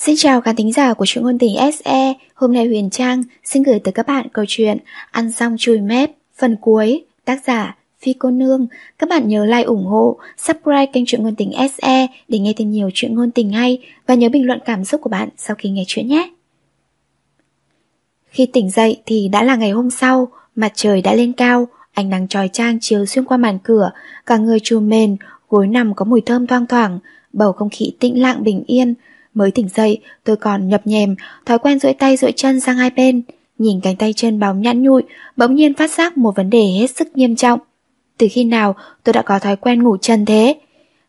Xin chào khán thính giả của truyện ngôn tình SE, hôm nay Huyền Trang xin gửi tới các bạn câu chuyện Ăn xong chùi mép, phần cuối, tác giả Phi Cô Nương. Các bạn nhớ like ủng hộ, subscribe kênh truyện ngôn tình SE để nghe thêm nhiều chuyện ngôn tình hay và nhớ bình luận cảm xúc của bạn sau khi nghe chuyện nhé. Khi tỉnh dậy thì đã là ngày hôm sau, mặt trời đã lên cao, ánh nắng trói trang chiếu xuyên qua màn cửa, cả người trùm mền, gối nằm có mùi thơm thoang thoảng, bầu không khí tĩnh lặng bình yên, Mới tỉnh dậy, tôi còn nhập nhèm, thói quen duỗi tay duỗi chân sang hai bên. Nhìn cánh tay chân bóng nhẵn nhụi, bỗng nhiên phát giác một vấn đề hết sức nghiêm trọng. Từ khi nào tôi đã có thói quen ngủ chân thế?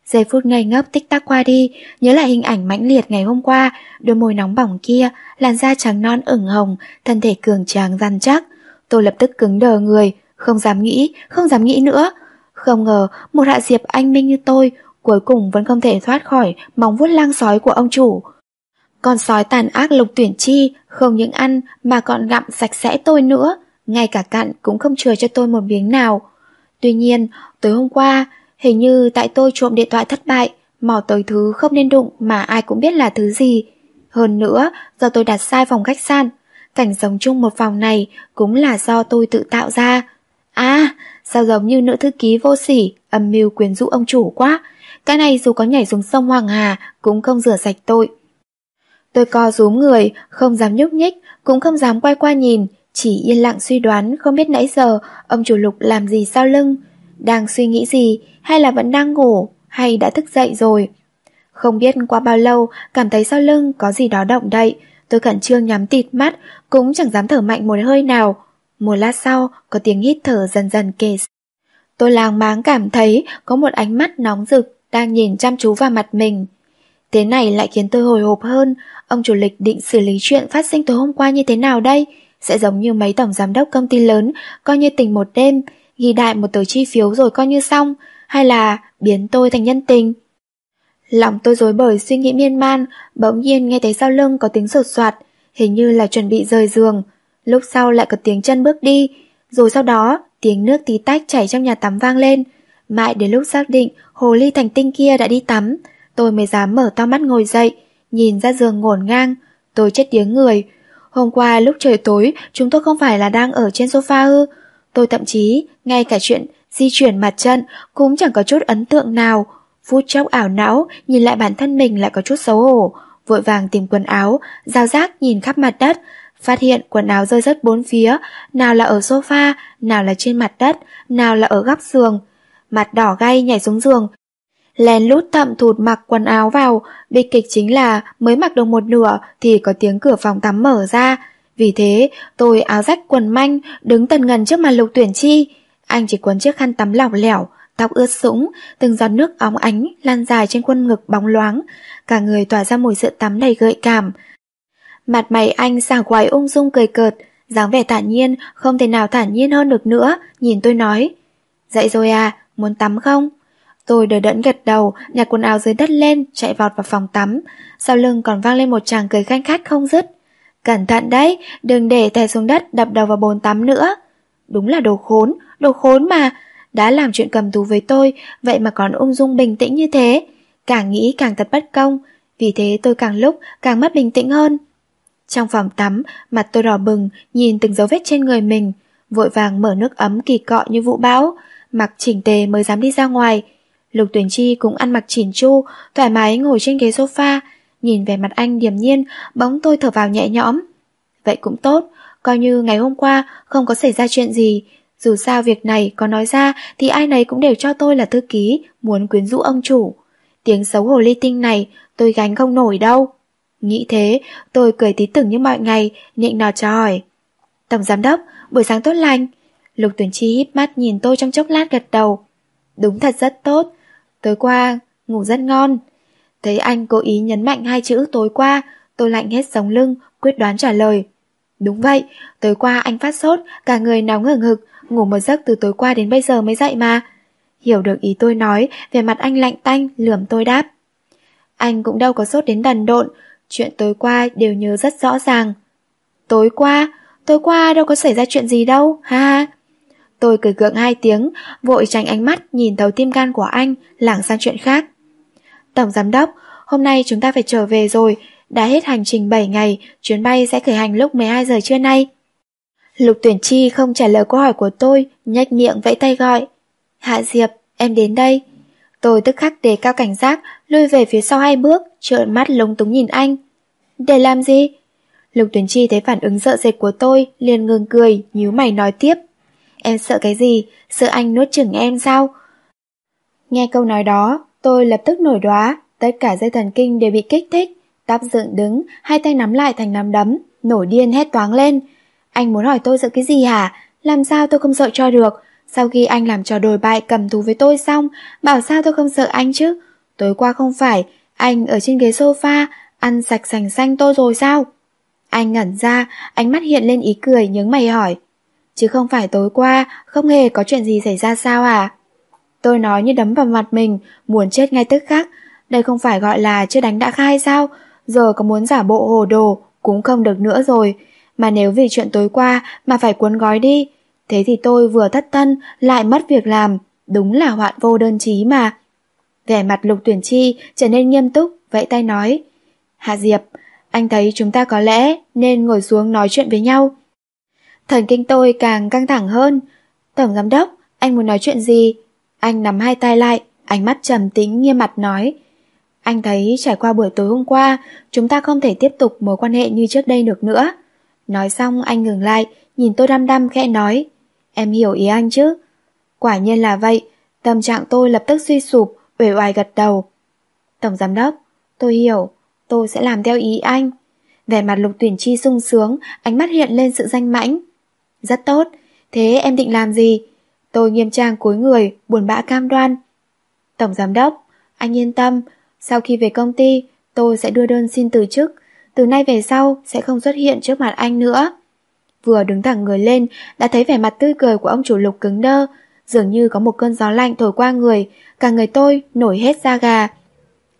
Giây phút ngây ngốc tích tắc qua đi, nhớ lại hình ảnh mãnh liệt ngày hôm qua, đôi môi nóng bỏng kia, làn da trắng non ửng hồng, thân thể cường tráng rắn chắc. Tôi lập tức cứng đờ người, không dám nghĩ, không dám nghĩ nữa. Không ngờ, một hạ diệp anh minh như tôi, cuối cùng vẫn không thể thoát khỏi móng vuốt lang sói của ông chủ. Con sói tàn ác lục tuyển chi không những ăn mà còn gặm sạch sẽ tôi nữa, ngay cả cặn cũng không chừa cho tôi một miếng nào. Tuy nhiên, tối hôm qua, hình như tại tôi trộm điện thoại thất bại, mò tới thứ không nên đụng mà ai cũng biết là thứ gì. Hơn nữa, do tôi đặt sai phòng khách sạn, cảnh sống chung một phòng này cũng là do tôi tự tạo ra. À, sao giống như nữ thư ký vô sỉ, âm mưu quyến rũ ông chủ quá, cái này dù có nhảy xuống sông Hoàng Hà cũng không rửa sạch tội. Tôi co rúm người, không dám nhúc nhích, cũng không dám quay qua nhìn, chỉ yên lặng suy đoán không biết nãy giờ ông chủ lục làm gì sau lưng. Đang suy nghĩ gì, hay là vẫn đang ngủ, hay đã thức dậy rồi. Không biết qua bao lâu, cảm thấy sau lưng có gì đó động đậy, tôi khẩn trương nhắm tịt mắt, cũng chẳng dám thở mạnh một hơi nào. Một lát sau, có tiếng hít thở dần dần kề. Tôi làng máng cảm thấy có một ánh mắt nóng rực đang nhìn chăm chú vào mặt mình. Thế này lại khiến tôi hồi hộp hơn, ông chủ lịch định xử lý chuyện phát sinh tối hôm qua như thế nào đây? Sẽ giống như mấy tổng giám đốc công ty lớn, coi như tình một đêm, ghi đại một tờ chi phiếu rồi coi như xong, hay là biến tôi thành nhân tình? Lòng tôi rối bời suy nghĩ miên man, bỗng nhiên nghe thấy sau lưng có tiếng sột soạt, hình như là chuẩn bị rời giường. Lúc sau lại có tiếng chân bước đi, rồi sau đó tiếng nước tí tách chảy trong nhà tắm vang lên. Mãi đến lúc xác định hồ ly thành tinh kia đã đi tắm, tôi mới dám mở to mắt ngồi dậy, nhìn ra giường ngổn ngang, tôi chết tiếng người. Hôm qua lúc trời tối, chúng tôi không phải là đang ở trên sofa ư. Tôi thậm chí, ngay cả chuyện di chuyển mặt chân cũng chẳng có chút ấn tượng nào. Phút chốc ảo não, nhìn lại bản thân mình lại có chút xấu hổ, vội vàng tìm quần áo, giao giác nhìn khắp mặt đất, phát hiện quần áo rơi rớt bốn phía, nào là ở sofa, nào là trên mặt đất, nào là ở góc giường. Mặt đỏ gay nhảy xuống giường, lén lút thậm thụt mặc quần áo vào, bi kịch chính là mới mặc được một nửa thì có tiếng cửa phòng tắm mở ra. Vì thế, tôi áo rách quần manh, đứng tần ngần trước mặt lục tuyển chi. Anh chỉ quấn chiếc khăn tắm lỏng lẻo, tóc ướt sũng, từng giọt nước óng ánh lan dài trên khuôn ngực bóng loáng. Cả người tỏa ra mùi sữa tắm đầy gợi cảm. Mặt mày anh sảng khoái ung dung cười cợt, dáng vẻ thản nhiên, không thể nào thản nhiên hơn được nữa, nhìn tôi nói. Dậy rồi à, muốn tắm không? Tôi đờ đẫn gật đầu, nhặt quần áo dưới đất lên, chạy vọt vào phòng tắm. Sau lưng còn vang lên một chàng cười khanh khách không dứt. Cẩn thận đấy, đừng để tè xuống đất đập đầu vào bồn tắm nữa. Đúng là đồ khốn, đồ khốn mà. Đã làm chuyện cầm tù với tôi, vậy mà còn ung dung bình tĩnh như thế. Càng nghĩ càng thật bất công, vì thế tôi càng lúc càng mất bình tĩnh hơn. Trong phòng tắm, mặt tôi đỏ bừng, nhìn từng dấu vết trên người mình, vội vàng mở nước ấm kỳ cọ như vụ bão, mặc chỉnh tề mới dám đi ra ngoài. Lục Tuyển Chi cũng ăn mặc chỉn chu, thoải mái ngồi trên ghế sofa, nhìn về mặt anh điềm nhiên, bóng tôi thở vào nhẹ nhõm. Vậy cũng tốt, coi như ngày hôm qua không có xảy ra chuyện gì, dù sao việc này có nói ra thì ai nấy cũng đều cho tôi là thư ký, muốn quyến rũ ông chủ. Tiếng xấu hổ ly tinh này tôi gánh không nổi đâu. Nghĩ thế, tôi cười tí tưởng như mọi ngày, nịnh nọt cho hỏi. Tổng giám đốc, buổi sáng tốt lành. Lục tuyển chi híp mắt nhìn tôi trong chốc lát gật đầu. Đúng thật rất tốt, Tối qua, ngủ rất ngon. Thấy anh cố ý nhấn mạnh hai chữ tối qua, tôi lạnh hết sống lưng, quyết đoán trả lời. Đúng vậy, tối qua anh phát sốt, cả người nóng ngừng hực, ngủ một giấc từ tối qua đến bây giờ mới dậy mà. Hiểu được ý tôi nói, về mặt anh lạnh tanh, lườm tôi đáp. Anh cũng đâu có sốt đến đần độn, chuyện tối qua đều nhớ rất rõ ràng. Tối qua, tối qua đâu có xảy ra chuyện gì đâu, ha ha. Tôi cười gượng hai tiếng, vội tránh ánh mắt nhìn thấu tim gan của anh, lảng sang chuyện khác. Tổng giám đốc, hôm nay chúng ta phải trở về rồi, đã hết hành trình 7 ngày, chuyến bay sẽ khởi hành lúc 12 giờ trưa nay. Lục tuyển chi không trả lời câu hỏi của tôi, nhếch miệng vẫy tay gọi. Hạ Diệp, em đến đây. Tôi tức khắc đề cao cảnh giác, lùi về phía sau hai bước, trợn mắt lúng túng nhìn anh. Để làm gì? Lục tuyển chi thấy phản ứng sợ dệt của tôi, liền ngừng cười, nhíu mày nói tiếp. Em sợ cái gì? Sợ anh nuốt chửng em sao? Nghe câu nói đó, tôi lập tức nổi đóa, tất cả dây thần kinh đều bị kích thích, tóc dựng đứng, hai tay nắm lại thành nắm đấm, nổi điên hét toáng lên. Anh muốn hỏi tôi sợ cái gì hả? Làm sao tôi không sợ cho được? Sau khi anh làm trò đồi bại cầm thú với tôi xong, bảo sao tôi không sợ anh chứ? Tối qua không phải, anh ở trên ghế sofa, ăn sạch sành xanh tôi rồi sao? Anh ngẩn ra, ánh mắt hiện lên ý cười nhướng mày hỏi. Chứ không phải tối qua, không hề có chuyện gì xảy ra sao à? Tôi nói như đấm vào mặt mình, muốn chết ngay tức khắc. Đây không phải gọi là chưa đánh đã khai sao? Giờ có muốn giả bộ hồ đồ, cũng không được nữa rồi. Mà nếu vì chuyện tối qua mà phải cuốn gói đi, thế thì tôi vừa thất thân lại mất việc làm, đúng là hoạn vô đơn chí mà. Vẻ mặt lục tuyển chi trở nên nghiêm túc, vẫy tay nói. Hạ Diệp, anh thấy chúng ta có lẽ nên ngồi xuống nói chuyện với nhau. Thần kinh tôi càng căng thẳng hơn. Tổng giám đốc, anh muốn nói chuyện gì? Anh nắm hai tay lại, ánh mắt trầm tính nghiêm mặt nói. Anh thấy trải qua buổi tối hôm qua, chúng ta không thể tiếp tục mối quan hệ như trước đây được nữa. Nói xong anh ngừng lại, nhìn tôi đăm đăm khẽ nói. Em hiểu ý anh chứ? Quả nhiên là vậy, tâm trạng tôi lập tức suy sụp, uể oải gật đầu. Tổng giám đốc, tôi hiểu, tôi sẽ làm theo ý anh. Vẻ mặt lục tuyển chi sung sướng, ánh mắt hiện lên sự danh mãnh. Rất tốt, thế em định làm gì? Tôi nghiêm trang cúi người, buồn bã cam đoan. Tổng giám đốc, anh yên tâm, sau khi về công ty, tôi sẽ đưa đơn xin từ chức. Từ nay về sau sẽ không xuất hiện trước mặt anh nữa. Vừa đứng thẳng người lên, đã thấy vẻ mặt tươi cười của ông chủ lục cứng đơ, dường như có một cơn gió lạnh thổi qua người, cả người tôi nổi hết da gà.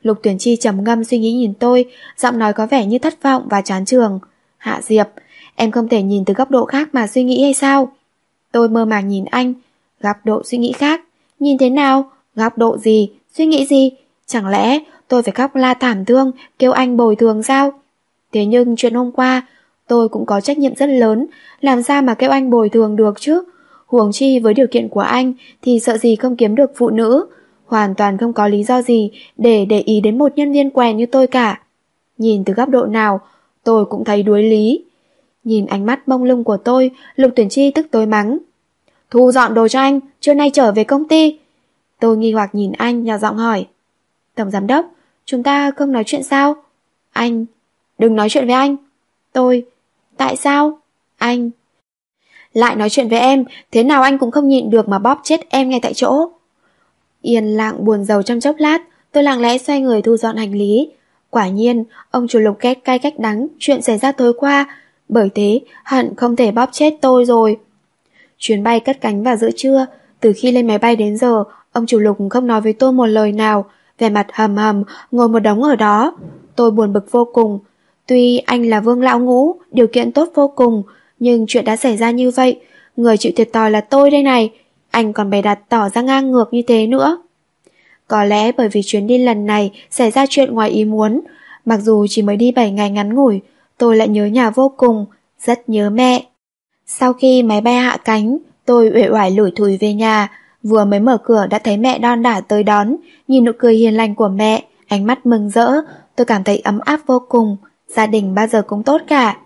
Lục tuyển chi trầm ngâm suy nghĩ nhìn tôi, giọng nói có vẻ như thất vọng và chán trường. Hạ Diệp, em không thể nhìn từ góc độ khác mà suy nghĩ hay sao? Tôi mơ màng nhìn anh, góc độ suy nghĩ khác. Nhìn thế nào? Góc độ gì? Suy nghĩ gì? Chẳng lẽ tôi phải khóc la thảm thương, kêu anh bồi thường sao? Thế nhưng chuyện hôm qua, tôi cũng có trách nhiệm rất lớn, làm sao mà kêu anh bồi thường được chứ? Huống chi với điều kiện của anh thì sợ gì không kiếm được phụ nữ, hoàn toàn không có lý do gì để để ý đến một nhân viên què như tôi cả. Nhìn từ góc độ nào, tôi cũng thấy đuối lý. Nhìn ánh mắt mông lung của tôi, Lục Tuyển Chi tức tối mắng. Thu dọn đồ cho anh, trưa nay trở về công ty. Tôi nghi hoặc nhìn anh, nhỏ giọng hỏi. Tổng giám đốc, chúng ta không nói chuyện sao? Anh, đừng nói chuyện với anh. Tôi, tại sao? Anh, lại nói chuyện với em, thế nào anh cũng không nhịn được mà bóp chết em ngay tại chỗ. Yên lặng buồn rầu trong chốc lát, tôi lặng lẽ xoay người thu dọn hành lý. Quả nhiên, ông chủ lục két cay cách đắng chuyện xảy ra tối qua, bởi thế hận không thể bóp chết tôi rồi. Chuyến bay cất cánh vào giữa trưa, từ khi lên máy bay đến giờ, ông chủ lục không nói với tôi một lời nào, vẻ mặt hầm hầm, ngồi một đống ở đó. Tôi buồn bực vô cùng. Tuy anh là vương lão ngũ, điều kiện tốt vô cùng, nhưng chuyện đã xảy ra như vậy, người chịu thiệt thòi là tôi đây này, anh còn bày đặt tỏ ra ngang ngược như thế nữa. Có lẽ bởi vì chuyến đi lần này xảy ra chuyện ngoài ý muốn, mặc dù chỉ mới đi 7 ngày ngắn ngủi, tôi lại nhớ nhà vô cùng, rất nhớ mẹ. Sau khi máy bay hạ cánh, tôi uể oải lủi thủi về nhà, vừa mới mở cửa đã thấy mẹ đon đả tới đón, nhìn nụ cười hiền lành của mẹ, ánh mắt mừng rỡ, tôi cảm thấy ấm áp vô cùng, gia đình bao giờ cũng tốt cả.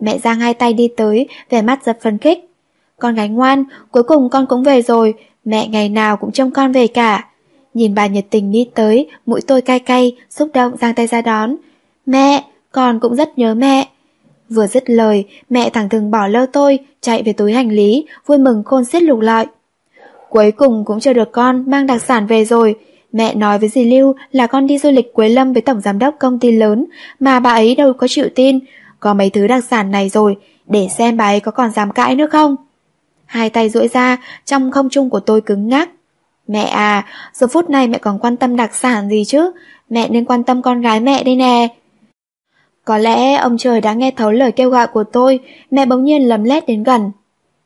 Mẹ giang hai tay đi tới, vẻ mắt giật phấn khích. Con gái ngoan, cuối cùng con cũng về rồi, mẹ ngày nào cũng trông con về cả. Nhìn bà nhiệt tình đi tới, mũi tôi cay cay, xúc động giang tay ra đón. Mẹ, con cũng rất nhớ mẹ. Vừa dứt lời, mẹ thẳng thừng bỏ lơ tôi, chạy về túi hành lý, vui mừng khôn xiết lục lọi. Cuối cùng cũng chờ được con mang đặc sản về rồi. Mẹ nói với dì Lưu là con đi du lịch Quế Lâm với tổng giám đốc công ty lớn, mà bà ấy đâu có chịu tin. Có mấy thứ đặc sản này rồi, để xem bà ấy có còn dám cãi nữa không. Hai tay duỗi ra, trong không trung của tôi cứng ngắc. Mẹ à, giờ phút này mẹ còn quan tâm đặc sản gì chứ? Mẹ nên quan tâm con gái mẹ đây nè. Có lẽ ông trời đã nghe thấu lời kêu gọi của tôi, mẹ bỗng nhiên lầm lét đến gần.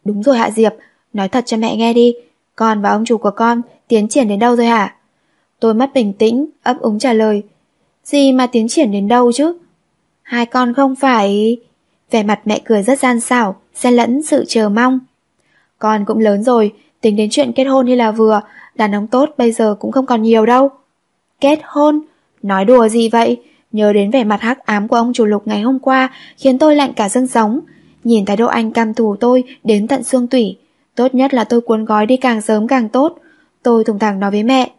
Đúng rồi Hạ Diệp, nói thật cho mẹ nghe đi, con và ông chủ của con tiến triển đến đâu rồi hả? Tôi mất bình tĩnh, ấp úng trả lời. Gì mà tiến triển đến đâu chứ? Hai con không phải... Vẻ mặt mẹ cười rất gian xảo, xen lẫn sự chờ mong. Con cũng lớn rồi, tính đến chuyện kết hôn như là vừa, đàn ông tốt bây giờ cũng không còn nhiều đâu. Kết hôn? Nói đùa gì vậy? Nhớ đến vẻ mặt hắc ám của ông chủ lục ngày hôm qua khiến tôi lạnh cả xương sống. Nhìn thái độ anh cam thù tôi đến tận xương tủy. Tốt nhất là tôi cuốn gói đi càng sớm càng tốt. Tôi thùng thẳng nói với mẹ.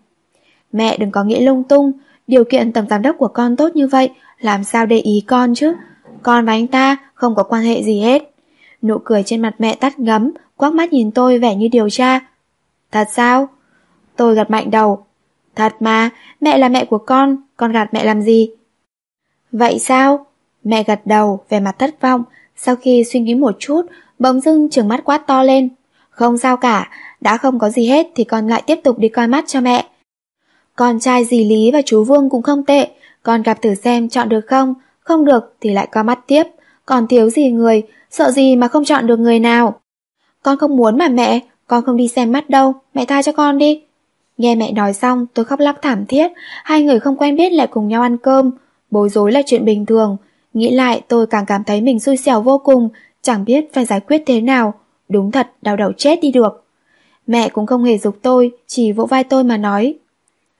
Mẹ đừng có nghĩ lung tung, điều kiện tầm giám đốc của con tốt như vậy, làm sao để ý con chứ? Con và anh ta không có quan hệ gì hết. Nụ cười trên mặt mẹ tắt ngấm, quắc mắt nhìn tôi vẻ như điều tra. Thật sao? Tôi gật mạnh đầu. Thật mà, mẹ là mẹ của con, con gạt mẹ làm gì? Vậy sao? Mẹ gật đầu, về mặt thất vọng. Sau khi suy nghĩ một chút, bỗng dưng trừng mắt quát to lên. Không sao cả, đã không có gì hết thì con lại tiếp tục đi coi mắt cho mẹ. Con trai dì Lý và chú Vương cũng không tệ, con gặp thử xem chọn được không, không được thì lại coi mắt tiếp, còn thiếu gì người, sợ gì mà không chọn được người nào. Con không muốn mà mẹ, con không đi xem mắt đâu, mẹ tha cho con đi. Nghe mẹ nói xong, tôi khóc lóc thảm thiết, hai người không quen biết lại cùng nhau ăn cơm, bối rối là chuyện bình thường. Nghĩ lại tôi càng cảm thấy mình xui xẻo vô cùng, chẳng biết phải giải quyết thế nào, đúng thật đau đầu chết đi được. Mẹ cũng không hề dục tôi, chỉ vỗ vai tôi mà nói.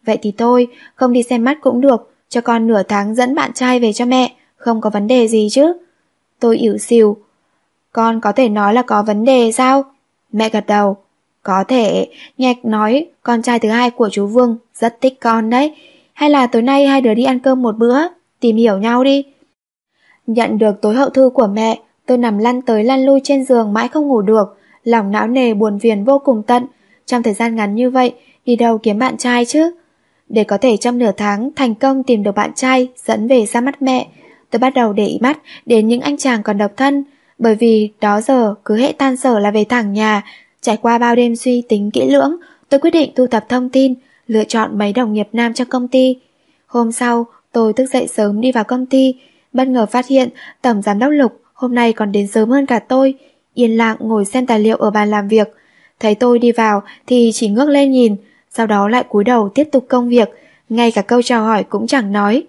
Vậy thì tôi, không đi xem mắt cũng được, cho con nửa tháng dẫn bạn trai về cho mẹ, không có vấn đề gì chứ. Tôi ỉu xìu. Con có thể nói là có vấn đề sao? Mẹ gật đầu. Có thể, nghe nói con trai thứ hai của chú Vương rất thích con đấy. Hay là tối nay hai đứa đi ăn cơm một bữa, tìm hiểu nhau đi. Nhận được tối hậu thư của mẹ, tôi nằm lăn tới lăn lui trên giường mãi không ngủ được, lòng não nề buồn phiền vô cùng tận. Trong thời gian ngắn như vậy, đi đâu kiếm bạn trai chứ? Để có thể trong nửa tháng thành công tìm được bạn trai dẫn về ra mắt mẹ, tôi bắt đầu để ý mắt đến những anh chàng còn độc thân, bởi vì đó giờ cứ hệ tan sở là về thẳng nhà, trải qua bao đêm suy tính kỹ lưỡng, tôi quyết định thu thập thông tin, lựa chọn mấy đồng nghiệp nam trong công ty. Hôm sau, tôi thức dậy sớm đi vào công ty, bất ngờ phát hiện tổng giám đốc Lục hôm nay còn đến sớm hơn cả tôi, yên lặng ngồi xem tài liệu ở bàn làm việc. Thấy tôi đi vào thì chỉ ngước lên nhìn, sau đó lại cúi đầu tiếp tục công việc, ngay cả câu chào hỏi cũng chẳng nói.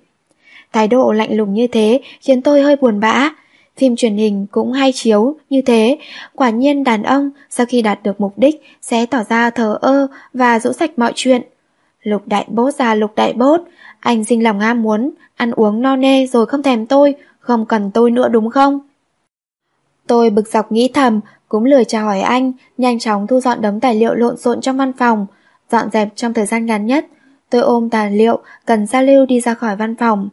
Thái độ lạnh lùng như thế khiến tôi hơi buồn bã. Phim truyền hình cũng hay chiếu như thế, quả nhiên đàn ông sau khi đạt được mục đích sẽ tỏ ra thờ ơ và rũ sạch mọi chuyện. Lục đại bốt ra lục đại bốt, anh sinh lòng ham muốn, ăn uống no nê rồi không thèm tôi, không cần tôi nữa đúng không? Tôi bực dọc nghĩ thầm, cũng lười chào hỏi anh, nhanh chóng thu dọn đống tài liệu lộn xộn trong văn phòng, dọn dẹp trong thời gian ngắn nhất. Tôi ôm tài liệu, cần giao lưu đi ra khỏi văn phòng.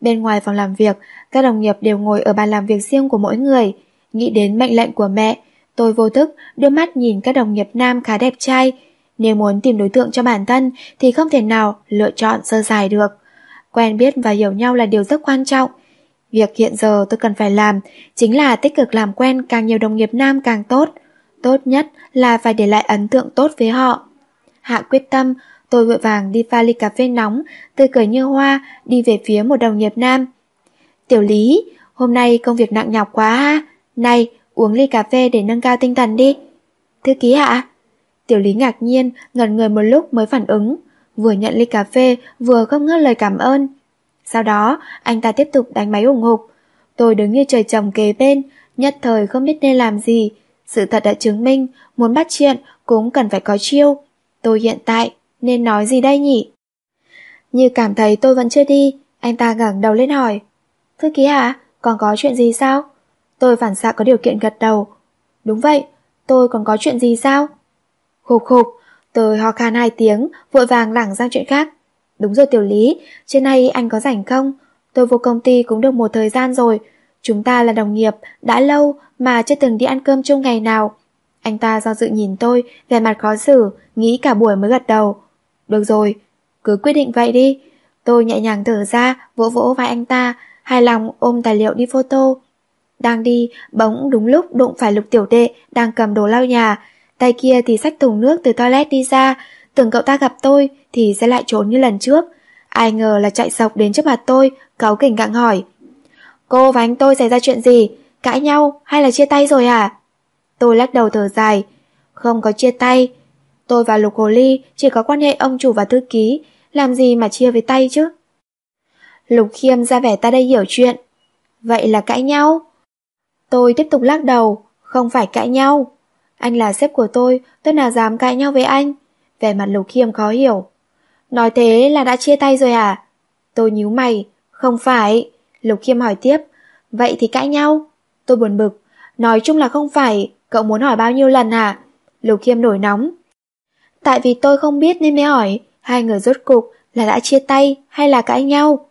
Bên ngoài phòng làm việc, các đồng nghiệp đều ngồi ở bàn làm việc riêng của mỗi người. Nghĩ đến mệnh lệnh của mẹ, tôi vô thức đưa mắt nhìn các đồng nghiệp nam khá đẹp trai. Nếu muốn tìm đối tượng cho bản thân thì không thể nào lựa chọn sơ dài được. Quen biết và hiểu nhau là điều rất quan trọng. Việc hiện giờ tôi cần phải làm chính là tích cực làm quen càng nhiều đồng nghiệp nam càng tốt. Tốt nhất là phải để lại ấn tượng tốt với họ. Hạ quyết tâm, tôi vội vàng đi pha ly cà phê nóng, tươi cười như hoa, đi về phía một đồng nghiệp nam. Tiểu Lý, hôm nay công việc nặng nhọc quá ha. Này, uống ly cà phê để nâng cao tinh thần đi. Thư ký hạ? Tiểu Lý ngạc nhiên, ngẩn người một lúc mới phản ứng. Vừa nhận ly cà phê, vừa không ngớt lời cảm ơn. Sau đó, anh ta tiếp tục đánh máy ủng hục. Tôi đứng như trời trồng kế bên, nhất thời không biết nên làm gì. Sự thật đã chứng minh, muốn bắt chuyện cũng cần phải có chiêu. Tôi hiện tại nên nói gì đây nhỉ? Như cảm thấy tôi vẫn chưa đi, anh ta ngẩng đầu lên hỏi. Thư ký hả? Còn có chuyện gì sao? Tôi phản xạ có điều kiện gật đầu. Đúng vậy, tôi còn có chuyện gì sao? Khục khục, tôi ho khan hai tiếng, vội vàng lảng sang chuyện khác. Đúng rồi tiểu lý, trên nay anh có rảnh không? Tôi vô công ty cũng được một thời gian rồi. Chúng ta là đồng nghiệp, đã lâu mà chưa từng đi ăn cơm chung ngày nào. Anh ta do dự nhìn tôi, vẻ mặt khó xử, nghĩ cả buổi mới gật đầu. Được rồi, cứ quyết định vậy đi. Tôi nhẹ nhàng thở ra, vỗ vỗ vai anh ta, hài lòng ôm tài liệu đi photo. Đang đi, bỗng đúng lúc đụng phải lục tiểu đệ đang cầm đồ lau nhà. Tay kia thì xách thùng nước từ toilet đi ra. Tưởng cậu ta gặp tôi thì sẽ lại trốn như lần trước. Ai ngờ là chạy sọc đến trước mặt tôi, cáu kỉnh gặng hỏi. Cô và anh tôi xảy ra chuyện gì? Cãi nhau hay là chia tay rồi à? Tôi lắc đầu thở dài. Không có chia tay. Tôi và Lục Hồ Ly chỉ có quan hệ ông chủ và thư ký, làm gì mà chia với tay chứ? Lục Khiêm ra vẻ ta đây hiểu chuyện. Vậy là cãi nhau? Tôi tiếp tục lắc đầu, không phải cãi nhau. Anh là sếp của tôi, tôi nào dám cãi nhau với anh. Vẻ mặt Lục Khiêm khó hiểu. Nói thế là đã chia tay rồi à? Tôi nhíu mày, không phải. Lục Khiêm hỏi tiếp, vậy thì cãi nhau. Tôi buồn bực, nói chung là không phải, cậu muốn hỏi bao nhiêu lần hả? Lục Khiêm nổi nóng. Tại vì tôi không biết nên mới hỏi, hai người rốt cục là đã chia tay hay là cãi nhau?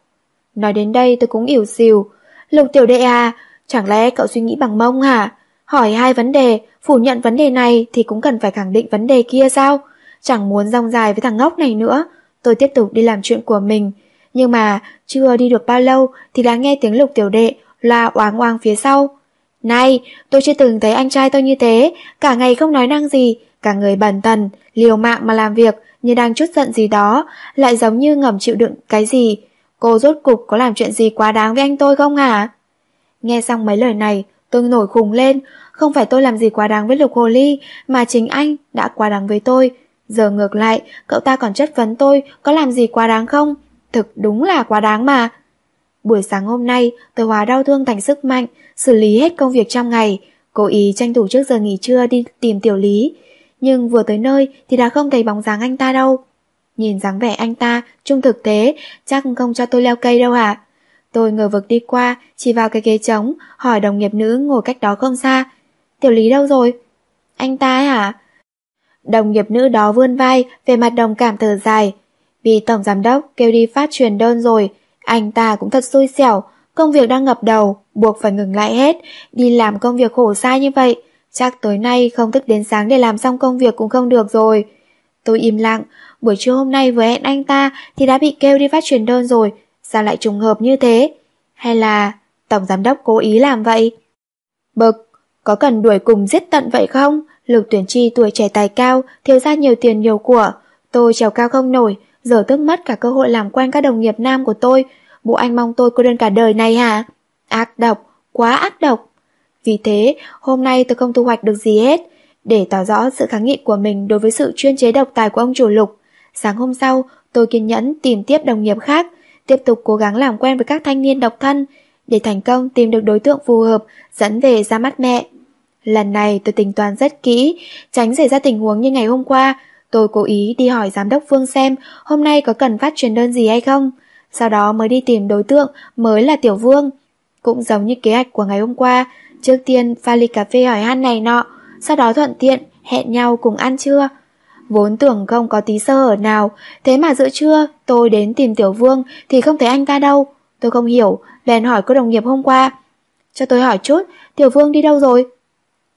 Nói đến đây tôi cũng ỉu xìu. Lục tiểu đệ à, chẳng lẽ cậu suy nghĩ bằng mông hả? Hỏi hai vấn đề, phủ nhận vấn đề này thì cũng cần phải khẳng định vấn đề kia sao? Chẳng muốn rong dài với thằng ngốc này nữa. Tôi tiếp tục đi làm chuyện của mình. Nhưng mà chưa đi được bao lâu thì đã nghe tiếng lục tiểu đệ là oáng oang phía sau. Này, tôi chưa từng thấy anh trai tôi như thế, cả ngày không nói năng gì, cả người bần tần, liều mạng mà làm việc, như đang chút giận gì đó, lại giống như ngầm chịu đựng cái gì. Cô rốt cục có làm chuyện gì quá đáng với anh tôi không hả? Nghe xong mấy lời này, tôi nổi khùng lên, không phải tôi làm gì quá đáng với Lục Hồ Ly, mà chính anh đã quá đáng với tôi. Giờ ngược lại, cậu ta còn chất vấn tôi có làm gì quá đáng không? Thực đúng là quá đáng mà. Buổi sáng hôm nay, tôi hóa đau thương thành sức mạnh, xử lý hết công việc trong ngày, cố ý tranh thủ trước giờ nghỉ trưa đi tìm tiểu lý. Nhưng vừa tới nơi thì đã không thấy bóng dáng anh ta đâu. Nhìn dáng vẻ anh ta, trung thực thế, chắc không cho tôi leo cây đâu hả? Tôi ngờ vực đi qua, chỉ vào cái ghế trống, hỏi đồng nghiệp nữ ngồi cách đó không xa. Tiểu lý đâu rồi? Anh ta ấy hả? Đồng nghiệp nữ đó vươn vai, về mặt đồng cảm thở dài. Vì tổng giám đốc kêu đi phát truyền đơn rồi, anh ta cũng thật xui xẻo, công việc đang ngập đầu, buộc phải ngừng lại hết, đi làm công việc khổ sai như vậy. Chắc tối nay không thức đến sáng để làm xong công việc cũng không được rồi. Tôi im lặng, buổi trưa hôm nay với hẹn anh ta thì đã bị kêu đi phát truyền đơn rồi, sao lại trùng hợp như thế? Hay là tổng giám đốc cố ý làm vậy? Bực, có cần đuổi cùng giết tận vậy không? Lục tuyển chi tuổi trẻ tài cao, thiếu ra nhiều tiền nhiều của. Tôi trèo cao không nổi, giờ tức mất cả cơ hội làm quen các đồng nghiệp nam của tôi. Bộ anh mong tôi cô đơn cả đời này hả? Ác độc, quá ác độc. Vì thế, hôm nay tôi không thu hoạch được gì hết. Để tỏ rõ sự kháng nghị của mình đối với sự chuyên chế độc tài của ông chủ lục. Sáng hôm sau, tôi kiên nhẫn tìm tiếp đồng nghiệp khác, tiếp tục cố gắng làm quen với các thanh niên độc thân, để thành công tìm được đối tượng phù hợp, dẫn về ra mắt mẹ. Lần này tôi tính toán rất kỹ, tránh xảy ra tình huống như ngày hôm qua. Tôi cố ý đi hỏi giám đốc Phương xem hôm nay có cần phát truyền đơn gì hay không. Sau đó mới đi tìm đối tượng mới là Tiểu Vương. Cũng giống như kế hoạch của ngày hôm qua, trước tiên pha ly cà phê hỏi han này nọ, sau đó thuận tiện hẹn nhau cùng ăn trưa. Vốn tưởng không có tí sơ hở nào, thế mà giữa trưa tôi đến tìm Tiểu Vương thì không thấy anh ta đâu. Tôi không hiểu, bèn hỏi cô đồng nghiệp hôm qua. Cho tôi hỏi chút, Tiểu Vương đi đâu rồi?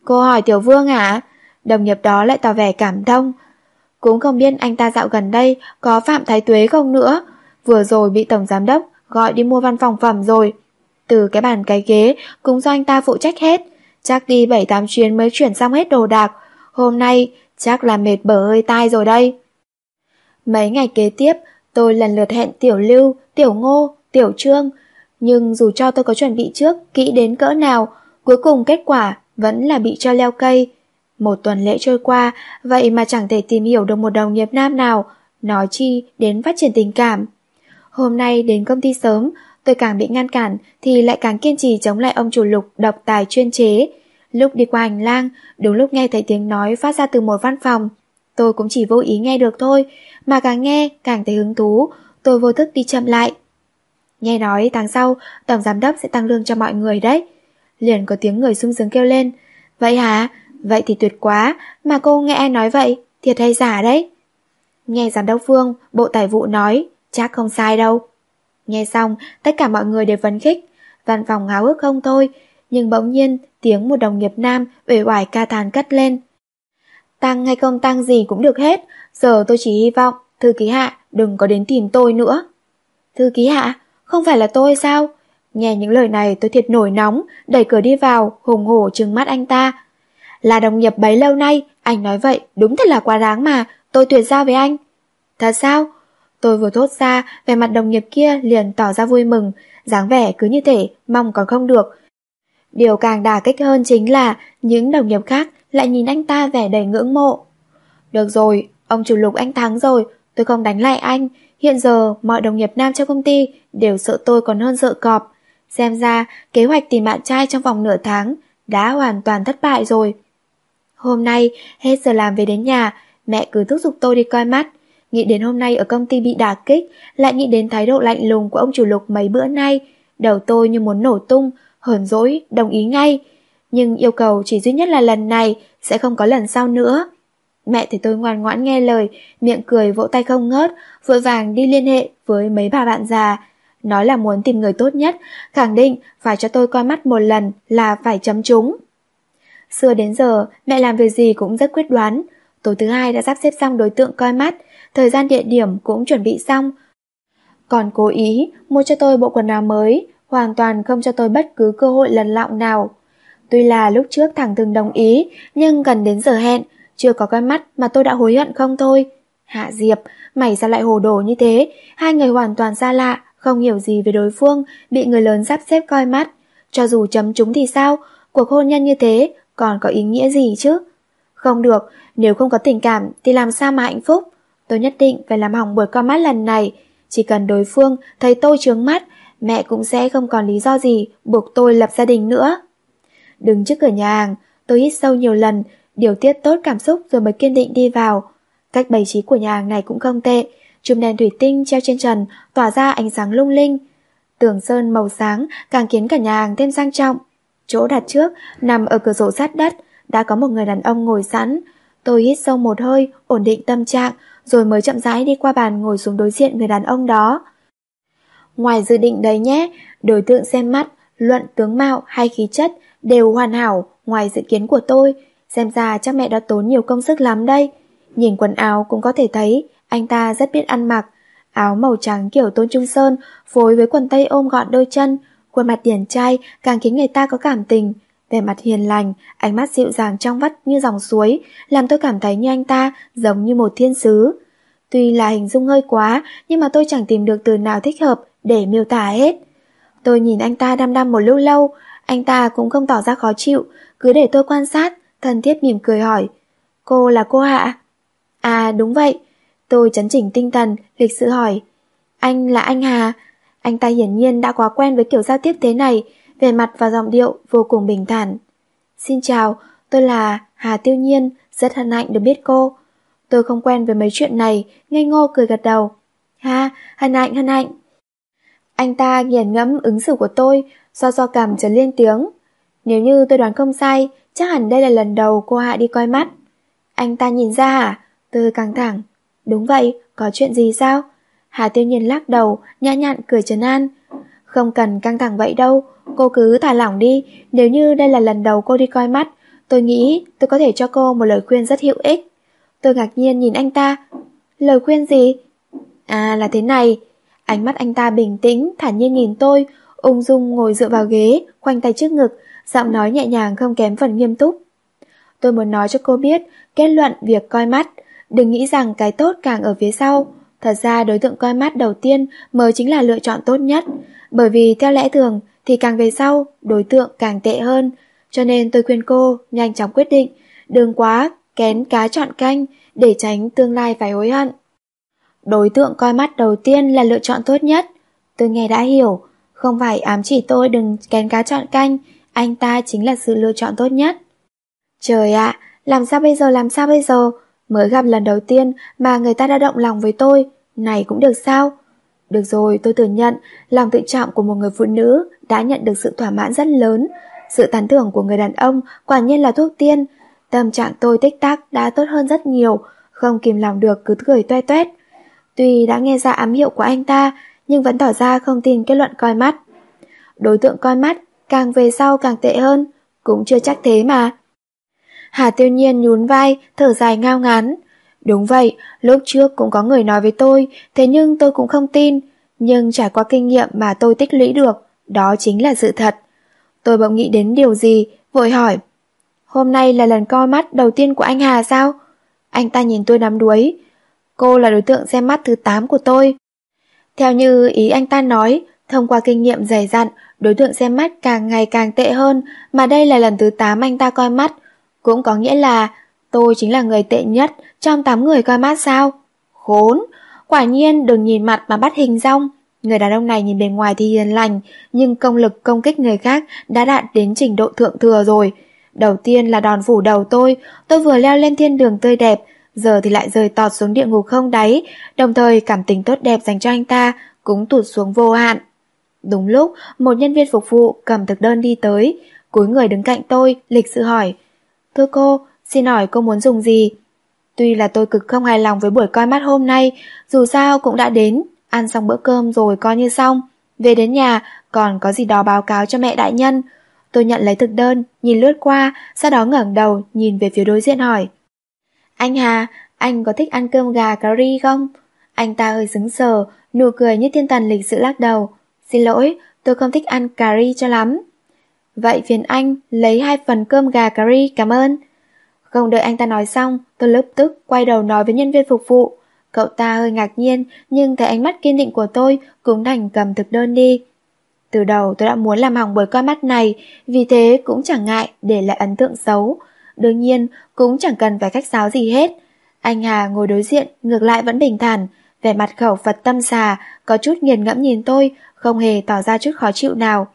Cô hỏi Tiểu Vương à? Đồng nghiệp đó lại tỏ vẻ cảm thông. Cũng không biết anh ta dạo gần đây có phạm thái tuế không nữa. Vừa rồi bị Tổng Giám Đốc gọi đi mua văn phòng phẩm rồi. Từ cái bàn cái ghế cũng do anh ta phụ trách hết. Chắc đi 7-8 chuyến mới chuyển xong hết đồ đạc. Hôm nay chắc là mệt bở hơi tai rồi đây. Mấy ngày kế tiếp, tôi lần lượt hẹn Tiểu Lưu, Tiểu Ngô, Tiểu Trương. Nhưng dù cho tôi có chuẩn bị trước, kỹ đến cỡ nào, cuối cùng kết quả vẫn là bị cho leo cây. Một tuần lễ trôi qua, vậy mà chẳng thể tìm hiểu được một đồng nghiệp nam nào, nói chi đến phát triển tình cảm. Hôm nay đến công ty sớm, tôi càng bị ngăn cản thì lại càng kiên trì chống lại ông chủ lục độc tài chuyên chế. Lúc đi qua hành lang, đúng lúc nghe thấy tiếng nói phát ra từ một văn phòng. Tôi cũng chỉ vô ý nghe được thôi, mà càng nghe càng thấy hứng thú, tôi vô thức đi chậm lại. Nghe nói tháng sau, tổng giám đốc sẽ tăng lương cho mọi người đấy. Liền có tiếng người sung sướng kêu lên. Vậy hả? Vậy thì tuyệt quá, mà cô nghe ai nói vậy, thiệt hay giả đấy? Nghe giám đốc Phương, bộ tài vụ nói, chắc không sai đâu. Nghe xong, tất cả mọi người đều phấn khích, văn phòng háo ước không thôi, nhưng bỗng nhiên tiếng một đồng nghiệp nam uể oải ca thàn cất lên. Tăng hay không tăng gì cũng được hết, giờ tôi chỉ hy vọng thư ký hạ đừng có đến tìm tôi nữa. Thư ký hạ, không phải là tôi sao? Nghe những lời này tôi thiệt nổi nóng, đẩy cửa đi vào, hùng hổ trừng mắt anh ta. Là đồng nghiệp bấy lâu nay, anh nói vậy, đúng thật là quá đáng mà, tôi tuyệt giao với anh. Thật sao? Tôi vừa thốt ra, về mặt đồng nghiệp kia liền tỏ ra vui mừng, dáng vẻ cứ như thể, mong còn không được. Điều càng đà kích hơn chính là những đồng nghiệp khác lại nhìn anh ta vẻ đầy ngưỡng mộ. Được rồi, ông chủ lục anh thắng rồi, tôi không đánh lại anh. Hiện giờ mọi đồng nghiệp nam trong công ty đều sợ tôi còn hơn sợ cọp. Xem ra, kế hoạch tìm bạn trai trong vòng nửa tháng đã hoàn toàn thất bại rồi. Hôm nay, hết giờ làm về đến nhà, mẹ cứ thúc giục tôi đi coi mắt. Nghĩ đến hôm nay ở công ty bị đả kích, lại nghĩ đến thái độ lạnh lùng của ông chủ lục mấy bữa nay. Đầu tôi như muốn nổ tung, hờn dỗi, đồng ý ngay. Nhưng yêu cầu chỉ duy nhất là lần này, sẽ không có lần sau nữa. Mẹ thì tôi ngoan ngoãn nghe lời, miệng cười vỗ tay không ngớt, vội vàng đi liên hệ với mấy bà bạn già. Nói là muốn tìm người tốt nhất, khẳng định phải cho tôi coi mắt một lần là phải chấm trúng. Xưa đến giờ, mẹ làm việc gì cũng rất quyết đoán. Tối thứ hai đã sắp xếp xong đối tượng coi mắt, thời gian địa điểm cũng chuẩn bị xong. Còn cố ý mua cho tôi bộ quần áo mới, hoàn toàn không cho tôi bất cứ cơ hội lần lọng nào. Tuy là lúc trước thằng từng đồng ý, nhưng gần đến giờ hẹn, chưa có coi mắt mà tôi đã hối hận không thôi. Hạ Diệp, mày sao lại hồ đồ như thế? Hai người hoàn toàn xa lạ, không hiểu gì về đối phương, bị người lớn sắp xếp coi mắt. Cho dù chấm chúng thì sao? Cuộc hôn nhân như thế còn có ý nghĩa gì chứ? Không được, nếu không có tình cảm thì làm sao mà hạnh phúc? Tôi nhất định phải làm hỏng buổi coi mắt lần này. Chỉ cần đối phương thấy tôi trướng mắt, mẹ cũng sẽ không còn lý do gì buộc tôi lập gia đình nữa. Đứng trước cửa nhà hàng, tôi hít sâu nhiều lần, điều tiết tốt cảm xúc rồi mới kiên định đi vào. Cách bày trí của nhà hàng này cũng không tệ, chùm đèn thủy tinh treo trên trần tỏa ra ánh sáng lung linh. Tường sơn màu sáng càng khiến cả nhà hàng thêm sang trọng. Chỗ đặt trước nằm ở cửa sổ sát đất, đã có một người đàn ông ngồi sẵn. Tôi hít sâu một hơi, ổn định tâm trạng, rồi mới chậm rãi đi qua bàn ngồi xuống đối diện người đàn ông đó. Ngoài dự định đấy nhé, đối tượng xem mắt, luận tướng mạo hay khí chất đều hoàn hảo ngoài dự kiến của tôi. Xem ra chắc mẹ đã tốn nhiều công sức lắm đây. Nhìn quần áo cũng có thể thấy anh ta rất biết ăn mặc. Áo màu trắng kiểu tôn trung sơn phối với quần tây ôm gọn đôi chân, khuôn mặt điển trai càng khiến người ta có cảm tình. về mặt hiền lành, ánh mắt dịu dàng trong vắt như dòng suối, làm tôi cảm thấy như anh ta giống như một thiên sứ. Tuy là hình dung hơi quá, nhưng mà tôi chẳng tìm được từ nào thích hợp để miêu tả hết. Tôi nhìn anh ta đăm đăm một lúc lâu, anh ta cũng không tỏ ra khó chịu, cứ để tôi quan sát, thân thiết mỉm cười hỏi. Cô là cô Hạ? À đúng vậy. Tôi chấn chỉnh tinh thần, lịch sự hỏi. Anh là anh Hà? Anh ta hiển nhiên đã quá quen với kiểu giao tiếp thế này, về mặt và giọng điệu vô cùng bình thản. Xin chào, tôi là Hà Tiêu Nhiên, rất hân hạnh được biết cô. Tôi không quen với mấy chuyện này, ngây ngô cười gật đầu. Ha, hân hạnh, hân hạnh. Anh ta nghiền ngẫm ứng xử của tôi, do do cảm trở lên tiếng. Nếu như tôi đoán không sai, chắc hẳn đây là lần đầu cô Hạ đi coi mắt. Anh ta nhìn ra hả? Tôi căng thẳng. Đúng vậy, có chuyện gì sao? Hà Tiêu Nhiên lắc đầu, nhã nhặn cười trấn an. Không cần căng thẳng vậy đâu, cô cứ thả lỏng đi, nếu như đây là lần đầu cô đi coi mắt, tôi nghĩ tôi có thể cho cô một lời khuyên rất hữu ích. Tôi ngạc nhiên nhìn anh ta. Lời khuyên gì? À là thế này, ánh mắt anh ta bình tĩnh, thản nhiên nhìn tôi, ung dung ngồi dựa vào ghế, khoanh tay trước ngực, giọng nói nhẹ nhàng không kém phần nghiêm túc. Tôi muốn nói cho cô biết, kết luận việc coi mắt, đừng nghĩ rằng cái tốt càng ở phía sau. Thật ra đối tượng coi mắt đầu tiên mới chính là lựa chọn tốt nhất, bởi vì theo lẽ thường thì càng về sau, đối tượng càng tệ hơn. Cho nên tôi khuyên cô nhanh chóng quyết định, đừng quá kén cá chọn canh để tránh tương lai phải hối hận. Đối tượng coi mắt đầu tiên là lựa chọn tốt nhất. Tôi nghe đã hiểu, không phải ám chỉ tôi đừng kén cá chọn canh, anh ta chính là sự lựa chọn tốt nhất. Trời ạ, làm sao bây giờ làm sao bây giờ? Mới gặp lần đầu tiên mà người ta đã động lòng với tôi, này cũng được sao? Được rồi, tôi thừa nhận, lòng tự trọng của một người phụ nữ đã nhận được sự thỏa mãn rất lớn. Sự tán thưởng của người đàn ông quả nhiên là thuốc tiên. Tâm trạng tôi tích tắc đã tốt hơn rất nhiều, không kìm lòng được cứ cười toe toét. Tuy đã nghe ra ám hiệu của anh ta, nhưng vẫn tỏ ra không tin kết luận coi mắt. Đối tượng coi mắt, càng về sau càng tệ hơn, cũng chưa chắc thế mà. Hà tiêu nhiên nhún vai, thở dài ngao ngán. Đúng vậy, lúc trước cũng có người nói với tôi, thế nhưng tôi cũng không tin. Nhưng trải qua kinh nghiệm mà tôi tích lũy được, đó chính là sự thật. Tôi bỗng nghĩ đến điều gì, vội hỏi. Hôm nay là lần coi mắt đầu tiên của anh Hà sao? Anh ta nhìn tôi nắm đuối. Cô là đối tượng xem mắt thứ 8 của tôi. Theo như ý anh ta nói, thông qua kinh nghiệm dày dặn, đối tượng xem mắt càng ngày càng tệ hơn, mà đây là lần thứ 8 anh ta coi mắt. Cũng có nghĩa là tôi chính là người tệ nhất trong 8 người coi mắt sao? Khốn! Quả nhiên đừng nhìn mặt mà bắt hình rong. Người đàn ông này nhìn bề ngoài thì hiền lành, nhưng công lực công kích người khác đã đạt đến trình độ thượng thừa rồi. Đầu tiên là đòn phủ đầu tôi, tôi vừa leo lên thiên đường tươi đẹp, giờ thì lại rơi tọt xuống địa ngục không đáy, đồng thời cảm tình tốt đẹp dành cho anh ta cũng tụt xuống vô hạn. Đúng lúc, một nhân viên phục vụ cầm thực đơn đi tới, cúi người đứng cạnh tôi, lịch sự hỏi. Thưa cô, xin hỏi cô muốn dùng gì? Tuy là tôi cực không hài lòng với buổi coi mắt hôm nay, dù sao cũng đã đến, ăn xong bữa cơm rồi coi như xong. Về đến nhà, còn có gì đó báo cáo cho mẹ đại nhân. Tôi nhận lấy thực đơn, nhìn lướt qua, sau đó ngẩng đầu, nhìn về phía đối diện hỏi. Anh Hà, anh có thích ăn cơm gà cà ri không? Anh ta hơi sững sờ, nụ cười như thiên thần lịch sự lắc đầu. Xin lỗi, tôi không thích ăn cà ri cho lắm. Vậy phiền anh lấy hai phần cơm gà cà ri cảm ơn. Không đợi anh ta nói xong, tôi lập tức quay đầu nói với nhân viên phục vụ. Cậu ta hơi ngạc nhiên, nhưng thấy ánh mắt kiên định của tôi cũng đành cầm thực đơn đi. Từ đầu tôi đã muốn làm hỏng bởi con mắt này, vì thế cũng chẳng ngại để lại ấn tượng xấu. Đương nhiên, cũng chẳng cần phải khách sáo gì hết. Anh Hà ngồi đối diện, ngược lại vẫn bình thản, vẻ mặt khẩu Phật tâm xà, có chút nghiền ngẫm nhìn tôi, không hề tỏ ra chút khó chịu nào.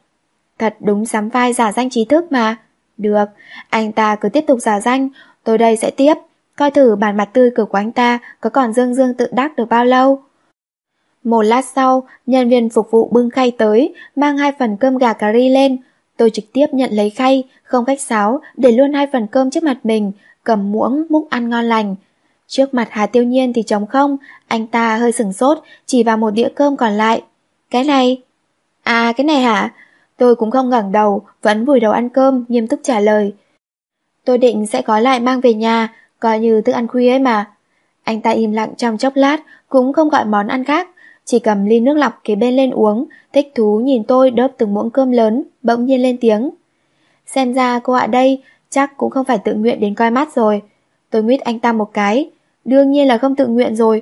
Thật đúng sắm vai giả danh trí thức mà. Được, anh ta cứ tiếp tục giả danh, tôi đây sẽ tiếp, coi thử bản mặt tươi cực của anh ta có còn dương dương tự đắc được bao lâu. Một lát sau, nhân viên phục vụ bưng khay tới, mang hai phần cơm gà cà ri lên. Tôi trực tiếp nhận lấy khay, không khách sáo, để luôn hai phần cơm trước mặt mình, cầm muỗng múc ăn ngon lành. Trước mặt Hà Tiêu Nhiên thì trống không, anh ta hơi sừng sốt, chỉ vào một đĩa cơm còn lại. Cái này? À, cái này hả? Tôi cũng không ngẩng đầu, vẫn vùi đầu ăn cơm, nghiêm túc trả lời. Tôi định sẽ gói lại mang về nhà, coi như thức ăn khuya ấy mà. Anh ta im lặng trong chốc lát, cũng không gọi món ăn khác, chỉ cầm ly nước lọc kế bên lên uống, thích thú nhìn tôi đớp từng muỗng cơm lớn, bỗng nhiên lên tiếng. Xem ra cô ạ đây, chắc cũng không phải tự nguyện đến coi mắt rồi. Tôi nguyết anh ta một cái, đương nhiên là không tự nguyện rồi.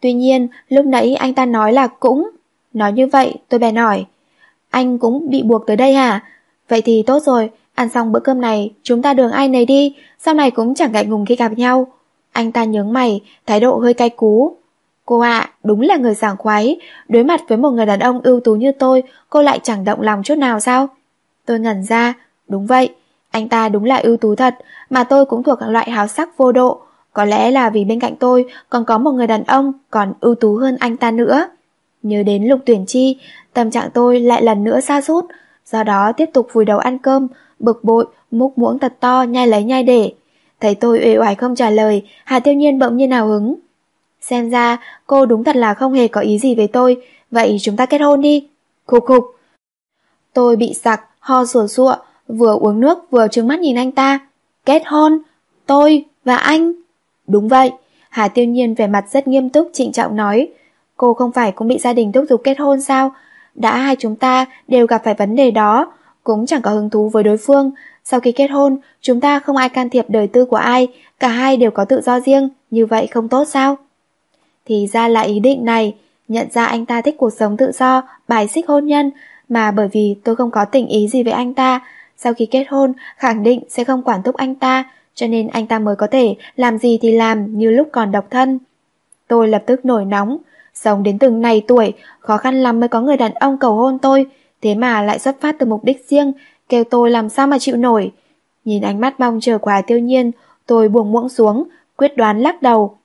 Tuy nhiên, lúc nãy anh ta nói là cũng. Nói như vậy, tôi bèn hỏi. Anh cũng bị buộc tới đây hả? Vậy thì tốt rồi, ăn xong bữa cơm này, chúng ta đường ai nấy đi, sau này cũng chẳng ngại ngùng khi gặp nhau. Anh ta nhướng mày, thái độ hơi cay cú. Cô ạ, đúng là người sảng khoái, đối mặt với một người đàn ông ưu tú như tôi, cô lại chẳng động lòng chút nào sao? Tôi ngẩn ra, đúng vậy, anh ta đúng là ưu tú thật, mà tôi cũng thuộc loại háo sắc vô độ. Có lẽ là vì bên cạnh tôi còn có một người đàn ông còn ưu tú hơn anh ta nữa. Nhớ đến lục tuyển chi, tâm trạng tôi lại lần nữa xa sút do đó tiếp tục vùi đầu ăn cơm, bực bội, múc muỗng thật to nhai lấy nhai để. Thấy tôi uể oải không trả lời, Hà Tiêu Nhiên bỗng nhiên hào hứng. Xem ra cô đúng thật là không hề có ý gì với tôi, vậy chúng ta kết hôn đi. Khục khục. Tôi bị sặc, ho sủa sụa, vừa uống nước vừa trừng mắt nhìn anh ta. Kết hôn? Tôi và anh? Đúng vậy. Hà Tiêu Nhiên vẻ mặt rất nghiêm túc trịnh trọng nói. Cô không phải cũng bị gia đình thúc giục kết hôn sao? Đã hai chúng ta đều gặp phải vấn đề đó, cũng chẳng có hứng thú với đối phương. Sau khi kết hôn, chúng ta không ai can thiệp đời tư của ai, cả hai đều có tự do riêng, như vậy không tốt sao? Thì ra là ý định này, nhận ra anh ta thích cuộc sống tự do, bài xích hôn nhân, mà bởi vì tôi không có tình ý gì với anh ta, sau khi kết hôn khẳng định sẽ không quản thúc anh ta, cho nên anh ta mới có thể làm gì thì làm như lúc còn độc thân. Tôi lập tức nổi nóng, sống đến từng này tuổi, khó khăn lắm mới có người đàn ông cầu hôn tôi, thế mà lại xuất phát từ mục đích riêng, kêu tôi làm sao mà chịu nổi. Nhìn ánh mắt mong chờ quá Tiêu Nhiên, tôi buông muỗng xuống, quyết đoán lắc đầu.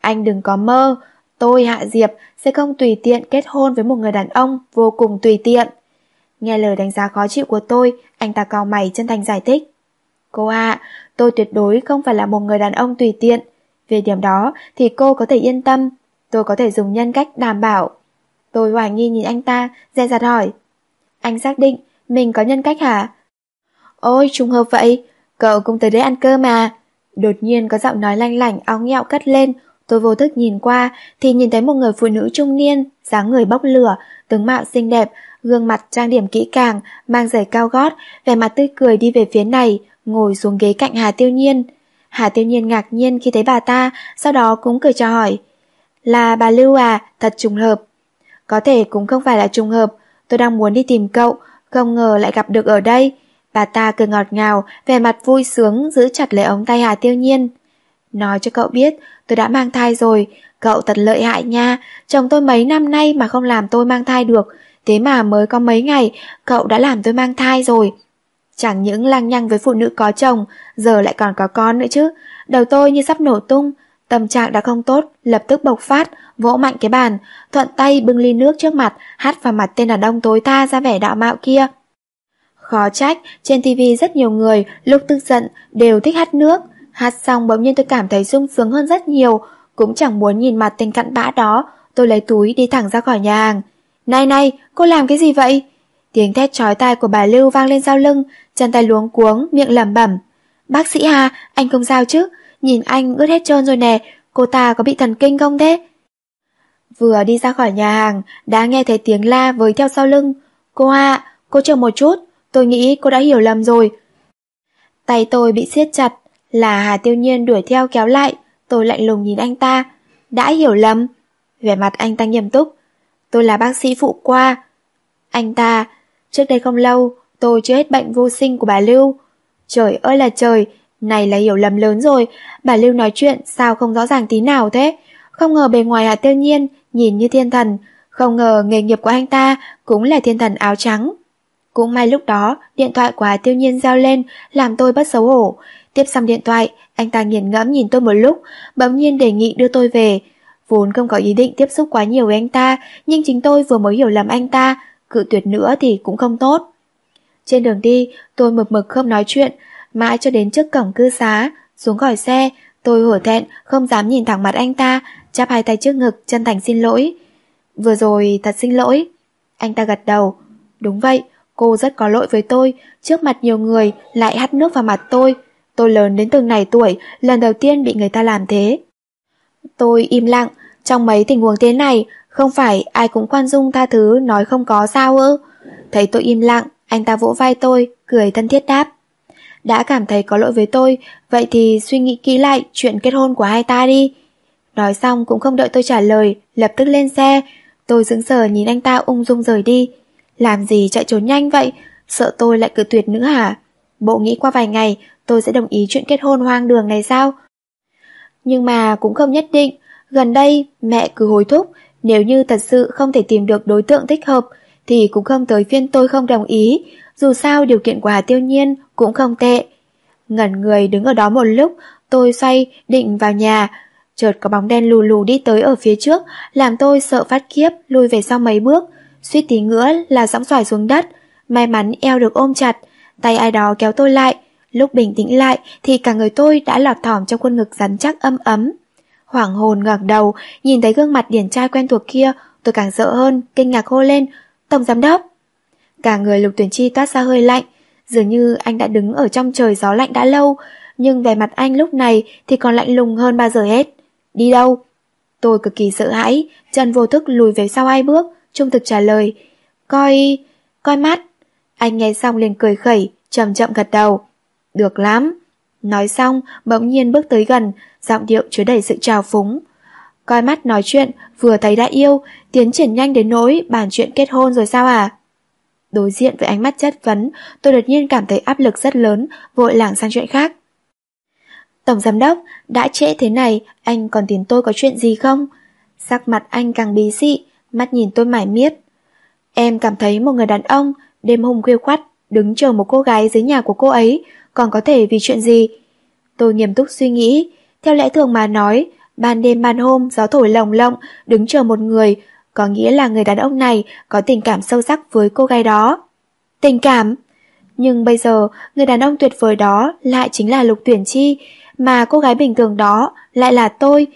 Anh đừng có mơ, tôi Hạ Diệp sẽ không tùy tiện kết hôn với một người đàn ông vô cùng tùy tiện. Nghe lời đánh giá khó chịu của tôi, anh ta cao mày chân thành giải thích. Cô ạ, tôi tuyệt đối không phải là một người đàn ông tùy tiện. Về điểm đó thì cô có thể yên tâm, tôi có thể dùng nhân cách đảm bảo. Tôi hoài nghi nhìn anh ta, dè dặt hỏi. Anh xác định mình có nhân cách hả? Ôi, trùng hợp vậy, cậu cũng tới đây ăn cơm mà. Đột nhiên có giọng nói lanh lảnh áo nghẹo cất lên, tôi vô thức nhìn qua thì nhìn thấy một người phụ nữ trung niên, dáng người bốc lửa, tướng mạo xinh đẹp, gương mặt trang điểm kỹ càng, mang giày cao gót, vẻ mặt tươi cười đi về phía này, ngồi xuống ghế cạnh Hà Tiêu Nhiên. Hà Tiêu Nhiên ngạc nhiên khi thấy bà ta, sau đó cũng cười chào hỏi. Là bà Lưu à, thật trùng hợp. Có thể cũng không phải là trùng hợp, tôi đang muốn đi tìm cậu, không ngờ lại gặp được ở đây. Bà ta cười ngọt ngào, vẻ mặt vui sướng giữ chặt lấy ống tay Hà Tiêu Nhiên. Nói cho cậu biết, tôi đã mang thai rồi, Cậu thật lợi hại nha, chồng tôi mấy năm nay mà không làm tôi mang thai được, thế mà mới có mấy ngày, cậu đã làm tôi mang thai rồi. Chẳng những lăng nhăng với phụ nữ có chồng, giờ lại còn có con nữa chứ. Đầu tôi như sắp nổ tung, tâm trạng đã không tốt, lập tức bộc phát, vỗ mạnh cái bàn, thuận tay bưng ly nước trước mặt, hắt vào mặt tên đàn ông tối tha ra vẻ đạo mạo kia. Khó trách, trên tivi rất nhiều người, lúc tức giận, đều thích hát nước. Hát xong bỗng nhiên tôi cảm thấy sung sướng hơn rất nhiều, cũng chẳng muốn nhìn mặt tên cặn bã đó, tôi lấy túi đi thẳng ra khỏi nhà hàng. Này này, cô làm cái gì vậy? Tiếng thét chói tai của bà Lưu vang lên sau lưng, chân tay luống cuống, miệng lẩm bẩm. Bác sĩ Hà, anh không sao chứ? Nhìn anh ướt hết trơn rồi nè, cô ta có bị thần kinh không thế? Vừa đi ra khỏi nhà hàng, đã nghe thấy tiếng la với theo sau lưng. Cô Hà, cô chờ một chút, tôi nghĩ cô đã hiểu lầm rồi. Tay tôi bị siết chặt, là Hà Tiêu Nhiên đuổi theo kéo lại, tôi lạnh lùng nhìn anh ta. Đã hiểu lầm. Vẻ mặt anh ta nghiêm túc. Tôi là bác sĩ phụ qua. Anh ta, trước đây không lâu, tôi chưa hết bệnh vô sinh của bà Lưu. Trời ơi là trời, này là hiểu lầm lớn rồi, bà Lưu nói chuyện sao không rõ ràng tí nào thế? Không ngờ bề ngoài Hà Tiêu Nhiên nhìn như thiên thần, không ngờ nghề nghiệp của anh ta cũng là thiên thần áo trắng. Cũng may lúc đó, điện thoại của Hà Tiêu Nhiên giao lên, làm tôi bất xấu hổ. Tiếp xong điện thoại, anh ta nghiền ngẫm nhìn tôi một lúc, bỗng nhiên đề nghị đưa tôi về. Vốn không có ý định tiếp xúc quá nhiều với anh ta, nhưng chính tôi vừa mới hiểu lầm anh ta, cự tuyệt nữa thì cũng không tốt. Trên đường đi, tôi mực mực không nói chuyện, mãi cho đến trước cổng cư xá, xuống khỏi xe, tôi hổ thẹn, không dám nhìn thẳng mặt anh ta, chắp hai tay trước ngực, chân thành xin lỗi. Vừa rồi thật xin lỗi. Anh ta gật đầu. Đúng vậy, cô rất có lỗi với tôi, trước mặt nhiều người lại hắt nước vào mặt tôi. Tôi lớn đến từng này tuổi, lần đầu tiên bị người ta làm thế. Tôi im lặng, trong mấy tình huống thế này, không phải ai cũng khoan dung tha thứ nói không có sao ư. Thấy tôi im lặng, anh ta vỗ vai tôi, cười thân thiết đáp. Đã cảm thấy có lỗi với tôi, vậy thì suy nghĩ kỹ lại chuyện kết hôn của hai ta đi. Nói xong cũng không đợi tôi trả lời, lập tức lên xe. Tôi dững sờ nhìn anh ta ung dung rời đi. Làm gì chạy trốn nhanh vậy? Sợ tôi lại cự tuyệt nữa hả? Bộ nghĩ qua vài ngày tôi sẽ đồng ý chuyện kết hôn hoang đường này sao? Nhưng mà cũng không nhất định. Gần đây mẹ cứ hối thúc nếu như thật sự không thể tìm được đối tượng thích hợp thì cũng không tới phiên tôi không đồng ý. Dù sao điều kiện của Hà Tiêu Nhiên cũng không tệ. Ngẩn người đứng ở đó một lúc, tôi xoay định vào nhà. Chợt có bóng đen lù lù đi tới ở phía trước, làm tôi sợ phát khiếp, lùi về sau mấy bước. Suýt tí nữa là sõng xoài xuống đất. May mắn eo được ôm chặt, tay ai đó kéo tôi lại. Lúc bình tĩnh lại thì cả người tôi đã lọt thỏm trong khuôn ngực rắn chắc âm ấm. Hoảng hồn ngẩng đầu, nhìn thấy gương mặt điển trai quen thuộc kia, tôi càng sợ hơn, kinh ngạc hô lên, Tổng giám đốc. Cả người lục tuyển chi toát ra hơi lạnh, dường như anh đã đứng ở trong trời gió lạnh đã lâu, nhưng vẻ mặt anh lúc này thì còn lạnh lùng hơn bao giờ hết. Đi đâu? Tôi cực kỳ sợ hãi, chân vô thức lùi về sau hai bước, trung thực trả lời. Coi... coi mắt. Anh nghe xong liền cười khẩy, chậm chậm gật đầu. Được lắm. Nói xong, bỗng nhiên bước tới gần, giọng điệu chứa đầy sự trào phúng. Coi mắt nói chuyện, vừa thấy đã yêu, tiến triển nhanh đến nỗi bàn chuyện kết hôn rồi sao à? Đối diện với ánh mắt chất vấn, tôi đột nhiên cảm thấy áp lực rất lớn, vội lảng sang chuyện khác. Tổng giám đốc, đã trễ thế này, anh còn tìm tôi có chuyện gì không? Sắc mặt anh càng bí xị, mắt nhìn tôi mải miết. Em cảm thấy một người đàn ông, đêm hôm khuya khoắt, đứng chờ một cô gái dưới nhà của cô ấy, còn có thể vì chuyện gì? Tôi nghiêm túc suy nghĩ, theo lẽ thường mà nói, ban đêm ban hôm gió thổi lồng lộng, đứng chờ một người, có nghĩa là người đàn ông này có tình cảm sâu sắc với cô gái đó. Tình cảm? Nhưng bây giờ, người đàn ông tuyệt vời đó lại chính là Lục Tuyển Chi, mà cô gái bình thường đó lại là tôi.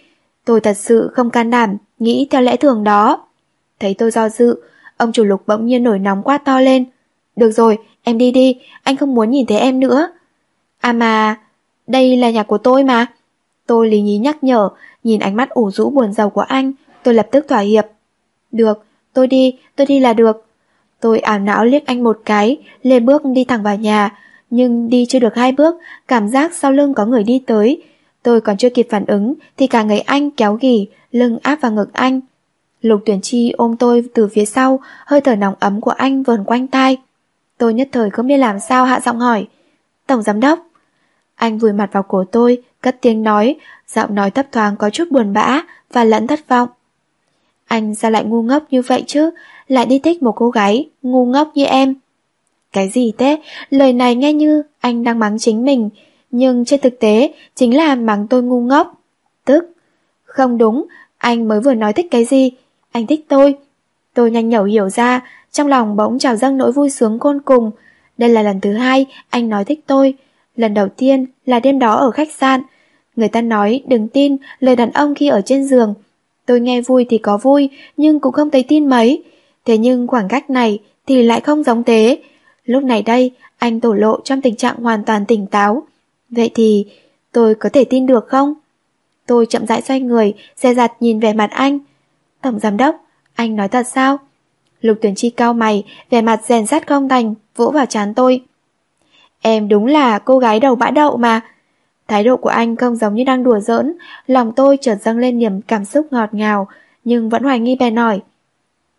Tôi thật sự không can đảm, nghĩ theo lẽ thường đó. Thấy tôi do dự, ông chủ Lục bỗng nhiên nổi nóng quá to lên. Được rồi, em đi đi, anh không muốn nhìn thấy em nữa. À mà, đây là nhà của tôi mà. Tôi lý nhí nhắc nhở, nhìn ánh mắt ủ rũ buồn giàu của anh, tôi lập tức thỏa hiệp. Được, tôi đi, tôi đi là được. Tôi ảo não liếc anh một cái, lê bước đi thẳng vào nhà, nhưng đi chưa được hai bước, cảm giác sau lưng có người đi tới. Tôi còn chưa kịp phản ứng thì cả người anh kéo ghì, lưng áp vào ngực anh. Lục tuyển chi ôm tôi từ phía sau, hơi thở nóng ấm của anh vờn quanh tai. Tôi nhất thời không biết làm sao hạ giọng hỏi. Tổng giám đốc. Anh vùi mặt vào cổ tôi, cất tiếng nói, giọng nói thấp thoáng có chút buồn bã và lẫn thất vọng. Anh sao lại ngu ngốc như vậy chứ, lại đi thích một cô gái ngu ngốc như em. Cái gì thế? Lời này nghe như anh đang mắng chính mình, nhưng trên thực tế chính là mắng tôi ngu ngốc. Tức, không đúng, anh mới vừa nói thích cái gì, anh thích tôi. Tôi nhanh nhẩu hiểu ra, trong lòng bỗng trào dâng nỗi vui sướng côn cùng. Đây là lần thứ hai anh nói thích tôi. Lần đầu tiên là đêm đó ở khách sạn. Người ta nói đừng tin lời đàn ông khi ở trên giường. Tôi nghe vui thì có vui, nhưng cũng không thấy tin mấy. Thế nhưng khoảng cách này thì lại không giống thế. Lúc này đây, anh tổ lộ trong tình trạng hoàn toàn tỉnh táo. Vậy thì, tôi có thể tin được không? Tôi chậm rãi xoay người, xe giặt nhìn về mặt anh. Tổng giám đốc, anh nói thật sao? Lục tuyển chi cao mày, vẻ mặt rèn sắt không thành, vỗ vào chán tôi. Em đúng là cô gái đầu bã đậu mà. Thái độ của anh không giống như đang đùa giỡn, lòng tôi chợt dâng lên niềm cảm xúc ngọt ngào, nhưng vẫn hoài nghi bèn hỏi.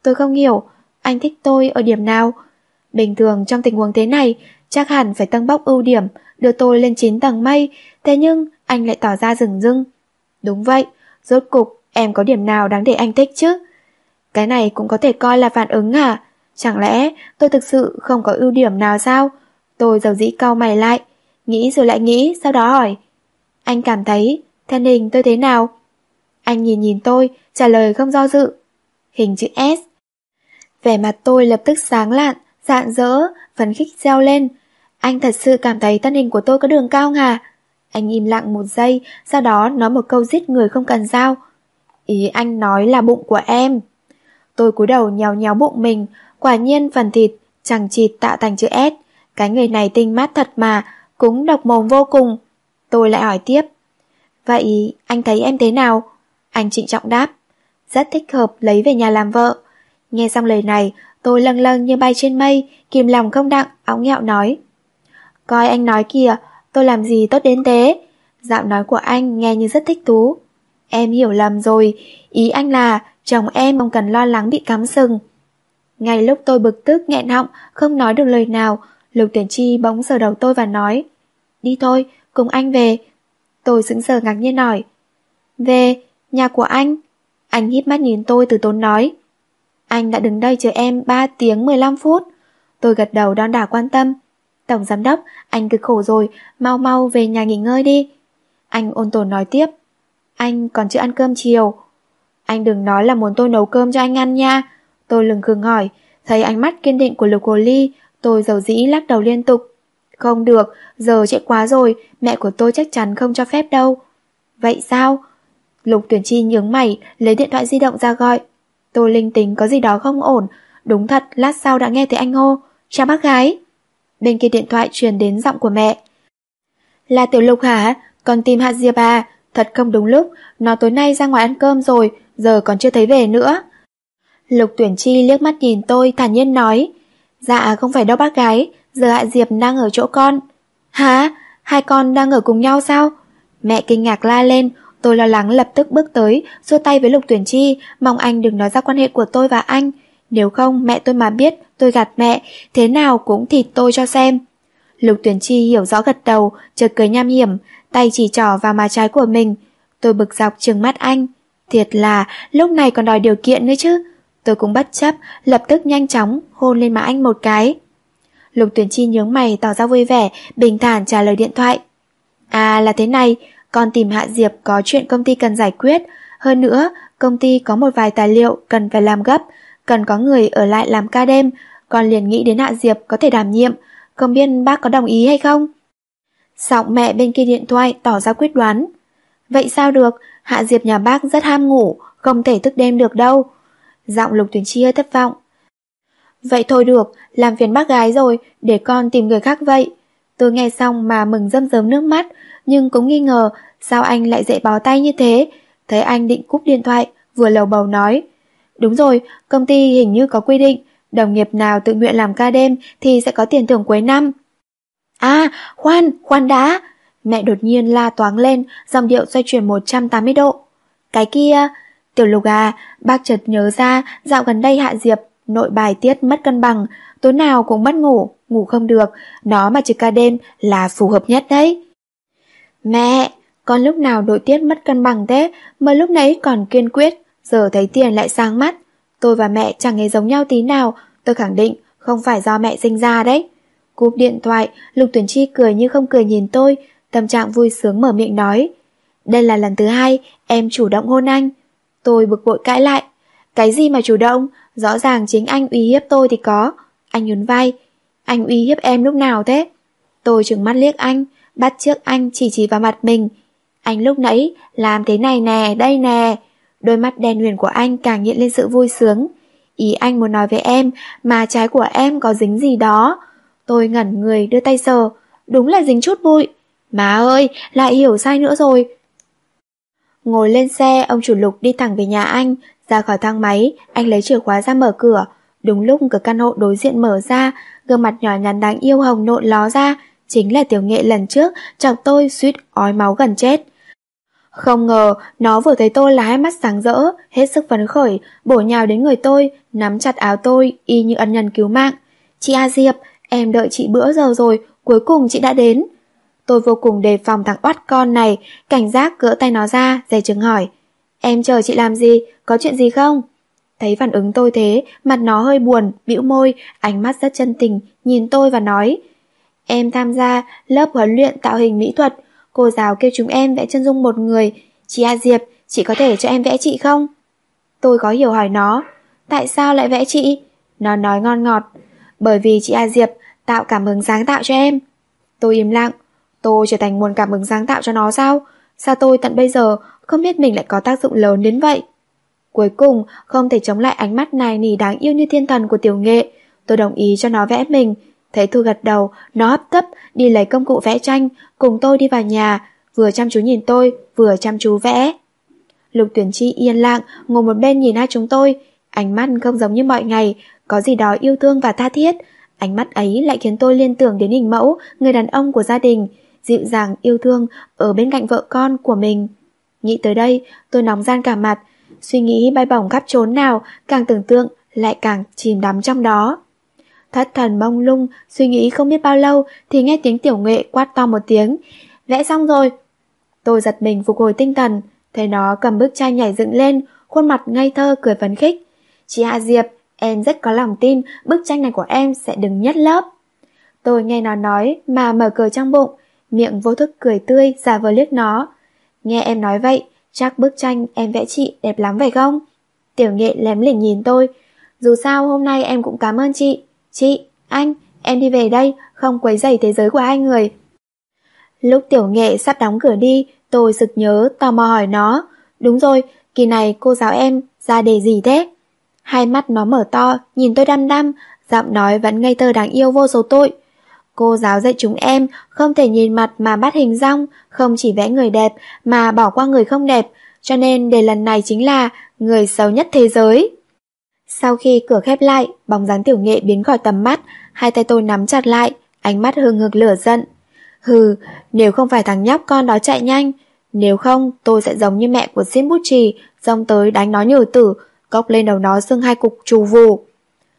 Tôi không hiểu, anh thích tôi ở điểm nào? Bình thường trong tình huống thế này, chắc hẳn phải tăng bốc ưu điểm, đưa tôi lên 9 tầng mây, thế nhưng anh lại tỏ ra rừng rưng. Đúng vậy, rốt cục em có điểm nào đáng để anh thích chứ? Cái này cũng có thể coi là phản ứng à? Chẳng lẽ tôi thực sự không có ưu điểm nào sao? Tôi giàu dĩ cau mày lại, nghĩ rồi lại nghĩ, sau đó hỏi. Anh cảm thấy thân hình tôi thế nào? Anh nhìn nhìn tôi, trả lời không do dự. Hình chữ S. Vẻ mặt tôi lập tức sáng lạn, rạng rỡ, phấn khích reo lên. Anh thật sự cảm thấy thân hình của tôi có đường cao ngà. Anh im lặng một giây, sau đó nói một câu giết người không cần dao. Ý anh nói là bụng của em. Tôi cúi đầu nhéo nhéo bụng mình, quả nhiên phần thịt chẳng chịt tạo thành chữ S. Cái người này tinh mát thật mà, cũng độc mồm vô cùng. Tôi lại hỏi tiếp. Vậy anh thấy em thế nào? Anh trịnh trọng đáp. Rất thích hợp lấy về nhà làm vợ. Nghe xong lời này, tôi lâng lâng như bay trên mây, kìm lòng không đặng, óng nghẹo nói. Coi anh nói kìa, tôi làm gì tốt đến thế? Giọng nói của anh nghe như rất thích thú. Em hiểu lầm rồi, ý anh là chồng em không cần lo lắng bị cắm sừng. Ngay lúc tôi bực tức nghẹn họng, không nói được lời nào, Lục Tuyển Chi bỗng sờ đầu tôi và nói Đi thôi, cùng anh về. Tôi sững sờ ngạc nhiên hỏi Về, nhà của anh. Anh híp mắt nhìn tôi từ tốn nói Anh đã đứng đây chờ em 3 tiếng 15 phút. Tôi gật đầu đón đả quan tâm. Tổng giám đốc, anh cực khổ rồi, mau mau về nhà nghỉ ngơi đi. Anh ôn tồn nói tiếp. Anh còn chưa ăn cơm chiều. Anh đừng nói là muốn tôi nấu cơm cho anh ăn nha. Tôi lừng khừng hỏi, thấy ánh mắt kiên định của Lục Hồ Ly, tôi dầu dĩ lắc đầu liên tục. Không được, giờ trễ quá rồi, mẹ của tôi chắc chắn không cho phép đâu. Vậy sao? Lục tuyển chi nhướng mày, lấy điện thoại di động ra gọi. Tôi linh tính có gì đó không ổn, đúng thật lát sau đã nghe thấy anh hô, chào bác gái. Bên kia điện thoại truyền đến giọng của mẹ. Là tiểu lục hả? Con tìm Hạ Diệp à? Thật không đúng lúc, nó tối nay ra ngoài ăn cơm rồi, giờ còn chưa thấy về nữa. Lục tuyển chi liếc mắt nhìn tôi, thản nhiên nói Dạ không phải đâu bác gái, Giờ Hạ Diệp đang ở chỗ con Hả? Hai con đang ở cùng nhau sao? Mẹ kinh ngạc la lên, Tôi lo lắng lập tức bước tới, xua tay với Lục Tuyển Chi, Mong anh đừng nói ra quan hệ của tôi và anh Nếu không, mẹ tôi mà biết, Tôi gạt mẹ, Thế nào cũng thịt tôi cho xem Lục Tuyển Chi hiểu rõ gật đầu, Chợt cười nham hiểm, Tay chỉ trỏ vào má trái của mình Tôi bực dọc trừng mắt anh Thiệt là lúc này còn đòi điều kiện nữa chứ Tôi cũng bất chấp, lập tức nhanh chóng hôn lên má anh một cái. Lục tuyển chi nhướng mày tỏ ra vui vẻ, bình thản trả lời điện thoại. À là thế này, con tìm Hạ Diệp có chuyện công ty cần giải quyết. Hơn nữa, công ty có một vài tài liệu cần phải làm gấp, cần có người ở lại làm ca đêm, con liền nghĩ đến Hạ Diệp có thể đảm nhiệm, không biết bác có đồng ý hay không? Giọng mẹ bên kia điện thoại tỏ ra quyết đoán. Vậy sao được, Hạ Diệp nhà bác rất ham ngủ, không thể thức đêm được đâu. Giọng lục tuyển chi hơi thất vọng. Vậy thôi được, làm phiền bác gái rồi, để con tìm người khác vậy. Tôi nghe xong mà mừng râm rớm nước mắt, nhưng cũng nghi ngờ sao anh lại dậy bó tay như thế. Thấy anh định cúp điện thoại, vừa lầu bầu nói. Đúng rồi, công ty hình như có quy định, đồng nghiệp nào tự nguyện làm ca đêm thì sẽ có tiền thưởng cuối năm. À, khoan, khoan đã! Mẹ đột nhiên la toáng lên, dòng điệu xoay chuyển 180 độ. Cái kia, Tiểu lục à, bác chợt nhớ ra dạo gần đây Hạ Diệp nội bài tiết mất cân bằng, tối nào cũng mất ngủ, ngủ không được, nó mà trực ca đêm là phù hợp nhất đấy. Mẹ, Con lúc nào nội tiết mất cân bằng thế, mà lúc nãy còn kiên quyết, giờ thấy tiền lại sáng mắt. Tôi và mẹ chẳng hề giống nhau tí nào, tôi khẳng định không phải do mẹ sinh ra đấy. Cúp điện thoại, Lục Tuyển Chi cười như không cười nhìn tôi, tâm trạng vui sướng mở miệng nói. Đây là lần thứ hai em chủ động hôn anh. Tôi bực bội cãi lại. Cái gì mà chủ động? Rõ ràng chính anh uy hiếp tôi thì có. Anh nhún vai. Anh uy hiếp em lúc nào thế? Tôi trừng mắt liếc anh, bắt trước anh chỉ chỉ vào mặt mình. Anh lúc nãy làm thế này nè, đây nè. Đôi mắt đen huyền của anh càng hiện lên sự vui sướng. Ý anh muốn nói với em mà trái của em có dính gì đó. Tôi ngẩn người đưa tay sờ, đúng là dính chút bụi. Má ơi, lại hiểu sai nữa rồi. Ngồi lên xe, ông chủ lục đi thẳng về nhà anh, ra khỏi thang máy, anh lấy chìa khóa ra mở cửa. Đúng lúc cửa căn hộ đối diện mở ra, gương mặt nhỏ nhắn đáng yêu hồng nộn ló ra, chính là tiểu nghệ lần trước chọc tôi suýt ói máu gần chết. Không ngờ, nó vừa thấy tôi là hai mắt sáng rỡ, hết sức phấn khởi, bổ nhào đến người tôi, nắm chặt áo tôi, y như ân nhân cứu mạng. Chị A Diệp, em đợi chị bữa giờ rồi, cuối cùng chị đã đến. Tôi vô cùng đề phòng thằng oát con này, cảnh giác gỡ tay nó ra, dè chừng hỏi. Em chờ chị làm gì, có chuyện gì không? Thấy phản ứng tôi thế, mặt nó hơi buồn, bĩu môi, ánh mắt rất chân tình, nhìn tôi và nói. Em tham gia lớp huấn luyện tạo hình mỹ thuật, cô giáo kêu chúng em vẽ chân dung một người. Chị A Diệp, chị có thể cho em vẽ chị không? Tôi có hiểu hỏi nó, tại sao lại vẽ chị? Nó nói ngon ngọt, bởi vì chị A Diệp tạo cảm hứng sáng tạo cho em. Tôi im lặng, tôi trở thành nguồn cảm hứng sáng tạo cho nó sao? Sao tôi tận bây giờ không biết mình lại có tác dụng lớn đến vậy? Cuối cùng, không thể chống lại ánh mắt này nỉ đáng yêu như thiên thần của tiểu nghệ. Tôi đồng ý cho nó vẽ mình. Thấy Thu gật đầu, nó hấp tấp, đi lấy công cụ vẽ tranh, cùng tôi đi vào nhà, vừa chăm chú nhìn tôi, vừa chăm chú vẽ. Lục tuyển chi yên lặng, ngồi một bên nhìn hai chúng tôi. Ánh mắt không giống như mọi ngày, có gì đó yêu thương và tha thiết. Ánh mắt ấy lại khiến tôi liên tưởng đến hình mẫu, người đàn ông của gia đình, dịu dàng yêu thương ở bên cạnh vợ con của mình. Nghĩ tới đây, tôi nóng gian cả mặt, suy nghĩ bay bổng khắp trốn nào, càng tưởng tượng lại càng chìm đắm trong đó. Thất thần mông lung, suy nghĩ không biết bao lâu thì nghe tiếng tiểu nghệ quát to một tiếng. Vẽ xong rồi. Tôi giật mình phục hồi tinh thần, thấy nó cầm bức tranh nhảy dựng lên, khuôn mặt ngây thơ cười phấn khích. Chị Hạ Diệp, em rất có lòng tin bức tranh này của em sẽ đứng nhất lớp. Tôi nghe nó nói mà mở cờ trong bụng, miệng vô thức cười tươi giả vờ liếc nó. Nghe em nói vậy, chắc bức tranh em vẽ chị đẹp lắm phải không? Tiểu nghệ lém lỉnh nhìn tôi. Dù sao hôm nay em cũng cảm ơn chị. Chị, anh, em đi về đây, không quấy rầy thế giới của hai người. Lúc tiểu nghệ sắp đóng cửa đi, tôi sực nhớ, tò mò hỏi nó. Đúng rồi, kỳ này cô giáo em ra đề gì thế? Hai mắt nó mở to, nhìn tôi đăm đăm, giọng nói vẫn ngây thơ đáng yêu vô số tội. Cô giáo dạy chúng em không thể nhìn mặt mà bắt hình rong, không chỉ vẽ người đẹp mà bỏ qua người không đẹp, cho nên đề lần này chính là người xấu nhất thế giới. Sau khi cửa khép lại, bóng dáng tiểu nghệ biến khỏi tầm mắt, hai tay tôi nắm chặt lại, ánh mắt hừng hực lửa giận. Hừ, nếu không phải thằng nhóc con đó chạy nhanh, nếu không tôi sẽ giống như mẹ của Sim Bút Trì, dông tới đánh nó nhử tử, cốc lên đầu nó xưng hai cục trù vù.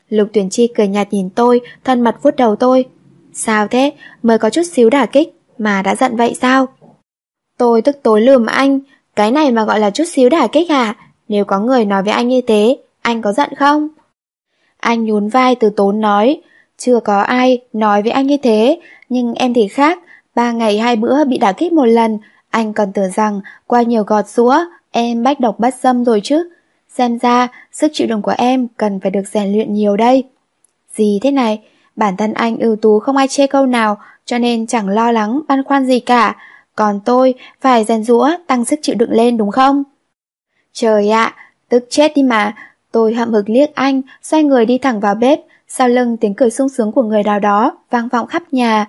Lục tuyển chi cười nhạt nhìn tôi, thân mật vuốt đầu tôi. Sao thế, mới có chút xíu đả kích, mà đã giận vậy sao? Tôi tức tối lườm anh, cái này mà gọi là chút xíu đả kích à? Nếu có người nói với anh như thế, anh có giận không? Anh nhún vai từ tốn nói, chưa có ai nói với anh như thế, nhưng em thì khác, ba ngày hai bữa bị đả kích một lần, anh còn tưởng rằng qua nhiều gọt sữa, em bách độc bắt dâm rồi chứ. Xem ra, sức chịu đựng của em cần phải được rèn luyện nhiều đây. Gì thế này? Bản thân anh ưu tú không ai chê câu nào, cho nên chẳng lo lắng, băn khoăn gì cả. Còn tôi phải rèn rũa, tăng sức chịu đựng lên đúng không? Trời ạ, tức chết đi mà. Tôi hậm hực liếc anh, xoay người đi thẳng vào bếp, sau lưng tiếng cười sung sướng của người nào đó vang vọng khắp nhà.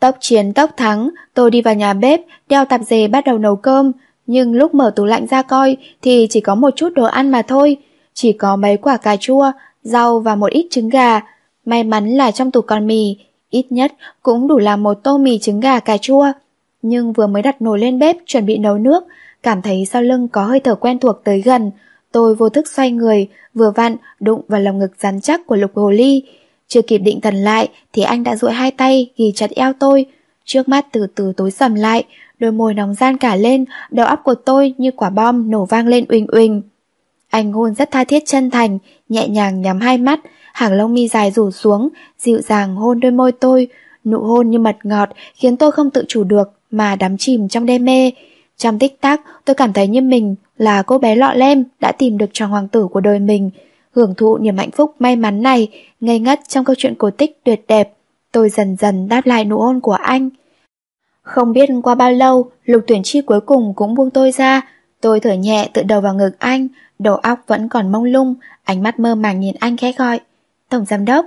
Tốc chiến tốc thắng, tôi đi vào nhà bếp, đeo tạp dề bắt đầu nấu cơm, nhưng lúc mở tủ lạnh ra coi thì chỉ có một chút đồ ăn mà thôi, chỉ có mấy quả cà chua, rau và một ít trứng gà. May mắn là trong tủ còn mì, ít nhất cũng đủ làm một tô mì trứng gà cà chua. Nhưng vừa mới đặt nồi lên bếp chuẩn bị nấu nước, cảm thấy sau lưng có hơi thở quen thuộc tới gần. Tôi vô thức xoay người, vừa vặn đụng vào lòng ngực rắn chắc của lục hồ ly. Chưa kịp định thần lại thì anh đã duỗi hai tay ghi chặt eo tôi. Trước mắt từ từ tối sầm lại, đôi môi nóng gian cả lên, đầu óc của tôi như quả bom nổ vang lên uỳnh uỳnh. Anh hôn rất tha thiết chân thành, nhẹ nhàng nhắm hai mắt, hàng lông mi dài rủ xuống, dịu dàng hôn đôi môi tôi, nụ hôn như mật ngọt khiến tôi không tự chủ được mà đắm chìm trong đê mê. Trong tích tắc, tôi cảm thấy như mình là cô bé lọ lem đã tìm được chàng hoàng tử của đời mình, hưởng thụ niềm hạnh phúc may mắn này, ngây ngất trong câu chuyện cổ tích tuyệt đẹp. Tôi dần dần đáp lại nụ hôn của anh. Không biết qua bao lâu, lục tuyển chi cuối cùng cũng buông tôi ra. Tôi thở nhẹ tự đầu vào ngực anh, đầu óc vẫn còn mông lung, ánh mắt mơ màng nhìn anh khẽ gọi. Tổng giám đốc.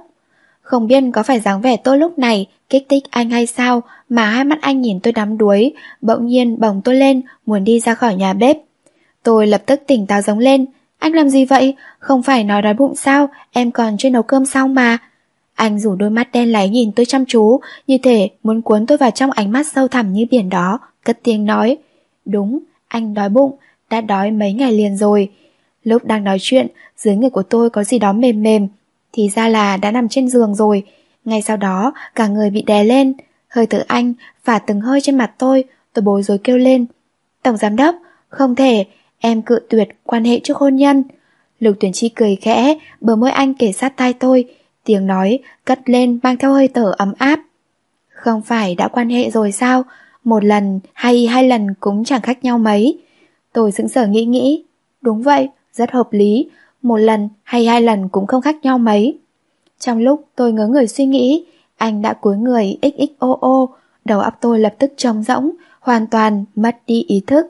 Không biết có phải dáng vẻ tôi lúc này kích thích anh hay sao mà hai mắt anh nhìn tôi đắm đuối, bỗng nhiên bồng tôi lên, muốn đi ra khỏi nhà bếp. Tôi lập tức tỉnh táo giống lên. Anh làm gì vậy? Không phải nói đói bụng sao? Em còn chưa nấu cơm xong mà. Anh rủ đôi mắt đen láy nhìn tôi chăm chú, như thể muốn cuốn tôi vào trong ánh mắt sâu thẳm như biển đó, cất tiếng nói. Đúng, anh đói bụng, đã đói mấy ngày liền rồi. Lúc đang nói chuyện, dưới người của tôi có gì đó mềm mềm, thì ra là đã nằm trên giường rồi. Ngay sau đó, cả người bị đè lên, hơi thở anh phả từng hơi trên mặt tôi, tôi bối rối kêu lên. Tổng giám đốc, không thể, em cự tuyệt quan hệ trước hôn nhân. Lục tuyển chi cười khẽ, bờ môi anh kể sát tai tôi, tiếng nói cất lên mang theo hơi thở ấm áp. Không phải đã quan hệ rồi sao? Một lần hay hai lần cũng chẳng khác nhau mấy. Tôi sững sờ nghĩ nghĩ. Đúng vậy, rất hợp lý. Một lần hay hai lần cũng không khác nhau mấy. Trong lúc tôi ngớ người suy nghĩ, anh đã cúi người xxoo, đầu óc tôi lập tức trống rỗng, hoàn toàn mất đi ý thức.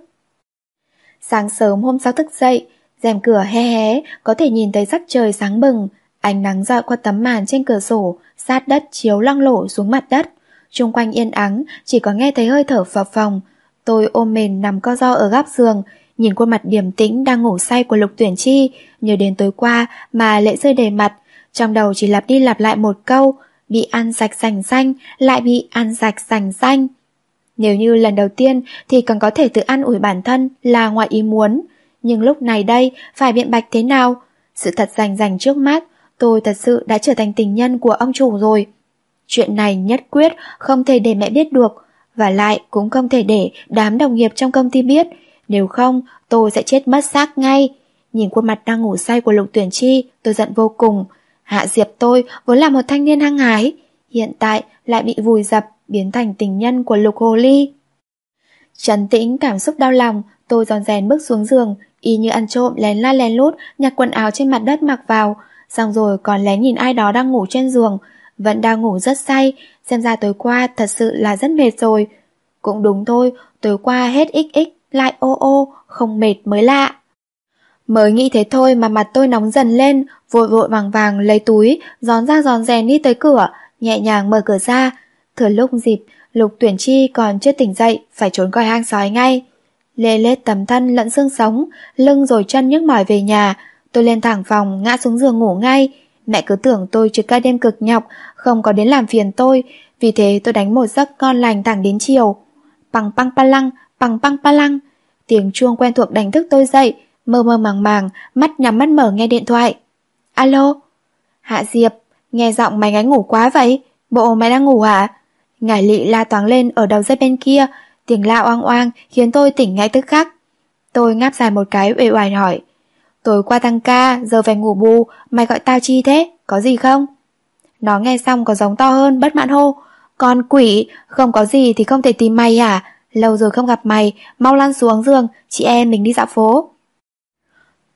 Sáng sớm hôm sau thức dậy, rèm cửa hé hé, có thể nhìn thấy sắc trời sáng bừng, ánh nắng dọi qua tấm màn trên cửa sổ, sát đất chiếu lăng lổ xuống mặt đất. Trung quanh yên ắng, chỉ có nghe thấy hơi thở phập phòng. Tôi ôm mền nằm co do ở góc giường, nhìn khuôn mặt điềm tĩnh đang ngủ say của Lục Tuyển Chi, nhớ đến tối qua mà lệ rơi đầy mặt, trong đầu chỉ lặp đi lặp lại một câu, bị ăn sạch sành xanh, lại bị ăn sạch sành xanh. Nếu như lần đầu tiên thì còn có thể tự ăn ủi bản thân là ngoại ý muốn, nhưng lúc này đây phải biện bạch thế nào? Sự thật rành rành trước mắt, tôi thật sự đã trở thành tình nhân của ông chủ rồi. Chuyện này nhất quyết không thể để mẹ biết được, và lại cũng không thể để đám đồng nghiệp trong công ty biết, nếu không tôi sẽ chết mất xác ngay. Nhìn khuôn mặt đang ngủ say của Lục Tuyển Chi, tôi giận vô cùng. Hạ Diệp tôi vốn là một thanh niên hăng hái, hiện tại lại bị vùi dập, biến thành tình nhân của Lục Hồ Ly. Trấn tĩnh cảm xúc đau lòng, tôi giòn rèn bước xuống giường, y như ăn trộm lén la lén lút, nhặt quần áo trên mặt đất mặc vào, xong rồi còn lén nhìn ai đó đang ngủ trên giường, vẫn đang ngủ rất say, xem ra tối qua thật sự là rất mệt rồi. Cũng đúng thôi, tối qua hết xx lại ô ô, không mệt mới lạ. Mới nghĩ thế thôi mà mặt tôi nóng dần lên, vội vội vàng vàng lấy túi, gión ra giòn rèn đi tới cửa, nhẹ nhàng mở cửa ra. Thừa lúc dịp, lục tuyển chi còn chưa tỉnh dậy, phải trốn coi hang sói ngay. Lê lết tấm thân lẫn xương sống, lưng rồi chân nhức mỏi về nhà. Tôi lên thẳng phòng, ngã xuống giường ngủ ngay. Mẹ cứ tưởng tôi trực ca đêm cực nhọc, không có đến làm phiền tôi, vì thế tôi đánh một giấc ngon lành thẳng đến chiều. Bằng băng pa lăng, bằng băng pa lăng. Tiếng chuông quen thuộc đánh thức tôi dậy, mơ mơ màng màng, mắt nhắm mắt mở nghe điện thoại. Alo? Hạ Diệp, nghe giọng mày ngáy ngủ quá vậy, bộ mày đang ngủ hả? Ngải lị la toáng lên ở đầu dây bên kia, tiếng la oang oang khiến tôi tỉnh ngay tức khắc. Tôi ngáp dài một cái uể oải hỏi. Tối qua tăng ca, giờ phải ngủ bù, mày gọi tao chi thế, có gì không? Nó nghe xong có giống to hơn, bất mãn hô. Con quỷ, không có gì thì không thể tìm mày à? Lâu rồi không gặp mày, mau lăn xuống giường, chị em mình đi dạo phố.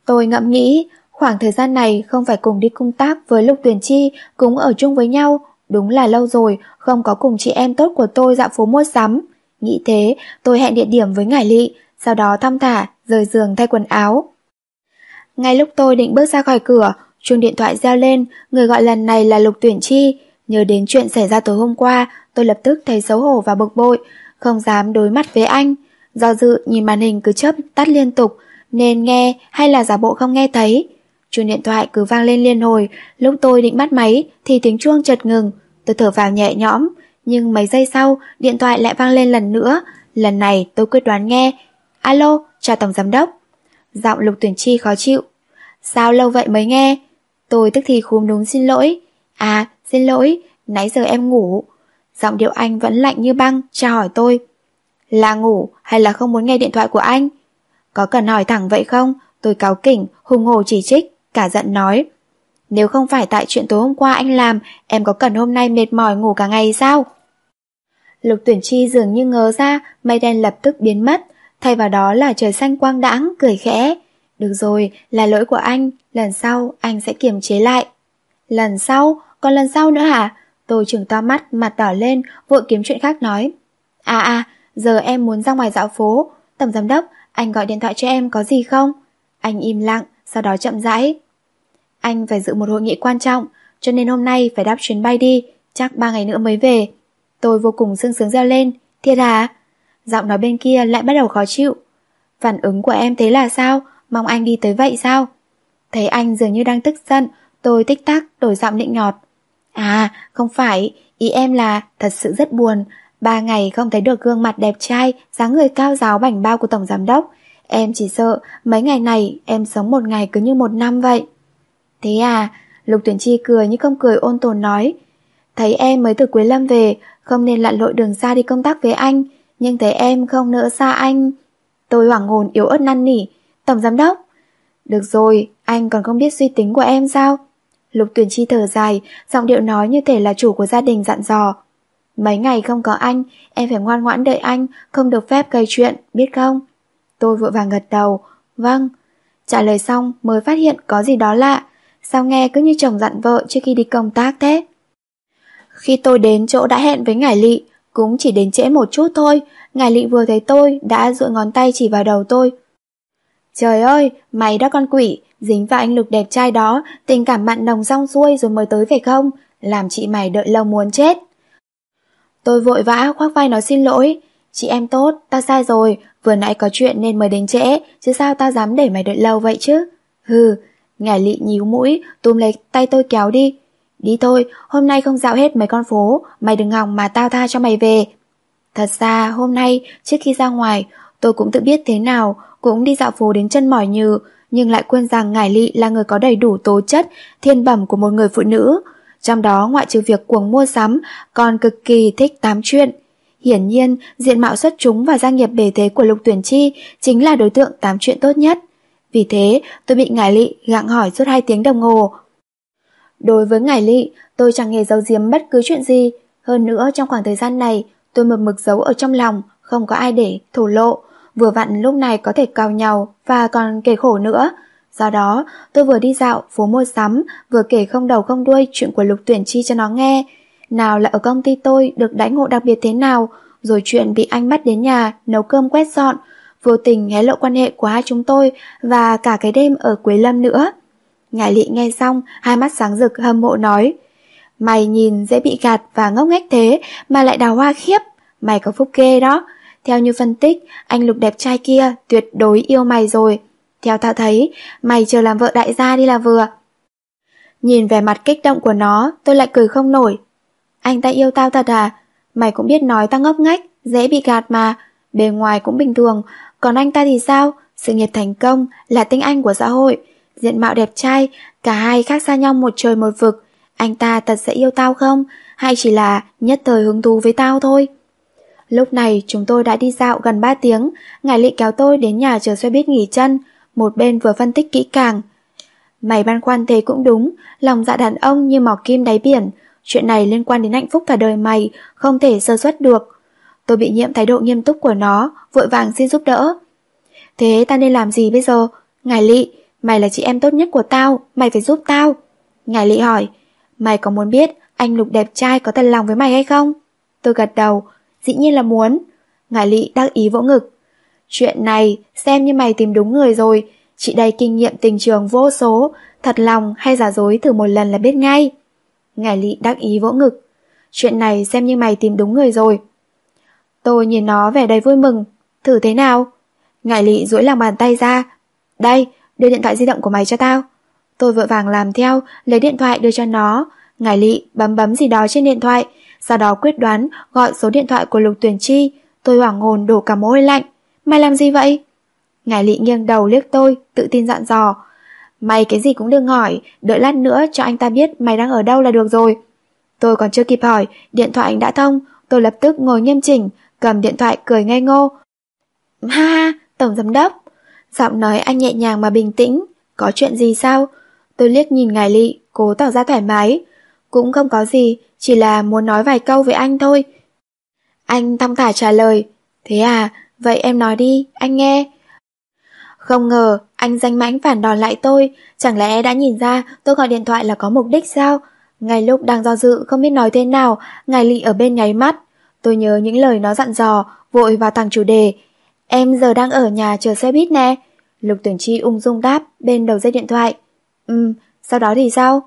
Tôi ngẫm nghĩ, khoảng thời gian này không phải cùng đi công tác với Lục Tuyển Chi, cũng ở chung với nhau, đúng là lâu rồi không có cùng chị em tốt của tôi dạo phố mua sắm. Nghĩ thế, tôi hẹn địa điểm với Ngải Lị, sau đó thong thả, rời giường thay quần áo. Ngay lúc tôi định bước ra khỏi cửa, chuông điện thoại reo lên, người gọi lần này là Lục Tuyển Chi. Nhớ đến chuyện xảy ra tối hôm qua, tôi lập tức thấy xấu hổ và bực bội, không dám đối mặt với anh. Do dự nhìn màn hình cứ chớp tắt liên tục, nên nghe hay là giả bộ không nghe thấy. Chuông điện thoại cứ vang lên liên hồi, lúc tôi định bắt máy thì tiếng chuông chợt ngừng, tôi thở vào nhẹ nhõm, nhưng mấy giây sau điện thoại lại vang lên lần nữa, lần này tôi quyết đoán nghe. Alo, chào tổng giám đốc. Giọng Lục Tuyển Chi khó chịu. Sao lâu vậy mới nghe? Tôi tức thì khúm đúng xin lỗi. À, xin lỗi, nãy giờ em ngủ. Giọng điệu anh vẫn lạnh như băng, tra hỏi tôi. Là ngủ hay là không muốn nghe điện thoại của anh? Có cần hỏi thẳng vậy không? Tôi cáo kỉnh, hùng hồ chỉ trích, cả giận nói. Nếu không phải tại chuyện tối hôm qua anh làm, em có cần hôm nay mệt mỏi ngủ cả ngày sao? Lục tuyển chi dường như ngớ ra, mây đen lập tức biến mất, thay vào đó là trời xanh quang đãng, cười khẽ. Được rồi, là lỗi của anh, lần sau anh sẽ kiềm chế lại. Lần sau? Còn lần sau nữa hả? Tôi trừng to mắt, mặt đỏ lên, vội kiếm chuyện khác nói. À à, giờ em muốn ra ngoài dạo phố. Tổng giám đốc, anh gọi điện thoại cho em có gì không? Anh im lặng, sau đó chậm rãi. Anh phải dự một hội nghị quan trọng, cho nên hôm nay phải đáp chuyến bay đi, chắc ba ngày nữa mới về. Tôi vô cùng sương sướng reo lên, thiệt à? Giọng nói bên kia lại bắt đầu khó chịu. Phản ứng của em thế là sao? Mong anh đi tới vậy sao? Thấy anh dường như đang tức giận, tôi tích tắc đổi giọng nịnh nhọt. À, không phải, ý em là thật sự rất buồn. Ba ngày không thấy được gương mặt đẹp trai, dáng người cao giáo bảnh bao của Tổng Giám Đốc. Em chỉ sợ mấy ngày này em sống một ngày cứ như một năm vậy. Thế à, Lục Tuyển Chi cười như không cười ôn tồn nói. Thấy em mới từ Quế Lâm về, không nên lặn lội đường xa đi công tác với anh, nhưng thấy em không nỡ xa anh. Tôi hoảng hồn yếu ớt năn nỉ. Tổng Giám Đốc. Được rồi, anh còn không biết suy tính của em sao? Lục Tuyển Chi thở dài, giọng điệu nói như thể là chủ của gia đình dặn dò. Mấy ngày không có anh, em phải ngoan ngoãn đợi anh, không được phép gây chuyện, biết không? Tôi vội vàng gật đầu, vâng. Trả lời xong mới phát hiện có gì đó lạ, sao nghe cứ như chồng dặn vợ trước khi đi công tác thế? Khi tôi đến chỗ đã hẹn với Ngải Lị, cũng chỉ đến trễ một chút thôi, Ngải Lị vừa thấy tôi đã dựa ngón tay chỉ vào đầu tôi. Trời ơi, mày đã con quỷ, dính vào anh Lục đẹp trai đó, tình cảm mặn nồng xong xuôi rồi mới tới phải không? Làm chị mày đợi lâu muốn chết. Tôi vội vã khoác vai nói xin lỗi. Chị em tốt, ta sai rồi, vừa nãy có chuyện nên mới đến trễ, chứ sao ta dám để mày đợi lâu vậy chứ? Hừ, ngải lị nhíu mũi, túm lấy tay tôi kéo đi. Đi thôi, hôm nay không dạo hết mấy con phố, mày đừng hòng mà tao tha cho mày về. Thật ra, hôm nay, trước khi ra ngoài, tôi cũng tự biết thế nào, cũng đi dạo phố đến chân mỏi như, nhưng lại quên rằng ngải lị là người có đầy đủ tố chất, thiên bẩm của một người phụ nữ. Trong đó ngoại trừ việc cuồng mua sắm, còn cực kỳ thích tám chuyện. Hiển nhiên, diện mạo xuất chúng và gia nghiệp bề thế của Lục Tuyển Chi chính là đối tượng tám chuyện tốt nhất. Vì thế, tôi bị ngải lị gặng hỏi suốt hai tiếng đồng hồ. Đối với ngải lị, tôi chẳng hề giấu giếm bất cứ chuyện gì. Hơn nữa, trong khoảng thời gian này, tôi mực mực giấu ở trong lòng, không có ai để thổ lộ. Vừa vặn lúc này có thể cào nhau và còn kể khổ nữa. Do đó, tôi vừa đi dạo, phố mua sắm, vừa kể không đầu không đuôi chuyện của Lục Tuyển Chi cho nó nghe. Nào là ở công ty tôi được đãi ngộ đặc biệt thế nào, rồi chuyện bị anh bắt đến nhà, nấu cơm quét dọn, vô tình hé lộ quan hệ của hai chúng tôi và cả cái đêm ở Quế Lâm nữa. Ngải lị nghe xong, hai mắt sáng rực hâm mộ nói Mày nhìn dễ bị gạt và ngốc nghếch thế mà lại đào hoa khiếp, mày có phúc ghê đó. Theo như phân tích, anh Lục đẹp trai kia tuyệt đối yêu mày rồi. Theo tao thấy, mày chờ làm vợ đại gia đi là vừa. Nhìn vẻ mặt kích động của nó, tôi lại cười không nổi. Anh ta yêu tao thật à? Mày cũng biết nói tao ngốc ngách, dễ bị gạt mà. Bề ngoài cũng bình thường, còn anh ta thì sao? Sự nghiệp thành công là tinh anh của xã hội. Diện mạo đẹp trai, cả hai khác xa nhau một trời một vực. Anh ta thật sẽ yêu tao không? Hay chỉ là nhất thời hứng thú với tao thôi? Lúc này chúng tôi đã đi dạo gần 3 tiếng, ngài lị kéo tôi đến nhà chờ xe buýt nghỉ chân một bên vừa phân tích kỹ càng. Mày băn khoăn thế cũng đúng, lòng dạ đàn ông như mỏ kim đáy biển, chuyện này liên quan đến hạnh phúc cả đời mày, không thể sơ suất được. Tôi bị nhiễm thái độ nghiêm túc của nó, vội vàng xin giúp đỡ. Thế ta nên làm gì bây giờ? Ngài Lị, mày là chị em tốt nhất của tao, mày phải giúp tao. Ngài Lị hỏi, mày có muốn biết anh Lục đẹp trai có thật lòng với mày hay không? Tôi gật đầu, dĩ nhiên là muốn. Ngải Lị đắc ý vỗ ngực, Chuyện này xem như mày tìm đúng người rồi, chị đây kinh nghiệm tình trường vô số, thật lòng hay giả dối thử một lần là biết ngay. Ngải Lị đắc ý vỗ ngực. Chuyện này xem như mày tìm đúng người rồi. Tôi nhìn nó vẻ đầy vui mừng. Thử thế nào? Ngải Lị duỗi lòng bàn tay ra. Đây, đưa điện thoại di động của mày cho tao. Tôi vội vàng làm theo, lấy điện thoại đưa cho nó. Ngải Lị bấm bấm gì đó trên điện thoại, sau đó quyết đoán gọi số điện thoại của Lục Tuyển Chi. Tôi hoảng hồn đổ cả mồ hôi lạnh. Mày làm gì vậy? Ngài lị nghiêng đầu liếc tôi, tự tin dặn dò. Mày cái gì cũng đừng hỏi, đợi lát nữa cho anh ta biết mày đang ở đâu là được rồi. Tôi còn chưa kịp hỏi, điện thoại anh đã thông, tôi lập tức ngồi nghiêm chỉnh, cầm điện thoại cười ngây ngô. Ha ha, tổng giám đốc. Giọng nói anh nhẹ nhàng mà bình tĩnh, có chuyện gì sao? Tôi liếc nhìn ngài lị, cố tỏ ra thoải mái. Cũng không có gì, chỉ là muốn nói vài câu với anh thôi. Anh thong thả trả lời, thế à, vậy em nói đi, anh nghe. Không ngờ, anh danh mãnh phản đòn lại tôi, chẳng lẽ đã nhìn ra tôi gọi điện thoại là có mục đích sao? Ngay lúc đang do dự không biết nói thế nào, ngài lị ở bên nháy mắt. Tôi nhớ những lời nó dặn dò, vội vào thẳng chủ đề. Em giờ đang ở nhà chờ xe buýt nè. Lục tuyển chi ung dung đáp bên đầu dây điện thoại. Ừm, sau đó thì sao?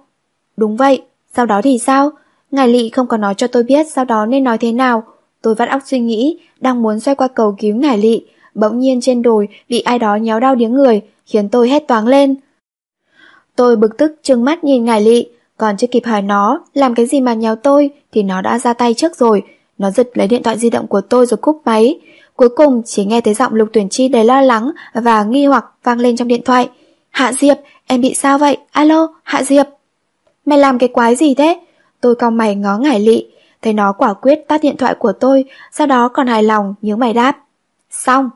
Đúng vậy, sau đó thì sao? Ngài lị không có nói cho tôi biết sau đó nên nói thế nào. Tôi vắt óc suy nghĩ, đang muốn xoay qua cầu cứu ngài lị. Bỗng nhiên trên đồi bị ai đó nhéo đau điếng người, khiến tôi hét toáng lên. Tôi bực tức trừng mắt nhìn ngài lị, còn chưa kịp hỏi nó làm cái gì mà nhéo tôi thì nó đã ra tay trước rồi. Nó giật lấy điện thoại di động của tôi rồi cúp máy. Cuối cùng chỉ nghe thấy giọng Lục Tuyển Chi đầy lo lắng và nghi hoặc vang lên trong điện thoại. Hạ Diệp, em bị sao vậy? Alo, Hạ Diệp. Mày làm cái quái gì thế? Tôi cau mày ngó ngải lị, thấy nó quả quyết tắt điện thoại của tôi, sau đó còn hài lòng nhớ mày đáp. Xong.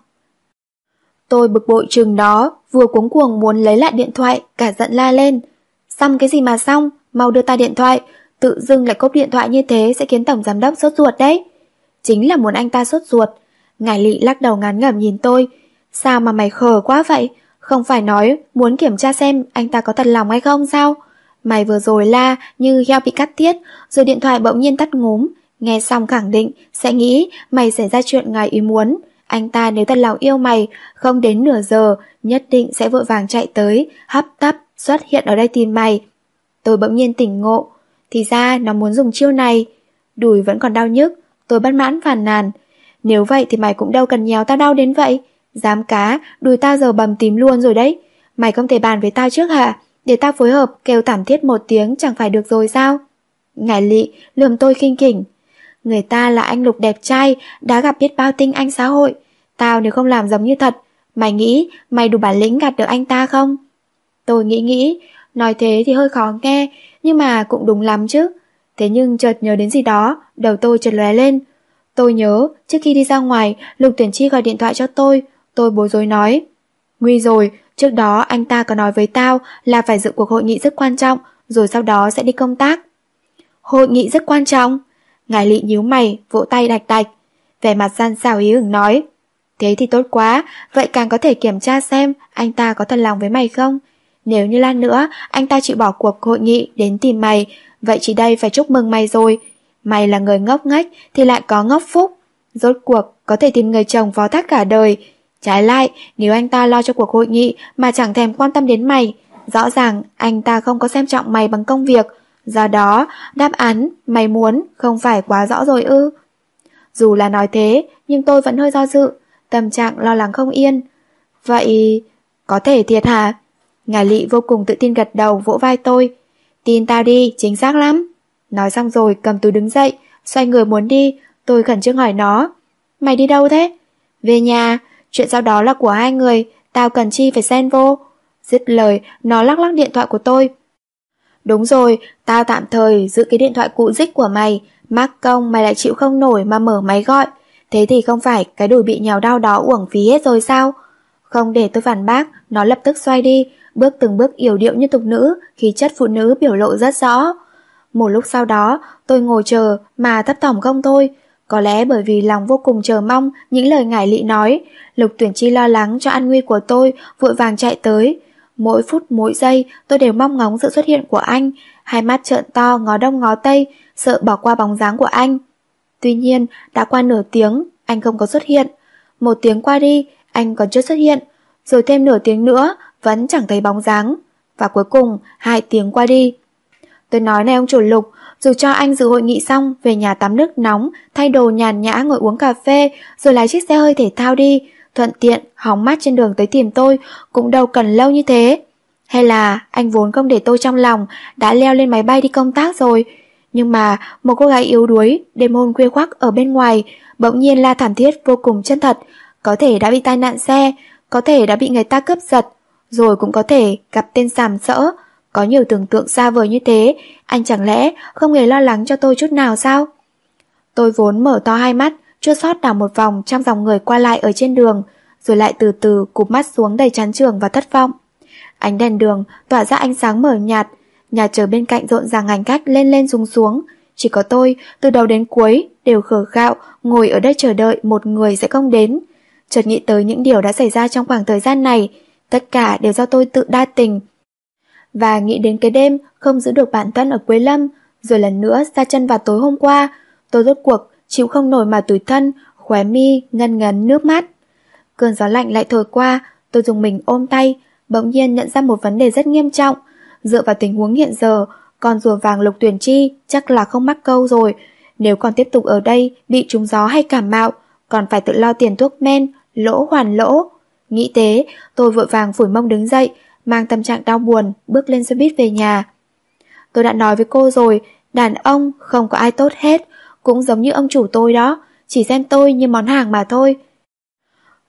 Tôi bực bội chừng đó, vừa cuống cuồng muốn lấy lại điện thoại, cả giận la lên. Xong cái gì mà xong, mau đưa ta điện thoại, tự dưng lại cốp điện thoại như thế sẽ khiến tổng giám đốc sốt ruột đấy. Chính là muốn anh ta sốt ruột. Ngải lị lắc đầu ngán ngẩm nhìn tôi. Sao mà mày khờ quá vậy? Không phải nói muốn kiểm tra xem anh ta có thật lòng hay không sao? Mày vừa rồi la như heo bị cắt tiết, rồi điện thoại bỗng nhiên tắt ngốm. Nghe xong khẳng định sẽ nghĩ mày xảy ra chuyện ngoài ý muốn. Anh ta nếu thật lòng yêu mày, không đến nửa giờ, nhất định sẽ vội vàng chạy tới, hấp tấp, xuất hiện ở đây tìm mày. Tôi bỗng nhiên tỉnh ngộ, thì ra nó muốn dùng chiêu này. Đùi vẫn còn đau nhức, tôi bất mãn phàn nàn. Nếu vậy thì mày cũng đâu cần nhéo tao đau đến vậy. Dám cá, đùi tao giờ bầm tím luôn rồi đấy. Mày không thể bàn với tao trước hả? Để ta phối hợp kêu thảm thiết một tiếng chẳng phải được rồi sao? Ngải lị lườm tôi khinh khỉnh. Người ta là anh Lục đẹp trai, đã gặp biết bao tinh anh xã hội. Tao nếu không làm giống như thật, mày nghĩ mày đủ bản lĩnh gạt được anh ta không? Tôi nghĩ nghĩ, nói thế thì hơi khó nghe, nhưng mà cũng đúng lắm chứ. Thế nhưng chợt nhớ đến gì đó, đầu tôi chợt lóe lên. Tôi nhớ, trước khi đi ra ngoài, Lục Tuyển Chi gọi điện thoại cho tôi, tôi bối rối nói. Nguy rồi, trước đó anh ta có nói với tao là phải dự cuộc hội nghị rất quan trọng, rồi sau đó sẽ đi công tác. Hội nghị rất quan trọng? Ngài lị nhíu mày, vỗ tay đạch đạch. Vẻ mặt gian xào ý hưởng nói. Thế thì tốt quá, vậy càng có thể kiểm tra xem anh ta có thật lòng với mày không. Nếu như lan nữa, anh ta chịu bỏ cuộc hội nghị đến tìm mày, vậy chỉ đây phải chúc mừng mày rồi. Mày là người ngốc nghếch thì lại có ngốc phúc. Rốt cuộc có thể tìm người chồng phó thác cả đời. Trái lại, nếu anh ta lo cho cuộc hội nghị mà chẳng thèm quan tâm đến mày, rõ ràng anh ta không có xem trọng mày bằng công việc. Do đó, đáp án mày muốn không phải quá rõ rồi ư. Dù là nói thế, nhưng tôi vẫn hơi do dự, tâm trạng lo lắng không yên. Vậy, có thể thiệt hả? Ngài Lị vô cùng tự tin gật đầu vỗ vai tôi. Tin tao đi, chính xác lắm. Nói xong rồi cầm túi đứng dậy, xoay người muốn đi, tôi khẩn trương hỏi nó. Mày đi đâu thế? Về nhà, chuyện sau đó là của hai người, tao cần chi phải xen vô. Dứt lời, nó lắc lắc điện thoại của tôi. Đúng rồi, tao tạm thời giữ cái điện thoại cũ dích của mày, mắc công mày lại chịu không nổi mà mở máy gọi. Thế thì không phải cái đùi bị nhào đau đó uổng phí hết rồi sao? Không để tôi phản bác, nó lập tức xoay đi, bước từng bước yểu điệu như tục nữ, khí chất phụ nữ biểu lộ rất rõ. Một lúc sau đó, tôi ngồi chờ mà thấp thỏm không thôi. Có lẽ bởi vì lòng vô cùng chờ mong những lời ngải lị nói, Lục Tuyển Chi lo lắng cho an nguy của tôi, vội vàng chạy tới. Mỗi phút mỗi giây tôi đều mong ngóng sự xuất hiện của anh, hai mắt trợn to ngó đông ngó tây, sợ bỏ qua bóng dáng của anh. Tuy nhiên, đã qua nửa tiếng, anh không có xuất hiện. Một tiếng qua đi, anh còn chưa xuất hiện. Rồi thêm nửa tiếng nữa, vẫn chẳng thấy bóng dáng. Và cuối cùng, hai tiếng qua đi. Tôi nói này ông chủ lục, dù cho anh dự hội nghị xong, về nhà tắm nước nóng, thay đồ nhàn nhã ngồi uống cà phê, rồi lái chiếc xe hơi thể thao đi, thuận tiện, hóng mát trên đường tới tìm tôi, cũng đâu cần lâu như thế. Hay là anh vốn không để tôi trong lòng, đã leo lên máy bay đi công tác rồi. Nhưng mà một cô gái yếu đuối, đêm hôn khuya khoác ở bên ngoài, bỗng nhiên la thảm thiết vô cùng chân thật, có thể đã bị tai nạn xe, có thể đã bị người ta cướp giật, rồi cũng có thể gặp tên sàm sỡ. Có nhiều tưởng tượng xa vời như thế, anh chẳng lẽ không hề lo lắng cho tôi chút nào sao? Tôi vốn mở to hai mắt, chưa sót đảo một vòng trong dòng người qua lại ở trên đường, rồi lại từ từ cụp mắt xuống đầy chán trường và thất vọng. Ánh đèn đường tỏa ra ánh sáng mờ nhạt, nhà chờ bên cạnh rộn ràng ngành khách lên lên xuống xuống. Chỉ có tôi, từ đầu đến cuối, đều khờ khạo, ngồi ở đây chờ đợi một người sẽ không đến. Chợt nghĩ tới những điều đã xảy ra trong khoảng thời gian này, tất cả đều do tôi tự đa tình. Và nghĩ đến cái đêm không giữ được bản thân ở Quế Lâm, rồi lần nữa ra chân vào tối hôm qua, tôi rốt cuộc chịu không nổi mà tủi thân, khóe mi, ngân ngấn nước mắt. Cơn gió lạnh lại thổi qua, tôi dùng mình ôm tay, bỗng nhiên nhận ra một vấn đề rất nghiêm trọng. Dựa vào tình huống hiện giờ, con rùa vàng lục tuyển chi chắc là không mắc câu rồi. Nếu còn tiếp tục ở đây, bị trúng gió hay cảm mạo, còn phải tự lo tiền thuốc men, lỗ hoàn lỗ. Nghĩ thế, tôi vội vàng phủi mông đứng dậy, mang tâm trạng đau buồn, bước lên xe buýt về nhà. Tôi đã nói với cô rồi, đàn ông không có ai tốt hết, cũng giống như ông chủ tôi đó, chỉ xem tôi như món hàng mà thôi.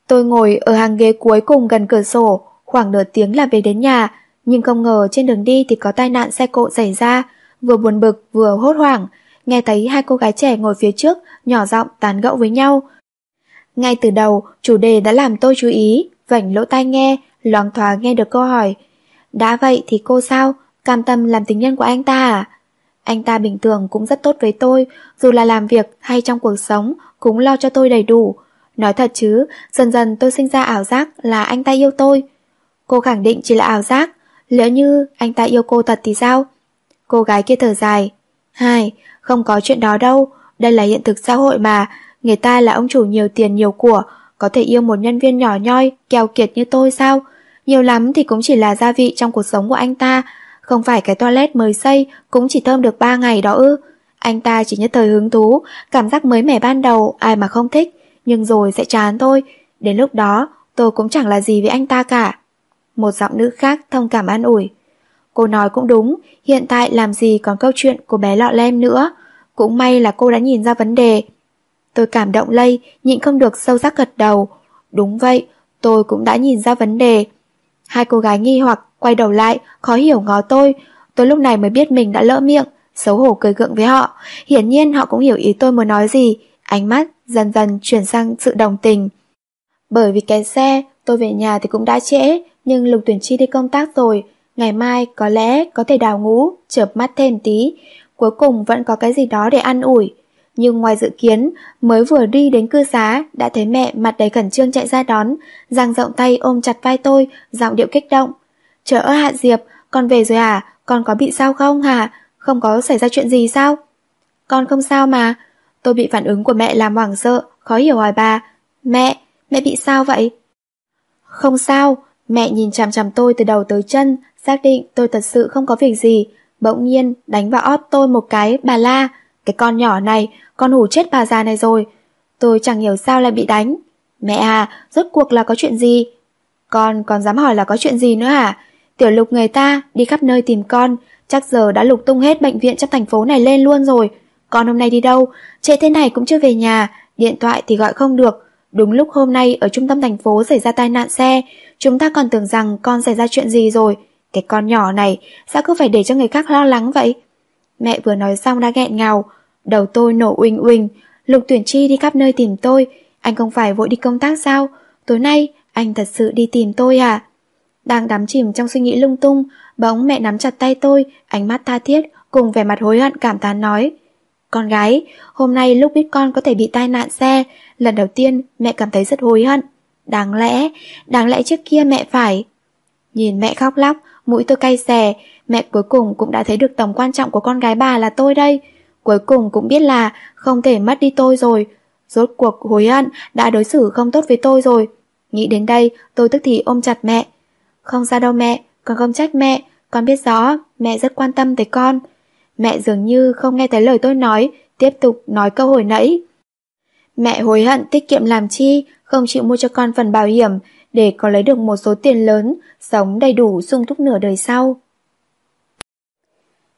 Tôi ngồi ở hàng ghế cuối cùng gần cửa sổ, khoảng nửa tiếng là về đến nhà, nhưng không ngờ trên đường đi thì có tai nạn xe cộ xảy ra, vừa buồn bực vừa hốt hoảng, nghe thấy hai cô gái trẻ ngồi phía trước, nhỏ giọng tán gẫu với nhau. Ngay từ đầu, chủ đề đã làm tôi chú ý, vảnh lỗ tai nghe, loáng thoáng nghe được câu hỏi. Đã vậy thì cô sao? Cam tâm làm tình nhân của anh ta à? Anh ta bình thường cũng rất tốt với tôi, dù là làm việc hay trong cuộc sống, cũng lo cho tôi đầy đủ. Nói thật chứ, dần dần tôi sinh ra ảo giác là anh ta yêu tôi. Cô khẳng định chỉ là ảo giác, lỡ như anh ta yêu cô thật thì sao? Cô gái kia thở dài. Hai, không có chuyện đó đâu, đây là hiện thực xã hội mà, người ta là ông chủ nhiều tiền nhiều của, có thể yêu một nhân viên nhỏ nhoi, keo kiệt như tôi sao? Nhiều lắm thì cũng chỉ là gia vị trong cuộc sống của anh ta, không phải cái toilet mới xây cũng chỉ thơm được 3 ngày đó ư. Anh ta chỉ nhất thời hứng thú, cảm giác mới mẻ ban đầu ai mà không thích, nhưng rồi sẽ chán thôi. Đến lúc đó, tôi cũng chẳng là gì với anh ta cả. Một giọng nữ khác thông cảm an ủi. Cô nói cũng đúng, hiện tại làm gì còn câu chuyện của bé lọ lem nữa. Cũng may là cô đã nhìn ra vấn đề. Tôi cảm động lây, nhịn không được sâu sắc gật đầu. Đúng vậy, tôi cũng đã nhìn ra vấn đề. Hai cô gái nghi hoặc quay đầu lại, khó hiểu ngó tôi. Tôi lúc này mới biết mình đã lỡ miệng, xấu hổ cười gượng với họ. Hiển nhiên họ cũng hiểu ý tôi muốn nói gì, ánh mắt dần dần chuyển sang sự đồng tình. Bởi vì cái xe, tôi về nhà thì cũng đã trễ, nhưng Lục Tuyển Chi đi công tác rồi, ngày mai có lẽ có thể đào ngũ, chợp mắt thêm tí, cuối cùng vẫn có cái gì đó để ăn ủi. Nhưng ngoài dự kiến, mới vừa đi đến cư xá, đã thấy mẹ mặt đầy khẩn trương chạy ra đón, giang rộng tay ôm chặt vai tôi, giọng điệu kích động. Chờ ơ Hạ Diệp, con về rồi à? Con có bị sao không hả? Không có xảy ra chuyện gì sao? Con không sao mà. Tôi bị phản ứng của mẹ làm hoảng sợ, khó hiểu hỏi bà. Mẹ, mẹ bị sao vậy? Không sao, mẹ nhìn chằm chằm tôi từ đầu tới chân, xác định tôi thật sự không có việc gì. Bỗng nhiên đánh vào ót tôi một cái bà la. Cái con nhỏ này, con hủ chết bà già này rồi. Tôi chẳng hiểu sao lại bị đánh. Mẹ à, rốt cuộc là có chuyện gì? Con còn dám hỏi là có chuyện gì nữa hả? Tiểu lục người ta đi khắp nơi tìm con, chắc giờ đã lục tung hết bệnh viện trong thành phố này lên luôn rồi. Con hôm nay đi đâu? Trễ thế này cũng chưa về nhà, điện thoại thì gọi không được. Đúng lúc hôm nay ở trung tâm thành phố xảy ra tai nạn xe, chúng ta còn tưởng rằng con xảy ra chuyện gì rồi. Cái con nhỏ này, sao cứ phải để cho người khác lo lắng vậy? Mẹ vừa nói xong đã nghẹn ngào, đầu tôi nổ uỳnh uỳnh. Lục tuyển chi đi khắp nơi tìm tôi, anh không phải vội đi công tác sao? Tối nay, anh thật sự đi tìm tôi à? Đang đắm chìm trong suy nghĩ lung tung, bỗng mẹ nắm chặt tay tôi, ánh mắt tha thiết, cùng vẻ mặt hối hận cảm thán nói. Con gái, hôm nay lúc biết con có thể bị tai nạn xe, lần đầu tiên mẹ cảm thấy rất hối hận. Đáng lẽ, đáng lẽ trước kia mẹ phải. Nhìn mẹ khóc lóc, mũi tôi cay xè, mẹ cuối cùng cũng đã thấy được tầm quan trọng của con gái bà là tôi đây. Cuối cùng cũng biết là không thể mất đi tôi rồi. Rốt cuộc hối hận đã đối xử không tốt với tôi rồi. Nghĩ đến đây, tôi tức thì ôm chặt mẹ. Không sao đâu mẹ, con không trách mẹ, con biết rõ, mẹ rất quan tâm tới con. Mẹ dường như không nghe thấy lời tôi nói, tiếp tục nói câu hồi nãy. Mẹ hối hận tiết kiệm làm chi, không chịu mua cho con phần bảo hiểm, để có lấy được một số tiền lớn, sống đầy đủ sung túc nửa đời sau.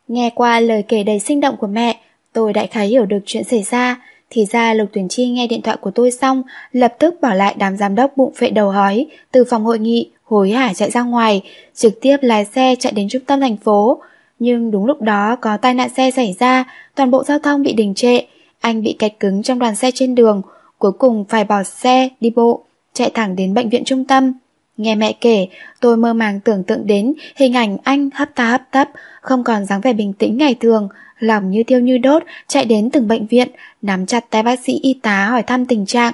Nghe qua lời kể đầy sinh động của mẹ, tôi đại khái hiểu được chuyện xảy ra, thì ra Lục Tuyển Chi nghe điện thoại của tôi xong, lập tức bỏ lại đám giám đốc bụng phệ đầu hói, từ phòng hội nghị, hối hả chạy ra ngoài, trực tiếp lái xe chạy đến trung tâm thành phố. Nhưng đúng lúc đó có tai nạn xe xảy ra, toàn bộ giao thông bị đình trệ, anh bị kẹt cứng trong đoàn xe trên đường, cuối cùng phải bỏ xe, đi bộ, chạy thẳng đến bệnh viện trung tâm. Nghe mẹ kể, tôi mơ màng tưởng tượng đến hình ảnh anh hấp ta hấp tấp, không còn dáng vẻ bình tĩnh ngày thường, lòng như thiêu như đốt, chạy đến từng bệnh viện, nắm chặt tay bác sĩ y tá hỏi thăm tình trạng.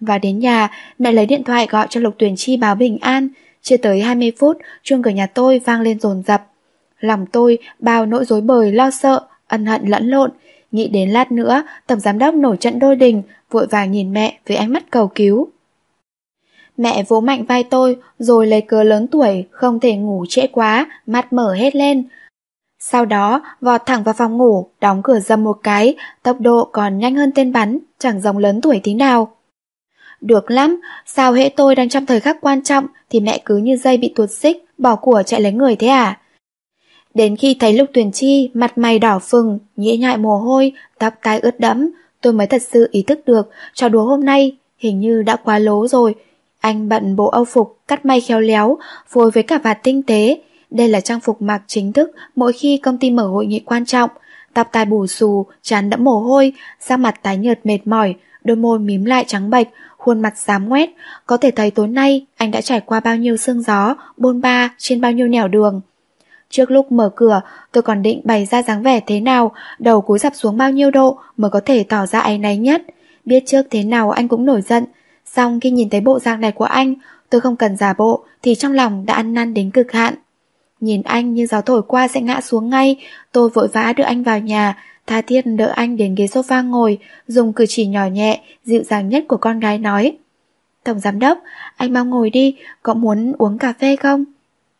Và đến nhà, mẹ lấy điện thoại gọi cho Lục tuyền Chi báo bình an. Chưa tới 20 phút, chuông cửa nhà tôi vang lên rồn rập. Lòng tôi bao nỗi rối bời lo sợ, ân hận lẫn lộn. Nghĩ đến lát nữa, tổng giám đốc nổi trận đôi đình, vội vàng nhìn mẹ với ánh mắt cầu cứu. Mẹ vỗ mạnh vai tôi, rồi lấy cớ lớn tuổi, không thể ngủ trễ quá, mắt mở hết lên. Sau đó, vọt thẳng vào phòng ngủ, đóng cửa dâm một cái, tốc độ còn nhanh hơn tên bắn, chẳng giống lớn tuổi tí nào. Được lắm, sao hệ tôi đang trong thời khắc quan trọng thì mẹ cứ như dây bị tuột xích, bỏ của chạy lấy người thế à? Đến khi thấy Lục Tuyền Chi mặt mày đỏ phừng, nhễ nhại mồ hôi, tóc tai ướt đẫm, tôi mới thật sự ý thức được trò đùa hôm nay hình như đã quá lố rồi. Anh bận bộ âu phục, cắt may khéo léo, phối với cả vạt tinh tế. Đây là trang phục mặc chính thức mỗi khi công ty mở hội nghị quan trọng. Tóc tai bù xù, chán đẫm mồ hôi, da mặt tái nhợt mệt mỏi, đôi môi mím lại trắng bệch, khuôn mặt xám ngoét. Có thể thấy tối nay anh đã trải qua bao nhiêu sương gió, bôn ba trên bao nhiêu nẻo đường. Trước lúc mở cửa, tôi còn định bày ra dáng vẻ thế nào, đầu cúi dập xuống bao nhiêu độ mới có thể tỏ ra áy náy nhất. Biết trước thế nào anh cũng nổi giận. Xong khi nhìn thấy bộ dạng này của anh, tôi không cần giả bộ thì trong lòng đã ăn năn đến cực hạn. Nhìn anh như gió thổi qua sẽ ngã xuống ngay, tôi vội vã đưa anh vào nhà, tha thiết đỡ anh đến ghế sofa ngồi, dùng cử chỉ nhỏ nhẹ, dịu dàng nhất của con gái nói. Tổng giám đốc, anh mau ngồi đi, có muốn uống cà phê không?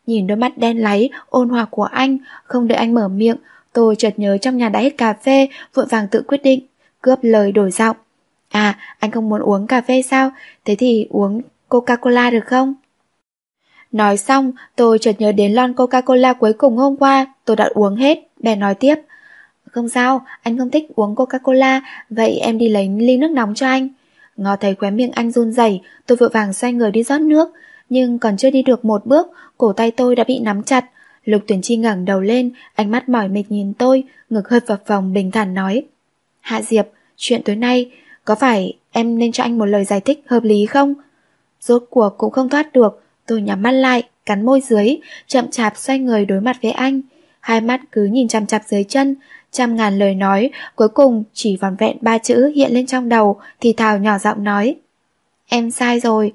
Nhìn đôi mắt đen láy, ôn hòa của anh, không đợi anh mở miệng, tôi chợt nhớ trong nhà đã hết cà phê, vội vàng tự quyết định, cướp lời đổi giọng. À, anh không muốn uống cà phê sao? Thế thì uống Coca-Cola được không? Nói xong, tôi chợt nhớ đến lon Coca-Cola cuối cùng hôm qua, tôi đã uống hết, bèn nói tiếp. Không sao, anh không thích uống Coca-Cola, vậy em đi lấy ly nước nóng cho anh. Ngó thấy khóe miệng anh run rẩy, tôi vội vàng xoay người đi rót nước, nhưng còn chưa đi được một bước, cổ tay tôi đã bị nắm chặt. Lục tuyển chi ngẩng đầu lên, ánh mắt mỏi mệt nhìn tôi, ngực hơi phập phồng bình thản nói. Hạ Diệp, chuyện tối nay, có phải em nên cho anh một lời giải thích hợp lý không? Rốt cuộc cũng không thoát được, tôi nhắm mắt lại, cắn môi dưới, chậm chạp xoay người đối mặt với anh. Hai mắt cứ nhìn chằm chạp dưới chân, trăm ngàn lời nói, cuối cùng chỉ vòn vẹn ba chữ hiện lên trong đầu, thì thào nhỏ giọng nói. Em sai rồi.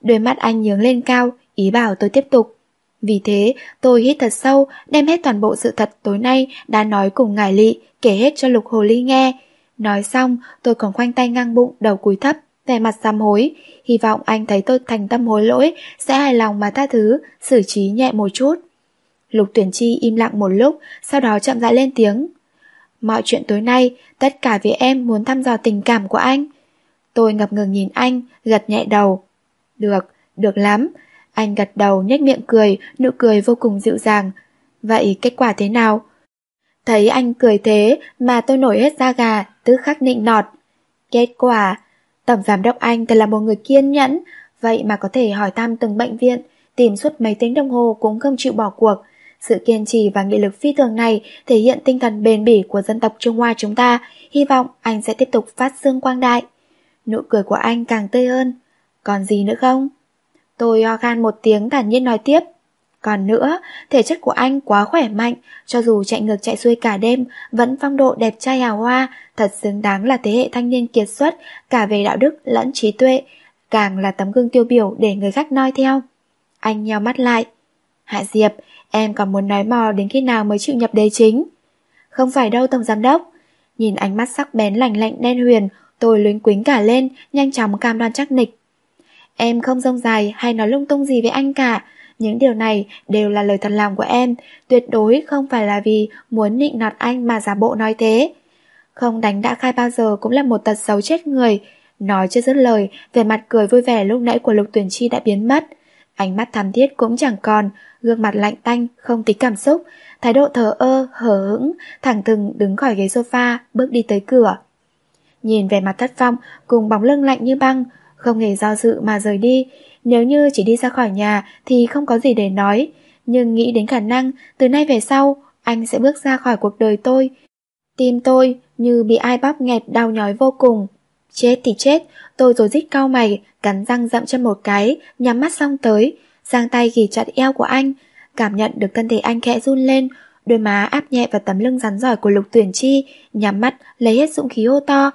Đôi mắt anh nhướng lên cao, ý bảo tôi tiếp tục. Vì thế, tôi hít thật sâu, đem hết toàn bộ sự thật tối nay đã nói cùng ngài lị, kể hết cho Lục Hồ Ly nghe. Nói xong, tôi còn khoanh tay ngang bụng, đầu cúi thấp, vẻ mặt sám hối. Hy vọng anh thấy tôi thành tâm hối lỗi, sẽ hài lòng mà tha thứ, xử trí nhẹ một chút. Lục tuyển chi im lặng một lúc, sau đó chậm rãi lên tiếng. Mọi chuyện tối nay, tất cả vì em muốn thăm dò tình cảm của anh. Tôi ngập ngừng nhìn anh, gật nhẹ đầu. Được, được lắm. Anh gật đầu nhếch miệng cười, nụ cười vô cùng dịu dàng. Vậy kết quả thế nào? Thấy anh cười thế mà tôi nổi hết da gà, tức khắc nịnh nọt. Kết quả, tổng giám đốc anh thật là một người kiên nhẫn, vậy mà có thể hỏi thăm từng bệnh viện, tìm suốt mấy tiếng đồng hồ cũng không chịu bỏ cuộc. Sự kiên trì và nghị lực phi thường này thể hiện tinh thần bền bỉ của dân tộc Trung Hoa chúng ta, hy vọng anh sẽ tiếp tục phát dương quang đại. Nụ cười của anh càng tươi hơn. Còn gì nữa không? Tôi ho khan một tiếng thản nhiên nói tiếp. Còn nữa, thể chất của anh quá khỏe mạnh, cho dù chạy ngược chạy xuôi cả đêm, vẫn phong độ đẹp trai hào hoa, thật xứng đáng là thế hệ thanh niên kiệt xuất, cả về đạo đức lẫn trí tuệ, càng là tấm gương tiêu biểu để người khác noi theo. Anh nheo mắt lại. Hạ Diệp, em còn muốn nói mò đến khi nào mới chịu nhập đế chính? Không phải đâu Tổng Giám Đốc. Nhìn ánh mắt sắc bén lạnh lạnh đen huyền, tôi luyến quính cả lên, nhanh chóng cam đoan chắc nịch. Em không rông dài hay nói lung tung gì với anh cả, những điều này đều là lời thật lòng của em, tuyệt đối không phải là vì muốn nịnh nọt anh mà giả bộ nói thế. Không đánh đã khai bao giờ cũng là một tật xấu chết người. Nói chưa dứt lời, về mặt cười vui vẻ lúc nãy của Lục Tuyển Chi đã biến mất. Ánh mắt thắm thiết cũng chẳng còn, gương mặt lạnh tanh, không tí cảm xúc, thái độ thờ ơ, hờ hững, thẳng thừng đứng khỏi ghế sofa, bước đi tới cửa. Nhìn về mặt thất vọng, cùng bóng lưng lạnh như băng, không hề do dự mà rời đi, nếu như chỉ đi ra khỏi nhà thì không có gì để nói, nhưng nghĩ đến khả năng từ nay về sau anh sẽ bước ra khỏi cuộc đời tôi. Tim tôi như bị ai bóp nghẹt đau nhói vô cùng. Chết thì chết, tôi rồi rít cau mày, cắn răng dậm chân một cái, nhắm mắt xong tới, giang tay ghì chặt eo của anh, cảm nhận được thân thể anh khẽ run lên, đôi má áp nhẹ vào tấm lưng rắn giỏi của Lục Tuyển Chi, nhắm mắt lấy hết dũng khí hô to.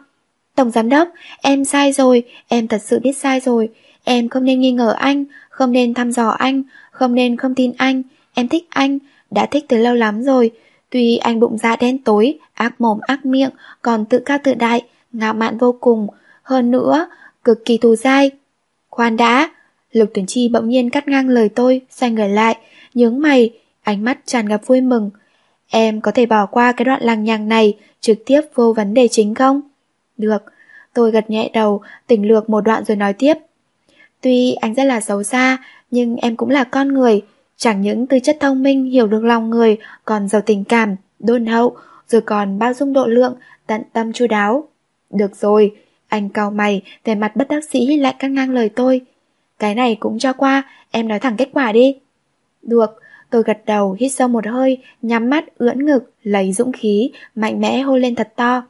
Tổng giám đốc, em sai rồi, em thật sự biết sai rồi, em không nên nghi ngờ anh, không nên thăm dò anh, không nên không tin anh, em thích anh, đã thích từ lâu lắm rồi. Tuy anh bụng dạ đen tối, ác mồm ác miệng, còn tự cao tự đại, ngạo mạn vô cùng, hơn nữa, cực kỳ thù dai. Khoan đã, Lục Tuyển Chi bỗng nhiên cắt ngang lời tôi, xoay người lại, nhướng mày, ánh mắt tràn ngập vui mừng. Em có thể bỏ qua cái đoạn lằng nhằng này, trực tiếp vô vấn đề chính không? Được, tôi gật nhẹ đầu, tỉnh lược một đoạn rồi nói tiếp. Tuy anh rất là xấu xa, nhưng em cũng là con người, chẳng những tư chất thông minh hiểu được lòng người, còn giàu tình cảm, đôn hậu, rồi còn bao dung độ lượng, tận tâm chu đáo. Được rồi, anh cau mày, vẻ mặt bất đắc sĩ lại cắt ngang lời tôi. Cái này cũng cho qua, em nói thẳng kết quả đi. Được, tôi gật đầu, hít sâu một hơi, nhắm mắt, ưỡn ngực, lấy dũng khí, mạnh mẽ hô lên thật to.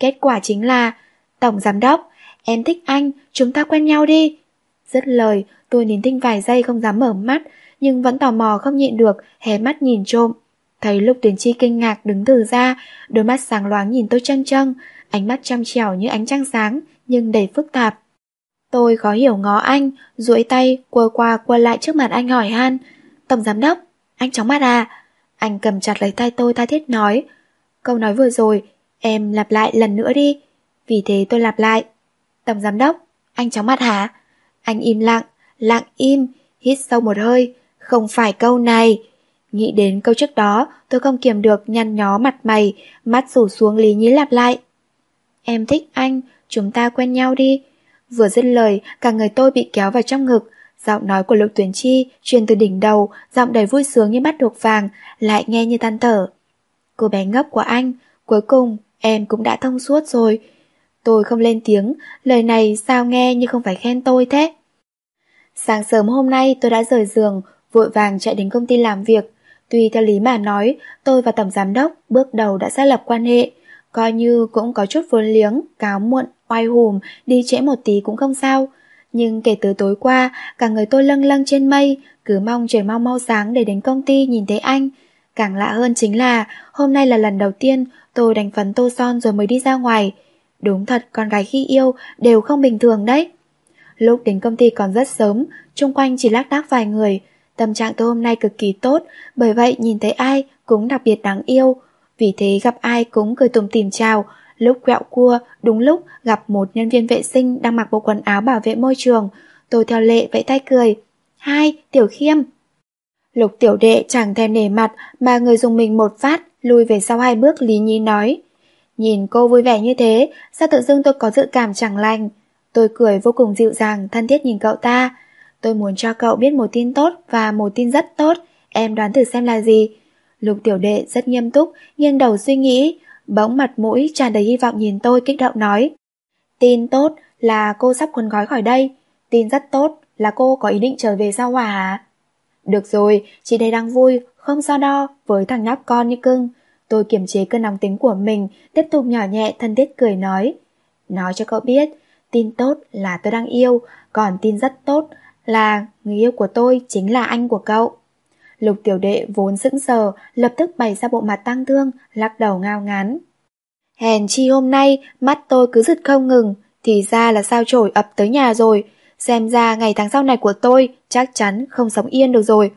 Kết quả chính là, Tổng Giám Đốc, em thích anh, chúng ta quen nhau đi. Dứt lời, tôi nín thinh vài giây không dám mở mắt, nhưng vẫn tò mò không nhịn được, hé mắt nhìn trộm. Thấy Lục Tuyển Chi kinh ngạc đứng từ ra, đôi mắt sáng loáng nhìn tôi trăng trăng, ánh mắt trong trẻo như ánh trăng sáng, nhưng đầy phức tạp. Tôi khó hiểu ngó anh, duỗi tay, quơ qua quơ lại trước mặt anh hỏi han. Tổng giám đốc, anh chóng mắt à? Anh cầm chặt lấy tay tôi tha thiết nói. Câu nói vừa rồi, em lặp lại lần nữa đi. Vì thế tôi lặp lại. Tổng giám đốc, anh chóng mặt hả? Anh im lặng, lặng im, hít sâu một hơi. Không phải câu này. Nghĩ đến câu trước đó, tôi không kiềm được nhăn nhó mặt mày, mắt rủ xuống lý nhí lặp lại. Em thích anh, chúng ta quen nhau đi. Vừa dứt lời, cả người tôi bị kéo vào trong ngực. Giọng nói của Lục Tuyển Chi truyền từ đỉnh đầu, giọng đầy vui sướng như bắt được vàng, lại nghe như tan thở. Cô bé ngốc của anh, cuối cùng em cũng đã thông suốt rồi. Tôi không lên tiếng, lời này sao nghe như không phải khen tôi thế. Sáng sớm hôm nay tôi đã rời giường, vội vàng chạy đến công ty làm việc. Tuy theo lý mà nói, tôi và tổng giám đốc bước đầu đã xác lập quan hệ, coi như cũng có chút vốn liếng, cáo muộn, oai hùm, đi trễ một tí cũng không sao. Nhưng kể từ tối qua, cả người tôi lâng lâng trên mây, cứ mong trời mau mau sáng để đến công ty nhìn thấy anh. Càng lạ hơn chính là, hôm nay là lần đầu tiên tôi đánh phấn tô son rồi mới đi ra ngoài. Đúng thật, con gái khi yêu đều không bình thường đấy. Lúc đến công ty còn rất sớm, chung quanh chỉ lác đác vài người. Tâm trạng tôi hôm nay cực kỳ tốt, bởi vậy nhìn thấy ai cũng đặc biệt đáng yêu. Vì thế gặp ai cũng cười tùm tìm chào, lúc quẹo cua, đúng lúc gặp một nhân viên vệ sinh đang mặc bộ quần áo bảo vệ môi trường. Tôi theo lệ vẫy tay cười. Hai, Tiểu Khiêm. Lục tiểu đệ chẳng thèm nể mặt mà người dùng mình một phát, lùi về sau hai bước Lý Nhi nói. Nhìn cô vui vẻ như thế, sao tự dưng tôi có dự cảm chẳng lành. Tôi cười vô cùng dịu dàng, thân thiết nhìn cậu ta. Tôi muốn cho cậu biết một tin tốt và một tin rất tốt, em đoán thử xem là gì. Lục tiểu đệ rất nghiêm túc, nghiêng đầu suy nghĩ, bỗng mặt mũi tràn đầy hy vọng nhìn tôi kích động nói. Tin tốt là cô sắp cuốn gói khỏi đây, tin rất tốt là cô có ý định trở về sao hòa à hả? Được rồi, chị đây đang vui, không so đo với thằng nhóc con như cưng. Tôi kiềm chế cơn nóng tính của mình, tiếp tục nhỏ nhẹ thân thiết cười nói. Nói cho cậu biết, tin tốt là tôi đang yêu, còn tin rất tốt là người yêu của tôi chính là anh của cậu. Lục tiểu đệ vốn sững sờ, lập tức bày ra bộ mặt tăng thương, lắc đầu ngao ngán. Hèn chi hôm nay, mắt tôi cứ giật không ngừng, thì ra là sao trổi ập tới nhà rồi. Xem ra ngày tháng sau này của tôi chắc chắn không sống yên được rồi.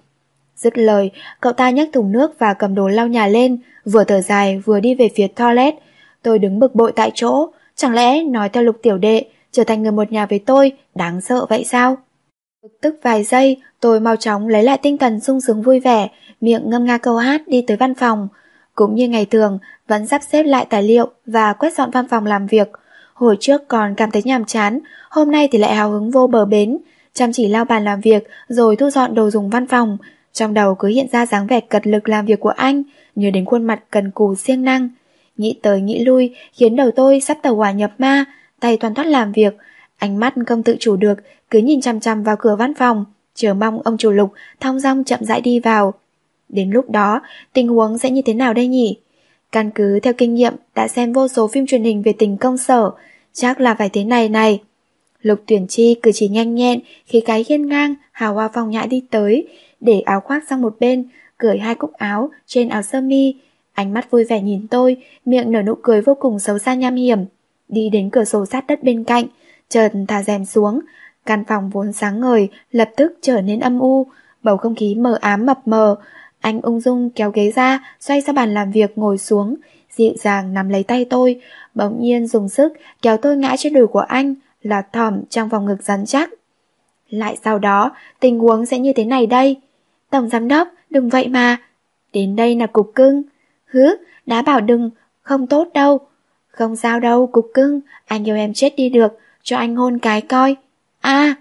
Dứt lời, cậu ta nhấc thùng nước và cầm đồ lau nhà lên, vừa thở dài vừa đi về phía toilet. Tôi đứng bực bội tại chỗ, chẳng lẽ nói theo lục tiểu đệ, trở thành người một nhà với tôi, đáng sợ vậy sao? Tức vài giây, tôi mau chóng lấy lại tinh thần sung sướng vui vẻ, miệng ngâm nga câu hát đi tới văn phòng. Cũng như ngày thường, vẫn sắp xếp lại tài liệu và quét dọn văn phòng làm việc. Hồi trước còn cảm thấy nhàm chán, hôm nay thì lại hào hứng vô bờ bến, chăm chỉ lao bàn làm việc rồi thu dọn đồ dùng văn phòng. Trong đầu cứ hiện ra dáng vẻ cật lực làm việc của anh, nhớ đến khuôn mặt cần cù siêng năng. Nghĩ tới nghĩ lui khiến đầu tôi sắp tàu hỏa nhập ma, tay toàn thoát làm việc, ánh mắt không tự chủ được, cứ nhìn chăm chăm vào cửa văn phòng, chờ mong ông chủ lục thong dong chậm rãi đi vào. Đến lúc đó, tình huống sẽ như thế nào đây nhỉ? Căn cứ theo kinh nghiệm đã xem vô số phim truyền hình về tình công sở, chắc là phải thế này này. Lục tuyển chi cử chỉ nhanh nhẹn khi cái hiên ngang, hào hoa phong nhã đi tới, để áo khoác sang một bên, cởi hai cúc áo trên áo sơ mi. Ánh mắt vui vẻ nhìn tôi, miệng nở nụ cười vô cùng xấu xa nham hiểm. Đi đến cửa sổ sát đất bên cạnh, chợt thả rèm xuống. Căn phòng vốn sáng ngời, lập tức trở nên âm u, bầu không khí mờ ám mập mờ. Anh ung dung kéo ghế ra, xoay ra bàn làm việc ngồi xuống, dịu dàng nắm lấy tay tôi, bỗng nhiên dùng sức kéo tôi ngã trên đùi của anh, là thỏm trong vòng ngực rắn chắc. Lại sau đó, tình huống sẽ như thế này đây. Tổng giám đốc, đừng vậy mà. Đến đây là cục cưng. Hứ, đã bảo đừng, không tốt đâu. Không sao đâu, cục cưng, anh yêu em chết đi được, cho anh hôn cái coi. a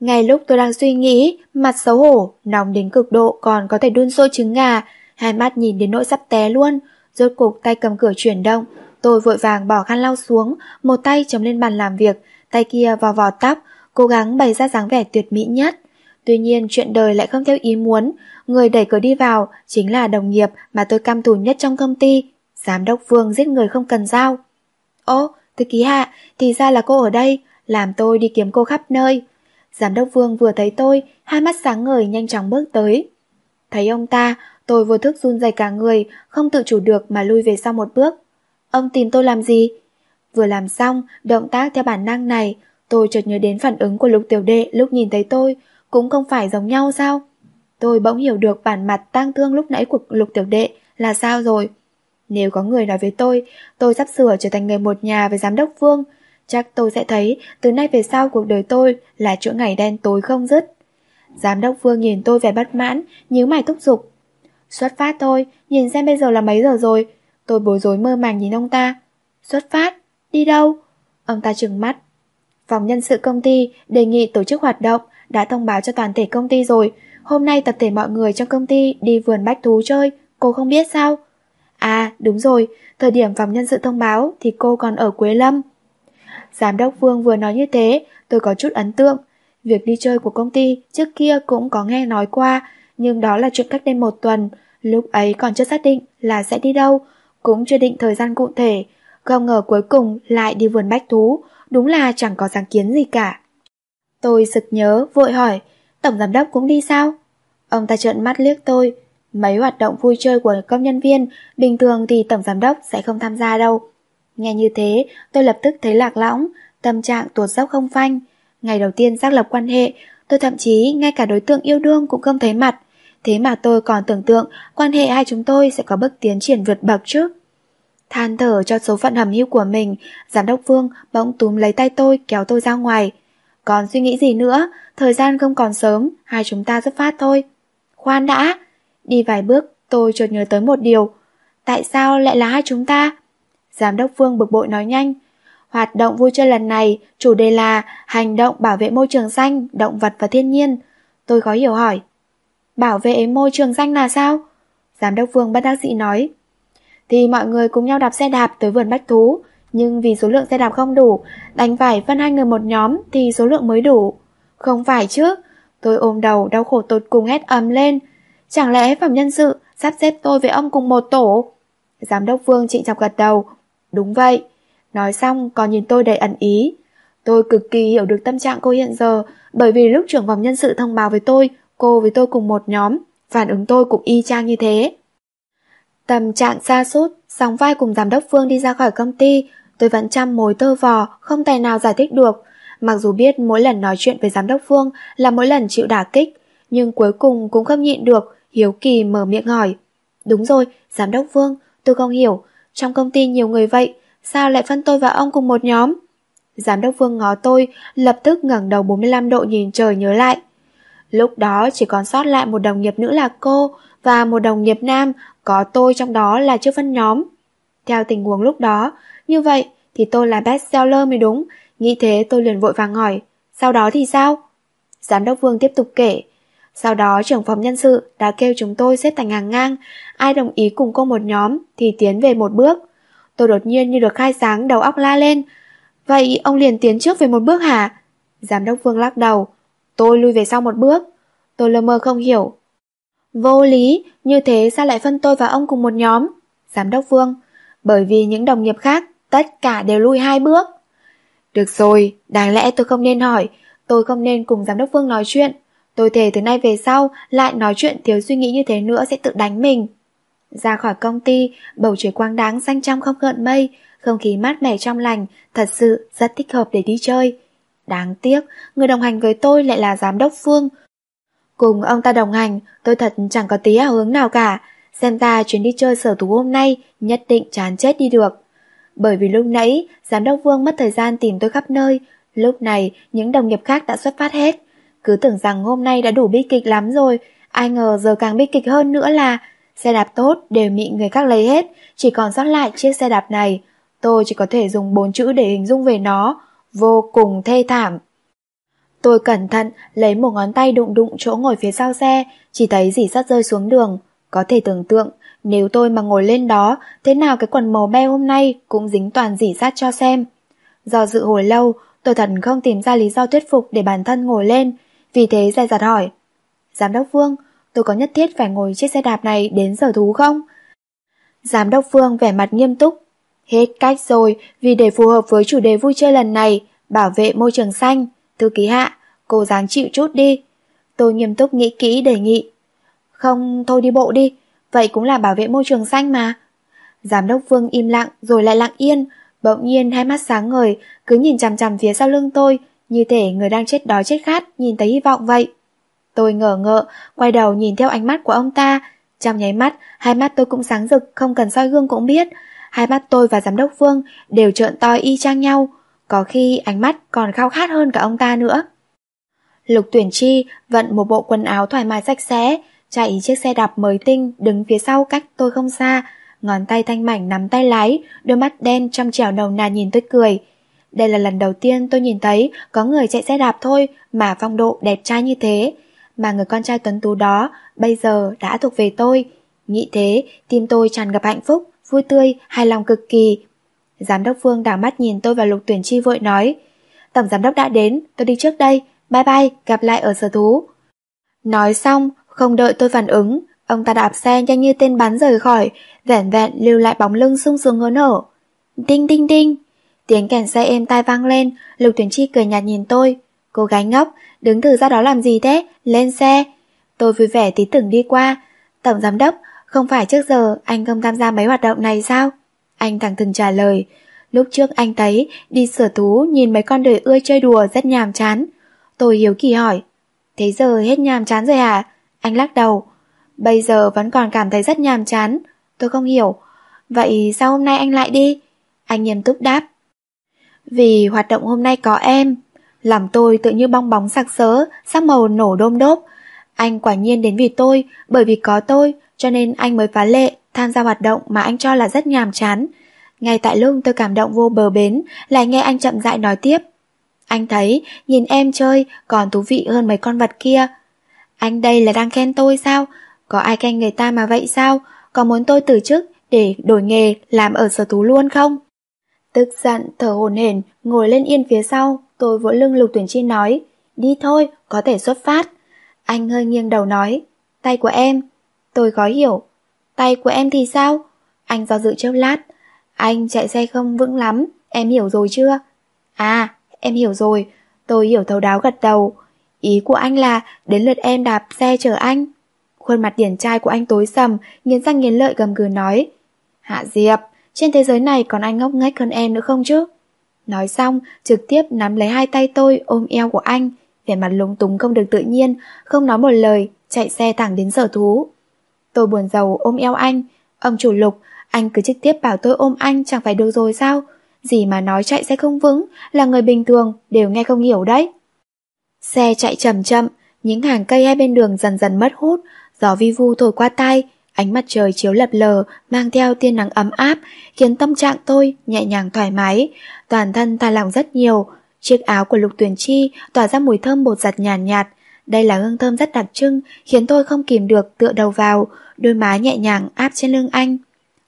ngay lúc tôi đang suy nghĩ, mặt xấu hổ, nóng đến cực độ còn có thể đun sôi trứng gà, hai mắt nhìn đến nỗi sắp té luôn, rốt cục tay cầm cửa chuyển động, tôi vội vàng bỏ khăn lau xuống, một tay chống lên bàn làm việc, tay kia vò vò tóc, cố gắng bày ra dáng vẻ tuyệt mỹ nhất. Tuy nhiên chuyện đời lại không theo ý muốn, người đẩy cửa đi vào chính là đồng nghiệp mà tôi căm thù nhất trong công ty, giám đốc Vương giết người không cần dao. Ô, thư ký hạ, thì ra là cô ở đây, làm tôi đi kiếm cô khắp nơi. Giám đốc Vương vừa thấy tôi, hai mắt sáng ngời nhanh chóng bước tới. Thấy ông ta, tôi vô thức run rẩy cả người, không tự chủ được mà lui về sau một bước. Ông tìm tôi làm gì? Vừa làm xong, động tác theo bản năng này, tôi chợt nhớ đến phản ứng của lục tiểu đệ lúc nhìn thấy tôi, cũng không phải giống nhau sao? Tôi bỗng hiểu được bản mặt tang thương lúc nãy của lục tiểu đệ là sao rồi. Nếu có người nói với tôi, tôi sắp sửa trở thành người một nhà với giám đốc Vương, chắc tôi sẽ thấy từ nay về sau cuộc đời tôi là chỗ ngày đen tối không dứt. Giám đốc Vương nhìn tôi vẻ bất mãn, nhíu mày thúc giục. Xuất phát thôi, nhìn xem bây giờ là mấy giờ rồi. Tôi bối rối mơ màng nhìn ông ta. Xuất phát? Đi đâu? Ông ta trừng mắt. Phòng nhân sự công ty đề nghị tổ chức hoạt động, đã thông báo cho toàn thể công ty rồi. Hôm nay tập thể mọi người trong công ty đi vườn bách thú chơi, cô không biết sao? À, đúng rồi, thời điểm phòng nhân sự thông báo thì cô còn ở Quế Lâm. Giám đốc Vương vừa nói như thế, tôi có chút ấn tượng. Việc đi chơi của công ty trước kia cũng có nghe nói qua, nhưng đó là chuyện cách đây một tuần. Lúc ấy còn chưa xác định là sẽ đi đâu, cũng chưa định thời gian cụ thể. Không ngờ cuối cùng lại đi vườn bách thú, đúng là chẳng có sáng kiến gì cả. Tôi sực nhớ, vội hỏi, tổng giám đốc cũng đi sao? Ông ta trợn mắt liếc tôi, mấy hoạt động vui chơi của công nhân viên, bình thường thì tổng giám đốc sẽ không tham gia đâu. Nghe như thế, tôi lập tức thấy lạc lõng, tâm trạng tuột dốc không phanh. Ngày đầu tiên xác lập quan hệ, tôi thậm chí ngay cả đối tượng yêu đương cũng không thấy mặt. Thế mà tôi còn tưởng tượng quan hệ hai chúng tôi sẽ có bước tiến triển vượt bậc chứ. Than thở cho số phận hầm hưu của mình, giám đốc Vương bỗng túm lấy tay tôi kéo tôi ra ngoài. Còn suy nghĩ gì nữa, thời gian không còn sớm, hai chúng ta xuất phát thôi. Khoan đã! Đi vài bước, tôi chợt nhớ tới một điều. Tại sao lại là hai chúng ta? Giám đốc Vương bực bội nói nhanh. Hoạt động vui chơi lần này, chủ đề là hành động bảo vệ môi trường xanh, động vật và thiên nhiên. Tôi khó hiểu hỏi. Bảo vệ môi trường xanh là sao? Giám đốc Vương bất đắc dĩ nói. Thì mọi người cùng nhau đạp xe đạp tới vườn bách thú, nhưng vì số lượng xe đạp không đủ, đành phải phân hai người một nhóm thì số lượng mới đủ. Không phải chứ, tôi ôm đầu đau khổ tột cùng hét ầm lên. Chẳng lẽ phòng nhân sự sắp xếp tôi với ông cùng một tổ? Giám đốc Vương trịnh trọng gật đầu. Đúng vậy. Nói xong còn nhìn tôi đầy ẩn ý. Tôi cực kỳ hiểu được tâm trạng cô hiện giờ, bởi vì lúc trưởng phòng nhân sự thông báo với tôi, cô với tôi cùng một nhóm, phản ứng tôi cũng y chang như thế. Tâm trạng xa sút sóng vai cùng giám đốc Phương đi ra khỏi công ty, tôi vẫn chăm mối tơ vò, không tài nào giải thích được. Mặc dù biết mỗi lần nói chuyện với giám đốc Phương là mỗi lần chịu đả kích, nhưng cuối cùng cũng không nhịn được, hiếu kỳ mở miệng hỏi. Đúng rồi, giám đốc vương tôi không hiểu, trong công ty nhiều người vậy, sao lại phân tôi và ông cùng một nhóm? Giám đốc Vương ngó tôi, lập tức ngẩng đầu 45 độ nhìn trời nhớ lại. Lúc đó chỉ còn sót lại một đồng nghiệp nữ là cô và một đồng nghiệp nam, có tôi trong đó là chưa phân nhóm. Theo tình huống lúc đó, như vậy thì tôi là bestseller mới đúng, nghĩ thế tôi liền vội vàng hỏi, sau đó thì sao? Giám đốc Vương tiếp tục kể, sau đó trưởng phòng nhân sự đã kêu chúng tôi xếp thành hàng ngang, ai đồng ý cùng cô một nhóm thì tiến về một bước. Tôi đột nhiên như được khai sáng đầu óc la lên. Vậy ông liền tiến trước về một bước hả? Giám đốc Vương lắc đầu. Tôi lui về sau một bước. Tôi lơ mơ không hiểu. Vô lý, như thế sao lại phân tôi và ông cùng một nhóm? Giám đốc Vương. Bởi vì những đồng nghiệp khác, tất cả đều lui hai bước. Được rồi, đáng lẽ tôi không nên hỏi, tôi không nên cùng giám đốc Vương nói chuyện. Tôi thề từ nay về sau, lại nói chuyện thiếu suy nghĩ như thế nữa sẽ tự đánh mình. Ra khỏi công ty, bầu trời quang đáng xanh trong không gợn mây, không khí mát mẻ trong lành, thật sự rất thích hợp để đi chơi. Đáng tiếc, người đồng hành với tôi lại là giám đốc Phương. Cùng ông ta đồng hành, tôi thật chẳng có tí hào hứng nào cả. Xem ra chuyến đi chơi sở thú hôm nay nhất định chán chết đi được. Bởi vì lúc nãy, giám đốc Vương mất thời gian tìm tôi khắp nơi, lúc này những đồng nghiệp khác đã xuất phát hết. Cứ tưởng rằng hôm nay đã đủ bi kịch lắm rồi, ai ngờ giờ càng bi kịch hơn nữa là xe đạp tốt đều bị người khác lấy hết, chỉ còn sót lại chiếc xe đạp này. Tôi chỉ có thể dùng bốn chữ để hình dung về nó, vô cùng thê thảm. Tôi cẩn thận lấy một ngón tay đụng đụng chỗ ngồi phía sau xe, chỉ thấy dỉ sắt rơi xuống đường. Có thể tưởng tượng, nếu tôi mà ngồi lên đó, thế nào cái quần màu be hôm nay cũng dính toàn dỉ sắt cho xem. Do dự hồi lâu, tôi thật không tìm ra lý do thuyết phục để bản thân ngồi lên, vì thế dài dặt hỏi. Giám đốc phương tôi có nhất thiết phải ngồi chiếc xe đạp này đến sở thú không? Giám đốc phương vẻ mặt nghiêm túc. Hết cách rồi, vì để phù hợp với chủ đề vui chơi lần này, bảo vệ môi trường xanh, thư ký hạ, cô dáng chịu chút đi. Tôi nghiêm túc nghĩ kỹ đề nghị. Không, thôi đi bộ đi, vậy cũng là bảo vệ môi trường xanh mà. Giám đốc phương im lặng rồi lại lặng yên, bỗng nhiên hai mắt sáng ngời, cứ nhìn chằm chằm phía sau lưng tôi, như thể người đang chết đói chết khát, nhìn thấy hy vọng vậy. Tôi ngờ ngợ, quay đầu nhìn theo ánh mắt của ông ta. Trong nháy mắt, hai mắt tôi cũng sáng rực, không cần soi gương cũng biết. Hai mắt tôi và giám đốc phương đều trợn to y chang nhau. Có khi ánh mắt còn khao khát hơn cả ông ta nữa. Lục tuyển chi vận một bộ quần áo thoải mái sạch sẽ, chạy chiếc xe đạp mới tinh đứng phía sau cách tôi không xa. Ngón tay thanh mảnh nắm tay lái, đôi mắt đen trong trẻo đầu nà nhìn tôi cười. Đây là lần đầu tiên tôi nhìn thấy có người chạy xe đạp thôi mà phong độ đẹp trai như thế. Mà người con trai tuấn tú đó bây giờ đã thuộc về tôi. Nghĩ thế, tim tôi tràn ngập hạnh phúc, vui tươi, hài lòng cực kỳ. Giám đốc Phương đảo mắt nhìn tôi và Lục Tuyển Chi vội nói Tổng giám đốc đã đến, tôi đi trước đây, bye bye, gặp lại ở sở thú. Nói xong, không đợi tôi phản ứng, ông ta đạp xe nhanh như tên bắn rời khỏi, vẻn vẹn lưu lại bóng lưng sung sướng ngớ nở. Đinh đinh đinh, tiếng kèn xe êm tai vang lên, Lục Tuyển Chi cười nhạt nhìn tôi. Cô gái ngốc, đứng từ ra đó làm gì thế, lên xe. Tôi vui vẻ tí tưởng đi qua. Tổng giám đốc, không phải trước giờ anh không tham gia mấy hoạt động này sao? Anh thẳng thừng trả lời. Lúc trước anh thấy đi sửa thú nhìn mấy con đời ưa chơi đùa rất nhàm chán. Tôi hiếu kỳ hỏi. Thế giờ hết nhàm chán rồi hả? Anh lắc đầu. Bây giờ vẫn còn cảm thấy rất nhàm chán. Tôi không hiểu. Vậy sao hôm nay anh lại đi? Anh nghiêm túc đáp. Vì hoạt động hôm nay có em. Làm tôi tự như bong bóng sặc sỡ, sắc màu nổ đôm đốp. Anh quả nhiên đến vì tôi, bởi vì có tôi, cho nên anh mới phá lệ, tham gia hoạt động mà anh cho là rất nhàm chán. Ngay tại lúc tôi cảm động vô bờ bến, lại nghe anh chậm rãi nói tiếp. Anh thấy, nhìn em chơi còn thú vị hơn mấy con vật kia. Anh đây là đang khen tôi sao? Có ai khen người ta mà vậy sao? Có muốn tôi từ chức để đổi nghề làm ở sở thú luôn không? Tức giận, thở hồn hển, ngồi lên yên phía sau, tôi vỗ lưng lục tuyển chi nói, đi thôi, có thể xuất phát. Anh hơi nghiêng đầu nói, tay của em. Tôi khó hiểu, tay của em thì sao? Anh do dự chốc lát, anh chạy xe không vững lắm, em hiểu rồi chưa? À, em hiểu rồi, tôi hiểu thấu đáo gật đầu. Ý của anh là đến lượt em đạp xe chở anh. Khuôn mặt điển trai của anh tối sầm, nghiến răng nghiến lợi gầm gừ nói. Hạ Diệp, trên thế giới này còn anh ngốc nghếch hơn em nữa không chứ? Nói xong, trực tiếp nắm lấy hai tay tôi ôm eo của anh, vẻ mặt lúng túng không được tự nhiên, không nói một lời, chạy xe thẳng đến sở thú. Tôi buồn giàu ôm eo anh, ông chủ lục, anh cứ trực tiếp bảo tôi ôm anh chẳng phải được rồi sao? Gì mà nói chạy xe không vững, là người bình thường, đều nghe không hiểu đấy. Xe chạy chậm chậm, những hàng cây hai bên đường dần dần mất hút, gió vi vu thổi qua tay, ánh mặt trời chiếu lập lờ, mang theo tia nắng ấm áp, khiến tâm trạng tôi nhẹ nhàng thoải mái, toàn thân thả lỏng rất nhiều. Chiếc áo của Lục Tuyền Chi tỏa ra mùi thơm bột giặt nhàn nhạt, nhạt. Đây là hương thơm rất đặc trưng, khiến tôi không kìm được tựa đầu vào, đôi má nhẹ nhàng áp trên lưng anh.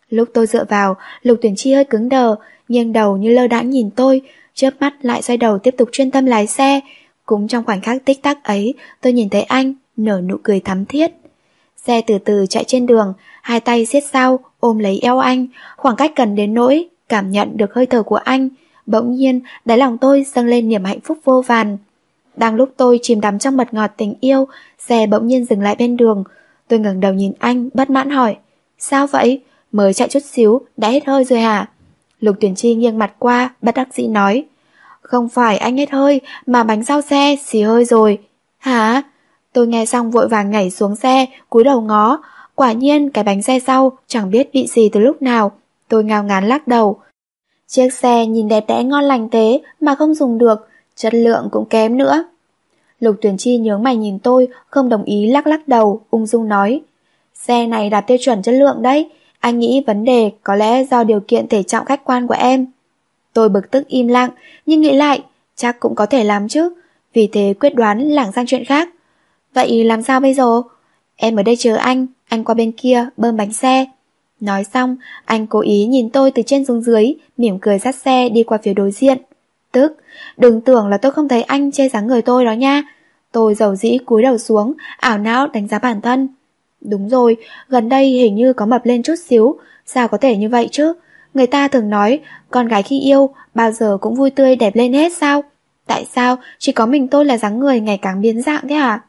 Lúc tôi dựa vào, Lục Tuyền Chi hơi cứng đờ, nghiêng đầu như lơ đãng nhìn tôi, chớp mắt lại xoay đầu tiếp tục chuyên tâm lái xe. Cũng trong khoảnh khắc tích tắc ấy, tôi nhìn thấy anh, nở nụ cười thắm thiết. Xe từ từ chạy trên đường, hai tay siết sau, ôm lấy eo anh, khoảng cách gần đến nỗi, cảm nhận được hơi thở của anh, Bỗng nhiên, đáy lòng tôi dâng lên niềm hạnh phúc vô vàn. Đang lúc tôi chìm đắm trong mật ngọt tình yêu, xe bỗng nhiên dừng lại bên đường. Tôi ngẩng đầu nhìn anh, bất mãn hỏi. Sao vậy? Mới chạy chút xíu, đã hết hơi rồi hả? Lục tuyển chi nghiêng mặt qua, bất đắc dĩ nói. Không phải anh hết hơi, mà bánh sau xe xì hơi rồi. Hả? Tôi nghe xong vội vàng nhảy xuống xe, cúi đầu ngó. Quả nhiên cái bánh xe sau chẳng biết bị gì từ lúc nào. Tôi ngao ngán lắc đầu. Chiếc xe nhìn đẹp đẽ ngon lành thế mà không dùng được, chất lượng cũng kém nữa. Lục tuyển chi nhướng mày nhìn tôi, không đồng ý lắc lắc đầu, ung dung nói. Xe này đạt tiêu chuẩn chất lượng đấy, anh nghĩ vấn đề có lẽ do điều kiện thể trọng khách quan của em. Tôi bực tức im lặng, nhưng nghĩ lại, chắc cũng có thể làm chứ, vì thế quyết đoán lảng sang chuyện khác. Vậy làm sao bây giờ? Em ở đây chờ anh, anh qua bên kia bơm bánh xe. Nói xong, anh cố ý nhìn tôi từ trên xuống dưới, mỉm cười dắt xe đi qua phía đối diện. Tức, đừng tưởng là tôi không thấy anh che dáng người tôi đó nha. Tôi dầu dĩ cúi đầu xuống, ảo não đánh giá bản thân. Đúng rồi, gần đây hình như có mập lên chút xíu, sao có thể như vậy chứ? Người ta thường nói, con gái khi yêu, bao giờ cũng vui tươi đẹp lên hết sao? Tại sao chỉ có mình tôi là dáng người ngày càng biến dạng thế hả?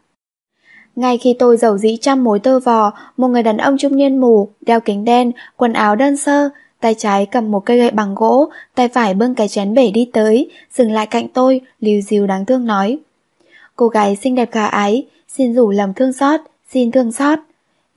Ngay khi tôi giàu dĩ trăm mối tơ vò, một người đàn ông trung niên mù, đeo kính đen, quần áo đơn sơ, tay trái cầm một cây gậy bằng gỗ, tay phải bưng cái chén bể đi tới, dừng lại cạnh tôi, liều dìu đáng thương nói. Cô gái xinh đẹp khả ái, xin rủ lầm thương xót, xin thương xót.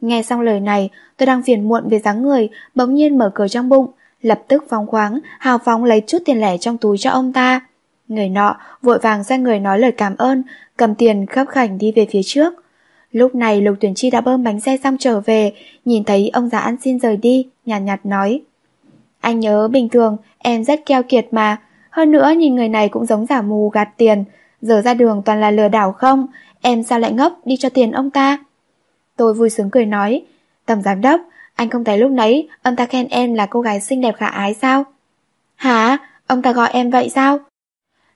Nghe xong lời này, tôi đang phiền muộn về dáng người, bỗng nhiên mở cửa trong bụng, lập tức phóng khoáng, hào phóng lấy chút tiền lẻ trong túi cho ông ta. Người nọ vội vàng ra người nói lời cảm ơn, cầm tiền khấp khảnh đi về phía trước. Lúc này Lục Tuyển Chi đã bơm bánh xe xong trở về, nhìn thấy ông già ăn xin rời đi, nhàn nhạt, nhạt nói. Anh nhớ bình thường em rất keo kiệt mà, hơn nữa nhìn người này cũng giống giả mù gạt tiền, giờ ra đường toàn là lừa đảo không, em sao lại ngốc đi cho tiền ông ta. Tôi vui sướng cười nói, tầm giám đốc, anh không thấy lúc nấy ông ta khen em là cô gái xinh đẹp khả ái sao? Hả? Ông ta gọi em vậy sao?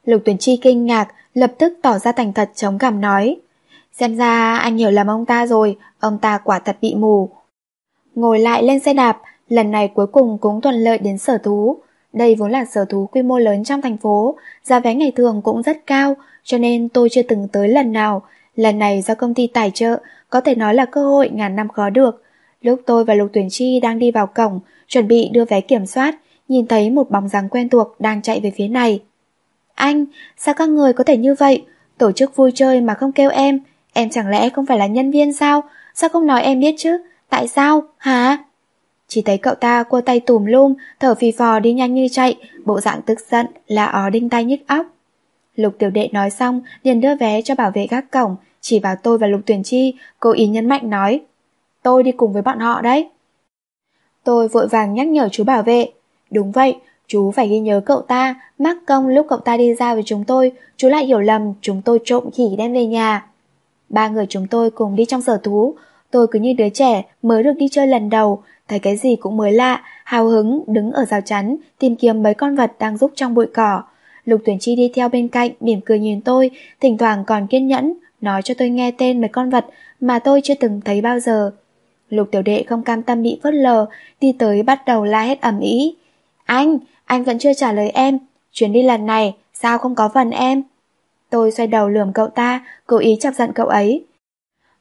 Lục Tuyển Chi kinh ngạc, lập tức tỏ ra thành thật chống cảm nói. Xem ra anh hiểu lầm ông ta rồi, ông ta quả thật bị mù. Ngồi lại lên xe đạp, lần này cuối cùng cũng thuận lợi đến sở thú. Đây vốn là sở thú quy mô lớn trong thành phố, giá vé ngày thường cũng rất cao, cho nên tôi chưa từng tới lần nào. Lần này do công ty tài trợ, có thể nói là cơ hội ngàn năm khó được. Lúc tôi và Lục Tuyển Chi đang đi vào cổng, chuẩn bị đưa vé kiểm soát, nhìn thấy một bóng dáng quen thuộc đang chạy về phía này. Anh, sao các người có thể như vậy? Tổ chức vui chơi mà không kêu em, Em chẳng lẽ không phải là nhân viên sao? Sao không nói em biết chứ? Tại sao? Hả? Chỉ thấy cậu ta cua tay tùm lum, thở phì phò đi nhanh như chạy, bộ dạng tức giận là ó đinh tay nhức óc. Lục tiểu đệ nói xong, liền đưa vé cho bảo vệ gác cổng, chỉ vào tôi và Lục Tuyển Chi, cố ý nhấn mạnh nói. Tôi đi cùng với bọn họ đấy. Tôi vội vàng nhắc nhở chú bảo vệ. Đúng vậy, chú phải ghi nhớ cậu ta, mắc công lúc cậu ta đi ra với chúng tôi, chú lại hiểu lầm chúng tôi trộm khỉ đem về nhà. Ba người chúng tôi cùng đi trong sở thú, tôi cứ như đứa trẻ mới được đi chơi lần đầu, thấy cái gì cũng mới lạ, hào hứng đứng ở rào chắn, tìm kiếm mấy con vật đang rúc trong bụi cỏ. Lục Tuyển Chi đi theo bên cạnh, mỉm cười nhìn tôi, thỉnh thoảng còn kiên nhẫn, nói cho tôi nghe tên mấy con vật mà tôi chưa từng thấy bao giờ. Lục Tiểu Đệ không cam tâm bị phớt lờ, đi tới bắt đầu la hết ẩm ý. Anh, anh vẫn chưa trả lời em, chuyến đi lần này, sao không có phần em? Tôi xoay đầu lườm cậu ta, cố ý chọc giận cậu ấy.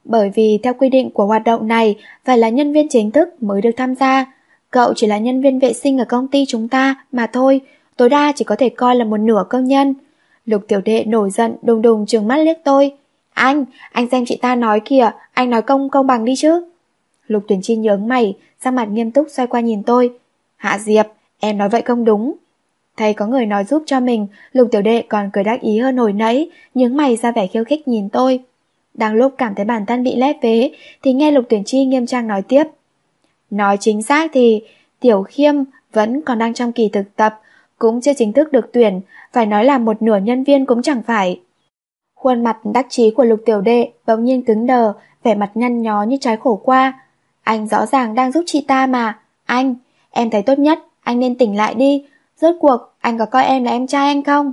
Bởi vì theo quy định của hoạt động này, phải là nhân viên chính thức mới được tham gia. Cậu chỉ là nhân viên vệ sinh ở công ty chúng ta mà thôi, tối đa chỉ có thể coi là một nửa công nhân. Lục tiểu đệ nổi giận đùng đùng trừng mắt liếc tôi. Anh, anh xem chị ta nói kìa, anh nói công công bằng đi chứ. Lục tuyển chi nhướng mày, sang mặt nghiêm túc xoay qua nhìn tôi. Hạ Diệp, em nói vậy không đúng. Thấy có người nói giúp cho mình, lục tiểu đệ còn cười đắc ý hơn hồi nãy, nhướng mày ra vẻ khiêu khích nhìn tôi. Đang lúc cảm thấy bản thân bị lép vế, thì nghe lục tuyển chi nghiêm trang nói tiếp. Nói chính xác thì, tiểu khiêm vẫn còn đang trong kỳ thực tập, cũng chưa chính thức được tuyển, phải nói là một nửa nhân viên cũng chẳng phải. Khuôn mặt đắc chí của lục tiểu đệ bỗng nhiên cứng đờ, vẻ mặt nhăn nhó như trái khổ qua. Anh rõ ràng đang giúp chị ta mà. Anh, em thấy tốt nhất, anh nên tỉnh lại đi, Rốt cuộc, anh có coi em là em trai anh không?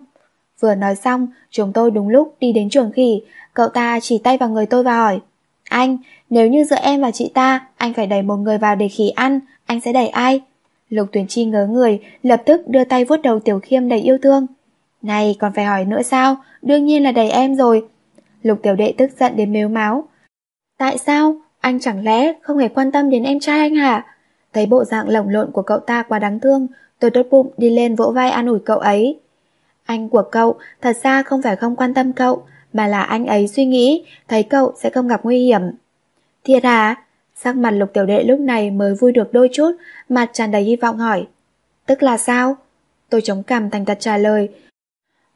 Vừa nói xong, chúng tôi đúng lúc đi đến chuồng khỉ, cậu ta chỉ tay vào người tôi và hỏi. Anh, nếu như giữa em và chị ta, anh phải đẩy một người vào để khỉ ăn, anh sẽ đẩy ai? Lục tuyển chi ngớ người, lập tức đưa tay vuốt đầu tiểu khiêm đầy yêu thương. Này, còn phải hỏi nữa sao? Đương nhiên là đẩy em rồi. Lục tiểu đệ tức giận đến mếu máu. Tại sao? Anh chẳng lẽ không hề quan tâm đến em trai anh hả? Thấy bộ dạng lồng lộn của cậu ta quá đáng thương, tôi tốt bụng đi lên vỗ vai an ủi cậu ấy. Anh của cậu thật ra không phải không quan tâm cậu, mà là anh ấy suy nghĩ thấy cậu sẽ không gặp nguy hiểm. Thiệt hả? Sắc mặt lục tiểu đệ lúc này mới vui được đôi chút, mặt tràn đầy hy vọng hỏi. Tức là sao? Tôi chống cằm thành thật trả lời.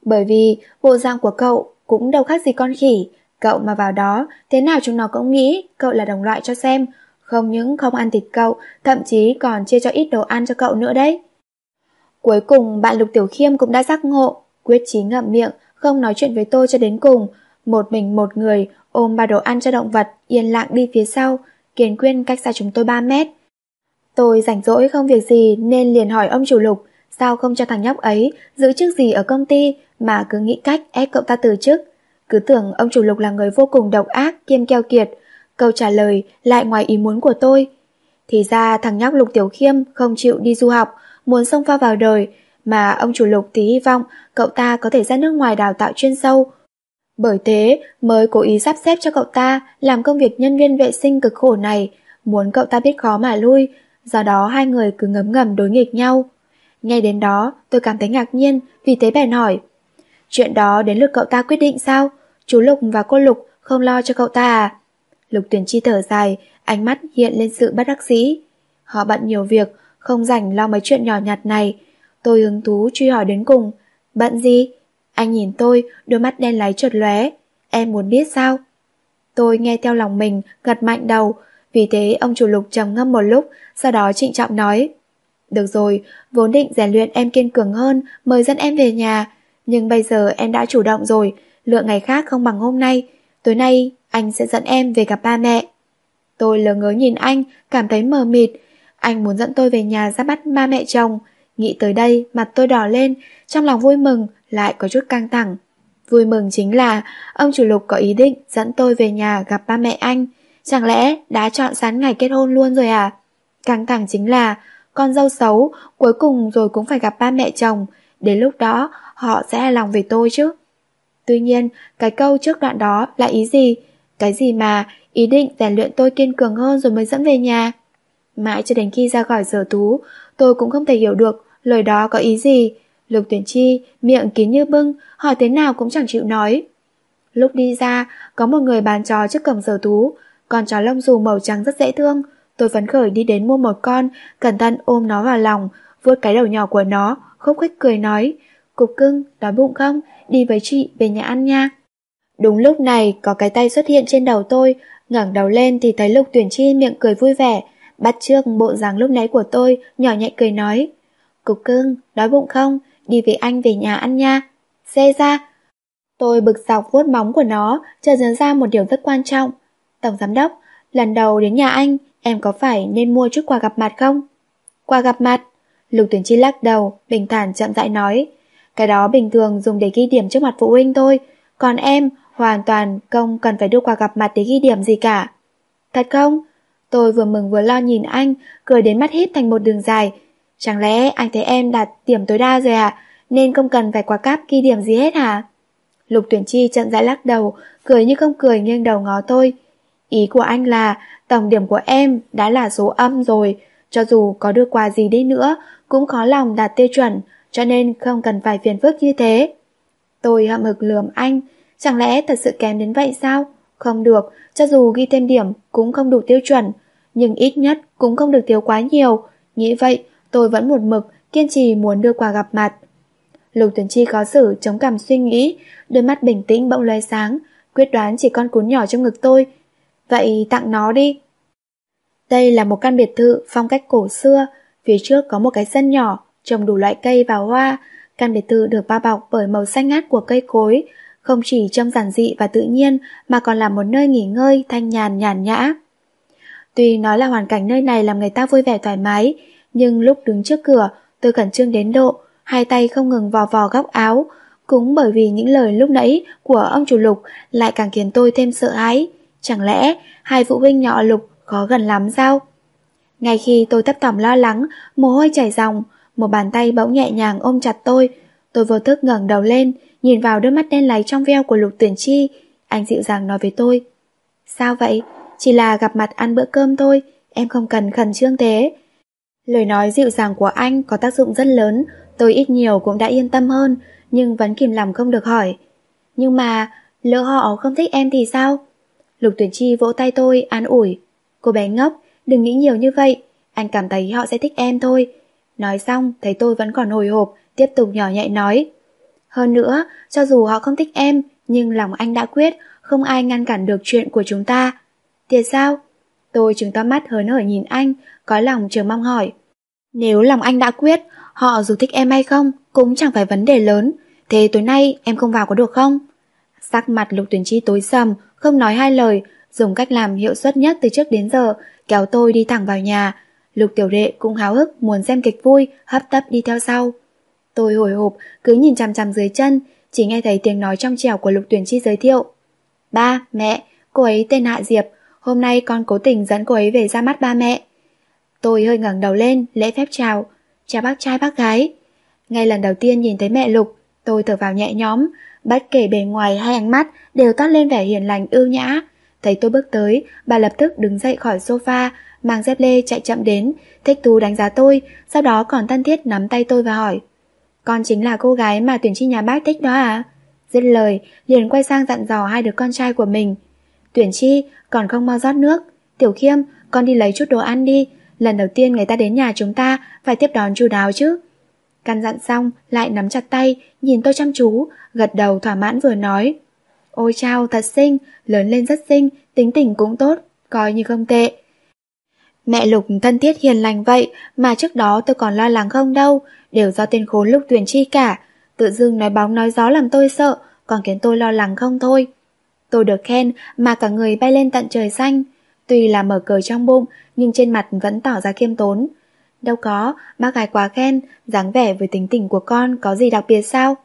Bởi vì bộ dạng của cậu cũng đâu khác gì con khỉ, cậu mà vào đó, thế nào chúng nó cũng nghĩ cậu là đồng loại cho xem, không những không ăn thịt cậu, thậm chí còn chia cho ít đồ ăn cho cậu nữa đấy. Cuối cùng bạn Lục Tiểu Khiêm cũng đã giác ngộ, quyết chí ngậm miệng, không nói chuyện với tôi cho đến cùng. Một mình một người ôm ba đồ ăn cho động vật, yên lặng đi phía sau, kiên quyết cách xa chúng tôi 3 mét. Tôi rảnh rỗi không việc gì nên liền hỏi ông chủ Lục, sao không cho thằng nhóc ấy giữ chức gì ở công ty mà cứ nghĩ cách ép cậu ta từ chức. Cứ tưởng ông chủ Lục là người vô cùng độc ác, kiêm keo kiệt. Câu trả lời lại ngoài ý muốn của tôi. Thì ra thằng nhóc Lục Tiểu Khiêm không chịu đi du học, muốn xông pha vào đời, mà ông chủ Lục thì hy vọng cậu ta có thể ra nước ngoài đào tạo chuyên sâu. Bởi thế mới cố ý sắp xếp cho cậu ta làm công việc nhân viên vệ sinh cực khổ này, muốn cậu ta biết khó mà lui, do đó hai người cứ ngấm ngầm đối nghịch nhau. Ngay đến đó tôi cảm thấy ngạc nhiên vì thế bèn hỏi Chuyện đó đến lượt cậu ta quyết định sao? Chú Lục và cô Lục không lo cho cậu ta à? Lục tuyển chi thở dài, ánh mắt hiện lên sự bất đắc dĩ. Họ bận nhiều việc, không rảnh lo mấy chuyện nhỏ nhặt này. Tôi hứng thú truy hỏi đến cùng. Bận gì? Anh nhìn tôi, đôi mắt đen láy chợt lóe. Em muốn biết sao? Tôi nghe theo lòng mình, gật mạnh đầu. Vì thế ông chủ lục trầm ngâm một lúc, sau đó trịnh trọng nói. Được rồi, vốn định rèn luyện em kiên cường hơn, mời dẫn em về nhà. Nhưng bây giờ em đã chủ động rồi, lượng ngày khác không bằng hôm nay. Tối nay, anh sẽ dẫn em về gặp ba mẹ. Tôi lờ ngớ nhìn anh, cảm thấy mờ mịt. Anh muốn dẫn tôi về nhà ra bắt ba mẹ chồng. Nghĩ tới đây, mặt tôi đỏ lên, trong lòng vui mừng, lại có chút căng thẳng. Vui mừng chính là ông chủ lục có ý định dẫn tôi về nhà gặp ba mẹ anh. Chẳng lẽ đã chọn sẵn ngày kết hôn luôn rồi à? Căng thẳng chính là con dâu xấu cuối cùng rồi cũng phải gặp ba mẹ chồng. Đến lúc đó họ sẽ hài lòng về tôi chứ. Tuy nhiên, cái câu trước đoạn đó là ý gì? Cái gì mà ý định rèn luyện tôi kiên cường hơn rồi mới dẫn về nhà? Mãi cho đến khi ra khỏi giờ tú, tôi cũng không thể hiểu được lời đó có ý gì. Lục tuyển chi, miệng kín như bưng, hỏi thế nào cũng chẳng chịu nói. Lúc đi ra, có một người bán chó trước cổng giờ tú, con chó lông dù màu trắng rất dễ thương. Tôi phấn khởi đi đến mua một con, cẩn thận ôm nó vào lòng, vuốt cái đầu nhỏ của nó, khúc khích cười nói, Cục cưng, đói bụng không? Đi với chị về nhà ăn nha. Đúng lúc này, có cái tay xuất hiện trên đầu tôi, ngẩng đầu lên thì thấy Lục Tuyển Chi miệng cười vui vẻ, bắt trước bộ dáng lúc nãy của tôi, nhỏ nhẹ cười nói. Cục cưng, đói bụng không? Đi với anh về nhà ăn nha. Xe ra. Tôi bực dọc vuốt móng của nó, chợt nhớ ra một điều rất quan trọng. Tổng giám đốc, lần đầu đến nhà anh, em có phải nên mua chút quà gặp mặt không? Quà gặp mặt? Lục Tuyển Chi lắc đầu, bình thản chậm rãi nói. Cái đó bình thường dùng để ghi điểm trước mặt phụ huynh thôi, còn em hoàn toàn không cần phải đưa quà gặp mặt để ghi điểm gì cả. Thật không? Tôi vừa mừng vừa lo nhìn anh, cười đến mắt hít thành một đường dài. Chẳng lẽ anh thấy em đạt điểm tối đa rồi à, nên không cần phải quá cáp ghi điểm gì hết hả? Lục tuyển chi chậm rãi lắc đầu, cười như không cười nghiêng đầu ngó tôi. Ý của anh là tổng điểm của em đã là số âm rồi, cho dù có đưa quà gì đi nữa cũng khó lòng đạt tiêu chuẩn, cho nên không cần phải phiền phức như thế. Tôi hậm hực lườm anh, chẳng lẽ thật sự kém đến vậy sao? Không được, cho dù ghi thêm điểm cũng không đủ tiêu chuẩn, nhưng ít nhất cũng không được thiếu quá nhiều. Nghĩ vậy, tôi vẫn một mực, kiên trì muốn đưa quà gặp mặt. Lục Tuấn Chi khó xử, chống cảm suy nghĩ, đôi mắt bình tĩnh bỗng lóe sáng, quyết đoán chỉ con cún nhỏ trong ngực tôi. Vậy tặng nó đi. Đây là một căn biệt thự phong cách cổ xưa, phía trước có một cái sân nhỏ, trồng đủ loại cây và hoa. Căn biệt thự được bao bọc bởi màu xanh ngát của cây cối, không chỉ trông giản dị và tự nhiên mà còn là một nơi nghỉ ngơi thanh nhàn nhàn nhã. Tuy nói là hoàn cảnh nơi này làm người ta vui vẻ thoải mái, nhưng lúc đứng trước cửa, tôi khẩn trương đến độ, hai tay không ngừng vò vò góc áo, cũng bởi vì những lời lúc nãy của ông chủ Lục lại càng khiến tôi thêm sợ hãi. Chẳng lẽ hai phụ huynh nhỏ Lục có gần lắm sao? Ngay khi tôi thấp thỏm lo lắng, mồ hôi chảy ròng, một bàn tay bỗng nhẹ nhàng ôm chặt tôi. Tôi vô thức ngẩng đầu lên, nhìn vào đôi mắt đen láy trong veo của Lục Tuyển Chi. Anh dịu dàng nói với tôi. Sao vậy? Chỉ là gặp mặt ăn bữa cơm thôi, em không cần khẩn trương thế. Lời nói dịu dàng của anh có tác dụng rất lớn, tôi ít nhiều cũng đã yên tâm hơn, nhưng vẫn kìm lòng không được hỏi. Nhưng mà, lỡ họ không thích em thì sao? Lục Tuyển Chi vỗ tay tôi, an ủi. Cô bé ngốc, đừng nghĩ nhiều như vậy, anh cảm thấy họ sẽ thích em thôi. Nói xong, thấy tôi vẫn còn hồi hộp, tiếp tục nhỏ nhạy nói. Hơn nữa, cho dù họ không thích em, nhưng lòng anh đã quyết, không ai ngăn cản được chuyện của chúng ta. Thiệt sao? Tôi trừng to mắt hớn hở nhìn anh, có lòng chờ mong hỏi. Nếu lòng anh đã quyết, họ dù thích em hay không, cũng chẳng phải vấn đề lớn. Thế tối nay em không vào có được không? Sắc mặt lục tuyển chi tối sầm, không nói hai lời, dùng cách làm hiệu suất nhất từ trước đến giờ, kéo tôi đi thẳng vào nhà. Lục tiểu đệ cũng háo hức muốn xem kịch vui, hấp tấp đi theo sau. Tôi hồi hộp, cứ nhìn chằm chằm dưới chân, chỉ nghe thấy tiếng nói trong trẻo của lục tuyển chi giới thiệu. Ba, mẹ, cô ấy tên Hạ Diệp, hôm nay con cố tình dẫn cô ấy về ra mắt ba mẹ. Tôi hơi ngẩng đầu lên, lễ phép chào. Chào bác trai bác gái. Ngay lần đầu tiên nhìn thấy mẹ Lục, tôi thở vào nhẹ nhõm, bất kể bề ngoài hay ánh mắt đều toát lên vẻ hiền lành ưu nhã. Thấy tôi bước tới, bà lập tức đứng dậy khỏi sofa, mang dép lê chạy chậm đến, thích thú đánh giá tôi, sau đó còn thân thiết nắm tay tôi và hỏi. Con chính là cô gái mà tuyển chi nhà bác thích đó à? Dứt lời, liền quay sang dặn dò hai đứa con trai của mình. Tuyển chi, còn không mau rót nước. Tiểu khiêm, con đi lấy chút đồ ăn đi, lần đầu tiên người ta đến nhà chúng ta phải tiếp đón chu đáo chứ. Căn dặn xong, lại nắm chặt tay, nhìn tôi chăm chú, gật đầu thỏa mãn vừa nói. Ôi chao, thật xinh, lớn lên rất xinh, tính tình cũng tốt, coi như không tệ. Mẹ Lục thân thiết hiền lành vậy mà trước đó tôi còn lo lắng không đâu, đều do tên khốn lúc tuyển Chi cả. Tự dưng nói bóng nói gió làm tôi sợ, còn khiến tôi lo lắng không thôi. Tôi được khen mà cả người bay lên tận trời xanh. Tuy là mở cờ trong bụng, nhưng trên mặt vẫn tỏ ra khiêm tốn. Đâu có, bác gái quá khen, dáng vẻ với tính tình của con có gì đặc biệt sao?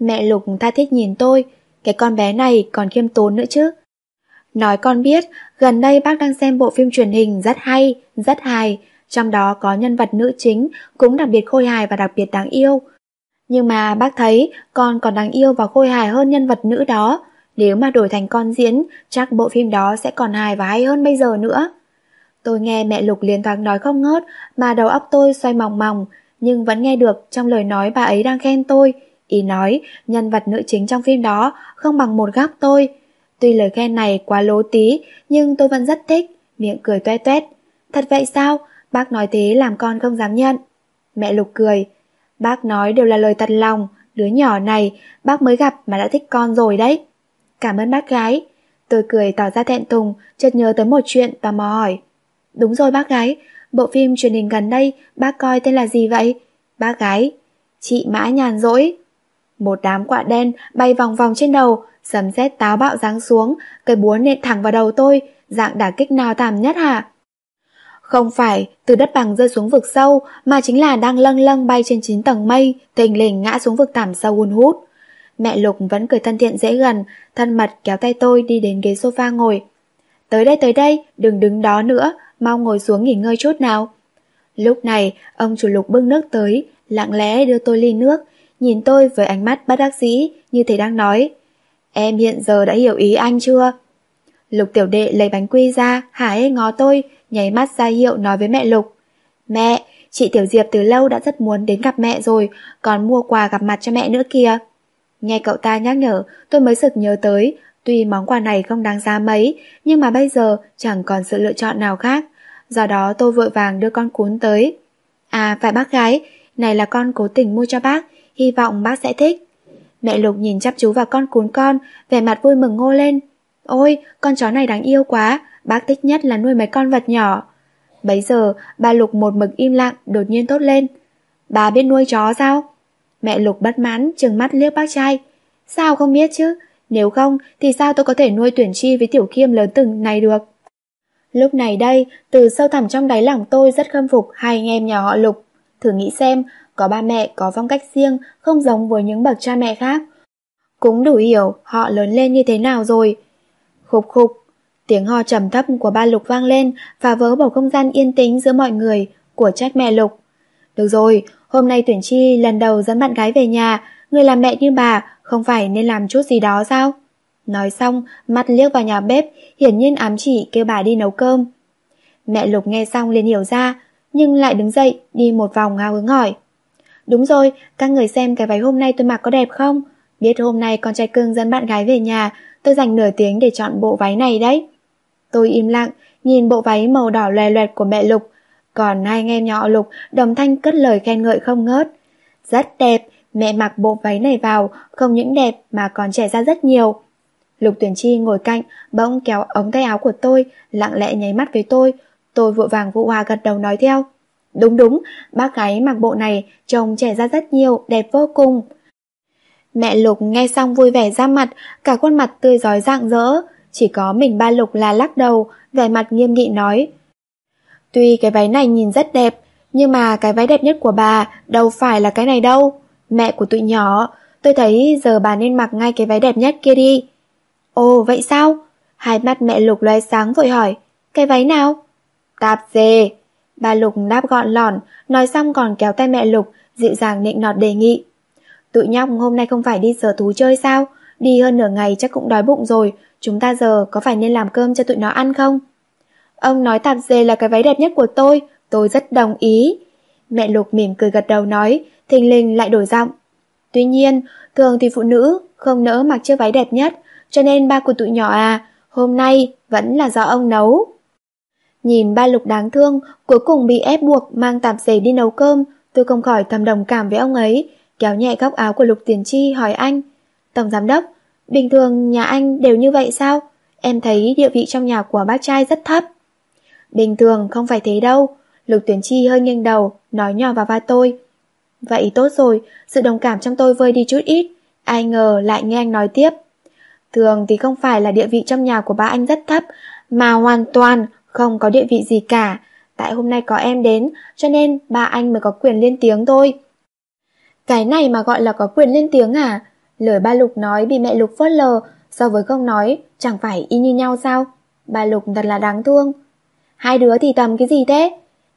Mẹ Lục tha thiết nhìn tôi, cái con bé này còn khiêm tốn nữa chứ. Nói con biết, gần đây bác đang xem bộ phim truyền hình rất hay, rất hài, trong đó có nhân vật nữ chính cũng đặc biệt khôi hài và đặc biệt đáng yêu. Nhưng mà bác thấy con còn đáng yêu và khôi hài hơn nhân vật nữ đó, nếu mà đổi thành con diễn, chắc bộ phim đó sẽ còn hài và hay hơn bây giờ nữa. Tôi nghe mẹ Lục liên thoáng nói không ngớt mà đầu óc tôi xoay mòng mòng, nhưng vẫn nghe được trong lời nói bà ấy đang khen tôi. Ý nói nhân vật nữ chính trong phim đó không bằng một góc tôi. Tuy lời khen này quá lố tí, nhưng tôi vẫn rất thích, miệng cười toe toét. Thật vậy sao? Bác nói thế làm con không dám nhận. Mẹ Lục cười. Bác nói đều là lời thật lòng, đứa nhỏ này bác mới gặp mà đã thích con rồi đấy. Cảm ơn bác gái. Tôi cười tỏ ra thẹn thùng, chợt nhớ tới một chuyện tò mò hỏi. Đúng rồi bác gái, bộ phim truyền hình gần đây bác coi tên là gì vậy? Bác gái, chị mã nhàn rỗi. Một đám quạ đen bay vòng vòng trên đầu, sấm sét táo bạo giáng xuống, cây búa nện thẳng vào đầu tôi, dạng đả kích nào thảm nhất hả? Không phải từ đất bằng rơi xuống vực sâu, mà chính là đang lâng lâng bay trên chín tầng mây, thình lình ngã xuống vực thảm sâu hun hút. Mẹ Lục vẫn cười thân thiện dễ gần, thân mật kéo tay tôi đi đến ghế sofa ngồi. Tới đây tới đây, đừng đứng đó nữa, mau ngồi xuống nghỉ ngơi chút nào. Lúc này, ông chủ Lục bưng nước tới, lặng lẽ đưa tôi ly nước, nhìn tôi với ánh mắt bất đắc dĩ, như thể đang nói. Em hiện giờ đã hiểu ý anh chưa? Lục tiểu đệ lấy bánh quy ra, hả hê ngó tôi, nháy mắt ra hiệu nói với mẹ Lục. Mẹ, chị Tiểu Diệp từ lâu đã rất muốn đến gặp mẹ rồi, còn mua quà gặp mặt cho mẹ nữa kìa. Nghe cậu ta nhắc nhở, tôi mới sực nhớ tới, tuy món quà này không đáng giá mấy, nhưng mà bây giờ chẳng còn sự lựa chọn nào khác. Do đó tôi vội vàng đưa con cuốn tới. À phải bác gái, này là con cố tình mua cho bác, hy vọng bác sẽ thích. Mẹ Lục nhìn chăm chú vào con cuốn con, vẻ mặt vui mừng ngô lên. Ôi, con chó này đáng yêu quá, bác thích nhất là nuôi mấy con vật nhỏ. Bấy giờ, bà Lục một mực im lặng, đột nhiên tốt lên. Bà biết nuôi chó sao? Mẹ Lục bất mãn, trừng mắt liếc bác trai. Sao không biết chứ? Nếu không, thì sao tôi có thể nuôi tuyển chi với tiểu kiêm lớn từng này được? Lúc này đây, từ sâu thẳm trong đáy lòng tôi rất khâm phục hai anh em nhà họ Lục. Thử nghĩ xem, có ba mẹ có phong cách riêng, không giống với những bậc cha mẹ khác. Cũng đủ hiểu họ lớn lên như thế nào rồi. Khục khục, Tiếng ho trầm thấp của ba Lục vang lên, và vỡ bầu không gian yên tĩnh giữa mọi người, của trách mẹ Lục. Được rồi, hôm nay Tuyển Chi lần đầu dẫn bạn gái về nhà, người làm mẹ như bà không phải nên làm chút gì đó sao? Nói xong, mắt liếc vào nhà bếp, hiển nhiên ám chỉ kêu bà đi nấu cơm. Mẹ Lục nghe xong liền hiểu ra, nhưng lại đứng dậy, đi một vòng ngao hứng hỏi. Đúng rồi, các người xem cái váy hôm nay tôi mặc có đẹp không? Biết hôm nay con trai cưng dẫn bạn gái về nhà, tôi dành nửa tiếng để chọn bộ váy này đấy. Tôi im lặng, nhìn bộ váy màu đỏ loè loẹt của mẹ Lục, còn hai anh em nhỏ Lục đồng thanh cất lời khen ngợi không ngớt. Rất đẹp, mẹ mặc bộ váy này vào, không những đẹp mà còn trẻ ra rất nhiều. Lục Tuyển Chi ngồi cạnh, bỗng kéo ống tay áo của tôi, lặng lẽ nháy mắt với tôi. Tôi vội vàng vụ hòa gật đầu nói theo. Đúng đúng, bác gái mặc bộ này, trông trẻ ra rất nhiều, đẹp vô cùng. Mẹ Lục nghe xong vui vẻ ra mặt, cả khuôn mặt tươi rói rạng rỡ. Chỉ có mình ba Lục là lắc đầu, vẻ mặt nghiêm nghị nói. Tuy cái váy này nhìn rất đẹp, nhưng mà cái váy đẹp nhất của bà đâu phải là cái này đâu. Mẹ của tụi nhỏ, tôi thấy giờ bà nên mặc ngay cái váy đẹp nhất kia đi. Ồ, vậy sao? Hai mắt mẹ Lục loe sáng vội hỏi. Cái váy nào? Tạp dề. Bà Lục đáp gọn lỏn, nói xong còn kéo tay mẹ Lục, dịu dàng nịnh nọt đề nghị. Tụi nhóc hôm nay không phải đi sở thú chơi sao? Đi hơn nửa ngày chắc cũng đói bụng rồi, chúng ta giờ có phải nên làm cơm cho tụi nó ăn không? Ông nói tạp dề là cái váy đẹp nhất của tôi, tôi rất đồng ý. Mẹ Lục mỉm cười gật đầu nói, thình lình lại đổi giọng. Tuy nhiên, thường thì phụ nữ không nỡ mặc chiếc váy đẹp nhất, cho nên ba của tụi nhỏ à, hôm nay vẫn là do ông nấu. Nhìn ba Lục đáng thương, cuối cùng bị ép buộc mang tạp dề đi nấu cơm, tôi không khỏi thầm đồng cảm với ông ấy, kéo nhẹ góc áo của Lục Tiền Chi hỏi anh. Tổng giám đốc, bình thường nhà anh đều như vậy sao? Em thấy địa vị trong nhà của bác trai rất thấp. Bình thường không phải thế đâu. Lục Tuyển Chi hơi nghiêng đầu, nói nhỏ vào vai tôi. Vậy tốt rồi, sự đồng cảm trong tôi vơi đi chút ít. Ai ngờ lại nghe anh nói tiếp. Thường thì không phải là địa vị trong nhà của ba anh rất thấp, mà hoàn toàn không có địa vị gì cả. Tại hôm nay có em đến, cho nên ba anh mới có quyền lên tiếng thôi. Cái này mà gọi là có quyền lên tiếng à? Lời ba Lục nói bị mẹ Lục phớt lờ, so với không nói, chẳng phải y như nhau sao? Ba Lục thật là đáng thương. Hai đứa thì tầm cái gì thế?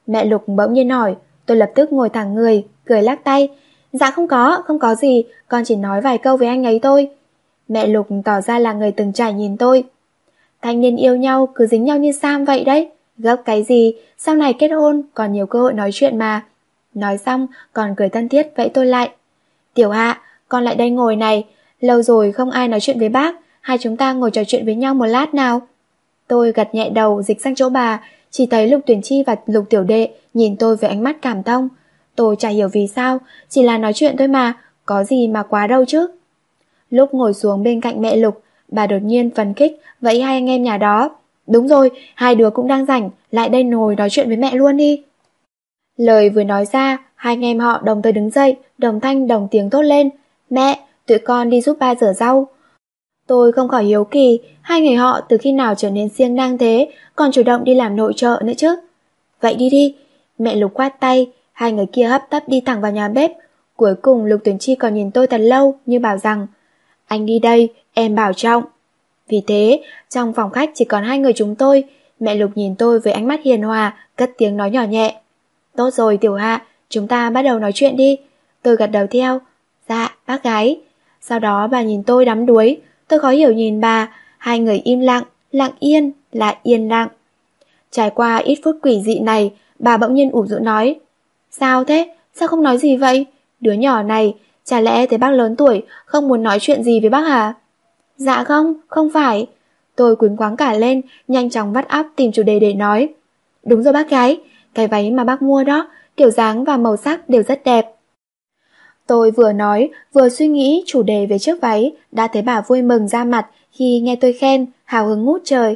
Mẹ Lục bỗng nhiên hỏi, tôi lập tức ngồi thẳng người, cười lắc tay. Dạ không có, không có gì, con chỉ nói vài câu với anh ấy thôi. Mẹ Lục tỏ ra là người từng trải nhìn tôi. Thanh niên yêu nhau cứ dính nhau như Sam vậy đấy. Gấp cái gì, sau này kết hôn còn nhiều cơ hội nói chuyện mà. Nói xong còn cười thân thiết vẫy tôi lại. Tiểu hạ, con lại đây ngồi này, lâu rồi không ai nói chuyện với bác, hai chúng ta ngồi trò chuyện với nhau một lát nào. Tôi gật nhẹ đầu dịch sang chỗ bà, chỉ thấy Lục Tuyển Chi và Lục Tiểu Đệ nhìn tôi với ánh mắt cảm thông. Tôi chả hiểu vì sao, chỉ là nói chuyện thôi mà, có gì mà quá đâu chứ. Lúc ngồi xuống bên cạnh mẹ Lục, bà đột nhiên phấn khích vẫy hai anh em nhà đó. Đúng rồi, hai đứa cũng đang rảnh, lại đây ngồi nói chuyện với mẹ luôn đi. Lời vừa nói ra, hai anh em họ đồng thời đứng dậy, đồng thanh đồng tiếng tốt lên. Mẹ, tụi con đi giúp ba rửa rau. Tôi không khỏi hiếu kỳ, hai người họ từ khi nào trở nên siêng năng thế, còn chủ động đi làm nội trợ nữa chứ. Vậy đi đi, mẹ Lục quát tay, hai người kia hấp tấp đi thẳng vào nhà bếp. Cuối cùng Lục Tuyển Chi còn nhìn tôi thật lâu như bảo rằng, anh đi đây, em bảo trọng. Vì thế, trong phòng khách chỉ còn hai người chúng tôi, mẹ Lục nhìn tôi với ánh mắt hiền hòa, cất tiếng nói nhỏ nhẹ. Tốt rồi Tiểu Hạ, chúng ta bắt đầu nói chuyện đi. Tôi gật đầu theo. Dạ, bác gái. Sau đó bà nhìn tôi đắm đuối, tôi khó hiểu nhìn bà, hai người im lặng, lặng yên, lại yên lặng. Trải qua ít phút quỷ dị này, bà bỗng nhiên ủ rũ nói. Sao thế? Sao không nói gì vậy? Đứa nhỏ này, chả lẽ thấy bác lớn tuổi, không muốn nói chuyện gì với bác hả? Dạ không, không phải. Tôi quýnh quáng cả lên, nhanh chóng vắt óc tìm chủ đề để nói. Đúng rồi bác gái, cái váy mà bác mua đó, kiểu dáng và màu sắc đều rất đẹp. Tôi vừa nói, vừa suy nghĩ chủ đề về chiếc váy, đã thấy bà vui mừng ra mặt khi nghe tôi khen, hào hứng ngút trời.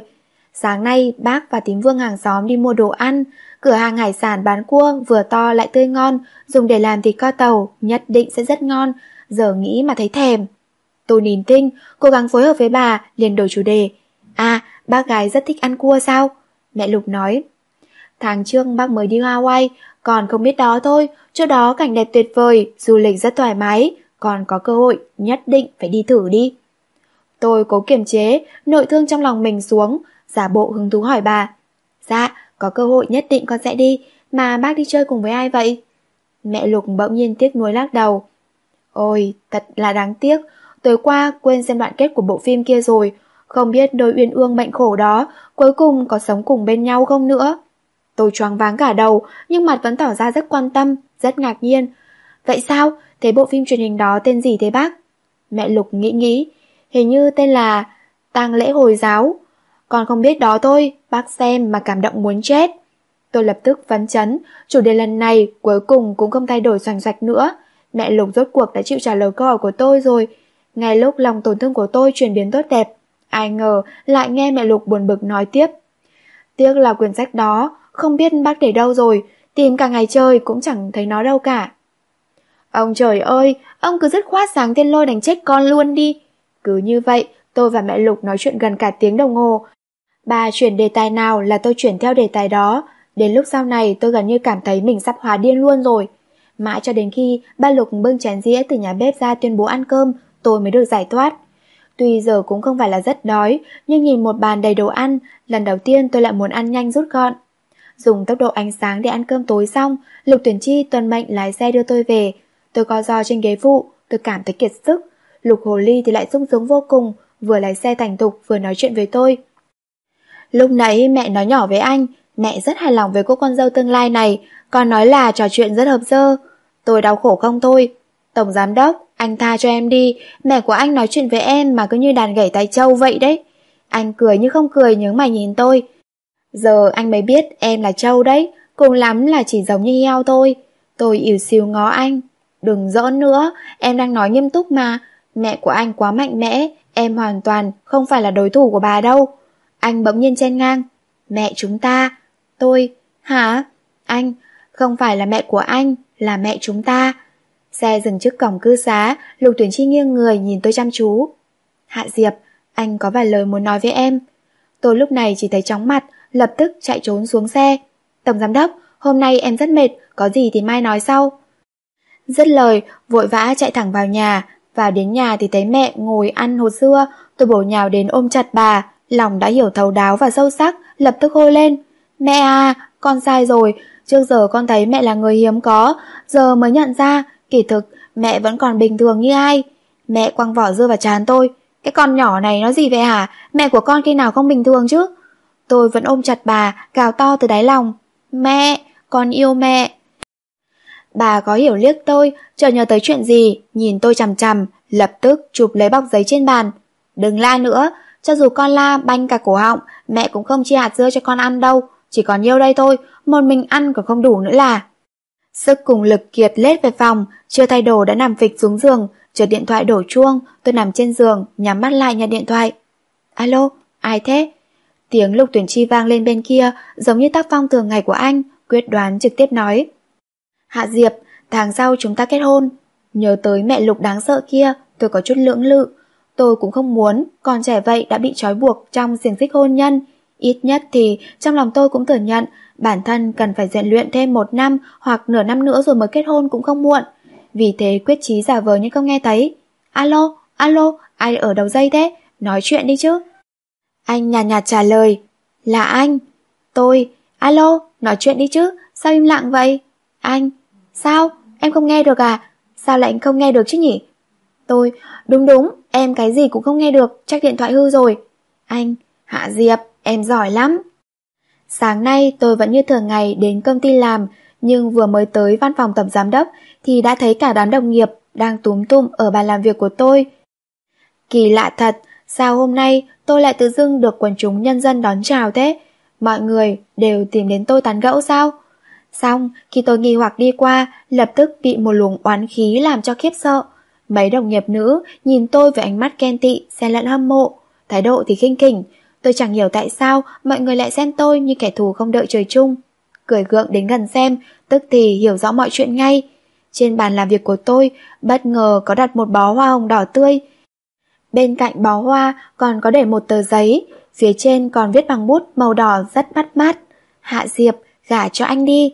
Sáng nay, bác và tím vương hàng xóm đi mua đồ ăn, cửa hàng hải sản bán cua vừa to lại tươi ngon, dùng để làm thịt co tàu, nhất định sẽ rất ngon, giờ nghĩ mà thấy thèm. Tôi nín tinh, cố gắng phối hợp với bà, liền đổi chủ đề. À, bác gái rất thích ăn cua sao? Mẹ Lục nói. Tháng trước bác mới đi Hawaii, còn không biết đó thôi, chỗ đó cảnh đẹp tuyệt vời, du lịch rất thoải mái, còn có cơ hội, nhất định phải đi thử đi. Tôi cố kiềm chế, nội thương trong lòng mình xuống, giả bộ hứng thú hỏi bà. Dạ, có cơ hội nhất định con sẽ đi, mà bác đi chơi cùng với ai vậy? Mẹ Lục bỗng nhiên tiếc nuối lắc đầu. Ôi, thật là đáng tiếc, tối qua quên xem đoạn kết của bộ phim kia rồi, không biết đôi uyên ương mệnh khổ đó cuối cùng có sống cùng bên nhau không nữa. Tôi choáng váng cả đầu, nhưng mặt vẫn tỏ ra rất quan tâm, rất ngạc nhiên. Vậy sao? Thế bộ phim truyền hình đó tên gì thế bác? Mẹ Lục nghĩ nghĩ, hình như tên là tang lễ Hồi giáo. Còn không biết đó thôi, bác xem mà cảm động muốn chết. Tôi lập tức phấn chấn, chủ đề lần này cuối cùng cũng không thay đổi xoành xoạch nữa. Mẹ Lục rốt cuộc đã chịu trả lời câu hỏi của tôi rồi. Ngay lúc lòng tổn thương của tôi chuyển biến tốt đẹp, ai ngờ lại nghe mẹ Lục buồn bực nói tiếp. Tiếc là quyển sách đó, không biết bác để đâu rồi, tìm cả ngày chơi cũng chẳng thấy nó đâu cả. Ông trời ơi, ông cứ dứt khoát sáng tiên lôi đánh chết con luôn đi. Cứ như vậy, tôi và mẹ Lục nói chuyện gần cả tiếng đồng hồ. Bà chuyển đề tài nào là tôi chuyển theo đề tài đó. Đến lúc sau này tôi gần như cảm thấy mình sắp hóa điên luôn rồi. Mãi cho đến khi ba Lục bưng chén dĩa từ nhà bếp ra tuyên bố ăn cơm, tôi mới được giải thoát. Tuy giờ cũng không phải là rất đói, nhưng nhìn một bàn đầy đồ ăn, lần đầu tiên tôi lại muốn ăn nhanh rút gọn. Dùng tốc độ ánh sáng để ăn cơm tối xong, Lục Tuyển Chi tuần mệnh lái xe đưa tôi về. Tôi co do trên ghế phụ, tôi cảm thấy kiệt sức. Lục Hồ Ly thì lại sung sướng vô cùng, vừa lái xe thành thục vừa nói chuyện với tôi. Lúc nãy mẹ nói nhỏ với anh, mẹ rất hài lòng với cô con dâu tương lai này, còn nói là trò chuyện rất hợp dơ. Tôi đau khổ không thôi. Tổng giám đốc, anh tha cho em đi, mẹ của anh nói chuyện với em mà cứ như đàn gảy tay trâu vậy đấy. Anh cười như không cười nhớ mày nhìn tôi. Giờ anh mới biết em là trâu đấy, cùng lắm là chỉ giống như heo thôi. Tôi ỉu xìu ngó anh. Đừng giỡn nữa, em đang nói nghiêm túc mà. Mẹ của anh quá mạnh mẽ, em hoàn toàn không phải là đối thủ của bà đâu. Anh bỗng nhiên chen ngang. Mẹ chúng ta. Tôi. Hả? Anh. Không phải là mẹ của anh, là mẹ chúng ta. Xe dừng trước cổng cư xá, Lục Tuyển Chi nghiêng người nhìn tôi chăm chú. Hạ Diệp, anh có vài lời muốn nói với em. Tôi lúc này chỉ thấy chóng mặt, lập tức chạy trốn xuống xe. Tổng giám đốc, hôm nay em rất mệt, có gì thì mai nói sau. Dứt lời, vội vã chạy thẳng vào nhà, vào đến nhà thì thấy mẹ ngồi ăn hồ dưa, tôi bổ nhào đến ôm chặt bà, lòng đã hiểu thấu đáo và sâu sắc, lập tức hô lên. Mẹ à, con sai rồi, trước giờ con thấy mẹ là người hiếm có, giờ mới nhận ra, kỳ thực mẹ vẫn còn bình thường như ai. Mẹ quăng vỏ dưa vào chán tôi, cái con nhỏ này nó gì vậy hả, mẹ của con khi nào không bình thường chứ? Tôi vẫn ôm chặt bà, gào to từ đáy lòng. Mẹ, con yêu mẹ. Bà có hiểu liếc tôi, chờ nhớ tới chuyện gì, nhìn tôi chằm chằm, lập tức chụp lấy bọc giấy trên bàn. Đừng la nữa, cho dù con la banh cả cổ họng, mẹ cũng không chia hạt dưa cho con ăn đâu, chỉ còn nhiêu đây thôi, một mình ăn còn không đủ nữa là. Sức cùng lực kiệt lết về phòng, chưa thay đồ đã nằm phịch xuống giường, chợt điện thoại đổ chuông, tôi nằm trên giường, nhắm mắt lại nhận điện thoại. Alo, ai thế? Tiếng lục tuyển chi vang lên bên kia, giống như tác phong thường ngày của anh, quyết đoán trực tiếp nói. Hạ Diệp, tháng sau chúng ta kết hôn. Nhớ tới mẹ lục đáng sợ kia, tôi có chút lưỡng lự. Tôi cũng không muốn, còn trẻ vậy đã bị trói buộc trong xiềng xích hôn nhân. Ít nhất thì trong lòng tôi cũng thừa nhận bản thân cần phải rèn luyện thêm một năm hoặc nửa năm nữa rồi mới kết hôn cũng không muộn. Vì thế quyết chí giả vờ như không nghe thấy. Alo, alo, ai ở đầu dây thế? Nói chuyện đi chứ. Anh nhạt nhạt trả lời. Là anh. Tôi. Alo, nói chuyện đi chứ. Sao im lặng vậy? Anh. Sao? Em không nghe được à? Sao lại anh không nghe được chứ nhỉ? Tôi. Đúng đúng, em cái gì cũng không nghe được, chắc điện thoại hư rồi. Anh. Hạ Diệp, em giỏi lắm. Sáng nay tôi vẫn như thường ngày đến công ty làm, nhưng vừa mới tới văn phòng tổng giám đốc thì đã thấy cả đám đồng nghiệp đang túm tụm ở bàn làm việc của tôi. Kỳ lạ thật, sao hôm nay tôi lại tự dưng được quần chúng nhân dân đón chào thế? Mọi người đều tìm đến tôi tán gẫu sao? Xong, khi tôi nghi hoặc đi qua, lập tức bị một luồng oán khí làm cho khiếp sợ. Mấy đồng nghiệp nữ nhìn tôi với ánh mắt ghen tị, xen lẫn hâm mộ, thái độ thì khinh khỉnh. Tôi chẳng hiểu tại sao mọi người lại xem tôi như kẻ thù không đợi trời chung. Cười gượng đến gần xem, tức thì hiểu rõ mọi chuyện ngay. Trên bàn làm việc của tôi, bất ngờ có đặt một bó hoa hồng đỏ tươi. Bên cạnh bó hoa còn có để một tờ giấy, phía trên còn viết bằng bút màu đỏ rất bắt mắt. Hạ Diệp, gả cho anh đi.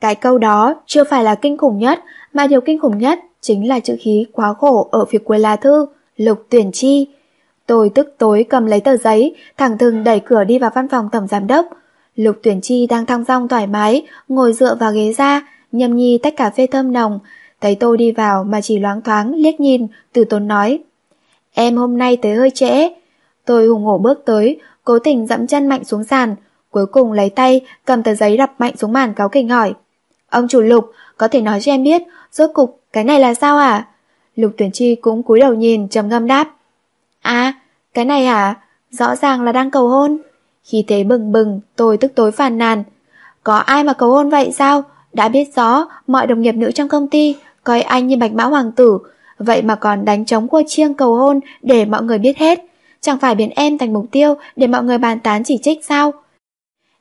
Cái câu đó chưa phải là kinh khủng nhất, mà điều kinh khủng nhất chính là chữ khí quá khổ ở phía cuối lá thư, lục tuyển chi. Tôi tức tối cầm lấy tờ giấy, thẳng thừng đẩy cửa đi vào văn phòng tổng giám đốc. Lục tuyển chi đang thong dong thoải mái, ngồi dựa vào ghế ra, nhâm nhi tách cà phê thơm nồng. Thấy tôi đi vào mà chỉ loáng thoáng, liếc nhìn, từ tốn nói. Em hôm nay tới hơi trễ. Tôi hùng hổ bước tới, cố tình dẫm chân mạnh xuống sàn, cuối cùng lấy tay cầm tờ giấy đập mạnh xuống màn cáo kỉnh hỏi. Ông chủ Lục, có thể nói cho em biết, rốt cục cái này là sao à? Lục tuyển chi cũng cúi đầu nhìn trầm ngâm đáp. À, cái này hả? Rõ ràng là đang cầu hôn. Khi thế bừng bừng, tôi tức tối phàn nàn. Có ai mà cầu hôn vậy sao? Đã biết rõ, mọi đồng nghiệp nữ trong công ty coi anh như bạch mã hoàng tử, vậy mà còn đánh trống cua chiêng cầu hôn để mọi người biết hết. Chẳng phải biến em thành mục tiêu để mọi người bàn tán chỉ trích sao?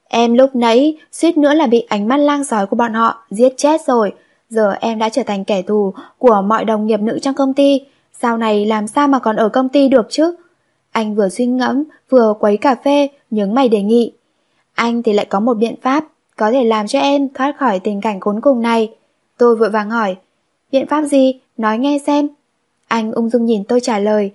Em lúc nãy suýt nữa là bị ánh mắt lang sói của bọn họ giết chết rồi. Giờ em đã trở thành kẻ thù của mọi đồng nghiệp nữ trong công ty. Sau này làm sao mà còn ở công ty được chứ? Anh vừa suy ngẫm, vừa quấy cà phê, nhướng mày đề nghị. Anh thì lại có một biện pháp, có thể làm cho em thoát khỏi tình cảnh khốn cùng này. Tôi vội vàng hỏi, biện pháp gì? Nói nghe xem. Anh ung dung nhìn tôi trả lời,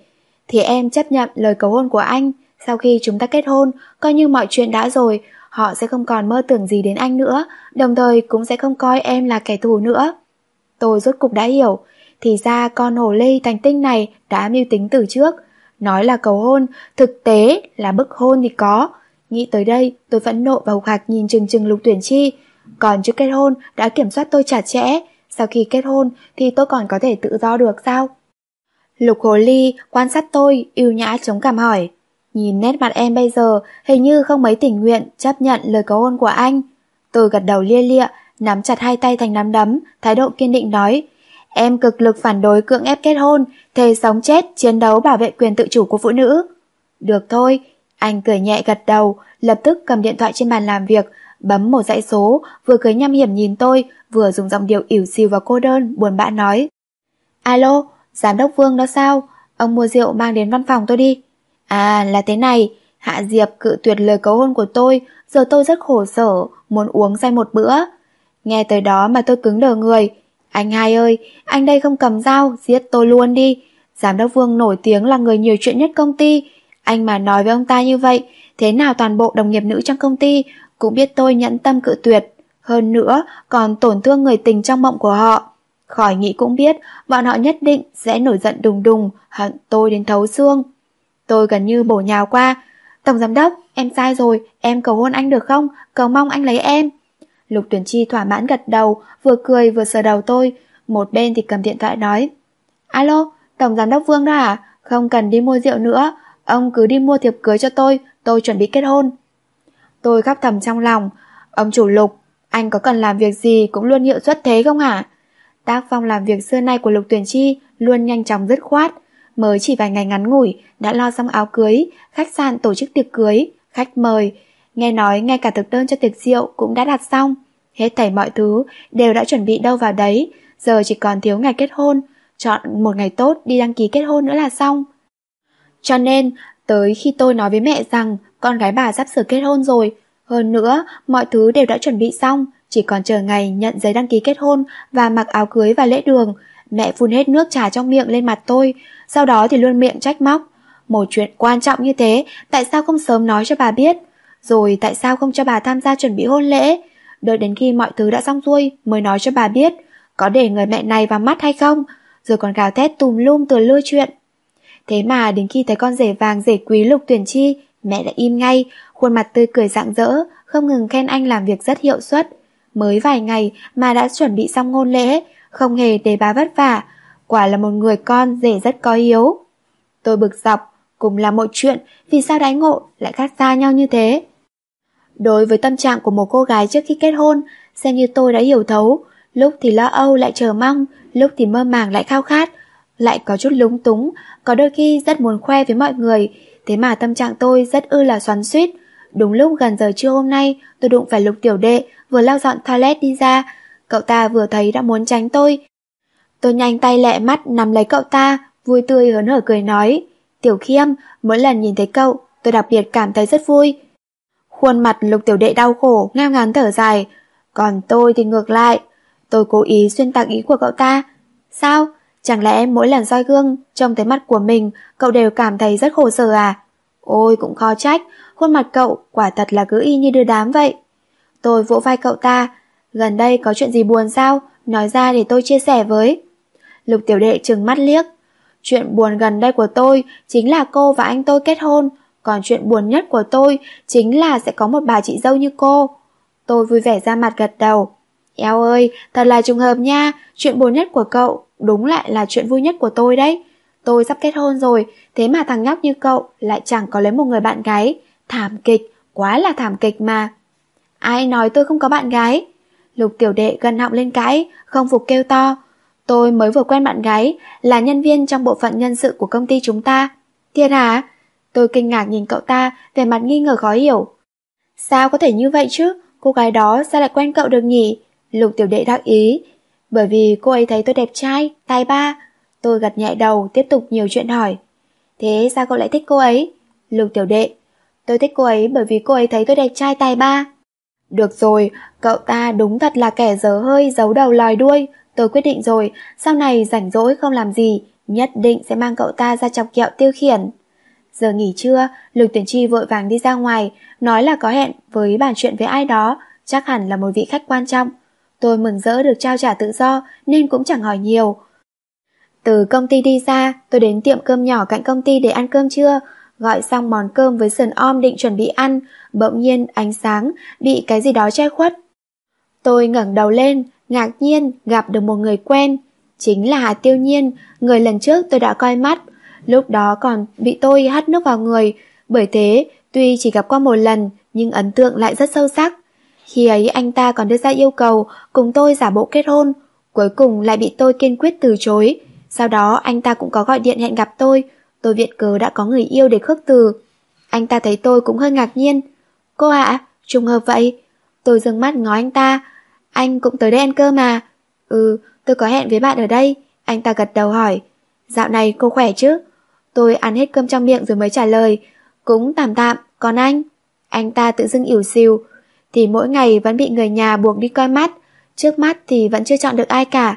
thì em chấp nhận lời cầu hôn của anh. Sau khi chúng ta kết hôn, coi như mọi chuyện đã rồi, họ sẽ không còn mơ tưởng gì đến anh nữa, đồng thời cũng sẽ không coi em là kẻ thù nữa. Tôi rốt cục đã hiểu, thì ra con hồ ly thành tinh này đã mưu tính từ trước. Nói là cầu hôn, thực tế là bức hôn thì có. Nghĩ tới đây, tôi vẫn nộ và hục hạc nhìn chừng chừng lục tuyển chi. Còn trước kết hôn đã kiểm soát tôi chặt chẽ, sau khi kết hôn thì tôi còn có thể tự do được sao? Lục hồ ly quan sát tôi, yêu nhã chống cảm hỏi. Nhìn nét mặt em bây giờ, hình như không mấy tình nguyện chấp nhận lời cầu hôn của anh. Tôi gật đầu lia lịa, nắm chặt hai tay thành nắm đấm, thái độ kiên định nói. Em cực lực phản đối cưỡng ép kết hôn, thề sống chết, chiến đấu bảo vệ quyền tự chủ của phụ nữ. Được thôi, anh cười nhẹ gật đầu, lập tức cầm điện thoại trên bàn làm việc, bấm một dãy số, vừa cười nhăm hiểm nhìn tôi, vừa dùng giọng điệu ỉu xìu và cô đơn, buồn bã nói. Alo, giám đốc Vương đó sao? Ông mua rượu mang đến văn phòng tôi đi. À, là thế này, Hạ Diệp cự tuyệt lời cầu hôn của tôi, giờ tôi rất khổ sở, muốn uống say một bữa. Nghe tới đó mà tôi cứng đờ người. Anh hai ơi, anh đây không cầm dao, giết tôi luôn đi. Giám đốc Vương nổi tiếng là người nhiều chuyện nhất công ty. Anh mà nói với ông ta như vậy, thế nào toàn bộ đồng nghiệp nữ trong công ty cũng biết tôi nhẫn tâm cự tuyệt. Hơn nữa, còn tổn thương người tình trong mộng của họ. Khỏi nghĩ cũng biết, bọn họ nhất định sẽ nổi giận đùng đùng, hận tôi đến thấu xương. Tôi gần như bổ nhào qua. Tổng giám đốc, em sai rồi, em cầu hôn anh được không? Cầu mong anh lấy em. Lục tuyển chi thỏa mãn gật đầu, vừa cười vừa sờ đầu tôi. Một bên thì cầm điện thoại nói. Alo, Tổng giám đốc Vương đó à? Không cần đi mua rượu nữa. Ông cứ đi mua thiệp cưới cho tôi, tôi chuẩn bị kết hôn. Tôi khóc thầm trong lòng. Ông chủ lục, anh có cần làm việc gì cũng luôn hiệu suất thế không hả? Tác phong làm việc xưa nay của Lục Tuyển Chi luôn nhanh chóng dứt khoát. Mới chỉ vài ngày ngắn ngủi, đã lo xong áo cưới, khách sạn tổ chức tiệc cưới, khách mời. Nghe nói ngay cả thực đơn cho tiệc rượu cũng đã đặt xong. Hết thảy mọi thứ đều đã chuẩn bị đâu vào đấy, giờ chỉ còn thiếu ngày kết hôn. Chọn một ngày tốt đi đăng ký kết hôn nữa là xong. Cho nên, tới khi tôi nói với mẹ rằng con gái bà sắp sửa kết hôn rồi, hơn nữa, mọi thứ đều đã chuẩn bị xong, chỉ còn chờ ngày nhận giấy đăng ký kết hôn và mặc áo cưới và lễ đường. Mẹ phun hết nước trà trong miệng lên mặt tôi, sau đó thì luôn miệng trách móc. Một chuyện quan trọng như thế, tại sao không sớm nói cho bà biết? Rồi tại sao không cho bà tham gia chuẩn bị hôn lễ? Đợi đến khi mọi thứ đã xong xuôi mới nói cho bà biết, có để người mẹ này vào mắt hay không? Rồi còn gào thét tùm lum từ lưa chuyện. Thế mà đến khi thấy con rể vàng rể quý lục tuyển chi, mẹ đã im ngay, khuôn mặt tươi cười rạng rỡ, không ngừng khen anh làm việc rất hiệu suất. Mới vài ngày mà đã chuẩn bị xong ngôn lễ, không hề để bà vất vả, quả là một người con rể rất có hiếu. Tôi bực dọc, cùng là một chuyện, vì sao đái ngộ lại khác xa nhau như thế? Đối với tâm trạng của một cô gái trước khi kết hôn, xem như tôi đã hiểu thấu, lúc thì lo âu lại chờ mong, lúc thì mơ màng lại khao khát, lại có chút lúng túng, có đôi khi rất muốn khoe với mọi người, thế mà tâm trạng tôi rất ư là xoắn suýt. Đúng lúc gần giờ trưa hôm nay, tôi đụng phải lục tiểu đệ, vừa lau dọn toilet đi ra, cậu ta vừa thấy đã muốn tránh tôi. Tôi nhanh tay lẹ mắt nắm lấy cậu ta, vui tươi hớn hở cười nói, Tiểu Khiêm, mỗi lần nhìn thấy cậu, tôi đặc biệt cảm thấy rất vui. Khuôn mặt lục tiểu đệ đau khổ, ngao ngán thở dài, còn tôi thì ngược lại. Tôi cố ý xuyên tạc ý của cậu ta. Sao? Chẳng lẽ mỗi lần soi gương, trông thấy mặt của mình, cậu đều cảm thấy rất khổ sở à? Ôi cũng khó trách, khuôn mặt cậu quả thật là cứ y như đưa đám vậy. Tôi vỗ vai cậu ta, gần đây có chuyện gì buồn sao? Nói ra để tôi chia sẻ với. Lục tiểu đệ trừng mắt liếc. Chuyện buồn gần đây của tôi chính là cô và anh tôi kết hôn, còn chuyện buồn nhất của tôi chính là sẽ có một bà chị dâu như cô. Tôi vui vẻ ra mặt gật đầu. Eo ơi, thật là trùng hợp nha, chuyện buồn nhất của cậu đúng lại là chuyện vui nhất của tôi đấy. Tôi sắp kết hôn rồi, thế mà thằng nhóc như cậu lại chẳng có lấy một người bạn gái. Thảm kịch, quá là thảm kịch mà. Ai nói tôi không có bạn gái? Lục tiểu đệ gần họng lên cãi, không phục kêu to. Tôi mới vừa quen bạn gái, là nhân viên trong bộ phận nhân sự của công ty chúng ta. Thiệt hả? Tôi kinh ngạc nhìn cậu ta, về mặt nghi ngờ khó hiểu. Sao có thể như vậy chứ? Cô gái đó sao lại quen cậu được nhỉ? Lục tiểu đệ đắc ý. Bởi vì cô ấy thấy tôi đẹp trai, tài ba. Tôi gật nhẹ đầu, tiếp tục nhiều chuyện hỏi. Thế sao cậu lại thích cô ấy? Lục tiểu đệ. Tôi thích cô ấy bởi vì cô ấy thấy tôi đẹp trai tài ba. Được rồi, cậu ta đúng thật là kẻ dở hơi giấu đầu lòi đuôi. Tôi quyết định rồi, sau này rảnh rỗi không làm gì, nhất định sẽ mang cậu ta ra chọc kẹo tiêu khiển. Giờ nghỉ trưa, Lục Tuyển Chi vội vàng đi ra ngoài, nói là có hẹn với bàn chuyện với ai đó, chắc hẳn là một vị khách quan trọng. Tôi mừng rỡ được trao trả tự do nên cũng chẳng hỏi nhiều. Từ công ty đi ra, tôi đến tiệm cơm nhỏ cạnh công ty để ăn cơm trưa, gọi xong món cơm với sườn om định chuẩn bị ăn, bỗng nhiên ánh sáng bị cái gì đó che khuất. Tôi ngẩng đầu lên, ngạc nhiên gặp được một người quen, chính là Hà Tiêu Nhiên, người lần trước tôi đã coi mắt, lúc đó còn bị tôi hắt nước vào người, bởi thế tuy chỉ gặp qua một lần nhưng ấn tượng lại rất sâu sắc. Khi ấy anh ta còn đưa ra yêu cầu cùng tôi giả bộ kết hôn, cuối cùng lại bị tôi kiên quyết từ chối. Sau đó anh ta cũng có gọi điện hẹn gặp tôi, tôi viện cớ đã có người yêu để khước từ. Anh ta thấy tôi cũng hơi ngạc nhiên. Cô ạ, trùng hợp vậy. Tôi dừng mắt ngó anh ta. Anh cũng tới đây ăn cơm mà. Ừ, tôi có hẹn với bạn ở đây. Anh ta gật đầu hỏi. Dạo này cô khỏe chứ? Tôi ăn hết cơm trong miệng rồi mới trả lời. Cũng tạm tạm, còn anh? Anh ta tự dưng ỉu xìu. Thì mỗi ngày vẫn bị người nhà buộc đi coi mắt. Trước mắt thì vẫn chưa chọn được ai cả.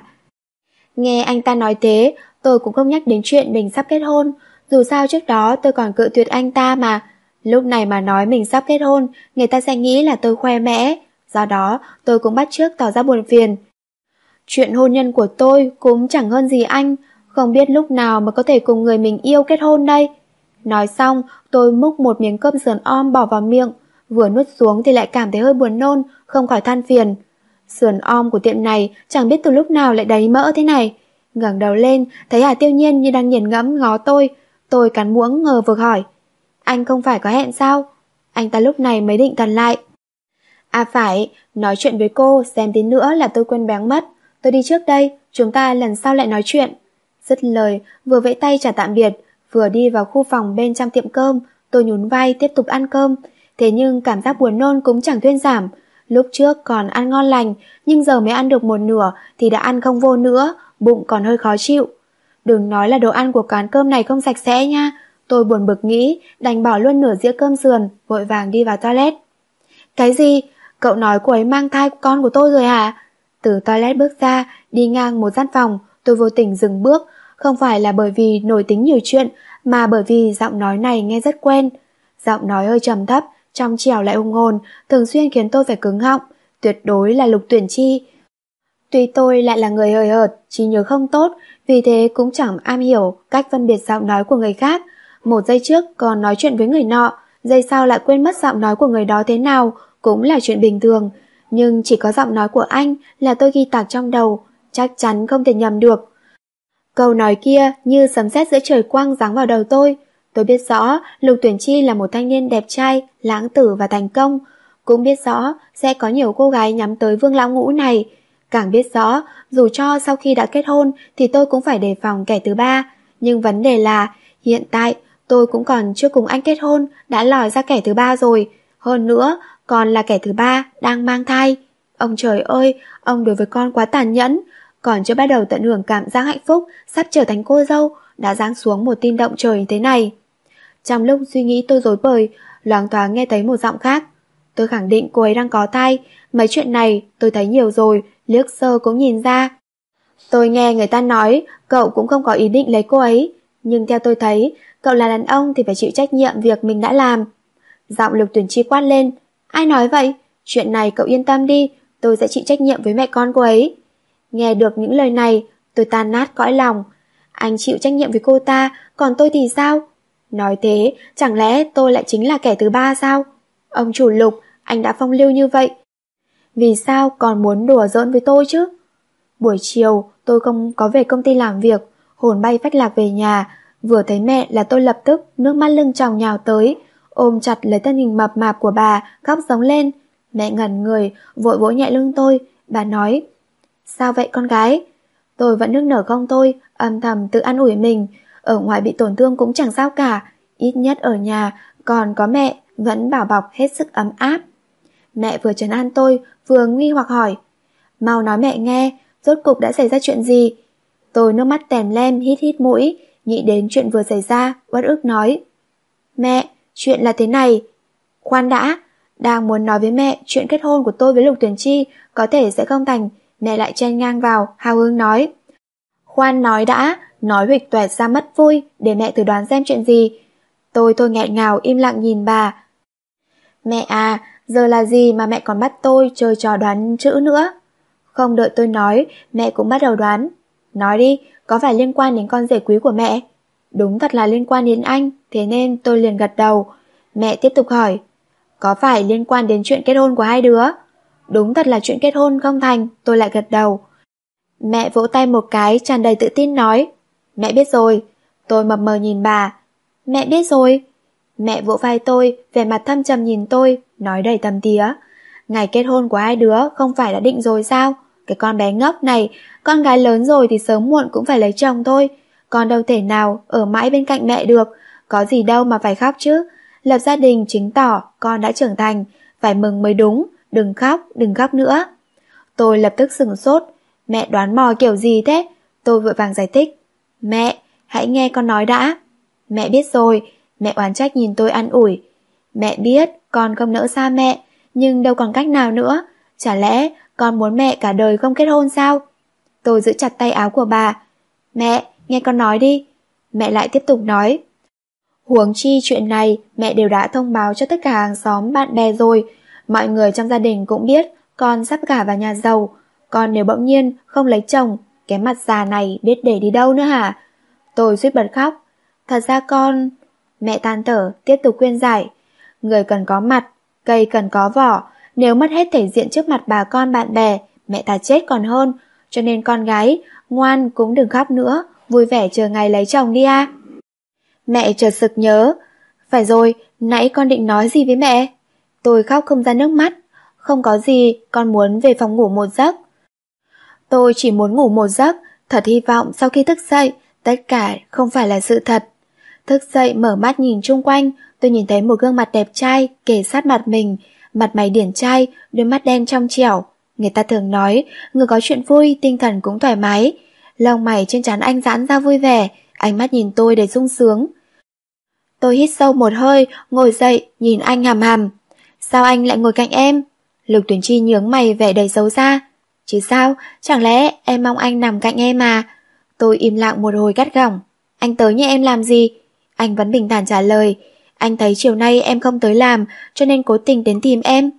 Nghe anh ta nói thế, tôi cũng không nhắc đến chuyện mình sắp kết hôn. Dù sao trước đó tôi còn cự tuyệt anh ta mà. Lúc này mà nói mình sắp kết hôn, người ta sẽ nghĩ là tôi khoe mẽ. Do đó, tôi cũng bắt trước tỏ ra buồn phiền. Chuyện hôn nhân của tôi cũng chẳng hơn gì anh, không biết lúc nào mà có thể cùng người mình yêu kết hôn đây. Nói xong, tôi múc một miếng cơm sườn om bỏ vào miệng, vừa nuốt xuống thì lại cảm thấy hơi buồn nôn, không khỏi than phiền. Sườn om của tiệm này chẳng biết từ lúc nào lại đầy mỡ thế này. ngẩng đầu lên, thấy Hà Tiêu Nhiên như đang nghiền ngẫm ngó tôi, tôi cắn muỗng ngờ vực hỏi. Anh không phải có hẹn sao? Anh ta lúc này mới định thần lại. À phải, nói chuyện với cô, xem tí nữa là tôi quên béng mất. Tôi đi trước đây, chúng ta lần sau lại nói chuyện. Dứt lời, vừa vẫy tay trả tạm biệt, vừa đi vào khu phòng bên trong tiệm cơm, tôi nhún vai tiếp tục ăn cơm. Thế nhưng cảm giác buồn nôn cũng chẳng thuyên giảm. Lúc trước còn ăn ngon lành, nhưng giờ mới ăn được một nửa thì đã ăn không vô nữa, bụng còn hơi khó chịu. Đừng nói là đồ ăn của quán cơm này không sạch sẽ nha. Tôi buồn bực nghĩ, đành bỏ luôn nửa dĩa cơm sườn, vội vàng đi vào toilet. Cái gì? Cậu nói cô ấy mang thai con của tôi rồi hả? Từ toilet bước ra, đi ngang một gian phòng, tôi vô tình dừng bước, không phải là bởi vì nổi tính nhiều chuyện, mà bởi vì giọng nói này nghe rất quen. Giọng nói hơi trầm thấp, trong trẻo lại ung hồn, thường xuyên khiến tôi phải cứng họng, tuyệt đối là lục tuyển chi. Tuy tôi lại là người hời hợt, trí nhớ không tốt, vì thế cũng chẳng am hiểu cách phân biệt giọng nói của người khác. Một giây trước còn nói chuyện với người nọ, giây sau lại quên mất giọng nói của người đó thế nào, cũng là chuyện bình thường. Nhưng chỉ có giọng nói của anh là tôi ghi tạc trong đầu, chắc chắn không thể nhầm được. Câu nói kia như sấm sét giữa trời quang giáng vào đầu tôi. Tôi biết rõ Lục Tuyển Chi là một thanh niên đẹp trai, lãng tử và thành công. Cũng biết rõ sẽ có nhiều cô gái nhắm tới vương lão ngũ này. Càng biết rõ, dù cho sau khi đã kết hôn thì tôi cũng phải đề phòng kẻ thứ ba. Nhưng vấn đề là, hiện tại tôi cũng còn chưa cùng anh kết hôn, đã lòi ra kẻ thứ ba rồi. Hơn nữa, còn là kẻ thứ ba đang mang thai. Ông trời ơi, ông đối với con quá tàn nhẫn, còn chưa bắt đầu tận hưởng cảm giác hạnh phúc sắp trở thành cô dâu, đã giáng xuống một tin động trời thế này. Trong lúc suy nghĩ tôi rối bời, loáng thoáng nghe thấy một giọng khác. Tôi khẳng định cô ấy đang có thai, mấy chuyện này tôi thấy nhiều rồi, liếc sơ cũng nhìn ra. Tôi nghe người ta nói cậu cũng không có ý định lấy cô ấy, nhưng theo tôi thấy, cậu là đàn ông thì phải chịu trách nhiệm việc mình đã làm. Giọng lục tuyển chi quát lên, ai nói vậy? Chuyện này cậu yên tâm đi, tôi sẽ chịu trách nhiệm với mẹ con cô ấy. Nghe được những lời này, tôi tan nát cõi lòng. Anh chịu trách nhiệm với cô ta, còn tôi thì sao? Nói thế, chẳng lẽ tôi lại chính là kẻ thứ ba sao? Ông chủ lục, anh đã phong lưu như vậy. Vì sao còn muốn đùa giỡn với tôi chứ? Buổi chiều, tôi không có về công ty làm việc, hồn bay phách lạc về nhà. Vừa thấy mẹ là tôi lập tức nước mắt lưng tròng nhào tới, ôm chặt lấy thân hình mập mạp của bà, khóc giống lên. Mẹ ngẩn người, vội vỗ nhẹ lưng tôi, bà nói, Sao vậy con gái? Tôi vẫn nước nở không tôi, âm thầm tự an ủi mình, ở ngoài bị tổn thương cũng chẳng sao cả, ít nhất ở nhà còn có mẹ vẫn bảo bọc hết sức ấm áp. Mẹ vừa trấn an tôi, vừa nghi hoặc hỏi, mau nói mẹ nghe, rốt cục đã xảy ra chuyện gì? Tôi nước mắt tèm lem hít hít mũi, nghĩ đến chuyện vừa xảy ra, uất ức nói. Mẹ, chuyện là thế này. Khoan đã, đang muốn nói với mẹ chuyện kết hôn của tôi với Lục Tuyển Chi có thể sẽ không thành, mẹ lại chen ngang vào, hào hứng nói. Khoan nói đã, nói huỵch tuẹt ra mất vui, để mẹ thử đoán xem chuyện gì. Tôi thôi nghẹn ngào im lặng nhìn bà. Mẹ à, giờ là gì mà mẹ còn bắt tôi chơi trò đoán chữ nữa? Không đợi tôi nói, mẹ cũng bắt đầu đoán. Nói đi, có phải liên quan đến con rể quý của mẹ? Đúng thật là liên quan đến anh, thế nên tôi liền gật đầu. Mẹ tiếp tục hỏi, có phải liên quan đến chuyện kết hôn của hai đứa? Đúng thật là chuyện kết hôn không thành, tôi lại gật đầu. Mẹ vỗ tay một cái tràn đầy tự tin nói, mẹ biết rồi. Tôi mập mờ nhìn bà, mẹ biết rồi. Mẹ vỗ vai tôi, vẻ mặt thâm trầm nhìn tôi, nói đầy tầm tía. Ngày kết hôn của hai đứa không phải đã định rồi sao? Cái con bé ngốc này, con gái lớn rồi thì sớm muộn cũng phải lấy chồng thôi. Con đâu thể nào ở mãi bên cạnh mẹ được, có gì đâu mà phải khóc chứ. Lập gia đình chứng tỏ con đã trưởng thành, phải mừng mới đúng, đừng khóc, đừng khóc nữa. Tôi lập tức sừng sốt, mẹ đoán mò kiểu gì thế? Tôi vội vàng giải thích. Mẹ, hãy nghe con nói đã. Mẹ biết rồi, mẹ oán trách nhìn tôi ăn ủi. Mẹ biết con không nỡ xa mẹ, nhưng đâu còn cách nào nữa. Chả lẽ con muốn mẹ cả đời không kết hôn sao? Tôi giữ chặt tay áo của bà. Mẹ, nghe con nói đi. Mẹ lại tiếp tục nói. Huống chi chuyện này mẹ đều đã thông báo cho tất cả hàng xóm bạn bè rồi. Mọi người trong gia đình cũng biết con sắp gả vào nhà giàu còn nếu bỗng nhiên không lấy chồng, cái mặt già này biết để đi đâu nữa hả? Tôi suýt bật khóc. Thật ra con... Mẹ than thở, tiếp tục khuyên giải. Người cần có mặt, cây cần có vỏ. Nếu mất hết thể diện trước mặt bà con bạn bè, mẹ ta chết còn hơn. Cho nên con gái, ngoan cũng đừng khóc nữa, vui vẻ chờ ngày lấy chồng đi à. Mẹ chợt sực nhớ. Phải rồi, nãy con định nói gì với mẹ? Tôi khóc không ra nước mắt. Không có gì, con muốn về phòng ngủ một giấc. Tôi chỉ muốn ngủ một giấc, thật hy vọng sau khi thức dậy, tất cả không phải là sự thật. Thức dậy mở mắt nhìn chung quanh, tôi nhìn thấy một gương mặt đẹp trai kề sát mặt mình, mặt mày điển trai, đôi mắt đen trong trẻo. Người ta thường nói, người có chuyện vui, tinh thần cũng thoải mái. Lông mày trên trán anh giãn ra vui vẻ, ánh mắt nhìn tôi đầy sung sướng. Tôi hít sâu một hơi, ngồi dậy, nhìn anh hàm hàm. Sao anh lại ngồi cạnh em? Lục tuyển chi nhướng mày vẻ đầy xấu xa. Chứ sao, chẳng lẽ em mong anh nằm cạnh em mà? Tôi im lặng một hồi gắt gỏng. Anh tới như em làm gì? Anh vẫn bình thản trả lời. Anh thấy chiều nay em không tới làm, cho nên cố tình đến tìm em.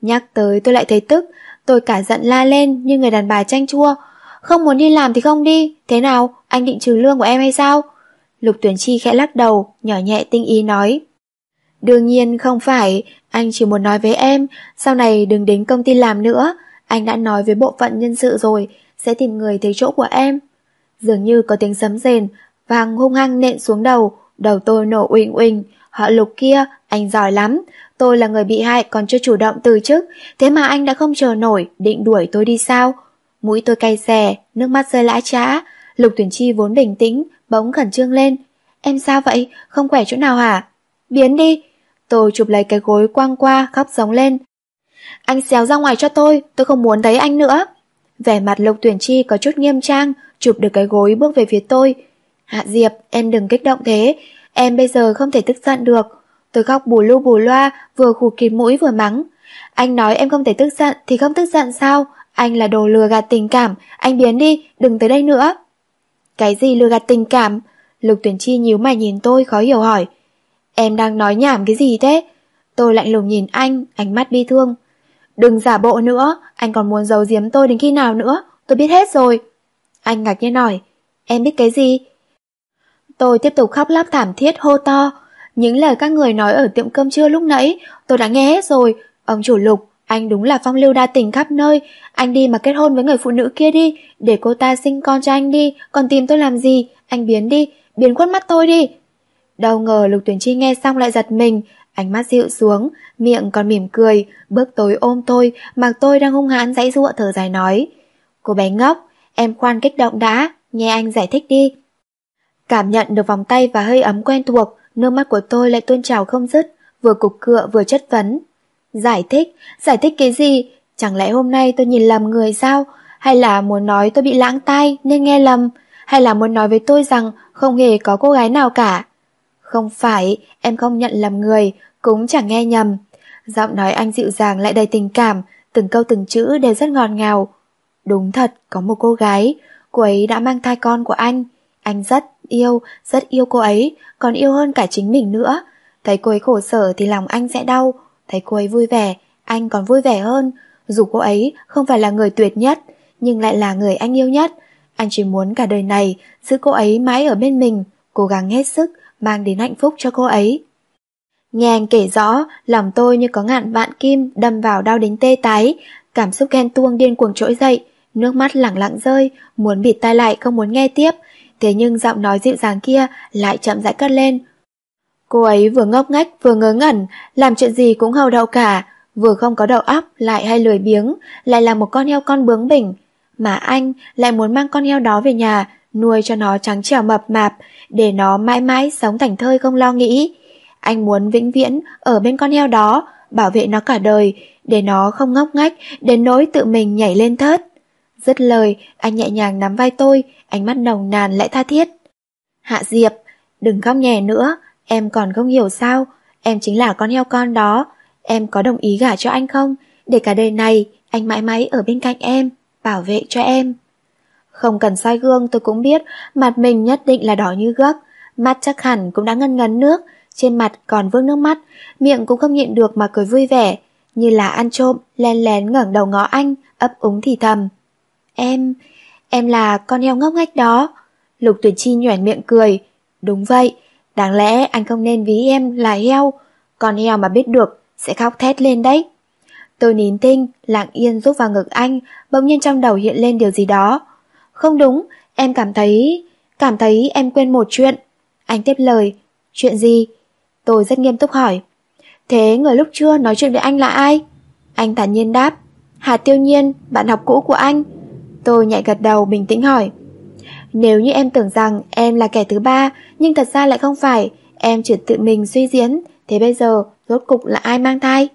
Nhắc tới tôi lại thấy tức, tôi cả giận la lên như người đàn bà chanh chua. Không muốn đi làm thì không đi, thế nào, anh định trừ lương của em hay sao? Lục tuyển chi khẽ lắc đầu, nhỏ nhẹ tinh ý nói. Đương nhiên không phải, anh chỉ muốn nói với em, sau này đừng đến công ty làm nữa. Anh đã nói với bộ phận nhân sự rồi, sẽ tìm người thấy chỗ của em. Dường như có tiếng sấm rền, vàng hung hăng nện xuống đầu, đầu tôi nổ uỳnh uỳnh. Họ lục kia, anh giỏi lắm. Tôi là người bị hại còn chưa chủ động từ chức, thế mà anh đã không chờ nổi, định đuổi tôi đi sao? Mũi tôi cay xè, nước mắt rơi lã trã. Lục tuyển chi vốn bình tĩnh, bỗng khẩn trương lên. Em sao vậy? Không khỏe chỗ nào hả? Biến đi! Tôi chụp lấy cái gối quăng qua, khóc giống lên. Anh xéo ra ngoài cho tôi, tôi không muốn thấy anh nữa. Vẻ mặt Lục Tuyển Chi có chút nghiêm trang, chụp được cái gối bước về phía tôi. Hạ Diệp, em đừng kích động thế, em bây giờ không thể tức giận được. Tôi khóc bù lu bù loa, vừa khủ kịp mũi vừa mắng. Anh nói em không thể tức giận thì không tức giận sao? Anh là đồ lừa gạt tình cảm, anh biến đi, đừng tới đây nữa. Cái gì lừa gạt tình cảm? Lục tuyển chi nhíu mày nhìn tôi khó hiểu hỏi. Em đang nói nhảm cái gì thế? Tôi lạnh lùng nhìn anh, ánh mắt bi thương. Đừng giả bộ nữa, anh còn muốn giấu giếm tôi đến khi nào nữa, tôi biết hết rồi. Anh ngạc nhiên hỏi, em biết cái gì? Tôi tiếp tục khóc lóc thảm thiết hô to. Những lời các người nói ở tiệm cơm trưa lúc nãy, tôi đã nghe hết rồi. Ông chủ lục, anh đúng là phong lưu đa tình khắp nơi. Anh đi mà kết hôn với người phụ nữ kia đi, để cô ta sinh con cho anh đi, còn tìm tôi làm gì? Anh biến đi, biến khuất mắt tôi đi. Đâu ngờ Lục Tuyển Chi nghe xong lại giật mình, ánh mắt dịu xuống, miệng còn mỉm cười, bước tối ôm tôi, mặc tôi đang hung hãn dãy dụa thở dài nói. Cô bé ngốc, em khoan kích động đã, nghe anh giải thích đi. Cảm nhận được vòng tay và hơi ấm quen thuộc, nước mắt của tôi lại tuôn trào không dứt, vừa cục cựa vừa chất vấn. Giải thích? Giải thích cái gì? Chẳng lẽ hôm nay tôi nhìn lầm người sao? Hay là muốn nói tôi bị lãng tai nên nghe lầm? Hay là muốn nói với tôi rằng không hề có cô gái nào cả? Không phải, em không nhận lầm người, cũng chẳng nghe nhầm. Giọng nói anh dịu dàng lại đầy tình cảm, từng câu từng chữ đều rất ngọt ngào. Đúng thật, có một cô gái, cô ấy đã mang thai con của anh. Anh rất yêu, rất yêu cô ấy, còn yêu hơn cả chính mình nữa. Thấy cô ấy khổ sở thì lòng anh sẽ đau, thấy cô ấy vui vẻ, anh còn vui vẻ hơn. Dù cô ấy không phải là người tuyệt nhất, nhưng lại là người anh yêu nhất. Anh chỉ muốn cả đời này giữ cô ấy mãi ở bên mình, cố gắng hết sức, mang đến hạnh phúc cho cô ấy. Nghe anh kể rõ, lòng tôi như có ngạn vạn kim đâm vào đau đến tê tái, cảm xúc ghen tuông điên cuồng trỗi dậy, nước mắt lẳng lặng rơi, muốn bịt tai lại không muốn nghe tiếp, thế nhưng giọng nói dịu dàng kia lại chậm rãi cất lên. Cô ấy vừa ngốc ngách vừa ngớ ngẩn, làm chuyện gì cũng hầu đậu cả, vừa không có đầu óc lại hay lười biếng, lại là một con heo con bướng bỉnh, mà anh lại muốn mang con heo đó về nhà, nuôi cho nó trắng trẻo mập mạp, để nó mãi mãi sống thành thơi không lo nghĩ. Anh muốn vĩnh viễn ở bên con heo đó, bảo vệ nó cả đời, để nó không ngốc ngách, đến nỗi tự mình nhảy lên thớt. Dứt lời, anh nhẹ nhàng nắm vai tôi, ánh mắt nồng nàn lại tha thiết. Hạ Diệp, đừng khóc nhè nữa, em còn không hiểu sao, em chính là con heo con đó, em có đồng ý gả cho anh không? Để cả đời này, anh mãi mãi ở bên cạnh em, bảo vệ cho em. Không cần soi gương tôi cũng biết mặt mình nhất định là đỏ như gấc, mắt chắc hẳn cũng đã ngân ngấn nước, trên mặt còn vương nước mắt, miệng cũng không nhịn được mà cười vui vẻ, như là ăn trộm, len lén ngẩng đầu ngó anh, ấp úng thì thầm. Em, em là con heo ngốc ngách đó. Lục tuyệt chi nhoẻn miệng cười. Đúng vậy, đáng lẽ anh không nên ví em là heo, con heo mà biết được sẽ khóc thét lên đấy. Tôi nín tinh, lặng yên rút vào ngực anh, bỗng nhiên trong đầu hiện lên điều gì đó. Không đúng, em cảm thấy... cảm thấy em quên một chuyện. Anh tiếp lời, chuyện gì? Tôi rất nghiêm túc hỏi. Thế người lúc trưa nói chuyện với anh là ai? Anh thản nhiên đáp. Hà Tiêu Nhiên, bạn học cũ của anh. Tôi nhạy gật đầu bình tĩnh hỏi. Nếu như em tưởng rằng em là kẻ thứ ba, nhưng thật ra lại không phải, em chỉ tự mình suy diễn, thế bây giờ rốt cục là ai mang thai?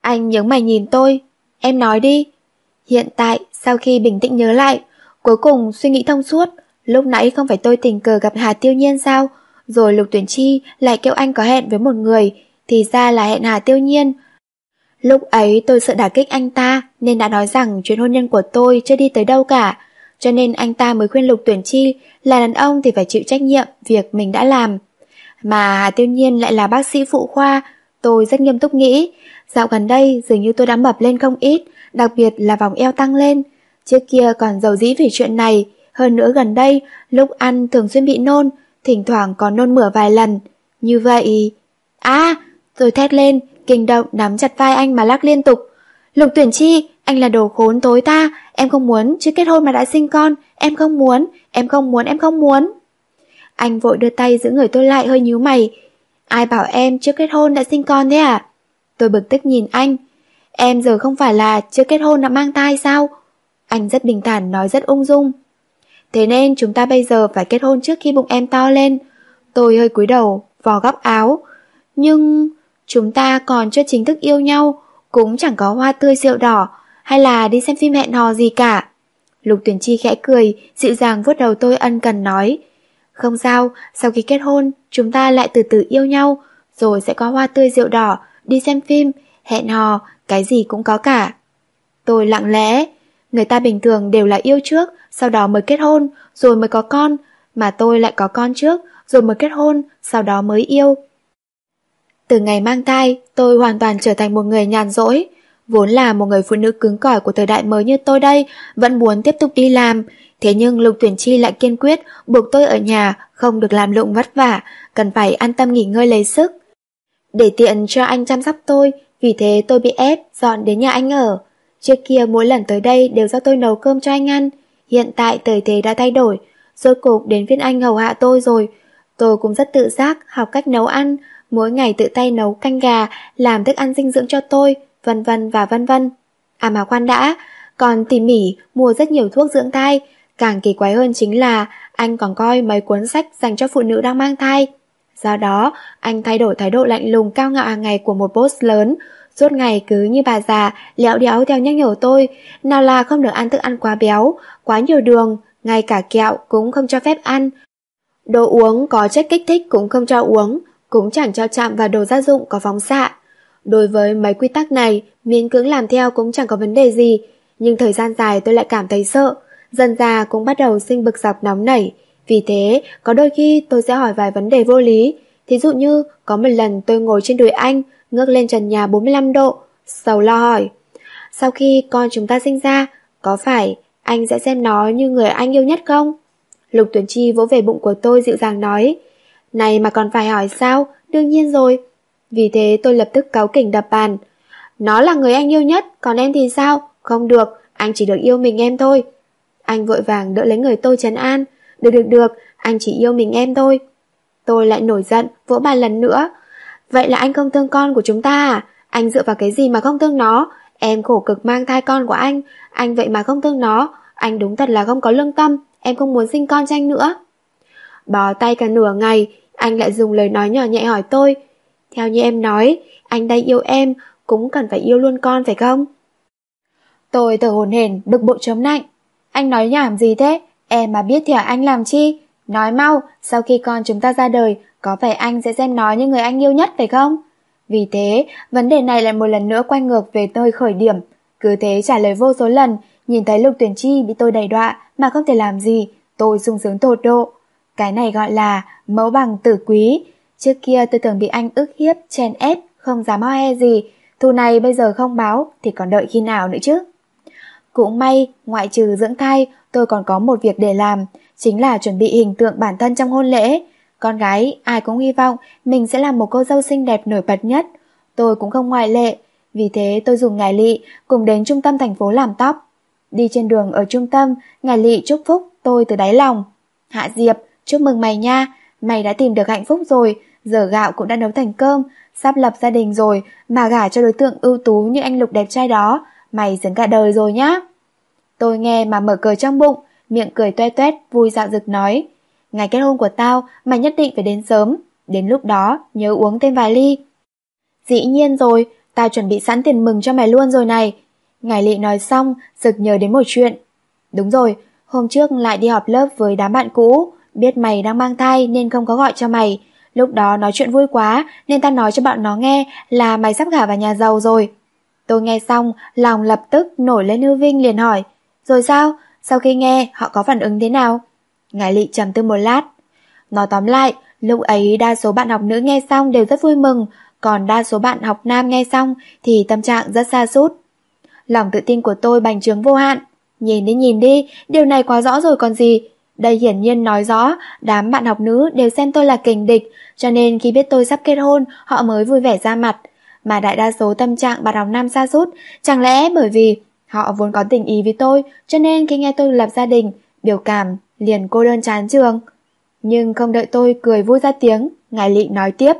Anh nhớ mày nhìn tôi, em nói đi. Hiện tại, sau khi bình tĩnh nhớ lại, cuối cùng suy nghĩ thông suốt, lúc nãy không phải tôi tình cờ gặp Hà Tiêu Nhiên sao? Rồi Lục Tuyển Chi lại kêu anh có hẹn với một người, thì ra là hẹn Hà Tiêu Nhiên. Lúc ấy tôi sợ đả kích anh ta, nên đã nói rằng chuyện hôn nhân của tôi chưa đi tới đâu cả. Cho nên anh ta mới khuyên Lục Tuyển Chi là đàn ông thì phải chịu trách nhiệm việc mình đã làm. Mà Hà Tiêu Nhiên lại là bác sĩ phụ khoa, tôi rất nghiêm túc nghĩ. Dạo gần đây dường như tôi đã mập lên không ít, đặc biệt là vòng eo tăng lên. Trước kia còn giàu dĩ vì chuyện này, hơn nữa gần đây, lúc ăn thường xuyên bị nôn, thỉnh thoảng còn nôn mửa vài lần. Như vậy... À, rồi thét lên, kinh động nắm chặt vai anh mà lắc liên tục. Lục tuyển chi, anh là đồ khốn tối ta, em không muốn, chứ kết hôn mà đã sinh con, em không muốn, em không muốn, em không muốn. Anh vội đưa tay giữ người tôi lại hơi nhíu mày. Ai bảo em chưa kết hôn đã sinh con thế à? Tôi bực tức nhìn anh. Em giờ không phải là chưa kết hôn đã mang thai sao? Anh rất bình thản nói rất ung dung. Thế nên chúng ta bây giờ phải kết hôn trước khi bụng em to lên. Tôi hơi cúi đầu, vò góc áo. Nhưng chúng ta còn chưa chính thức yêu nhau, cũng chẳng có hoa tươi rượu đỏ, hay là đi xem phim hẹn hò gì cả. Lục tuyển chi khẽ cười, dịu dàng vuốt đầu tôi ân cần nói. Không sao, sau khi kết hôn, chúng ta lại từ từ yêu nhau, rồi sẽ có hoa tươi rượu đỏ, đi xem phim, hẹn hò, cái gì cũng có cả. Tôi lặng lẽ, Người ta bình thường đều là yêu trước, sau đó mới kết hôn, rồi mới có con, mà tôi lại có con trước, rồi mới kết hôn, sau đó mới yêu. Từ ngày mang thai, tôi hoàn toàn trở thành một người nhàn rỗi. Vốn là một người phụ nữ cứng cỏi của thời đại mới như tôi đây, vẫn muốn tiếp tục đi làm. Thế nhưng Lục Tuyển Chi lại kiên quyết buộc tôi ở nhà, không được làm lụng vất vả, cần phải an tâm nghỉ ngơi lấy sức. Để tiện cho anh chăm sóc tôi, vì thế tôi bị ép dọn đến nhà anh ở. Trước kia mỗi lần tới đây đều do tôi nấu cơm cho anh ăn. Hiện tại thời thế đã thay đổi, rốt cuộc đến phiên anh hầu hạ tôi rồi. Tôi cũng rất tự giác học cách nấu ăn, mỗi ngày tự tay nấu canh gà, làm thức ăn dinh dưỡng cho tôi, vân vân và vân vân. À mà khoan đã, còn tỉ mỉ mua rất nhiều thuốc dưỡng thai, càng kỳ quái hơn chính là anh còn coi mấy cuốn sách dành cho phụ nữ đang mang thai. Do đó, anh thay đổi thái độ lạnh lùng cao ngạo hàng ngày của một boss lớn, suốt ngày cứ như bà già, léo đéo theo nhắc nhở tôi, nào là không được ăn thức ăn quá béo, quá nhiều đường, ngay cả kẹo cũng không cho phép ăn. Đồ uống có chất kích thích cũng không cho uống, cũng chẳng cho chạm vào đồ gia dụng có phóng xạ. Đối với mấy quy tắc này, miễn cưỡng làm theo cũng chẳng có vấn đề gì, nhưng thời gian dài tôi lại cảm thấy sợ, dần già cũng bắt đầu sinh bực dọc nóng nảy. Vì thế, có đôi khi tôi sẽ hỏi vài vấn đề vô lý, thí dụ như có một lần tôi ngồi trên đùi anh, ngước lên trần nhà 45 độ, sầu lo hỏi. Sau khi con chúng ta sinh ra, có phải anh sẽ xem nó như người anh yêu nhất không? Lục Tuấn Chi vỗ về bụng của tôi dịu dàng nói, này mà còn phải hỏi sao, đương nhiên rồi. Vì thế tôi lập tức cáu kỉnh đập bàn. Nó là người anh yêu nhất, còn em thì sao? Không được, anh chỉ được yêu mình em thôi. Anh vội vàng đỡ lấy người tôi trấn an. Được được được, anh chỉ yêu mình em thôi. Tôi lại nổi giận, vỗ bàn lần nữa. Vậy là anh không thương con của chúng ta à? Anh dựa vào cái gì mà không thương nó? Em khổ cực mang thai con của anh, anh vậy mà không thương nó. Anh đúng thật là không có lương tâm, em không muốn sinh con cho anh nữa. Bó tay cả nửa ngày, anh lại dùng lời nói nhỏ nhẹ hỏi tôi. Theo như em nói, anh đây yêu em, cũng cần phải yêu luôn con phải không? Tôi thở hồn hển, bực bội chấm lạnh. Anh nói nhảm gì thế? Em mà biết thì hỏi anh làm chi? Nói mau, sau khi con chúng ta ra đời, có phải anh sẽ xem nó như người anh yêu nhất phải không? Vì thế, vấn đề này lại một lần nữa quay ngược về tôi khởi điểm. Cứ thế trả lời vô số lần, nhìn thấy Lục Tuyển Chi bị tôi đầy đọa mà không thể làm gì, tôi sung sướng tột độ. Cái này gọi là mẫu bằng tử quý. Trước kia tôi thường bị anh ức hiếp, chèn ép, không dám ho e gì. Thù này bây giờ không báo thì còn đợi khi nào nữa chứ. Cũng may, ngoại trừ dưỡng thai, tôi còn có một việc để làm, chính là chuẩn bị hình tượng bản thân trong hôn lễ. Con gái, ai cũng hy vọng mình sẽ là một cô dâu xinh đẹp nổi bật nhất. Tôi cũng không ngoại lệ, vì thế tôi dùng ngài lị cùng đến trung tâm thành phố làm tóc. Đi trên đường ở trung tâm, ngài lị chúc phúc tôi từ đáy lòng. Hạ Diệp, chúc mừng mày nha, mày đã tìm được hạnh phúc rồi, giờ gạo cũng đã nấu thành cơm, sắp lập gia đình rồi mà gả cho đối tượng ưu tú như anh Lục đẹp trai đó, mày dấn cả đời rồi nhá. Tôi nghe mà mở cười trong bụng, miệng cười toe toét vui dạo dực nói. Ngày kết hôn của tao, mày nhất định phải đến sớm, đến lúc đó nhớ uống thêm vài ly. Dĩ nhiên rồi, tao chuẩn bị sẵn tiền mừng cho mày luôn rồi này. Ngài Lị nói xong, sực nhớ đến một chuyện. Đúng rồi, hôm trước lại đi họp lớp với đám bạn cũ, biết mày đang mang thai nên không có gọi cho mày. Lúc đó nói chuyện vui quá nên tao nói cho bọn nó nghe là mày sắp gả vào nhà giàu rồi. Tôi nghe xong, lòng lập tức nổi lên hư vinh liền hỏi. Rồi sao? Sau khi nghe, họ có phản ứng thế nào? Ngài Lị trầm tư một lát. Nói tóm lại, lúc ấy đa số bạn học nữ nghe xong đều rất vui mừng, còn đa số bạn học nam nghe xong thì tâm trạng rất xa sút Lòng tự tin của tôi bành trướng vô hạn. Nhìn đi nhìn đi, điều này quá rõ rồi còn gì. Đây hiển nhiên nói rõ, đám bạn học nữ đều xem tôi là kình địch, cho nên khi biết tôi sắp kết hôn, họ mới vui vẻ ra mặt. Mà đại đa số tâm trạng bạn học nam xa sút chẳng lẽ bởi vì họ vốn có tình ý với tôi, cho nên khi nghe tôi lập gia đình, biểu cảm liền cô đơn chán trường. Nhưng không đợi tôi cười vui ra tiếng, ngài lị nói tiếp.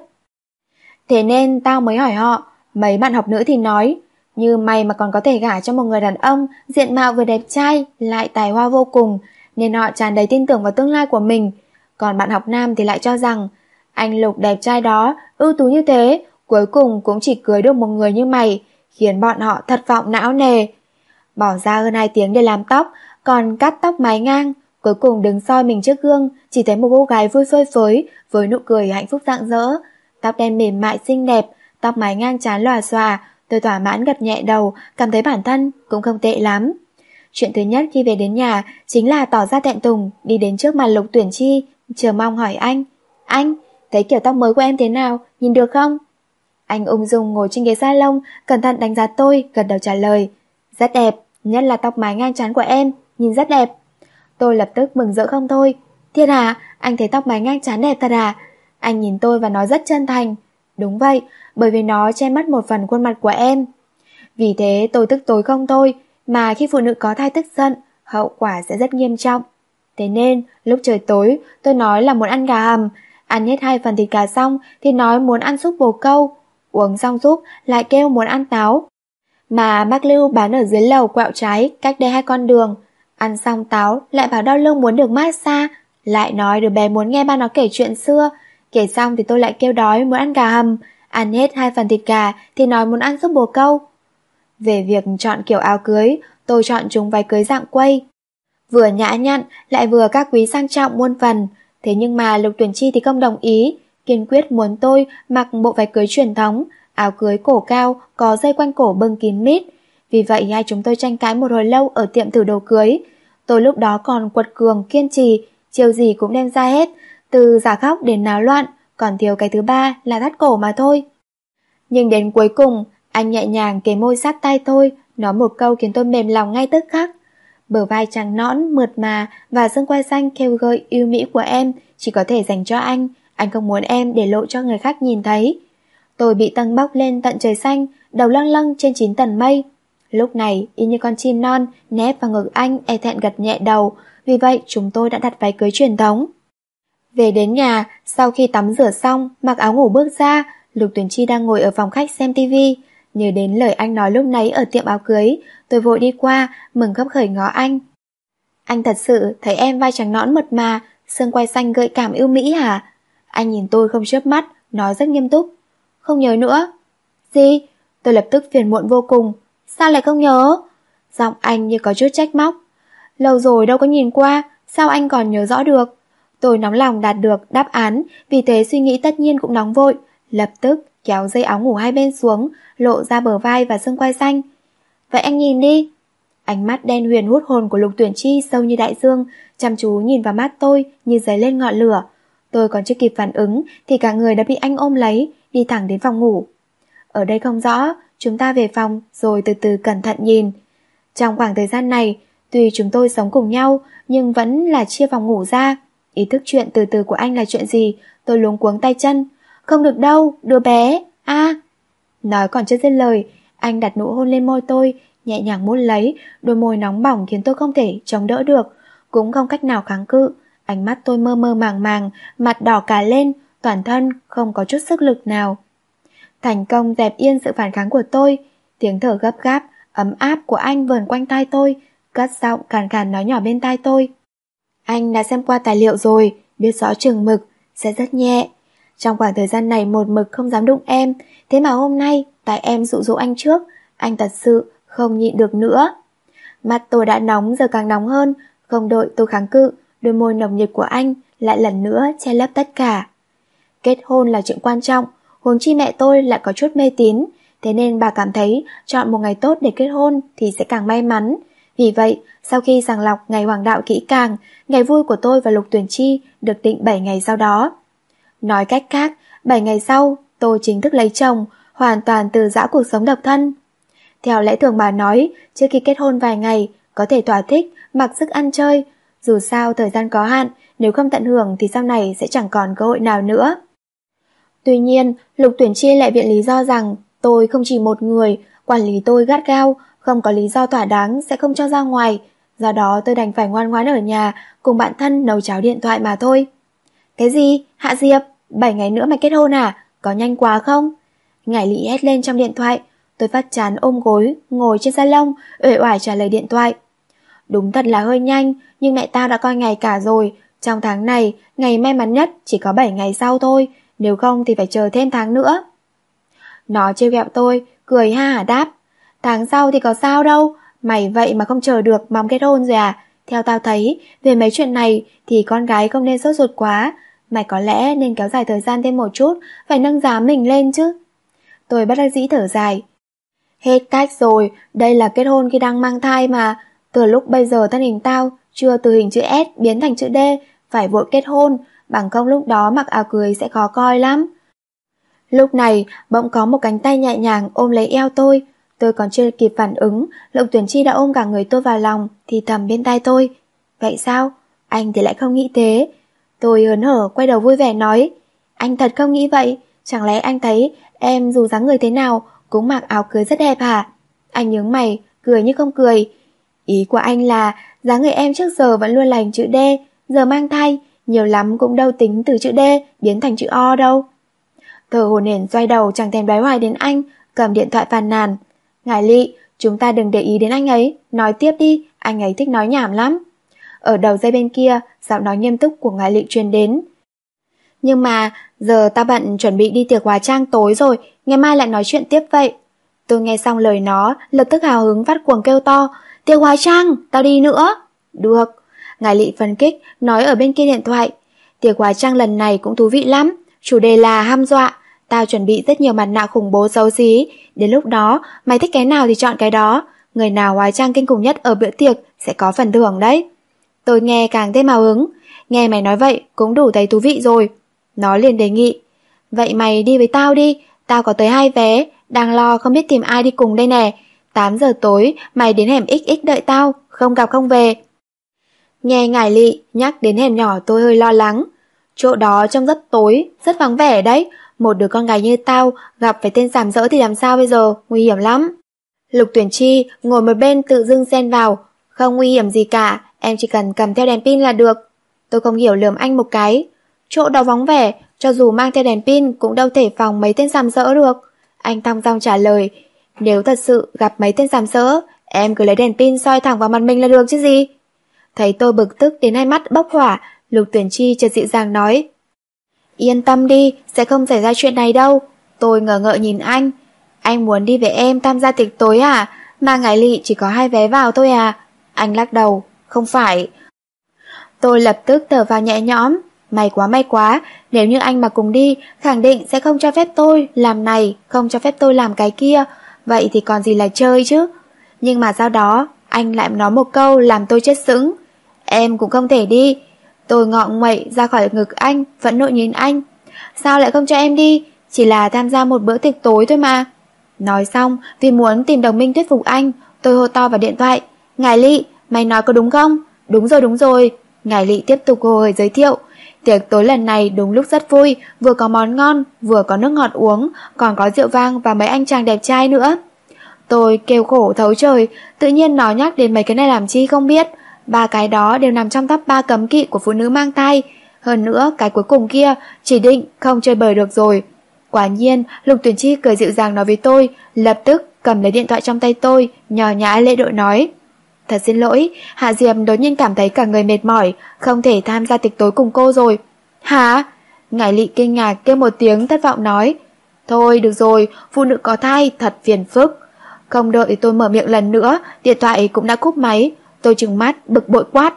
Thế nên tao mới hỏi họ, mấy bạn học nữ thì nói, như mày mà còn có thể gả cho một người đàn ông diện mạo vừa đẹp trai, lại tài hoa vô cùng, nên họ tràn đầy tin tưởng vào tương lai của mình. Còn bạn học nam thì lại cho rằng, anh Lục đẹp trai đó, ưu tú như thế, cuối cùng cũng chỉ cưới được một người như mày, khiến bọn họ thất vọng não nề. Bỏ ra hơn 2 tiếng để làm tóc, còn cắt tóc mái ngang, cuối cùng đứng soi mình trước gương, chỉ thấy một cô gái vui phơi phới, với nụ cười hạnh phúc rạng rỡ. Tóc đen mềm mại xinh đẹp, tóc mái ngang trán lòa xòa, tôi thỏa mãn gật nhẹ đầu, cảm thấy bản thân cũng không tệ lắm. Chuyện thứ nhất khi về đến nhà chính là tỏ ra thẹn thùng, đi đến trước mặt Lục Tuyển Chi, chờ mong hỏi anh. Anh, thấy kiểu tóc mới của em thế nào, nhìn được không? Anh ung dung ngồi trên ghế salon, cẩn thận đánh giá tôi, gật đầu trả lời. Rất đẹp, nhất là tóc mái ngang trán của em, nhìn rất đẹp. Tôi lập tức mừng rỡ không thôi. Thiên à, anh thấy tóc mái ngang chán đẹp thật à? Anh nhìn tôi và nói rất chân thành. Đúng vậy, bởi vì nó che mất một phần khuôn mặt của em. Vì thế tôi tức tối không thôi, mà khi phụ nữ có thai tức giận, hậu quả sẽ rất nghiêm trọng. Thế nên, lúc trời tối, tôi nói là muốn ăn gà hầm, ăn hết hai phần thịt gà xong thì nói muốn ăn súp bồ câu, uống xong súp lại kêu muốn ăn táo. Mà bác Lưu bán ở dưới lầu quẹo trái, cách đây hai con đường. Ăn xong táo, lại bảo đau lưng muốn được massage, lại nói đứa bé muốn nghe ba nó kể chuyện xưa. Kể xong thì tôi lại kêu đói muốn ăn gà hầm, ăn hết hai phần thịt gà thì nói muốn ăn súp bồ câu. Về việc chọn kiểu áo cưới, tôi chọn chúng váy cưới dạng quay. Vừa nhã nhặn, lại vừa các quý sang trọng muôn phần. Thế nhưng mà Lục Tuyển Chi thì không đồng ý, kiên quyết muốn tôi mặc bộ váy cưới truyền thống, áo cưới cổ cao, có dây quanh cổ bưng kín mít. Vì vậy hai chúng tôi tranh cãi một hồi lâu ở tiệm thử đồ cưới. Tôi lúc đó còn quật cường, kiên trì, chiều gì cũng đem ra hết, từ giả khóc đến náo loạn, còn thiếu cái thứ ba là thắt cổ mà thôi. Nhưng đến cuối cùng, anh nhẹ nhàng kề môi sát tay tôi, nói một câu khiến tôi mềm lòng ngay tức khắc. Bờ vai trắng nõn, mượt mà và xương quai xanh kêu gợi yêu mỹ của em chỉ có thể dành cho anh, anh không muốn em để lộ cho người khác nhìn thấy. Tôi bị tăng bóc lên tận trời xanh, đầu lăng lăng trên chín tầng mây. Lúc này, y như con chim non, nép vào ngực anh, e thẹn gật nhẹ đầu, vì vậy chúng tôi đã đặt váy cưới truyền thống. Về đến nhà, sau khi tắm rửa xong, mặc áo ngủ bước ra, Lục Tuyển Chi đang ngồi ở phòng khách xem tivi. Nhớ đến lời anh nói lúc nãy ở tiệm áo cưới, tôi vội đi qua, mừng gấp khởi ngó anh. Anh thật sự thấy em vai trắng nõn mượt mà, xương quai xanh gợi cảm yêu mỹ hả? Anh nhìn tôi không chớp mắt, nói rất nghiêm túc. Không nhớ nữa. Gì? Tôi lập tức phiền muộn vô cùng. Sao lại không nhớ? Giọng anh như có chút trách móc. Lâu rồi đâu có nhìn qua, sao anh còn nhớ rõ được? Tôi nóng lòng đạt được đáp án, vì thế suy nghĩ tất nhiên cũng nóng vội. Lập tức kéo dây áo ngủ hai bên xuống, lộ ra bờ vai và xương quai xanh. Vậy anh nhìn đi. Ánh mắt đen huyền hút hồn của lục tuyển chi sâu như đại dương, chăm chú nhìn vào mắt tôi như giấy lên ngọn lửa. Tôi còn chưa kịp phản ứng thì cả người đã bị anh ôm lấy, đi thẳng đến phòng ngủ. Ở đây không rõ, chúng ta về phòng rồi từ từ cẩn thận nhìn. Trong khoảng thời gian này, tuy chúng tôi sống cùng nhau nhưng vẫn là chia phòng ngủ ra. Ý thức chuyện từ từ của anh là chuyện gì, tôi luống cuống tay chân. Không được đâu, đứa bé, a Nói còn chưa dứt lời, anh đặt nụ hôn lên môi tôi, nhẹ nhàng muốn lấy, đôi môi nóng bỏng khiến tôi không thể chống đỡ được, cũng không cách nào kháng cự. Ánh mắt tôi mơ mơ màng màng, mặt đỏ cả lên, toàn thân không có chút sức lực nào. Thành công dẹp yên sự phản kháng của tôi, tiếng thở gấp gáp, ấm áp của anh vờn quanh tai tôi, cất giọng càn càn nói nhỏ bên tai tôi. Anh đã xem qua tài liệu rồi, biết rõ trường mực, sẽ rất nhẹ. Trong khoảng thời gian này một mực không dám đụng em, thế mà hôm nay, tại em dụ dỗ anh trước, anh thật sự không nhịn được nữa. Mặt tôi đã nóng giờ càng nóng hơn, không đợi tôi kháng cự, đôi môi nồng nhiệt của anh lại lần nữa che lấp tất cả. Kết hôn là chuyện quan trọng, huống chi mẹ tôi lại có chút mê tín, thế nên bà cảm thấy chọn một ngày tốt để kết hôn thì sẽ càng may mắn. Vì vậy, sau khi sàng lọc ngày hoàng đạo kỹ càng, ngày vui của tôi và Lục Tuyển Chi được định 7 ngày sau đó. Nói cách khác, 7 ngày sau, tôi chính thức lấy chồng, hoàn toàn từ giã cuộc sống độc thân. Theo lẽ thường bà nói, trước khi kết hôn vài ngày, có thể thỏa thích, mặc sức ăn chơi. Dù sao thời gian có hạn, nếu không tận hưởng thì sau này sẽ chẳng còn cơ hội nào nữa. Tuy nhiên, Lục Tuyển Chi lại viện lý do rằng tôi không chỉ một người, quản lý tôi gắt gao, không có lý do thỏa đáng sẽ không cho ra ngoài. Do đó tôi đành phải ngoan ngoãn ở nhà, cùng bạn thân nấu cháo điện thoại mà thôi. Cái gì? Hạ Diệp? 7 ngày nữa mày kết hôn à? Có nhanh quá không? Ngải lị hét lên trong điện thoại. Tôi phát chán ôm gối, ngồi trên salon, uể oải trả lời điện thoại. Đúng thật là hơi nhanh, nhưng mẹ tao đã coi ngày cả rồi. Trong tháng này, ngày may mắn nhất chỉ có 7 ngày sau thôi, nếu không thì phải chờ thêm tháng nữa. Nó trêu ghẹo tôi, cười ha hả đáp. Tháng sau thì có sao đâu, mày vậy mà không chờ được mong kết hôn rồi à? Theo tao thấy, về mấy chuyện này thì con gái không nên sốt ruột quá, Mày có lẽ nên kéo dài thời gian thêm một chút, phải nâng giá mình lên chứ. Tôi bất đắc dĩ thở dài. Hết cách rồi, đây là kết hôn khi đang mang thai mà. Từ lúc bây giờ thân hình tao chưa từ hình chữ S biến thành chữ D, phải vội kết hôn, bằng không lúc đó mặc áo cưới sẽ khó coi lắm. Lúc này, bỗng có một cánh tay nhẹ nhàng ôm lấy eo tôi. Tôi còn chưa kịp phản ứng, Lục Tuyển Chi đã ôm cả người tôi vào lòng, thì thầm bên tai tôi. Vậy sao? Anh thì lại không nghĩ thế. Tôi hớn hở, quay đầu vui vẻ nói. Anh thật không nghĩ vậy, chẳng lẽ anh thấy em dù dáng người thế nào cũng mặc áo cưới rất đẹp hả? Anh nhướng mày, cười như không cười. Ý của anh là dáng người em trước giờ vẫn luôn lành chữ D, giờ mang thai, nhiều lắm cũng đâu tính từ chữ D biến thành chữ O đâu. Thờ hồn hển xoay đầu chẳng thèm đoái hoài đến anh, cầm điện thoại phàn nàn. Ngài Lị, chúng ta đừng để ý đến anh ấy, nói tiếp đi, anh ấy thích nói nhảm lắm. Ở đầu dây bên kia, giọng nói nghiêm túc của ngài Lị truyền đến. Nhưng mà, giờ ta bận chuẩn bị đi tiệc hóa trang tối rồi, ngày mai lại nói chuyện tiếp vậy. Tôi nghe xong lời nó, lập tức hào hứng phát cuồng kêu to, tiệc hóa trang, tao đi nữa. Được. Ngài Lị phân kích, nói ở bên kia điện thoại. Tiệc hóa trang lần này cũng thú vị lắm, chủ đề là ham dọa. Tao chuẩn bị rất nhiều mặt nạ khủng bố xấu xí, đến lúc đó mày thích cái nào thì chọn cái đó. Người nào hóa trang kinh khủng nhất ở bữa tiệc sẽ có phần thưởng đấy. Tôi nghe càng thêm hào hứng, nghe mày nói vậy cũng đủ thấy thú vị rồi. Nó liền đề nghị, vậy mày đi với tao đi, tao có tới hai vé, đang lo không biết tìm ai đi cùng đây nè. 8 giờ tối, mày đến hẻm XX đợi tao, không gặp không về. Nghe ngài lị nhắc đến hẻm nhỏ tôi hơi lo lắng. Chỗ đó trông rất tối, rất vắng vẻ đấy. Một đứa con gái như tao gặp phải tên giảm dỡ thì làm sao bây giờ, nguy hiểm lắm. Lục tuyển chi ngồi một bên tự dưng xen vào. Không nguy hiểm gì cả, em chỉ cần cầm theo đèn pin là được. Tôi không hiểu lườm anh một cái. Chỗ đó vắng vẻ, cho dù mang theo đèn pin cũng đâu thể phòng mấy tên giảm dỡ được. Anh thong dong trả lời, nếu thật sự gặp mấy tên giảm dỡ, em cứ lấy đèn pin soi thẳng vào mặt mình là được chứ gì. Thấy tôi bực tức đến hai mắt bốc hỏa, Lục Tuyển Chi chợt dịu dàng nói. Yên tâm đi, sẽ không xảy ra chuyện này đâu. Tôi ngờ ngợ nhìn anh. Anh muốn đi với em tham gia tiệc tối à? Mà ngày lị chỉ có hai vé vào thôi à? Anh lắc đầu. Không phải. Tôi lập tức thở vào nhẹ nhõm. May quá may quá, nếu như anh mà cùng đi, khẳng định sẽ không cho phép tôi làm này, không cho phép tôi làm cái kia. Vậy thì còn gì là chơi chứ? Nhưng mà sau đó, anh lại nói một câu làm tôi chết sững. Em cũng không thể đi. Tôi ngọng nguậy ra khỏi ngực anh, vẫn nộ nhìn anh. Sao lại không cho em đi? Chỉ là tham gia một bữa tiệc tối thôi mà. Nói xong, vì muốn tìm đồng minh thuyết phục anh, tôi hô to vào điện thoại. Ngài Lị, mày nói có đúng không? Đúng rồi, đúng rồi. Ngài Lị tiếp tục hồ hởi giới thiệu. Tiệc tối lần này đúng lúc rất vui, vừa có món ngon, vừa có nước ngọt uống, còn có rượu vang và mấy anh chàng đẹp trai nữa. Tôi kêu khổ thấu trời, tự nhiên nó nhắc đến mấy cái này làm chi không biết. Ba cái đó đều nằm trong top ba cấm kỵ của phụ nữ mang thai. Hơn nữa, cái cuối cùng kia chỉ định không chơi bời được rồi. Quả nhiên, Lục Tuyển Chi cười dịu dàng nói với tôi, lập tức cầm lấy điện thoại trong tay tôi, nhỏ nhã lễ độ nói. Thật xin lỗi, Hạ Diệp đột nhiên cảm thấy cả người mệt mỏi, không thể tham gia tiệc tối cùng cô rồi. Hả? Ngải lị kinh ngạc kêu một tiếng thất vọng nói. Thôi được rồi, phụ nữ có thai thật phiền phức. Không đợi tôi mở miệng lần nữa, điện thoại cũng đã cúp máy. Tôi trừng mắt, bực bội quát.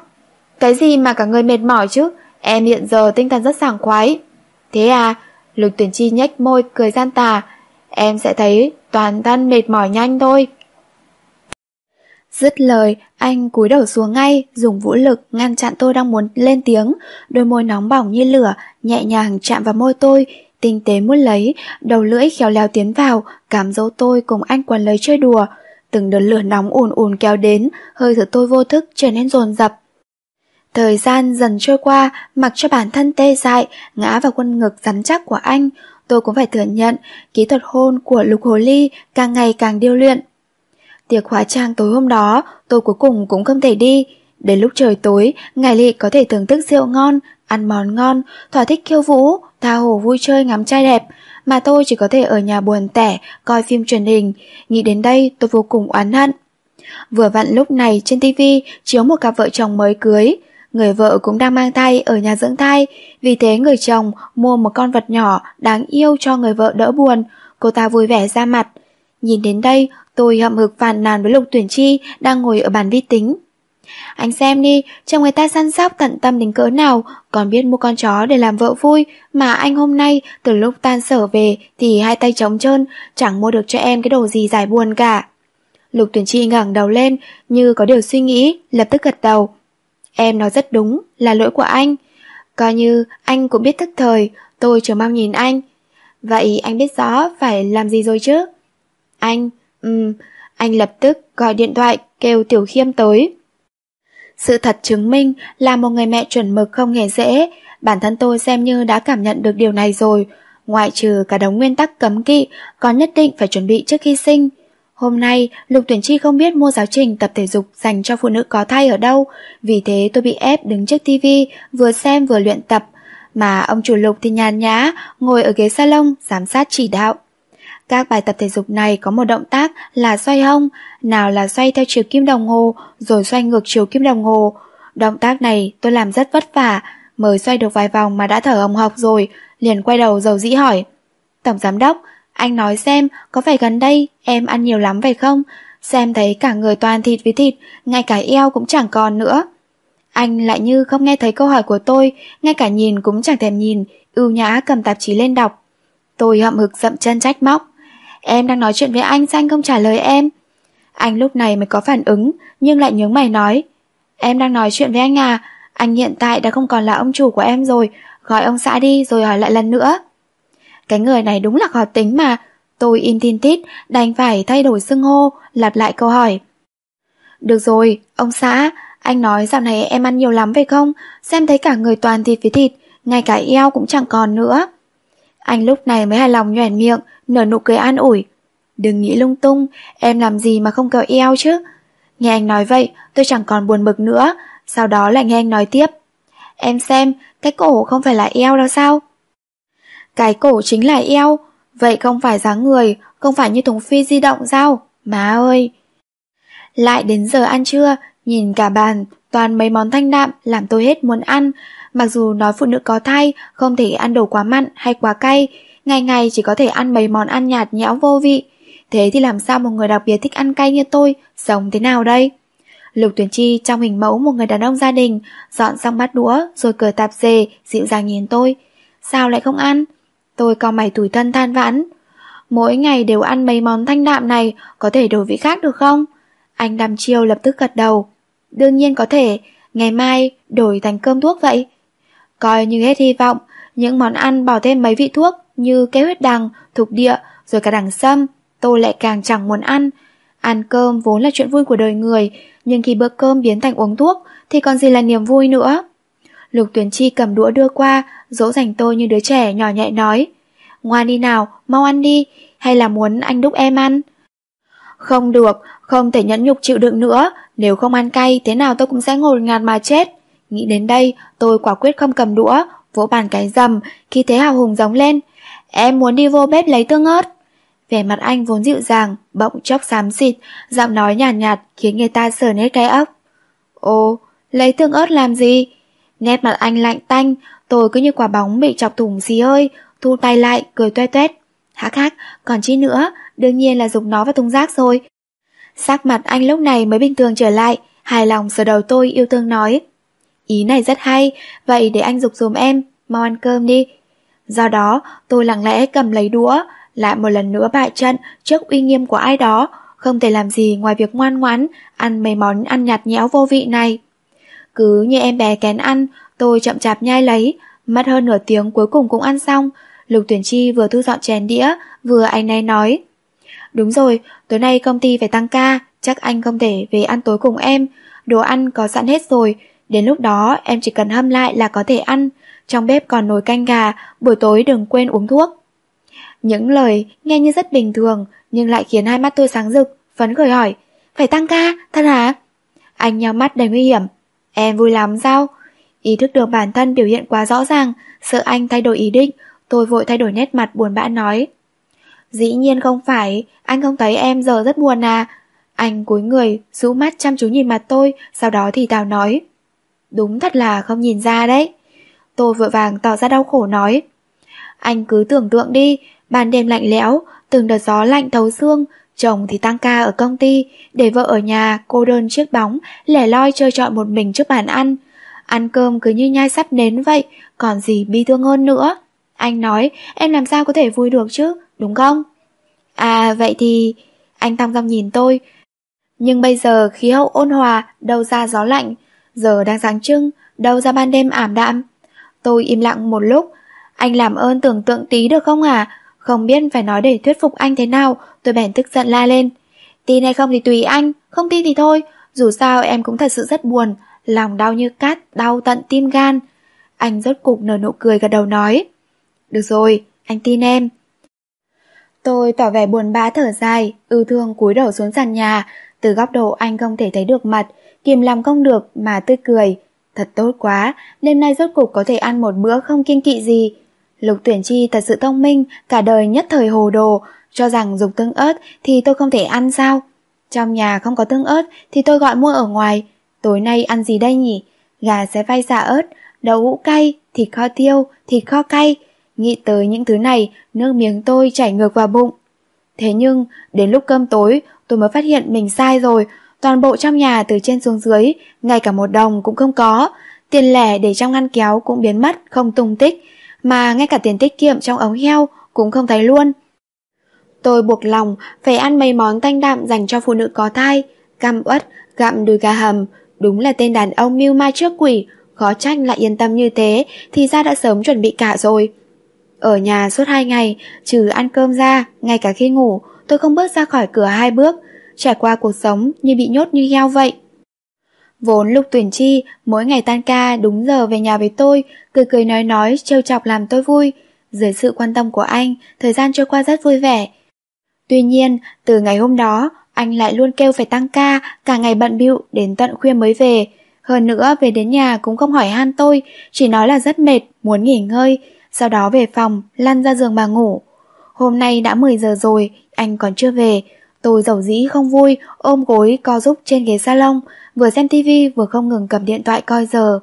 Cái gì mà cả người mệt mỏi chứ? Em hiện giờ tinh thần rất sảng khoái. Thế à? Lục tuyển chi nhếch môi, cười gian tà. Em sẽ thấy toàn thân mệt mỏi nhanh thôi. Dứt lời, anh cúi đầu xuống ngay, dùng vũ lực ngăn chặn tôi đang muốn lên tiếng, đôi môi nóng bỏng như lửa, nhẹ nhàng chạm vào môi tôi, tinh tế muốn lấy, đầu lưỡi khéo léo tiến vào, cám dỗ tôi cùng anh quần lấy chơi đùa. Từng đợt lửa nóng ùn ùn kéo đến, hơi thở tôi vô thức trở nên dồn dập. Thời gian dần trôi qua, mặc cho bản thân tê dại, ngã vào quân ngực rắn chắc của anh, tôi cũng phải thừa nhận, kỹ thuật hôn của Lục Hồ Ly càng ngày càng điêu luyện. Tiệc hóa trang tối hôm đó, tôi cuối cùng cũng không thể đi. Đến lúc trời tối, Ngài Lị có thể thưởng thức rượu ngon, ăn món ngon, thỏa thích khiêu vũ, tha hồ vui chơi ngắm trai đẹp, mà tôi chỉ có thể ở nhà buồn tẻ, coi phim truyền hình. Nghĩ đến đây tôi vô cùng oán hận. Vừa vặn lúc này trên TV chiếu một cặp vợ chồng mới cưới. Người vợ cũng đang mang thai ở nhà dưỡng thai, vì thế người chồng mua một con vật nhỏ đáng yêu cho người vợ đỡ buồn. Cô ta vui vẻ ra mặt. Nhìn đến đây, tôi hậm hực phàn nàn với Lục Tuyển Chi đang ngồi ở bàn vi tính. Anh xem đi, chồng người ta săn sóc tận tâm đến cỡ nào, còn biết mua con chó để làm vợ vui, mà anh hôm nay, từ lúc tan sở về thì hai tay trống trơn, chẳng mua được cho em cái đồ gì giải buồn cả. Lục tuyển chi ngẩng đầu lên như có điều suy nghĩ, lập tức gật đầu. Em nói rất đúng, là lỗi của anh. Coi như anh cũng biết thức thời, tôi chờ mong nhìn anh. Vậy anh biết rõ phải làm gì rồi chứ? Anh, ừm, anh lập tức gọi điện thoại kêu Tiểu Khiêm tới. Sự thật chứng minh là một người mẹ chuẩn mực không hề dễ, bản thân tôi xem như đã cảm nhận được điều này rồi, ngoại trừ cả đống nguyên tắc cấm kỵ, có nhất định phải chuẩn bị trước khi sinh. Hôm nay, Lục Tuyển Chi không biết mua giáo trình tập thể dục dành cho phụ nữ có thai ở đâu, vì thế tôi bị ép đứng trước tivi, vừa xem vừa luyện tập, mà ông chủ Lục thì nhàn nhã, ngồi ở ghế salon, giám sát chỉ đạo. Các bài tập thể dục này có một động tác là xoay hông, nào là xoay theo chiều kim đồng hồ, rồi xoay ngược chiều kim đồng hồ. Động tác này tôi làm rất vất vả, mới xoay được vài vòng mà đã thở hồng hộc rồi, liền quay đầu dầu dĩ hỏi. Tổng giám đốc, anh nói xem, có phải gần đây em ăn nhiều lắm phải không? Xem thấy cả người toàn thịt với thịt, ngay cả eo cũng chẳng còn nữa. Anh lại như không nghe thấy câu hỏi của tôi, ngay cả nhìn cũng chẳng thèm nhìn, ưu nhã cầm tạp chí lên đọc. Tôi hậm hực dậm chân trách móc. Em đang nói chuyện với anh sao anh không trả lời em? Anh lúc này mới có phản ứng, nhưng lại nhướng mày nói. Em đang nói chuyện với anh à, anh hiện tại đã không còn là ông chủ của em rồi, gọi ông xã đi rồi hỏi lại lần nữa. Cái người này đúng là khó tính mà, tôi im tin tít, đành phải thay đổi xưng hô, lặp lại câu hỏi. Được rồi, ông xã, anh nói dạo này em ăn nhiều lắm phải không? Xem thấy cả người toàn thịt với thịt, ngay cả eo cũng chẳng còn nữa. Anh lúc này mới hài lòng nhoẻn miệng, nở nụ cười an ủi. Đừng nghĩ lung tung, em làm gì mà không kéo eo chứ? Nghe anh nói vậy, tôi chẳng còn buồn bực nữa, sau đó lại nghe anh nói tiếp. Em xem, cái cổ không phải là eo đâu sao? Cái cổ chính là eo, vậy không phải dáng người, không phải như thùng phi di động sao? Má ơi! Lại đến giờ ăn trưa, nhìn cả bàn, toàn mấy món thanh đạm làm tôi hết muốn ăn. Mặc dù nói phụ nữ có thai, không thể ăn đồ quá mặn hay quá cay, ngày ngày chỉ có thể ăn mấy món ăn nhạt nhẽo vô vị. Thế thì làm sao một người đặc biệt thích ăn cay như tôi, sống thế nào đây? Lục Tuyển Chi trong hình mẫu một người đàn ông gia đình, dọn xong bát đũa rồi cười tạp dề, dịu dàng nhìn tôi. Sao lại không ăn? Tôi cau mày tủi thân than vãn. Mỗi ngày đều ăn mấy món thanh đạm này, có thể đổi vị khác được không? Anh đàm chiêu lập tức gật đầu. Đương nhiên có thể, ngày mai đổi thành cơm thuốc vậy. Coi như hết hy vọng, những món ăn bỏ thêm mấy vị thuốc như kế huyết đằng, thục địa, rồi cả đằng sâm, tôi lại càng chẳng muốn ăn. Ăn cơm vốn là chuyện vui của đời người, nhưng khi bữa cơm biến thành uống thuốc thì còn gì là niềm vui nữa. Lục Tuyển Chi cầm đũa đưa qua, dỗ dành tôi như đứa trẻ nhỏ nhẹ nói. Ngoan đi nào, mau ăn đi, hay là muốn anh đúc em ăn? Không được, không thể nhẫn nhục chịu đựng nữa, nếu không ăn cay thế nào tôi cũng sẽ ngồi ngạt mà chết. Nghĩ đến đây, tôi quả quyết không cầm đũa, vỗ bàn cái rầm, khi thế hào hùng giống lên. Em muốn đi vô bếp lấy tương ớt. Vẻ mặt anh vốn dịu dàng, bỗng chốc xám xịt, giọng nói nhàn nhạt, nhạt khiến người ta sờn hết cái ốc. Ồ, lấy tương ớt làm gì? Nét mặt anh lạnh tanh, tôi cứ như quả bóng bị chọc thủng xì hơi, thu tay lại, cười toe toét. Hắc hắc, còn chi nữa, đương nhiên là dùng nó vào thùng rác rồi. Sắc mặt anh lúc này mới bình thường trở lại, hài lòng sờ đầu tôi yêu thương nói. Ý này rất hay, vậy để anh dục dùm em, mau ăn cơm đi. Do đó, tôi lặng lẽ cầm lấy đũa, lại một lần nữa bại trận trước uy nghiêm của ai đó, không thể làm gì ngoài việc ngoan ngoãn, ăn mấy món ăn nhạt nhẽo vô vị này. Cứ như em bé kén ăn, tôi chậm chạp nhai lấy, mất hơn nửa tiếng cuối cùng cũng ăn xong. Lục Tuyển Chi vừa thu dọn chén đĩa, vừa anh này nói. Đúng rồi, tối nay công ty phải tăng ca, chắc anh không thể về ăn tối cùng em. Đồ ăn có sẵn hết rồi, đến lúc đó em chỉ cần hâm lại là có thể ăn. Trong bếp còn nồi canh gà, buổi tối đừng quên uống thuốc. Những lời nghe như rất bình thường, nhưng lại khiến hai mắt tôi sáng rực, phấn khởi hỏi. Phải tăng ca, thật hả? Anh nhau mắt đầy nguy hiểm. Em vui lắm sao? Ý thức được bản thân biểu hiện quá rõ ràng, sợ anh thay đổi ý định, tôi vội thay đổi nét mặt buồn bã nói. Dĩ nhiên không phải, anh không thấy em giờ rất buồn à. Anh cúi người, rũ mắt chăm chú nhìn mặt tôi, sau đó thì tào nói. Đúng thật là không nhìn ra đấy. Tôi vội vàng tỏ ra đau khổ nói. Anh cứ tưởng tượng đi, ban đêm lạnh lẽo, từng đợt gió lạnh thấu xương, chồng thì tăng ca ở công ty, để vợ ở nhà cô đơn chiếc bóng, lẻ loi chơi trọi một mình trước bàn ăn. Ăn cơm cứ như nhai sắp nến vậy, còn gì bi thương hơn nữa. Anh nói, em làm sao có thể vui được chứ, đúng không? À, vậy thì... Anh tăng dòng nhìn tôi. Nhưng bây giờ khí hậu ôn hòa, đâu ra gió lạnh, giờ đang sáng trưng, đâu ra ban đêm ảm đạm. Tôi im lặng một lúc, anh làm ơn tưởng tượng tí được không à? Không biết phải nói để thuyết phục anh thế nào, tôi bèn tức giận la lên. Tin hay không thì tùy anh, không tin thì thôi, dù sao em cũng thật sự rất buồn, lòng đau như cát, đau tận tim gan. Anh rốt cục nở nụ cười gật đầu nói. Được rồi, anh tin em. Tôi tỏ vẻ buồn bã thở dài, ưu thương cúi đầu xuống sàn nhà, từ góc độ anh không thể thấy được mặt, kìm làm không được mà tươi cười. Thật tốt quá, đêm nay rốt cục có thể ăn một bữa không kiêng kỵ gì. Lục tuyển chi thật sự thông minh, cả đời nhất thời hồ đồ, cho rằng dùng tương ớt thì tôi không thể ăn sao. Trong nhà không có tương ớt thì tôi gọi mua ở ngoài. Tối nay ăn gì đây nhỉ? Gà xé vay xả ớt, đậu hũ cay, thịt kho tiêu, thịt kho cay. Nghĩ tới những thứ này, nước miếng tôi chảy ngược vào bụng. Thế nhưng, đến lúc cơm tối, tôi mới phát hiện mình sai rồi. Toàn bộ trong nhà từ trên xuống dưới, ngay cả một đồng cũng không có. Tiền lẻ để trong ngăn kéo cũng biến mất, không tung tích. Mà ngay cả tiền tiết kiệm trong ống heo cũng không thấy luôn. Tôi buộc lòng phải ăn mấy món thanh đạm dành cho phụ nữ có thai, cam uất, gặm đùi gà hầm, đúng là tên đàn ông mưu ma trước quỷ, khó trách lại yên tâm như thế, thì ra đã sớm chuẩn bị cả rồi. Ở nhà suốt hai ngày, trừ ăn cơm ra, ngay cả khi ngủ, tôi không bước ra khỏi cửa hai bước, trải qua cuộc sống như bị nhốt như heo vậy. Vốn Lục Tuyển Chi mỗi ngày tan ca đúng giờ về nhà với tôi, cười cười nói nói, trêu chọc làm tôi vui. Dưới sự quan tâm của anh, thời gian trôi qua rất vui vẻ. Tuy nhiên, từ ngày hôm đó, anh lại luôn kêu phải tăng ca, cả ngày bận bịu đến tận khuya mới về. Hơn nữa, về đến nhà cũng không hỏi han tôi, chỉ nói là rất mệt, muốn nghỉ ngơi, sau đó về phòng, lăn ra giường mà ngủ. Hôm nay đã 10 giờ rồi, anh còn chưa về. Tôi dầu dĩ không vui, ôm gối co giúp trên ghế salon, vừa xem tivi vừa không ngừng cầm điện thoại coi giờ.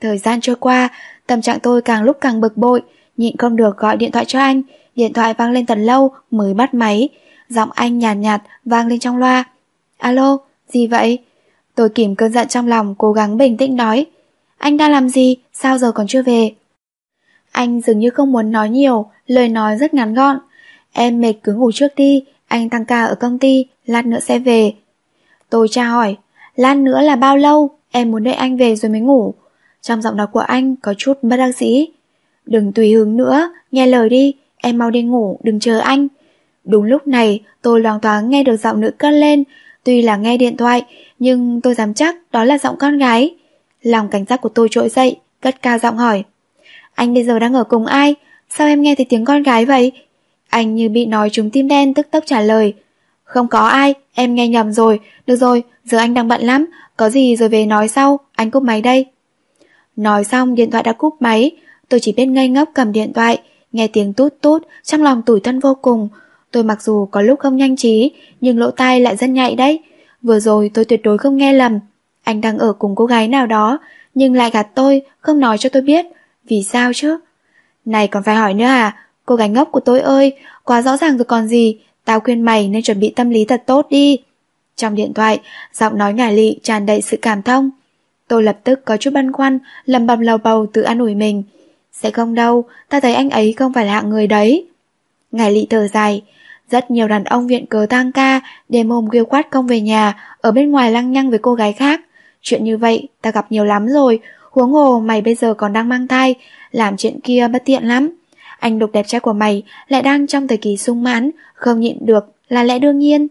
Thời gian trôi qua, tâm trạng tôi càng lúc càng bực bội, nhịn không được gọi điện thoại cho anh. Điện thoại vang lên tận lâu mới bắt máy. Giọng anh nhàn nhạt, nhạt vang lên trong loa. Alo, gì vậy? Tôi kìm cơn giận trong lòng cố gắng bình tĩnh nói. Anh đang làm gì? Sao giờ còn chưa về? Anh dường như không muốn nói nhiều, lời nói rất ngắn gọn. Em mệt cứ ngủ trước đi, anh tăng ca ở công ty, lát nữa sẽ về. Tôi tra hỏi, lát nữa là bao lâu, em muốn đợi anh về rồi mới ngủ. Trong giọng nói của anh có chút bất đắc dĩ. Đừng tùy hứng nữa, nghe lời đi, em mau đi ngủ, đừng chờ anh. Đúng lúc này, tôi loáng thoáng nghe được giọng nữ cất lên, tuy là nghe điện thoại, nhưng tôi dám chắc đó là giọng con gái. Lòng cảnh giác của tôi trỗi dậy, cất cao giọng hỏi. Anh bây giờ đang ở cùng ai? Sao em nghe thấy tiếng con gái vậy? Anh như bị nói trúng tim đen tức tốc trả lời. Không có ai, em nghe nhầm rồi. Được rồi, giờ anh đang bận lắm. Có gì rồi về nói sau, anh cúp máy đây. Nói xong điện thoại đã cúp máy. Tôi chỉ biết ngây ngốc cầm điện thoại, nghe tiếng tút tút, trong lòng tủi thân vô cùng. Tôi mặc dù có lúc không nhanh trí, nhưng lỗ tai lại rất nhạy đấy. Vừa rồi tôi tuyệt đối không nghe lầm. Anh đang ở cùng cô gái nào đó, nhưng lại gạt tôi, không nói cho tôi biết. Vì sao chứ? Này còn phải hỏi nữa à? Cô gái ngốc của tôi ơi, quá rõ ràng rồi còn gì, tao khuyên mày nên chuẩn bị tâm lý thật tốt đi. Trong điện thoại, giọng nói ngải lị tràn đầy sự cảm thông. Tôi lập tức có chút băn khoăn, lầm bầm lầu bầu tự an ủi mình. Sẽ không đâu, ta thấy anh ấy không phải là hạng người đấy. Ngải lị thở dài, rất nhiều đàn ông viện cớ tang ca, để mồm kêu quát công về nhà, ở bên ngoài lăng nhăng với cô gái khác. Chuyện như vậy, ta gặp nhiều lắm rồi, huống hồ mày bây giờ còn đang mang thai, làm chuyện kia bất tiện lắm. Anh đục đẹp trai của mày lại đang trong thời kỳ sung mãn, không nhịn được là lẽ đương nhiên.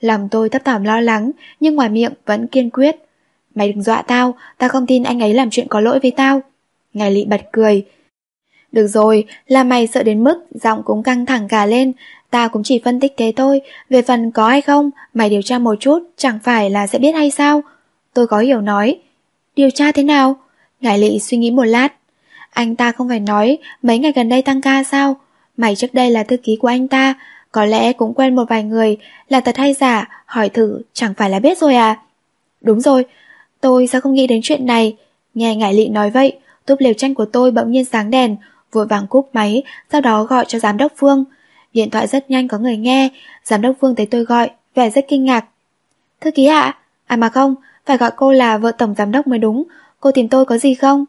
Lòng tôi thấp thỏm lo lắng, nhưng ngoài miệng vẫn kiên quyết. Mày đừng dọa tao, tao không tin anh ấy làm chuyện có lỗi với tao. Ngài lị bật cười. Được rồi, là mày sợ đến mức giọng cũng căng thẳng cả lên, tao cũng chỉ phân tích thế thôi, về phần có hay không, mày điều tra một chút, chẳng phải là sẽ biết hay sao? Tôi có hiểu nói. Điều tra thế nào? Ngài lị suy nghĩ một lát. Anh ta không phải nói mấy ngày gần đây tăng ca sao? Mày trước đây là thư ký của anh ta, có lẽ cũng quen một vài người, là thật hay giả, hỏi thử chẳng phải là biết rồi à? Đúng rồi, tôi sao không nghĩ đến chuyện này? Nghe ngải lị nói vậy, túp liều tranh của tôi bỗng nhiên sáng đèn, vội vàng cúp máy, sau đó gọi cho giám đốc Phương. Điện thoại rất nhanh có người nghe, giám đốc Phương thấy tôi gọi, vẻ rất kinh ngạc. Thư ký ạ? À? à mà không, phải gọi cô là vợ tổng giám đốc mới đúng, cô tìm tôi có gì không?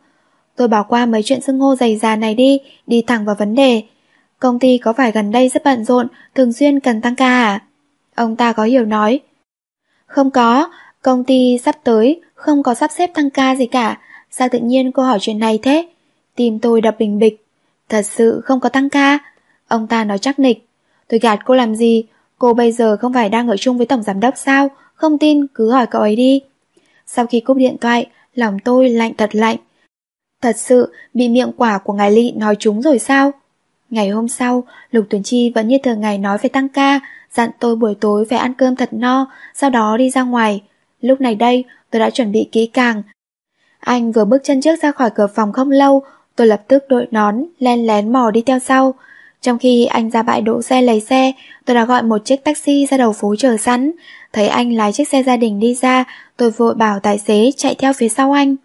Tôi bỏ qua mấy chuyện xưng hô dày già này đi, đi thẳng vào vấn đề. Công ty có phải gần đây rất bận rộn, thường xuyên cần tăng ca à? Ông ta có hiểu nói. Không có, công ty sắp tới, không có sắp xếp tăng ca gì cả. Sao tự nhiên cô hỏi chuyện này thế? Tim tôi đập bình bịch. Thật sự không có tăng ca. Ông ta nói chắc nịch. Tôi gạt cô làm gì? Cô bây giờ không phải đang ở chung với tổng giám đốc sao? Không tin, cứ hỏi cậu ấy đi. Sau khi cúp điện thoại, lòng tôi lạnh thật lạnh. Thật sự, bị miệng quả của ngài Lị nói trúng rồi sao? Ngày hôm sau, Lục Tuấn Chi vẫn như thường ngày nói phải tăng ca, dặn tôi buổi tối phải ăn cơm thật no, sau đó đi ra ngoài. Lúc này đây, tôi đã chuẩn bị kỹ càng. Anh vừa bước chân trước ra khỏi cửa phòng không lâu, tôi lập tức đội nón, len lén mò đi theo sau. Trong khi anh ra bãi đỗ xe lấy xe, tôi đã gọi một chiếc taxi ra đầu phố chờ sẵn. Thấy anh lái chiếc xe gia đình đi ra, tôi vội bảo tài xế chạy theo phía sau anh.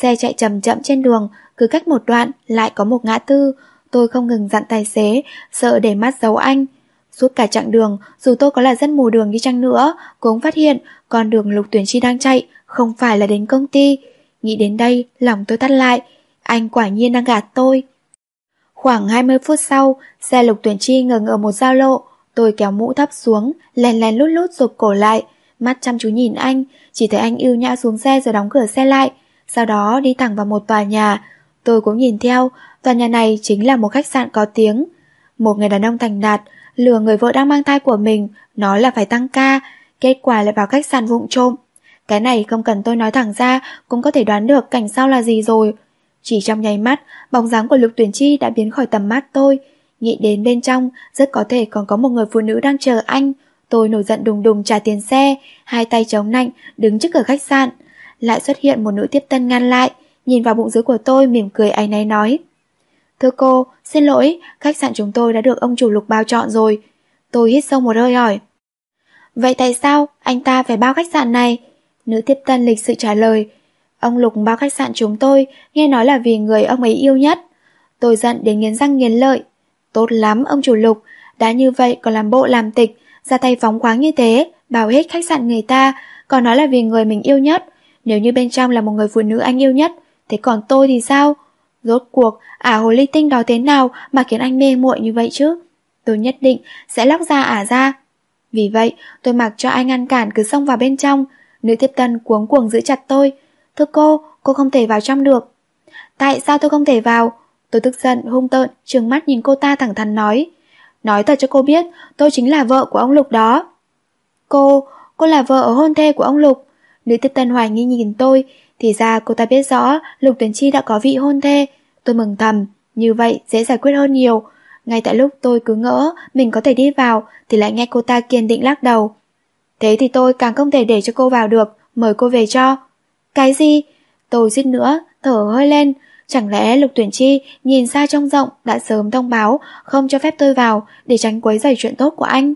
Xe chạy chậm chậm trên đường, cứ cách một đoạn lại có một ngã tư. Tôi không ngừng dặn tài xế, sợ để mắt giấu anh. Suốt cả chặng đường, dù tôi có là dân mù đường đi chăng nữa, cũng phát hiện con đường Lục Tuyển Chi đang chạy không phải là đến công ty. Nghĩ đến đây, lòng tôi tắt lại. Anh quả nhiên đang gạt tôi. Khoảng 20 phút sau, xe Lục Tuyển Chi ngừng ở một giao lộ. Tôi kéo mũ thấp xuống, lèn lèn lút lút rụp cổ lại. Mắt chăm chú nhìn anh, chỉ thấy anh yêu nhã xuống xe rồi đóng cửa xe lại. Sau đó đi thẳng vào một tòa nhà. Tôi cũng nhìn theo, tòa nhà này chính là một khách sạn có tiếng. Một người đàn ông thành đạt, lừa người vợ đang mang thai của mình, nói là phải tăng ca, kết quả lại vào khách sạn vụng trộm. Cái này không cần tôi nói thẳng ra, cũng có thể đoán được cảnh sau là gì rồi. Chỉ trong nháy mắt, bóng dáng của Lục Tuyển Chi đã biến khỏi tầm mắt tôi. Nghĩ đến bên trong, rất có thể còn có một người phụ nữ đang chờ anh. Tôi nổi giận đùng đùng trả tiền xe, hai tay chống nạnh, đứng trước cửa khách sạn. Lại xuất hiện một nữ tiếp tân ngăn lại, nhìn vào bụng dưới của tôi mỉm cười áy náy nói. Thưa cô, xin lỗi, khách sạn chúng tôi đã được ông chủ lục bao chọn rồi. Tôi hít sâu một hơi hỏi. Vậy tại sao anh ta phải bao khách sạn này? Nữ tiếp tân lịch sự trả lời. Ông Lục bao khách sạn chúng tôi, nghe nói là vì người ông ấy yêu nhất. Tôi giận đến nghiến răng nghiến lợi. Tốt lắm, ông chủ Lục, đã như vậy còn làm bộ làm tịch, ra tay phóng khoáng như thế, bảo hết khách sạn người ta, còn nói là vì người mình yêu nhất. Nếu như bên trong là một người phụ nữ anh yêu nhất, thế còn tôi thì sao? Rốt cuộc, ả hồ ly tinh đó thế nào mà khiến anh mê muội như vậy chứ? Tôi nhất định sẽ lóc ra ả ra. Vì vậy, tôi mặc cho anh ngăn cản cứ xông vào bên trong. Nữ tiếp tân cuống cuồng giữ chặt tôi. Thưa cô, cô không thể vào trong được. Tại sao tôi không thể vào? Tôi tức giận, hung tợn, trừng mắt nhìn cô ta thẳng thắn nói. Nói thật cho cô biết, tôi chính là vợ của ông Lục đó. Cô, cô là vợ ở hôn thê của ông Lục. Nữ tiếp tân hoài nghi nhìn tôi, thì ra cô ta biết rõ Lục Tuyển Chi đã có vị hôn thê. Tôi mừng thầm, như vậy dễ giải quyết hơn nhiều. Ngay tại lúc tôi cứ ngỡ mình có thể đi vào thì lại nghe cô ta kiên định lắc đầu. Thế thì tôi càng không thể để cho cô vào được, mời cô về cho. Cái gì? Tôi suýt nữa, thở hơi lên. Chẳng lẽ Lục Tuyển Chi nhìn xa trông rộng đã sớm thông báo không cho phép tôi vào để tránh quấy rầy chuyện tốt của anh?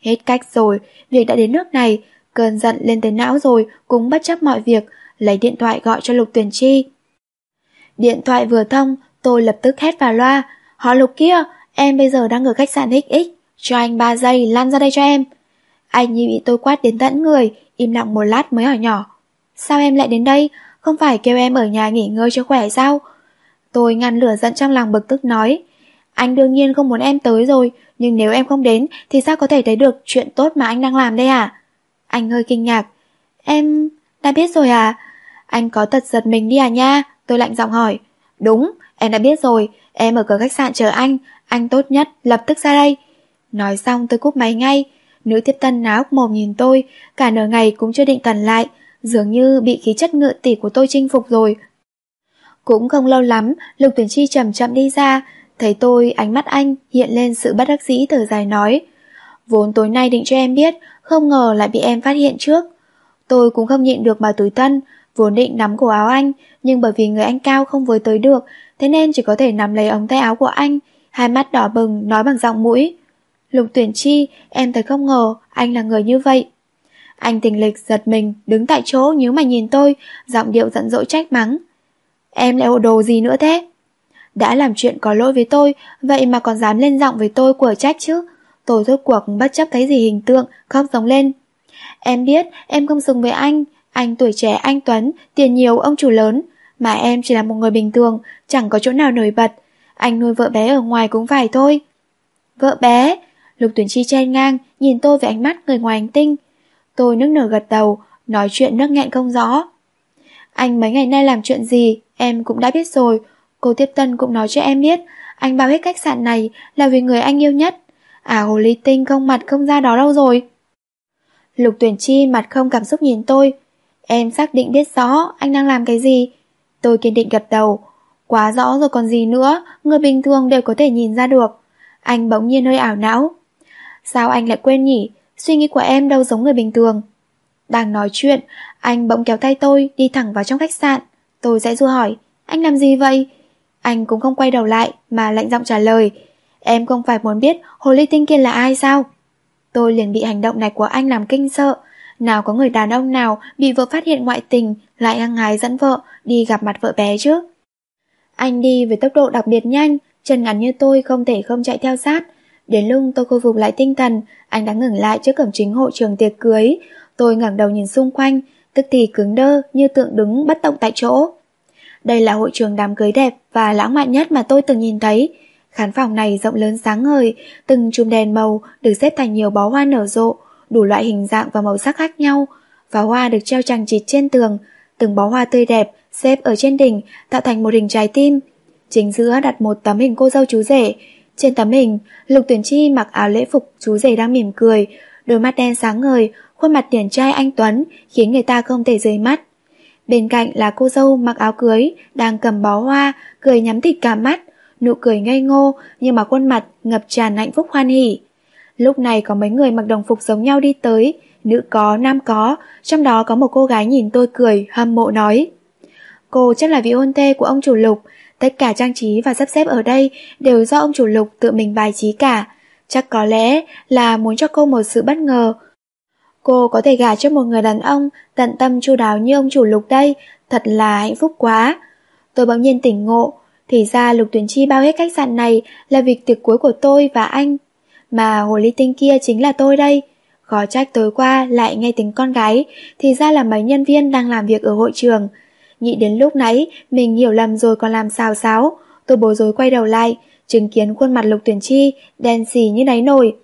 Hết cách rồi, việc đã đến nước này, cơn giận lên tới não rồi cũng bất chấp mọi việc, lấy điện thoại gọi cho Lục Tuyền Chi. Điện thoại vừa thông, tôi lập tức hét vào loa. Họ Lục kia, em bây giờ đang ở khách sạn XX, cho anh 3 giây lăn ra đây cho em. Anh như bị tôi quát đến tận người, im lặng một lát mới hỏi nhỏ. Sao em lại đến đây? Không phải kêu em ở nhà nghỉ ngơi cho khỏe sao? Tôi ngăn lửa giận trong lòng bực tức nói. Anh đương nhiên không muốn em tới rồi, nhưng nếu em không đến thì sao có thể thấy được chuyện tốt mà anh đang làm đây à? Anh hơi kinh ngạc. Em... đã biết rồi à? Anh có tật giật mình đi à nha? Tôi lạnh giọng hỏi. Đúng, em đã biết rồi, em ở cửa khách sạn chờ anh, anh tốt nhất, lập tức ra đây. Nói xong tôi cúp máy ngay, nữ tiếp tân náo mồm nhìn tôi, cả nửa ngày cũng chưa định thần lại, dường như bị khí chất ngựa tỷ của tôi chinh phục rồi. Cũng không lâu lắm, Lục Tuyển Chi chậm chậm đi ra, thấy tôi, ánh mắt anh hiện lên sự bất đắc dĩ thở dài nói. Vốn tối nay định cho em biết, không ngờ lại bị em phát hiện trước. Tôi cũng không nhịn được mà tủi thân, vốn định nắm cổ áo anh, nhưng bởi vì người anh cao không với tới được, thế nên chỉ có thể nắm lấy ống tay áo của anh, hai mắt đỏ bừng nói bằng giọng mũi. Lục tuyển chi, em thấy không ngờ anh là người như vậy. Anh tình lịch giật mình, đứng tại chỗ nhíu mà nhìn tôi, giọng điệu giận dỗi trách mắng. Em lại hồ đồ gì nữa thế? Đã làm chuyện có lỗi với tôi, vậy mà còn dám lên giọng với tôi của trách chứ. Tôi rốt cuộc bất chấp cái gì hình tượng, khóc giống lên. Em biết em không xứng với anh, anh tuổi trẻ anh Tuấn, tiền nhiều ông chủ lớn, mà em chỉ là một người bình thường, chẳng có chỗ nào nổi bật. Anh nuôi vợ bé ở ngoài cũng phải thôi. Vợ bé? Lục tuyển chi chen ngang, nhìn tôi với ánh mắt người ngoài hành tinh. Tôi nức nở gật đầu, nói chuyện nước nghẹn không rõ. Anh mấy ngày nay làm chuyện gì, em cũng đã biết rồi. Cô tiếp tân cũng nói cho em biết, anh bao hết khách sạn này là vì người anh yêu nhất. À hồ ly tinh không mặt không ra đó đâu rồi. Lục tuyển chi mặt không cảm xúc nhìn tôi. Em xác định biết rõ anh đang làm cái gì. Tôi kiên định gật đầu. Quá rõ rồi còn gì nữa, người bình thường đều có thể nhìn ra được. Anh bỗng nhiên hơi ảo não. Sao anh lại quên nhỉ? Suy nghĩ của em đâu giống người bình thường. Đang nói chuyện, anh bỗng kéo tay tôi đi thẳng vào trong khách sạn. Tôi sẽ du hỏi, anh làm gì vậy? Anh cũng không quay đầu lại mà lạnh giọng trả lời. Em không phải muốn biết hồ ly tinh kia là ai sao? Tôi liền bị hành động này của anh làm kinh sợ. Nào có người đàn ông nào bị vợ phát hiện ngoại tình lại ngang ngái dẫn vợ đi gặp mặt vợ bé chứ? Anh đi với tốc độ đặc biệt nhanh, chân ngắn như tôi không thể không chạy theo sát. Đến lúc tôi khôi phục lại tinh thần, anh đã ngừng lại trước cổng chính hội trường tiệc cưới. Tôi ngẩng đầu nhìn xung quanh, tức thì cứng đơ như tượng đứng bất động tại chỗ. Đây là hội trường đám cưới đẹp và lãng mạn nhất mà tôi từng nhìn thấy. Khán phòng này rộng lớn sáng ngời, từng chùm đèn màu được xếp thành nhiều bó hoa nở rộ, đủ loại hình dạng và màu sắc khác nhau. Và hoa được treo chằng chịt trên tường, từng bó hoa tươi đẹp xếp ở trên đỉnh tạo thành một hình trái tim. Chính giữa đặt một tấm hình cô dâu chú rể. Trên tấm hình, Lục Tuyển Chi mặc áo lễ phục chú rể đang mỉm cười, đôi mắt đen sáng ngời, khuôn mặt điển trai anh Tuấn khiến người ta không thể rời mắt. Bên cạnh là cô dâu mặc áo cưới, đang cầm bó hoa, cười nhắm thịt cả mắt, nụ cười ngây ngô nhưng mà khuôn mặt ngập tràn hạnh phúc hoan hỉ. Lúc này có mấy người mặc đồng phục giống nhau đi tới, nữ có, nam có, trong đó có một cô gái nhìn tôi cười, hâm mộ nói. Cô chắc là vị hôn thê của ông chủ lục, tất cả trang trí và sắp xếp ở đây đều do ông chủ lục tự mình bài trí cả. Chắc có lẽ là muốn cho cô một sự bất ngờ. Cô có thể gả cho một người đàn ông tận tâm chu đáo như ông chủ lục đây, thật là hạnh phúc quá. Tôi bỗng nhiên tỉnh ngộ, thì ra Lục Tuyển Chi bao hết khách sạn này là việc tiệc cuối của tôi và anh. Mà hồ ly tinh kia chính là tôi đây. Khó trách tối qua lại nghe tiếng con gái, thì ra là mấy nhân viên đang làm việc ở hội trường. Nghĩ đến lúc nãy, mình hiểu lầm rồi còn làm xào xáo. Tôi bối rối quay đầu lại, chứng kiến khuôn mặt Lục Tuyển Chi, đen xì như đáy nồi.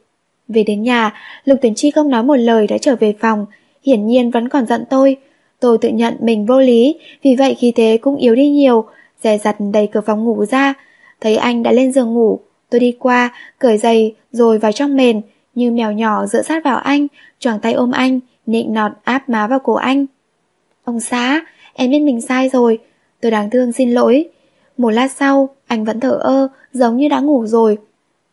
Về đến nhà, Lục Tuyển Chi không nói một lời đã trở về phòng, hiển nhiên vẫn còn giận tôi. Tôi tự nhận mình vô lý, vì vậy khi thế cũng yếu đi nhiều, dè dặt đẩy cửa phòng ngủ ra. Thấy anh đã lên giường ngủ, tôi đi qua, cởi giày rồi vào trong mền, như mèo nhỏ dựa sát vào anh, choàng tay ôm anh, nịnh nọt áp má vào cổ anh. Ông xã, em biết mình sai rồi, tôi đáng thương xin lỗi. Một lát sau, anh vẫn thở ơ, giống như đã ngủ rồi.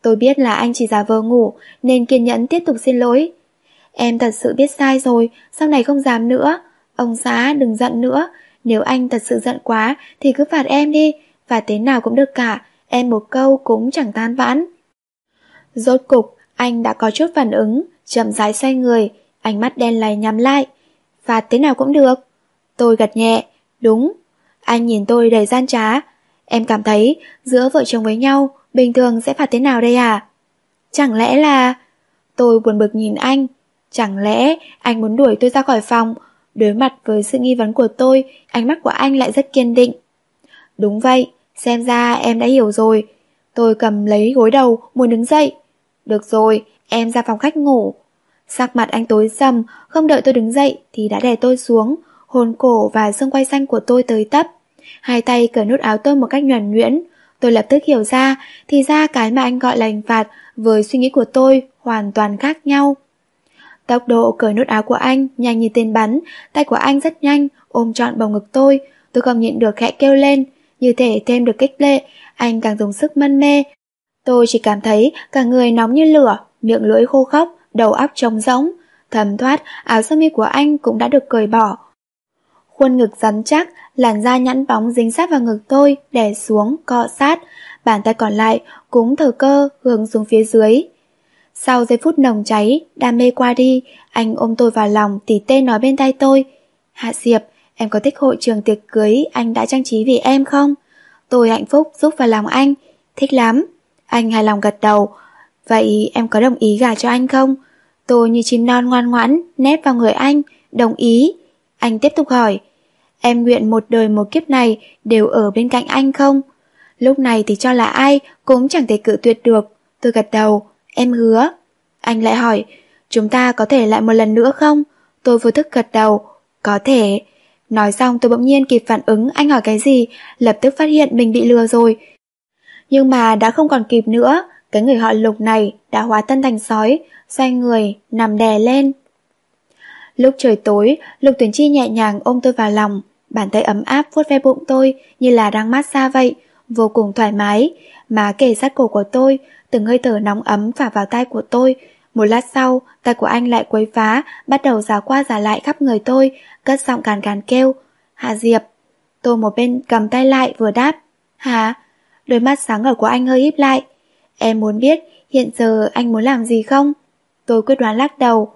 Tôi biết là anh chỉ giả vờ ngủ, nên kiên nhẫn tiếp tục xin lỗi. Em thật sự biết sai rồi, sau này không dám nữa. Ông xã đừng giận nữa, nếu anh thật sự giận quá thì cứ phạt em đi, phạt thế nào cũng được cả, em một câu cũng chẳng tan vãn. Rốt cục, anh đã có chút phản ứng, chậm rãi xoay người, ánh mắt đen láy nhắm lại. Phạt thế nào cũng được. Tôi gật nhẹ, đúng. Anh nhìn tôi đầy gian trá. Em cảm thấy giữa vợ chồng với nhau, bình thường sẽ phạt thế nào đây à? Chẳng lẽ là... Tôi buồn bực nhìn anh. Chẳng lẽ anh muốn đuổi tôi ra khỏi phòng, Đối mặt với sự nghi vấn của tôi, ánh mắt của anh lại rất kiên định. Đúng vậy, xem ra em đã hiểu rồi. Tôi cầm lấy gối đầu, muốn đứng dậy. Được rồi, em ra phòng khách ngủ. Sắc mặt anh tối sầm, không đợi tôi đứng dậy thì đã đè tôi xuống, hồn cổ và xương quay xanh của tôi tới tấp. Hai tay cởi nút áo tôi một cách nhuần nhuyễn. Tôi lập tức hiểu ra, thì ra cái mà anh gọi là hình phạt với suy nghĩ của tôi hoàn toàn khác nhau. Tốc độ cởi nút áo của anh nhanh như tên bắn, tay của anh rất nhanh, ôm trọn bầu ngực tôi. Tôi không nhịn được khẽ kêu lên, như thể thêm được kích lệ, anh càng dùng sức mân mê. Tôi chỉ cảm thấy cả người nóng như lửa, miệng lưỡi khô khốc, đầu óc trống rỗng. Thầm thoát, áo sơ mi của anh cũng đã được cởi bỏ. Khuôn ngực rắn chắc, làn da nhẵn bóng dính sát vào ngực tôi, đè xuống, cọ sát. Bàn tay còn lại cũng thở cơ hướng xuống phía dưới. Sau giây phút nồng cháy, đam mê qua đi, anh ôm tôi vào lòng tỉ tê nói bên tay tôi. Hạ Diệp, em có thích hội trường tiệc cưới anh đã trang trí vì em không? Tôi hạnh phúc giúp vào lòng anh. Thích lắm. Anh hài lòng gật đầu. Vậy em có đồng ý gả cho anh không? Tôi như chim non ngoan ngoãn, nép vào người anh. Đồng ý. Anh tiếp tục hỏi. Em nguyện một đời một kiếp này đều ở bên cạnh anh không? Lúc này thì cho là ai cũng chẳng thể cự tuyệt được. Tôi gật đầu. Em hứa. Anh lại hỏi, chúng ta có thể lại một lần nữa không? Tôi vô thức gật đầu. Có thể. Nói xong tôi bỗng nhiên kịp phản ứng anh hỏi cái gì, lập tức phát hiện mình bị lừa rồi. Nhưng mà đã không còn kịp nữa, cái người họ lục này đã hóa thân thành sói, xoay người, nằm đè lên. Lúc trời tối, Lục Tuyển Chi nhẹ nhàng ôm tôi vào lòng, bàn tay ấm áp vuốt ve bụng tôi như là đang mát xa vậy, vô cùng thoải mái. Má kề sát cổ của tôi, từng hơi thở nóng ấm phả vào tay của tôi. Một lát sau, tay của anh lại quấy phá, bắt đầu giả qua giả lại khắp người tôi, cất giọng càn càn kêu. Hạ Diệp. Tôi một bên cầm tay lại vừa đáp. Hả? Đôi mắt sáng ở của anh hơi híp lại. Em muốn biết hiện giờ anh muốn làm gì không? Tôi quyết đoán lắc đầu.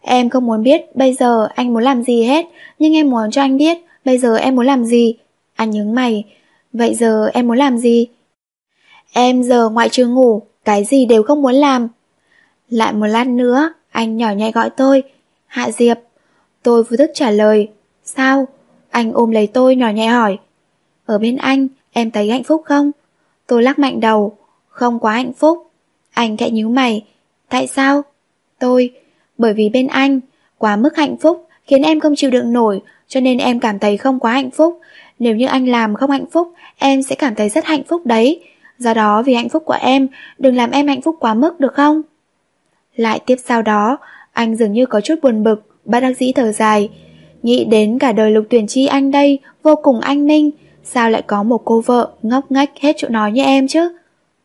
Em không muốn biết bây giờ anh muốn làm gì hết, nhưng em muốn cho anh biết bây giờ em muốn làm gì. Anh nhướng mày. Vậy giờ em muốn làm gì? Em giờ ngoại trừ ngủ, cái gì đều không muốn làm. Lại một lát nữa, anh nhỏ nhẹ gọi tôi. Hạ Diệp. Tôi vô thức trả lời. Sao? Anh ôm lấy tôi nhỏ nhẹ hỏi. Ở bên anh, em thấy hạnh phúc không? Tôi lắc mạnh đầu. Không quá hạnh phúc. Anh khẽ nhíu mày. Tại sao? Tôi, bởi vì bên anh, quá mức hạnh phúc khiến em không chịu đựng nổi, cho nên em cảm thấy không quá hạnh phúc. Nếu như anh làm không hạnh phúc, em sẽ cảm thấy rất hạnh phúc đấy. Do đó vì hạnh phúc của em, đừng làm em hạnh phúc quá mức được không? Lại tiếp sau đó, anh dường như có chút buồn bực, bác đắc dĩ thở dài. Nghĩ đến cả đời lục tuyển chi anh đây, vô cùng anh minh, sao lại có một cô vợ ngốc nghếch hết chỗ nói như em chứ?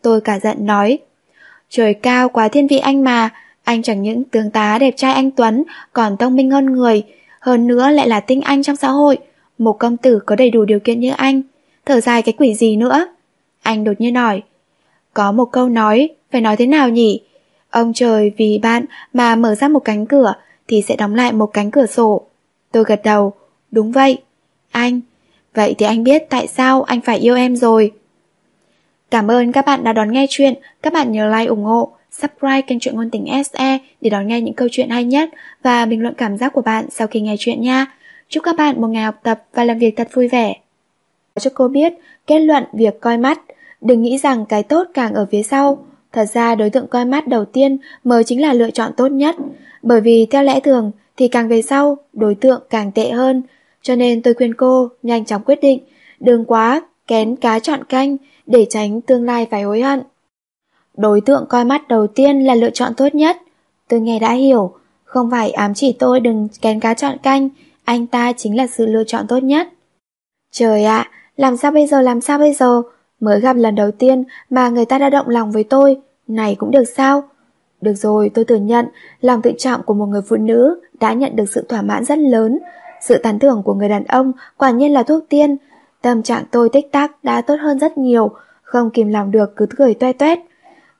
Tôi cả giận nói. Trời cao quá thiên vị anh mà, anh chẳng những tướng tá đẹp trai anh Tuấn, còn thông minh hơn người, hơn nữa lại là tinh anh trong xã hội. Một công tử có đầy đủ điều kiện như anh, thở dài cái quỷ gì nữa. Anh đột nhiên hỏi, có một câu nói, phải nói thế nào nhỉ? Ông trời vì bạn mà mở ra một cánh cửa thì sẽ đóng lại một cánh cửa sổ. Tôi gật đầu, đúng vậy. Anh, vậy thì anh biết tại sao anh phải yêu em rồi. Cảm ơn các bạn đã đón nghe chuyện, các bạn nhớ like ủng hộ subscribe kênh truyện ngôn tình SE để đón nghe những câu chuyện hay nhất và bình luận cảm giác của bạn sau khi nghe chuyện nha. Chúc các bạn một ngày học tập và làm việc thật vui vẻ. Cho cô biết, kết luận việc coi mắt, đừng nghĩ rằng cái tốt càng ở phía sau. Thật ra đối tượng coi mắt đầu tiên mới chính là lựa chọn tốt nhất, bởi vì theo lẽ thường thì càng về sau, đối tượng càng tệ hơn. Cho nên tôi khuyên cô nhanh chóng quyết định, đừng quá kén cá chọn canh để tránh tương lai phải hối hận. Đối tượng coi mắt đầu tiên là lựa chọn tốt nhất. Tôi nghe đã hiểu, không phải ám chỉ tôi đừng kén cá chọn canh, anh ta chính là sự lựa chọn tốt nhất. Trời ạ, làm sao bây giờ làm sao bây giờ? Mới gặp lần đầu tiên mà người ta đã động lòng với tôi, này cũng được sao? Được rồi, tôi thừa nhận, lòng tự trọng của một người phụ nữ đã nhận được sự thỏa mãn rất lớn. Sự tán thưởng của người đàn ông quả nhiên là thuốc tiên. Tâm trạng tôi tích tắc đã tốt hơn rất nhiều, không kìm lòng được cứ cười toe toét.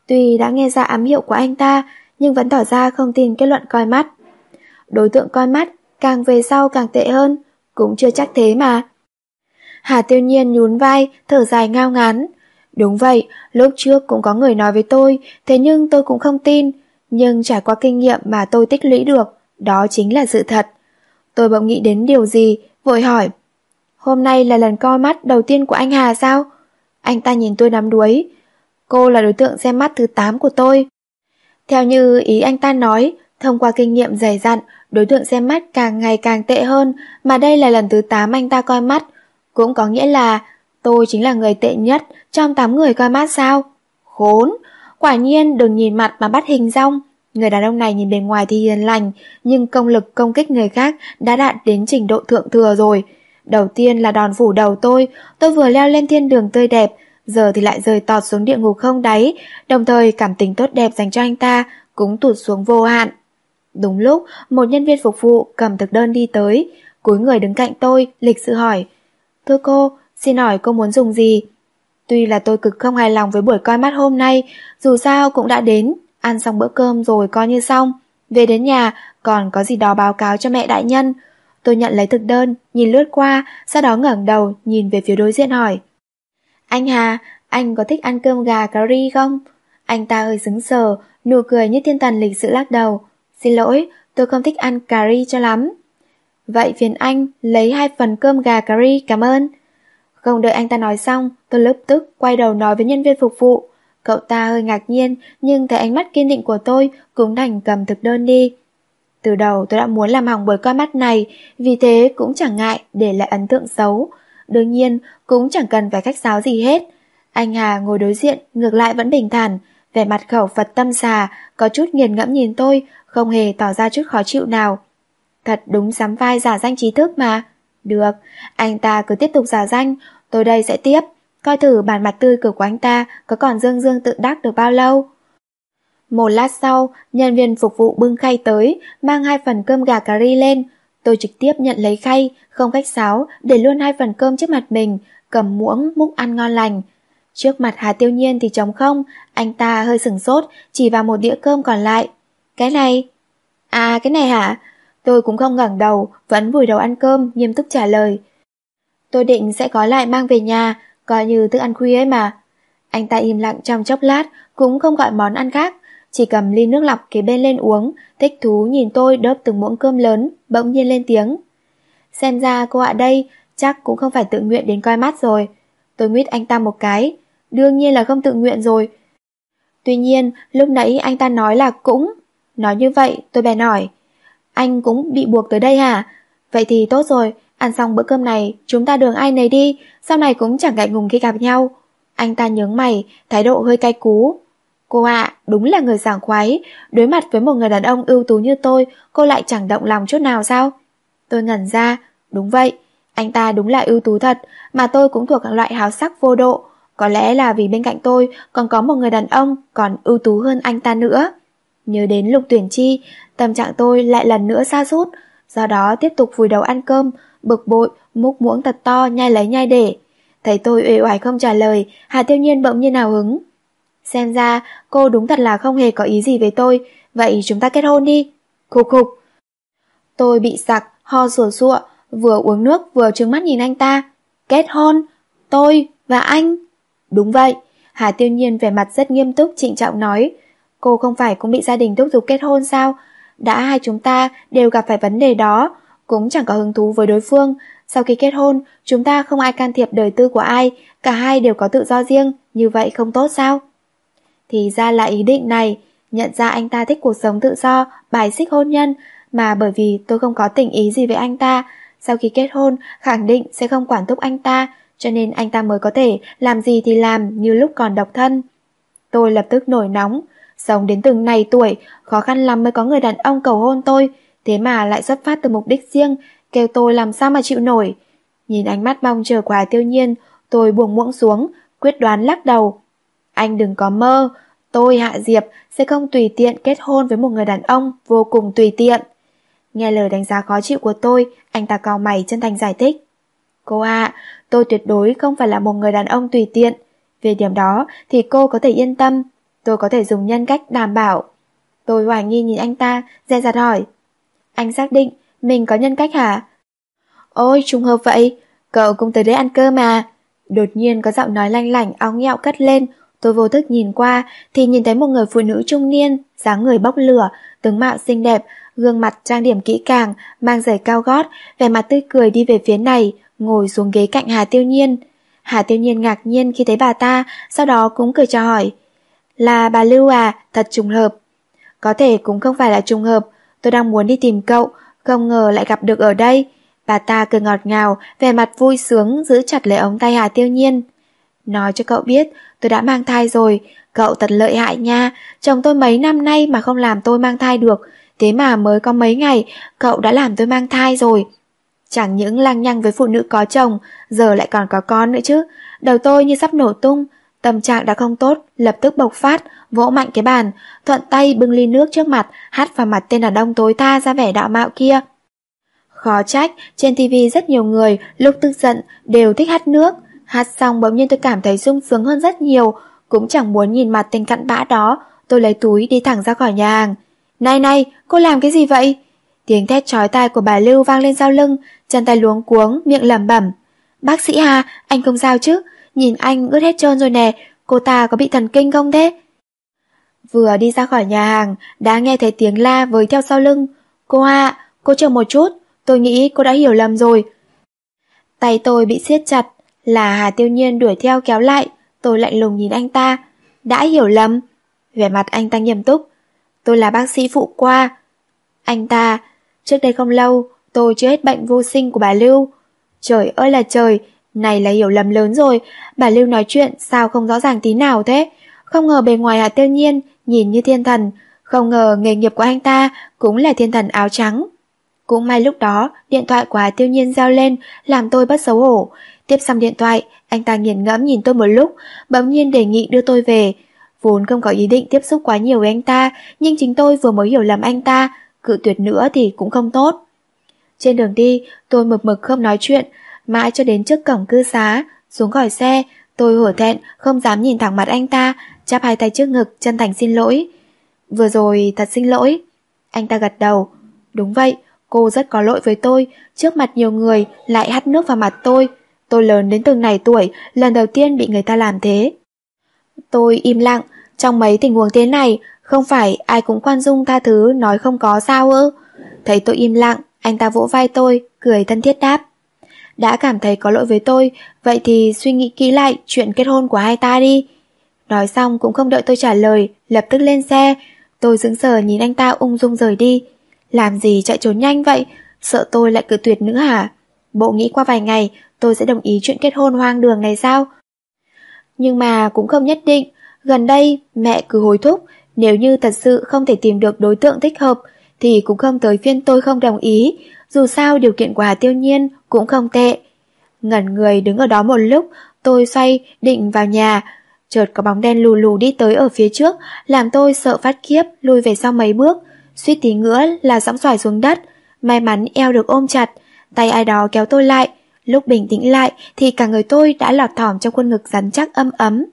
Tuy đã nghe ra ám hiệu của anh ta, nhưng vẫn tỏ ra không tin kết luận coi mắt. Đối tượng coi mắt, càng về sau càng tệ hơn, cũng chưa chắc thế mà. Hà tiêu nhiên nhún vai, thở dài ngao ngán. Đúng vậy, lúc trước cũng có người nói với tôi, thế nhưng tôi cũng không tin. Nhưng trải qua kinh nghiệm mà tôi tích lũy được, đó chính là sự thật. Tôi bỗng nghĩ đến điều gì, vội hỏi. Hôm nay là lần coi mắt đầu tiên của anh Hà sao? Anh ta nhìn tôi nắm đuối, Cô là đối tượng xem mắt thứ 8 của tôi. Theo như ý anh ta nói, thông qua kinh nghiệm dày dặn, đối tượng xem mắt càng ngày càng tệ hơn, mà đây là lần thứ 8 anh ta coi mắt. Cũng có nghĩa là tôi chính là người tệ nhất trong 8 người coi mắt sao? Khốn! Quả nhiên đừng nhìn mặt mà bắt hình rong. Người đàn ông này nhìn bề ngoài thì hiền lành, nhưng công lực công kích người khác đã đạt đến trình độ thượng thừa rồi. Đầu tiên là đòn phủ đầu tôi, tôi vừa leo lên thiên đường tươi đẹp, giờ thì lại rơi tọt xuống địa ngục không đáy, đồng thời cảm tình tốt đẹp dành cho anh ta cũng tụt xuống vô hạn. Đúng lúc, một nhân viên phục vụ cầm thực đơn đi tới, cúi người đứng cạnh tôi, lịch sự hỏi. Thưa cô, xin hỏi cô muốn dùng gì? Tuy là tôi cực không hài lòng với buổi coi mắt hôm nay, dù sao cũng đã đến, ăn xong bữa cơm rồi coi như xong. Về đến nhà, còn có gì đó báo cáo cho mẹ đại nhân. Tôi nhận lấy thực đơn, nhìn lướt qua, sau đó ngẩng đầu, nhìn về phía đối diện hỏi. Anh Hà, anh có thích ăn cơm gà cà ri không? Anh ta hơi sững sờ, nụ cười như thiên thần lịch sự lắc đầu. Xin lỗi, tôi không thích ăn cà ri cho lắm. Vậy phiền anh lấy hai phần cơm gà curry cảm ơn. Không đợi anh ta nói xong, tôi lập tức quay đầu nói với nhân viên phục vụ. Cậu ta hơi ngạc nhiên, nhưng thấy ánh mắt kiên định của tôi cũng đành cầm thực đơn đi. Từ đầu tôi đã muốn làm hỏng buổi coi mắt này, vì thế cũng chẳng ngại để lại ấn tượng xấu. Đương nhiên, cũng chẳng cần phải khách sáo gì hết. Anh Hà ngồi đối diện, ngược lại vẫn bình thản, vẻ mặt khẩu Phật tâm xà, có chút nghiền ngẫm nhìn tôi, không hề tỏ ra chút khó chịu nào. Thật đúng sắm vai giả danh trí thức mà. Được, anh ta cứ tiếp tục giả danh, tôi đây sẽ tiếp. Coi thử bản mặt tươi cười của anh ta có còn dương dương tự đắc được bao lâu. Một lát sau, nhân viên phục vụ bưng khay tới, mang hai phần cơm gà cà ri lên. Tôi trực tiếp nhận lấy khay, không khách sáo, để luôn hai phần cơm trước mặt mình, cầm muỗng múc ăn ngon lành. Trước mặt Hà Tiêu Nhiên thì trống không, anh ta hơi sừng sốt, chỉ vào một đĩa cơm còn lại. Cái này? À, cái này hả? Tôi cũng không ngẩng đầu, vẫn vùi đầu ăn cơm, nghiêm túc trả lời. Tôi định sẽ gói lại mang về nhà, coi như thức ăn khuya ấy mà. Anh ta im lặng trong chốc lát, cũng không gọi món ăn khác, chỉ cầm ly nước lọc kế bên lên uống, thích thú nhìn tôi đớp từng muỗng cơm lớn, bỗng nhiên lên tiếng. Xem ra cô ạ đây, chắc cũng không phải tự nguyện đến coi mắt rồi. Tôi nguyết anh ta một cái, đương nhiên là không tự nguyện rồi. Tuy nhiên, lúc nãy anh ta nói là cũng. Nói như vậy, tôi bèn hỏi. Anh cũng bị buộc tới đây hả? Vậy thì tốt rồi, ăn xong bữa cơm này, chúng ta đường ai nấy đi, sau này cũng chẳng ngại ngùng khi gặp nhau. Anh ta nhướng mày, thái độ hơi cay cú. Cô ạ, đúng là người sảng khoái, đối mặt với một người đàn ông ưu tú như tôi, cô lại chẳng động lòng chút nào sao? Tôi ngẩn ra, đúng vậy, anh ta đúng là ưu tú thật, mà tôi cũng thuộc loại háo sắc vô độ. Có lẽ là vì bên cạnh tôi còn có một người đàn ông còn ưu tú hơn anh ta nữa. Nhớ đến lục tuyển chi, tâm trạng tôi lại lần nữa xa sút do đó tiếp tục vùi đầu ăn cơm, bực bội, múc muỗng thật to nhai lấy nhai để. Thấy tôi uể oải không trả lời, Hà Tiêu Nhiên bỗng nhiên hào hứng. Xem ra cô đúng thật là không hề có ý gì với tôi, vậy chúng ta kết hôn đi. Khục khục. Tôi bị sặc, ho sủa sụa, vừa uống nước vừa trừng mắt nhìn anh ta. Kết hôn? Tôi và anh? Đúng vậy. Hà Tiêu Nhiên vẻ mặt rất nghiêm túc trịnh trọng nói. Cô không phải cũng bị gia đình thúc giục kết hôn sao? Đã hai chúng ta đều gặp phải vấn đề đó, cũng chẳng có hứng thú với đối phương. Sau khi kết hôn, chúng ta không ai can thiệp đời tư của ai, cả hai đều có tự do riêng, như vậy không tốt sao? Thì ra là ý định này, nhận ra anh ta thích cuộc sống tự do, bài xích hôn nhân, mà bởi vì tôi không có tình ý gì với anh ta, sau khi kết hôn khẳng định sẽ không quản thúc anh ta, cho nên anh ta mới có thể làm gì thì làm như lúc còn độc thân. Tôi lập tức nổi nóng, sống đến từng này tuổi, khó khăn lắm mới có người đàn ông cầu hôn tôi, thế mà lại xuất phát từ mục đích riêng, kêu tôi làm sao mà chịu nổi. Nhìn ánh mắt mong chờ của tiêu nhiên, tôi buông muỗng xuống, quyết đoán lắc đầu. Anh đừng có mơ, tôi Hạ Diệp sẽ không tùy tiện kết hôn với một người đàn ông vô cùng tùy tiện. Nghe lời đánh giá khó chịu của tôi, anh ta cao mày chân thành giải thích. Cô ạ, tôi tuyệt đối không phải là một người đàn ông tùy tiện. Về điểm đó thì cô có thể yên tâm, tôi có thể dùng nhân cách đảm bảo. Tôi hoài nghi nhìn anh ta, dè dặt hỏi. Anh xác định mình có nhân cách hả? Ôi, trùng hợp vậy, cậu cũng tới đây ăn cơm mà. Đột nhiên có giọng nói lanh lảnh óng nhẹo cất lên, tôi vô thức nhìn qua thì nhìn thấy một người phụ nữ trung niên, dáng người bốc lửa, tướng mạo xinh đẹp, gương mặt trang điểm kỹ càng, mang giày cao gót, vẻ mặt tươi cười đi về phía này, ngồi xuống ghế cạnh Hà Tiêu Nhiên. Hà Tiêu Nhiên ngạc nhiên khi thấy bà ta, sau đó cũng cười chào hỏi. Là bà Lưu à, thật trùng hợp. Có thể cũng không phải là trùng hợp, tôi đang muốn đi tìm cậu, không ngờ lại gặp được ở đây. Bà ta cười ngọt ngào, vẻ mặt vui sướng giữ chặt lấy ống tay Hà Tiêu Nhiên. Nói cho cậu biết, tôi đã mang thai rồi, cậu thật lợi hại nha, chồng tôi mấy năm nay mà không làm tôi mang thai được, thế mà mới có mấy ngày, cậu đã làm tôi mang thai rồi. Chẳng những lăng nhăng với phụ nữ có chồng, giờ lại còn có con nữa chứ, đầu tôi như sắp nổ tung, tâm trạng đã không tốt, lập tức bộc phát, vỗ mạnh cái bàn, thuận tay bưng ly nước trước mặt, hắt vào mặt tên đàn ông tối tha ra vẻ đạo mạo kia. Khó trách, trên tivi rất nhiều người, lúc tức giận, đều thích hát nước. Hát xong bỗng nhiên tôi cảm thấy sung sướng hơn rất nhiều, cũng chẳng muốn nhìn mặt tên cặn bã đó, tôi lấy túi đi thẳng ra khỏi nhà hàng. Này này, cô làm cái gì vậy? Tiếng thét chói tai của bà Lưu vang lên sau lưng, chân tay luống cuống, miệng lẩm bẩm. Bác sĩ Hà, anh không sao chứ? Nhìn anh ướt hết trơn rồi nè, cô ta có bị thần kinh không thế? Vừa đi ra khỏi nhà hàng, đã nghe thấy tiếng la với theo sau lưng. Cô Hà, cô chờ một chút, tôi nghĩ cô đã hiểu lầm rồi. Tay tôi bị siết chặt, là Hà Tiêu Nhiên đuổi theo kéo lại, tôi lạnh lùng nhìn anh ta. Đã hiểu lầm. Vẻ mặt anh ta nghiêm túc. Tôi là bác sĩ phụ qua. Anh ta, trước đây không lâu, tôi chưa hết bệnh vô sinh của bà Lưu. Trời ơi là trời, này là hiểu lầm lớn rồi, bà Lưu nói chuyện sao không rõ ràng tí nào thế? Không ngờ bề ngoài Hà Tiêu Nhiên nhìn như thiên thần, không ngờ nghề nghiệp của anh ta cũng là thiên thần áo trắng. Cũng may lúc đó, điện thoại của Hà Tiêu Nhiên reo lên, làm tôi bất xấu hổ. Tiếp xong điện thoại, anh ta nghiền ngẫm nhìn tôi một lúc, bỗng nhiên đề nghị đưa tôi về. Vốn không có ý định tiếp xúc quá nhiều với anh ta, nhưng chính tôi vừa mới hiểu lầm anh ta, cự tuyệt nữa thì cũng không tốt. Trên đường đi, tôi mực mực không nói chuyện, mãi cho đến trước cổng cư xá, xuống khỏi xe, tôi hổ thẹn, không dám nhìn thẳng mặt anh ta, chắp hai tay trước ngực, chân thành xin lỗi. Vừa rồi thật xin lỗi. Anh ta gật đầu. Đúng vậy, cô rất có lỗi với tôi, trước mặt nhiều người lại hắt nước vào mặt tôi. Tôi lớn đến từng này tuổi, lần đầu tiên bị người ta làm thế. Tôi im lặng, trong mấy tình huống thế này, không phải ai cũng khoan dung tha thứ nói không có sao ư. Thấy tôi im lặng, anh ta vỗ vai tôi, cười thân thiết đáp. Đã cảm thấy có lỗi với tôi, vậy thì suy nghĩ kỹ lại chuyện kết hôn của hai ta đi. Nói xong cũng không đợi tôi trả lời, lập tức lên xe. Tôi dững sờ nhìn anh ta ung dung rời đi. Làm gì chạy trốn nhanh vậy? Sợ tôi lại cự tuyệt nữa hả? Bộ nghĩ qua vài ngày, tôi sẽ đồng ý chuyện kết hôn hoang đường này sao? Nhưng mà cũng không nhất định. Gần đây, mẹ cứ hối thúc, nếu như thật sự không thể tìm được đối tượng thích hợp, thì cũng không tới phiên tôi không đồng ý. Dù sao điều kiện của Hà Tiêu Nhiên cũng không tệ. Ngẩn người đứng ở đó một lúc, tôi xoay định vào nhà. Chợt có bóng đen lù lù đi tới ở phía trước, làm tôi sợ phát khiếp, lùi về sau mấy bước. Suýt tí nữa là dõng xoài xuống đất. May mắn eo được ôm chặt, tay ai đó kéo tôi lại. Lúc bình tĩnh lại thì cả người tôi đã lọt thỏm trong khuôn ngực rắn chắc âm ấm.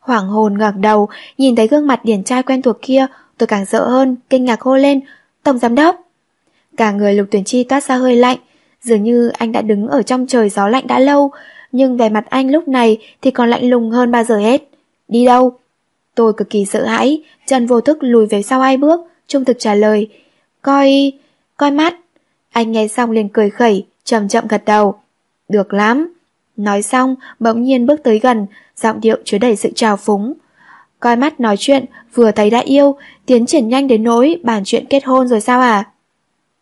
Hoảng hồn ngẩng đầu, nhìn thấy gương mặt điển trai quen thuộc kia, tôi càng sợ hơn, kinh ngạc hô lên, Tổng giám đốc. Cả người lục tuyển chi toát ra hơi lạnh, dường như anh đã đứng ở trong trời gió lạnh đã lâu, nhưng vẻ mặt anh lúc này thì còn lạnh lùng hơn bao giờ hết. Đi đâu? Tôi cực kỳ sợ hãi, chân vô thức lùi về sau hai bước, trung thực trả lời. Coi... coi mắt. Anh nghe xong liền cười khẩy, chậm chậm gật đầu. Được lắm. Nói xong, bỗng nhiên bước tới gần, giọng điệu chứa đầy sự trào phúng. Coi mắt nói chuyện, vừa thấy đã yêu, tiến triển nhanh đến nỗi bàn chuyện kết hôn rồi sao à?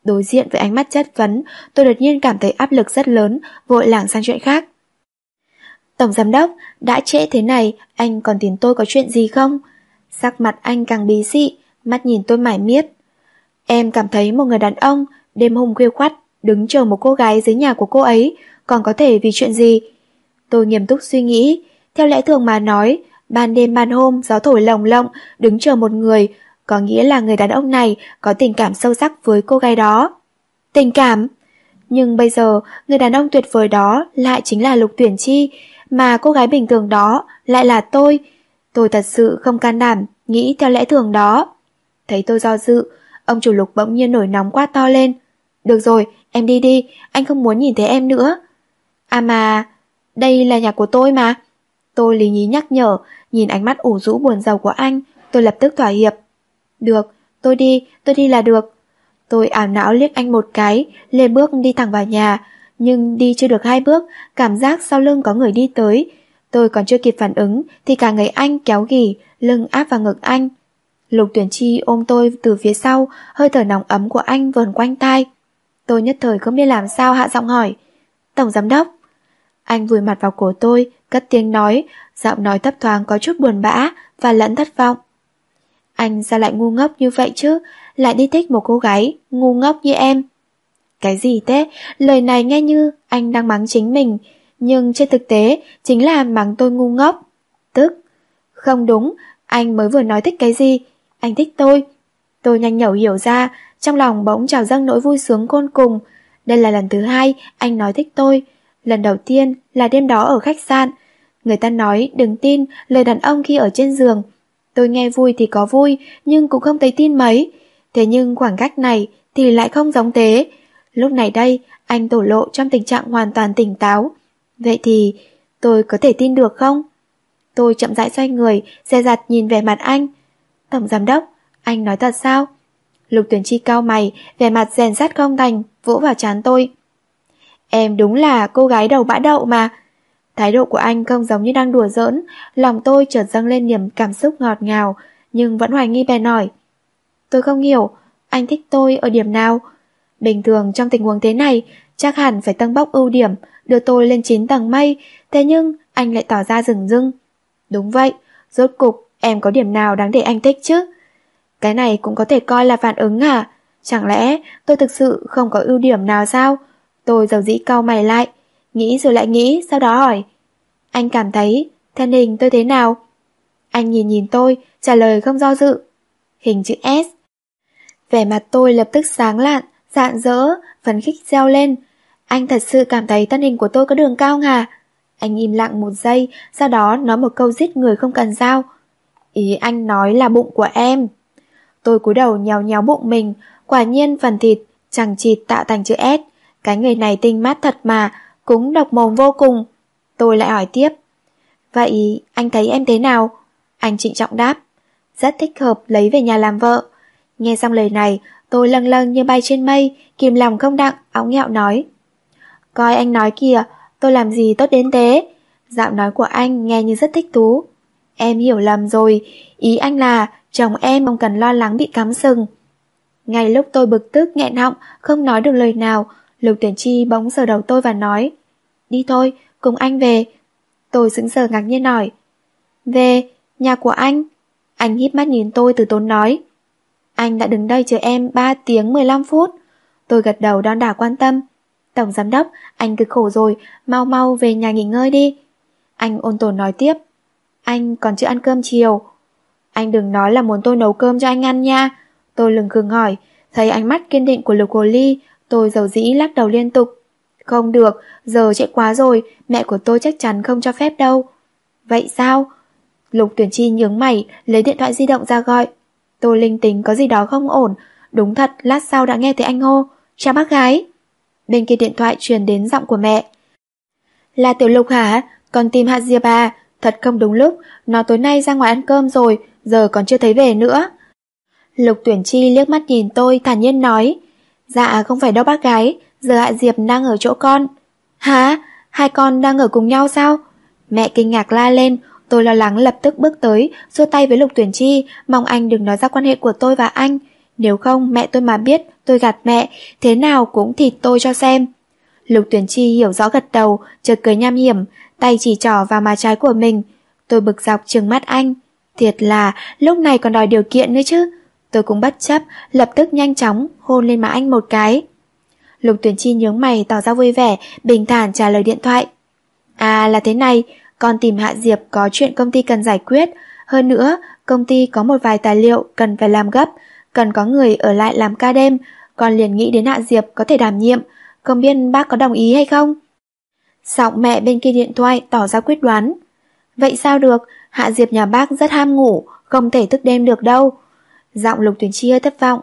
Đối diện với ánh mắt chất vấn, tôi đột nhiên cảm thấy áp lực rất lớn, vội lảng sang chuyện khác. Tổng giám đốc, đã trễ thế này, anh còn tìm tôi có chuyện gì không? Sắc mặt anh càng bí xị, mắt nhìn tôi mải miết. Em cảm thấy một người đàn ông, đêm hôm khuya khoắt, đứng chờ một cô gái dưới nhà của cô ấy, còn có thể vì chuyện gì? Tôi nghiêm túc suy nghĩ, theo lẽ thường mà nói, ban đêm ban hôm gió thổi lồng lộng, đứng chờ một người, có nghĩa là người đàn ông này có tình cảm sâu sắc với cô gái đó. Tình cảm? Nhưng bây giờ, người đàn ông tuyệt vời đó lại chính là Lục Tuyển Chi, mà cô gái bình thường đó lại là tôi. Tôi thật sự không can đảm, nghĩ theo lẽ thường đó. Thấy tôi do dự, ông chủ Lục bỗng nhiên nổi nóng quá to lên. Được rồi, em đi đi, anh không muốn nhìn thấy em nữa. À mà, đây là nhà của tôi mà. Tôi lý nhí nhắc nhở, nhìn ánh mắt ủ rũ buồn giàu của anh, tôi lập tức thỏa hiệp. Được, tôi đi, tôi đi là được. Tôi ảo não liếc anh một cái, lê bước đi thẳng vào nhà, nhưng đi chưa được hai bước, cảm giác sau lưng có người đi tới. Tôi còn chưa kịp phản ứng thì cả người anh kéo ghì, lưng áp vào ngực anh. Lục tuyển chi ôm tôi từ phía sau, hơi thở nóng ấm của anh vờn quanh tai. Tôi nhất thời không biết làm sao hạ giọng hỏi. Tổng giám đốc. Anh vùi mặt vào cổ tôi, cất tiếng nói, giọng nói thấp thoáng có chút buồn bã và lẫn thất vọng. Anh sao lại ngu ngốc như vậy chứ, lại đi thích một cô gái ngu ngốc như em. Cái gì thế? Lời này nghe như anh đang mắng chính mình, nhưng trên thực tế chính là mắng tôi ngu ngốc. Tức, không đúng, anh mới vừa nói thích cái gì, anh thích tôi. Tôi nhanh nhẩu hiểu ra, trong lòng bỗng trào dâng nỗi vui sướng côn cùng. Đây là lần thứ hai anh nói thích tôi. Lần đầu tiên là đêm đó ở khách sạn. Người ta nói đừng tin lời đàn ông khi ở trên giường. Tôi nghe vui thì có vui, nhưng cũng không thấy tin mấy. Thế nhưng khoảng cách này thì lại không giống thế. Lúc này đây, anh tổ lộ trong tình trạng hoàn toàn tỉnh táo. Vậy thì, tôi có thể tin được không? Tôi chậm rãi xoay người, xe giặt nhìn về mặt anh. Tổng giám đốc, anh nói thật sao? Lục tuyển chi cao mày, vẻ mặt rèn sắt không thành, vỗ vào chán tôi. Em đúng là cô gái đầu bã đậu mà. Thái độ của anh không giống như đang đùa giỡn, lòng tôi chợt dâng lên niềm cảm xúc ngọt ngào, nhưng vẫn hoài nghi bè nổi. Tôi không hiểu, anh thích tôi ở điểm nào? Bình thường trong tình huống thế này, chắc hẳn phải tăng bóc ưu điểm, đưa tôi lên 9 tầng mây, thế nhưng anh lại tỏ ra rừng rưng. Đúng vậy, rốt cục em có điểm nào đáng để anh thích chứ? Cái này cũng có thể coi là phản ứng à? Chẳng lẽ tôi thực sự không có ưu điểm nào sao? Tôi dầu dĩ cau mày lại, nghĩ rồi lại nghĩ, sau đó hỏi. Anh cảm thấy thân hình tôi thế nào? Anh nhìn nhìn tôi, trả lời không do dự. Hình chữ S. Vẻ mặt tôi lập tức sáng lạn, rạng rỡ, phấn khích reo lên. Anh thật sự cảm thấy thân hình của tôi có đường cao hả? Anh im lặng một giây, sau đó nói một câu giết người không cần dao. Ý anh nói là bụng của em. Tôi cúi đầu nhéo nhéo bụng mình, quả nhiên phần thịt chẳng chịt tạo thành chữ S. Cái người này tinh mát thật mà, cũng độc mồm vô cùng. Tôi lại hỏi tiếp. Vậy anh thấy em thế nào? Anh trịnh trọng đáp. Rất thích hợp lấy về nhà làm vợ. Nghe xong lời này, tôi lâng lâng như bay trên mây, kìm lòng không đặng, óng nghẹo nói. Coi anh nói kìa, tôi làm gì tốt đến thế? Giọng nói của anh nghe như rất thích thú. Em hiểu lầm rồi, ý anh là chồng em không cần lo lắng bị cắm sừng. Ngay lúc tôi bực tức nghẹn họng, không nói được lời nào, Lục Tuyển Chi bỗng sờ đầu tôi và nói Đi thôi, cùng anh về. Tôi sững sờ ngạc nhiên hỏi Về, nhà của anh. Anh híp mắt nhìn tôi từ tốn nói Anh đã đứng đây chờ em 3 tiếng 15 phút. Tôi gật đầu đon đả quan tâm. Tổng giám đốc, anh cực khổ rồi, mau mau về nhà nghỉ ngơi đi. Anh ôn tồn nói tiếp. Anh còn chưa ăn cơm chiều. Anh đừng nói là muốn tôi nấu cơm cho anh ăn nha. Tôi lừng khừng hỏi, thấy ánh mắt kiên định của Lục Hồ Ly, tôi dầu dĩ lắc đầu liên tục. Không được, giờ trễ quá rồi, mẹ của tôi chắc chắn không cho phép đâu. Vậy sao? Lục tuyển chi nhướng mày, lấy điện thoại di động ra gọi. Tôi linh tính có gì đó không ổn, đúng thật lát sau đã nghe thấy anh hô. Chào bác gái. Bên kia điện thoại truyền đến giọng của mẹ. Là tiểu lục hả? Con tìm Hạ Diệp à? Thật không đúng lúc, nó tối nay ra ngoài ăn cơm rồi, giờ còn chưa thấy về nữa. Lục tuyển chi liếc mắt nhìn tôi thản nhiên nói Dạ không phải đâu, bác gái. Giờ Hạ Diệp đang ở chỗ con. Hả? Hai con đang ở cùng nhau sao? Mẹ kinh ngạc la lên. Tôi lo lắng lập tức bước tới, xua tay với Lục Tuyển Chi. Mong anh đừng nói ra quan hệ của tôi và anh. Nếu không, mẹ tôi mà biết, Tôi gạt mẹ. Thế nào cũng thịt tôi cho xem. Lục Tuyển Chi hiểu rõ gật đầu, Chợt cười nham hiểm. Tay chỉ trỏ vào má trái của mình. Tôi bực dọc trừng mắt anh. Thiệt là, lúc này còn đòi điều kiện nữa chứ. Tôi cũng bất chấp, lập tức nhanh chóng hôn lên má anh một cái. Lục tuyển chi nhướng mày tỏ ra vui vẻ, bình thản trả lời điện thoại. À là thế này, con tìm Hạ Diệp có chuyện công ty cần giải quyết. Hơn nữa, công ty có một vài tài liệu cần phải làm gấp, cần có người ở lại làm ca đêm, con liền nghĩ đến Hạ Diệp có thể đảm nhiệm, không biết bác có đồng ý hay không? Giọng mẹ bên kia điện thoại tỏ ra quyết đoán. Vậy sao được, Hạ Diệp nhà bác rất ham ngủ, không thể thức đêm được đâu. Giọng lục tuyển chi hơi thất vọng.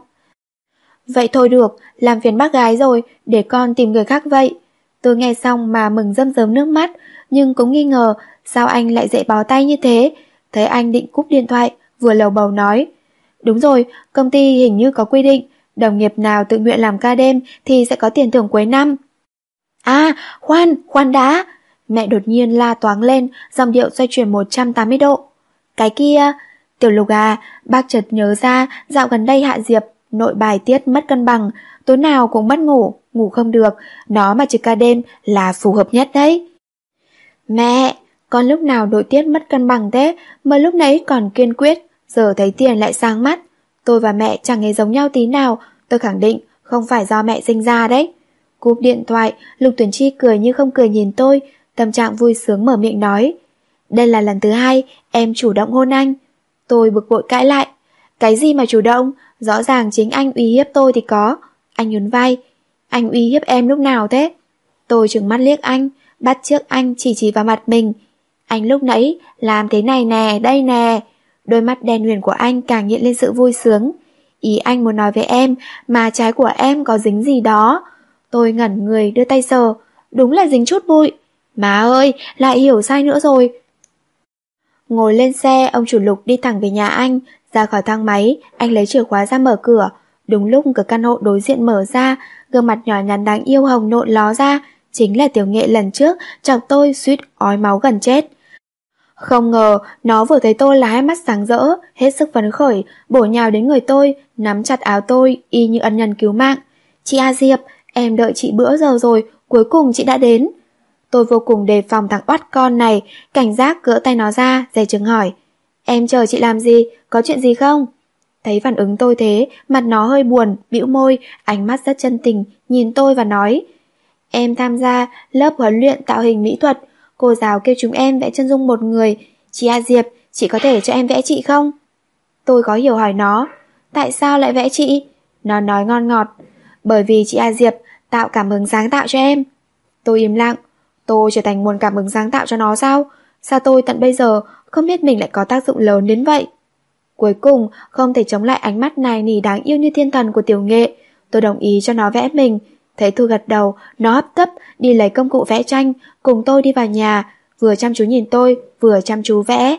Vậy thôi được, làm phiền bác gái rồi, để con tìm người khác vậy. Tôi nghe xong mà mừng râm rớm nước mắt, nhưng cũng nghi ngờ sao anh lại dậy bó tay như thế. Thấy anh định cúp điện thoại, vừa lầu bầu nói. Đúng rồi, công ty hình như có quy định, đồng nghiệp nào tự nguyện làm ca đêm thì sẽ có tiền thưởng cuối năm. À, khoan, khoan đã. Mẹ đột nhiên la toáng lên, dòng điệu xoay chuyển 180 độ. Cái kia, Tiểu lục à, bác chợt nhớ ra dạo gần đây Hạ Diệp nội bài tiết mất cân bằng, tối nào cũng mất ngủ, ngủ không được, nó mà trực ca đêm là phù hợp nhất đấy. Mẹ, con lúc nào nội tiết mất cân bằng thế, mà lúc nãy còn kiên quyết, giờ thấy tiền lại sáng mắt. Tôi và mẹ chẳng hề giống nhau tí nào, tôi khẳng định không phải do mẹ sinh ra đấy. Cúp điện thoại, Lục Tuyển Chi cười như không cười nhìn tôi, tâm trạng vui sướng mở miệng nói. Đây là lần thứ hai em chủ động hôn anh, Tôi bực bội cãi lại. Cái gì mà chủ động, rõ ràng chính anh uy hiếp tôi thì có. Anh nhún vai. Anh uy hiếp em lúc nào thế? Tôi trừng mắt liếc anh, bắt trước anh chỉ chỉ vào mặt mình. Anh lúc nãy làm thế này nè, đây nè. Đôi mắt đen huyền của anh càng hiện lên sự vui sướng. Ý anh muốn nói với em mà trái của em có dính gì đó. Tôi ngẩn người đưa tay sờ, đúng là dính chút bụi. Má ơi, lại hiểu sai nữa rồi, Ngồi lên xe, ông chủ lục đi thẳng về nhà anh, ra khỏi thang máy, anh lấy chìa khóa ra mở cửa. Đúng lúc cửa căn hộ đối diện mở ra, gương mặt nhỏ nhắn đáng yêu hồng nộn ló ra, chính là tiểu nghệ lần trước chọc tôi suýt ói máu gần chết. Không ngờ, nó vừa thấy tôi là hai mắt sáng rỡ, hết sức phấn khởi, bổ nhào đến người tôi, nắm chặt áo tôi, y như ân nhân cứu mạng. Chị A Diệp, em đợi chị bữa giờ rồi, cuối cùng chị đã đến. Tôi vô cùng đề phòng thằng oát con này, cảnh giác gỡ tay nó ra, dè chừng hỏi. Em chờ chị làm gì, có chuyện gì không? Thấy phản ứng tôi thế, mặt nó hơi buồn, bĩu môi, ánh mắt rất chân tình, nhìn tôi và nói. Em tham gia lớp huấn luyện tạo hình mỹ thuật, cô giáo kêu chúng em vẽ chân dung một người. Chị A Diệp, chị có thể cho em vẽ chị không? Tôi có hiểu hỏi nó, tại sao lại vẽ chị? Nó nói ngon ngọt, bởi vì chị A Diệp tạo cảm hứng sáng tạo cho em. Tôi im lặng, tôi trở thành nguồn cảm hứng sáng tạo cho nó sao? Sao tôi tận bây giờ không biết mình lại có tác dụng lớn đến vậy? Cuối cùng, không thể chống lại ánh mắt này nỉ đáng yêu như thiên thần của tiểu nghệ. Tôi đồng ý cho nó vẽ mình. Thấy Thu gật đầu, nó hấp tấp, đi lấy công cụ vẽ tranh, cùng tôi đi vào nhà, vừa chăm chú nhìn tôi, vừa chăm chú vẽ.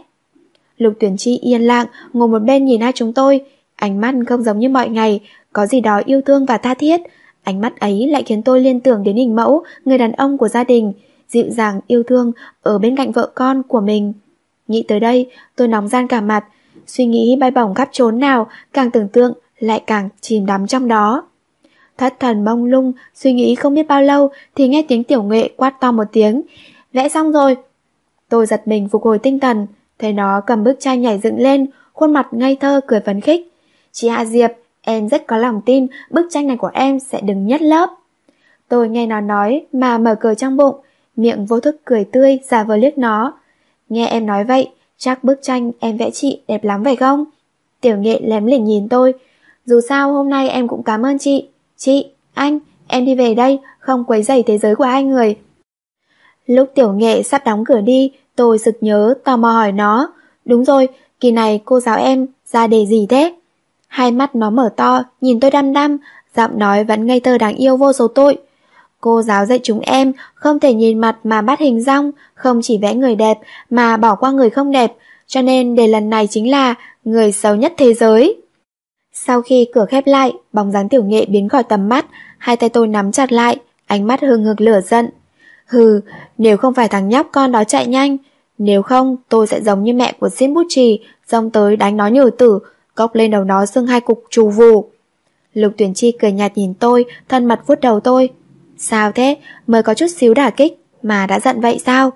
Lục tuyển chi yên lặng, ngồi một bên nhìn hai chúng tôi. Ánh mắt không giống như mọi ngày, có gì đó yêu thương và tha thiết. Ánh mắt ấy lại khiến tôi liên tưởng đến hình mẫu, người đàn ông của gia đình, dịu dàng yêu thương ở bên cạnh vợ con của mình. Nghĩ tới đây, tôi nóng gian cả mặt, suy nghĩ bay bổng khắp trốn nào, càng tưởng tượng lại càng chìm đắm trong đó. Thất thần mông lung, suy nghĩ không biết bao lâu thì nghe tiếng tiểu nghệ quát to một tiếng. Vẽ xong rồi. Tôi giật mình phục hồi tinh thần, thấy nó cầm bức tranh nhảy dựng lên, khuôn mặt ngây thơ cười phấn khích. Chị Hạ Diệp, em rất có lòng tin bức tranh này của em sẽ đứng nhất lớp. Tôi nghe nó nói mà mở cười trong bụng, miệng vô thức cười tươi giả vờ liếc nó. Nghe em nói vậy, chắc bức tranh em vẽ chị đẹp lắm phải không? Tiểu nghệ lém lỉnh nhìn tôi. Dù sao hôm nay em cũng cảm ơn chị. Chị, anh, em đi về đây, không quấy rầy thế giới của hai người. Lúc tiểu nghệ sắp đóng cửa đi, tôi sực nhớ, tò mò hỏi nó. Đúng rồi, kỳ này cô giáo em ra đề gì thế? Hai mắt nó mở to, nhìn tôi đăm đăm, giọng nói vẫn ngây thơ đáng yêu vô số tội. Cô giáo dạy chúng em không thể nhìn mặt mà bắt hình rong, không chỉ vẽ người đẹp mà bỏ qua người không đẹp, cho nên đề lần này chính là người xấu nhất thế giới. Sau khi cửa khép lại, bóng dáng tiểu nghệ biến khỏi tầm mắt, hai tay tôi nắm chặt lại, ánh mắt hừng hực lửa giận. Hừ, nếu không phải thằng nhóc con đó chạy nhanh, nếu không tôi sẽ giống như mẹ của Xin Bút Trì, tới đánh nó nhử tử, cốc lên đầu nó xưng hai cục trù vù. Lục tuyển chi cười nhạt nhìn tôi, thân mật vuốt đầu tôi. Sao thế, mới có chút xíu đả kích, mà đã giận vậy sao?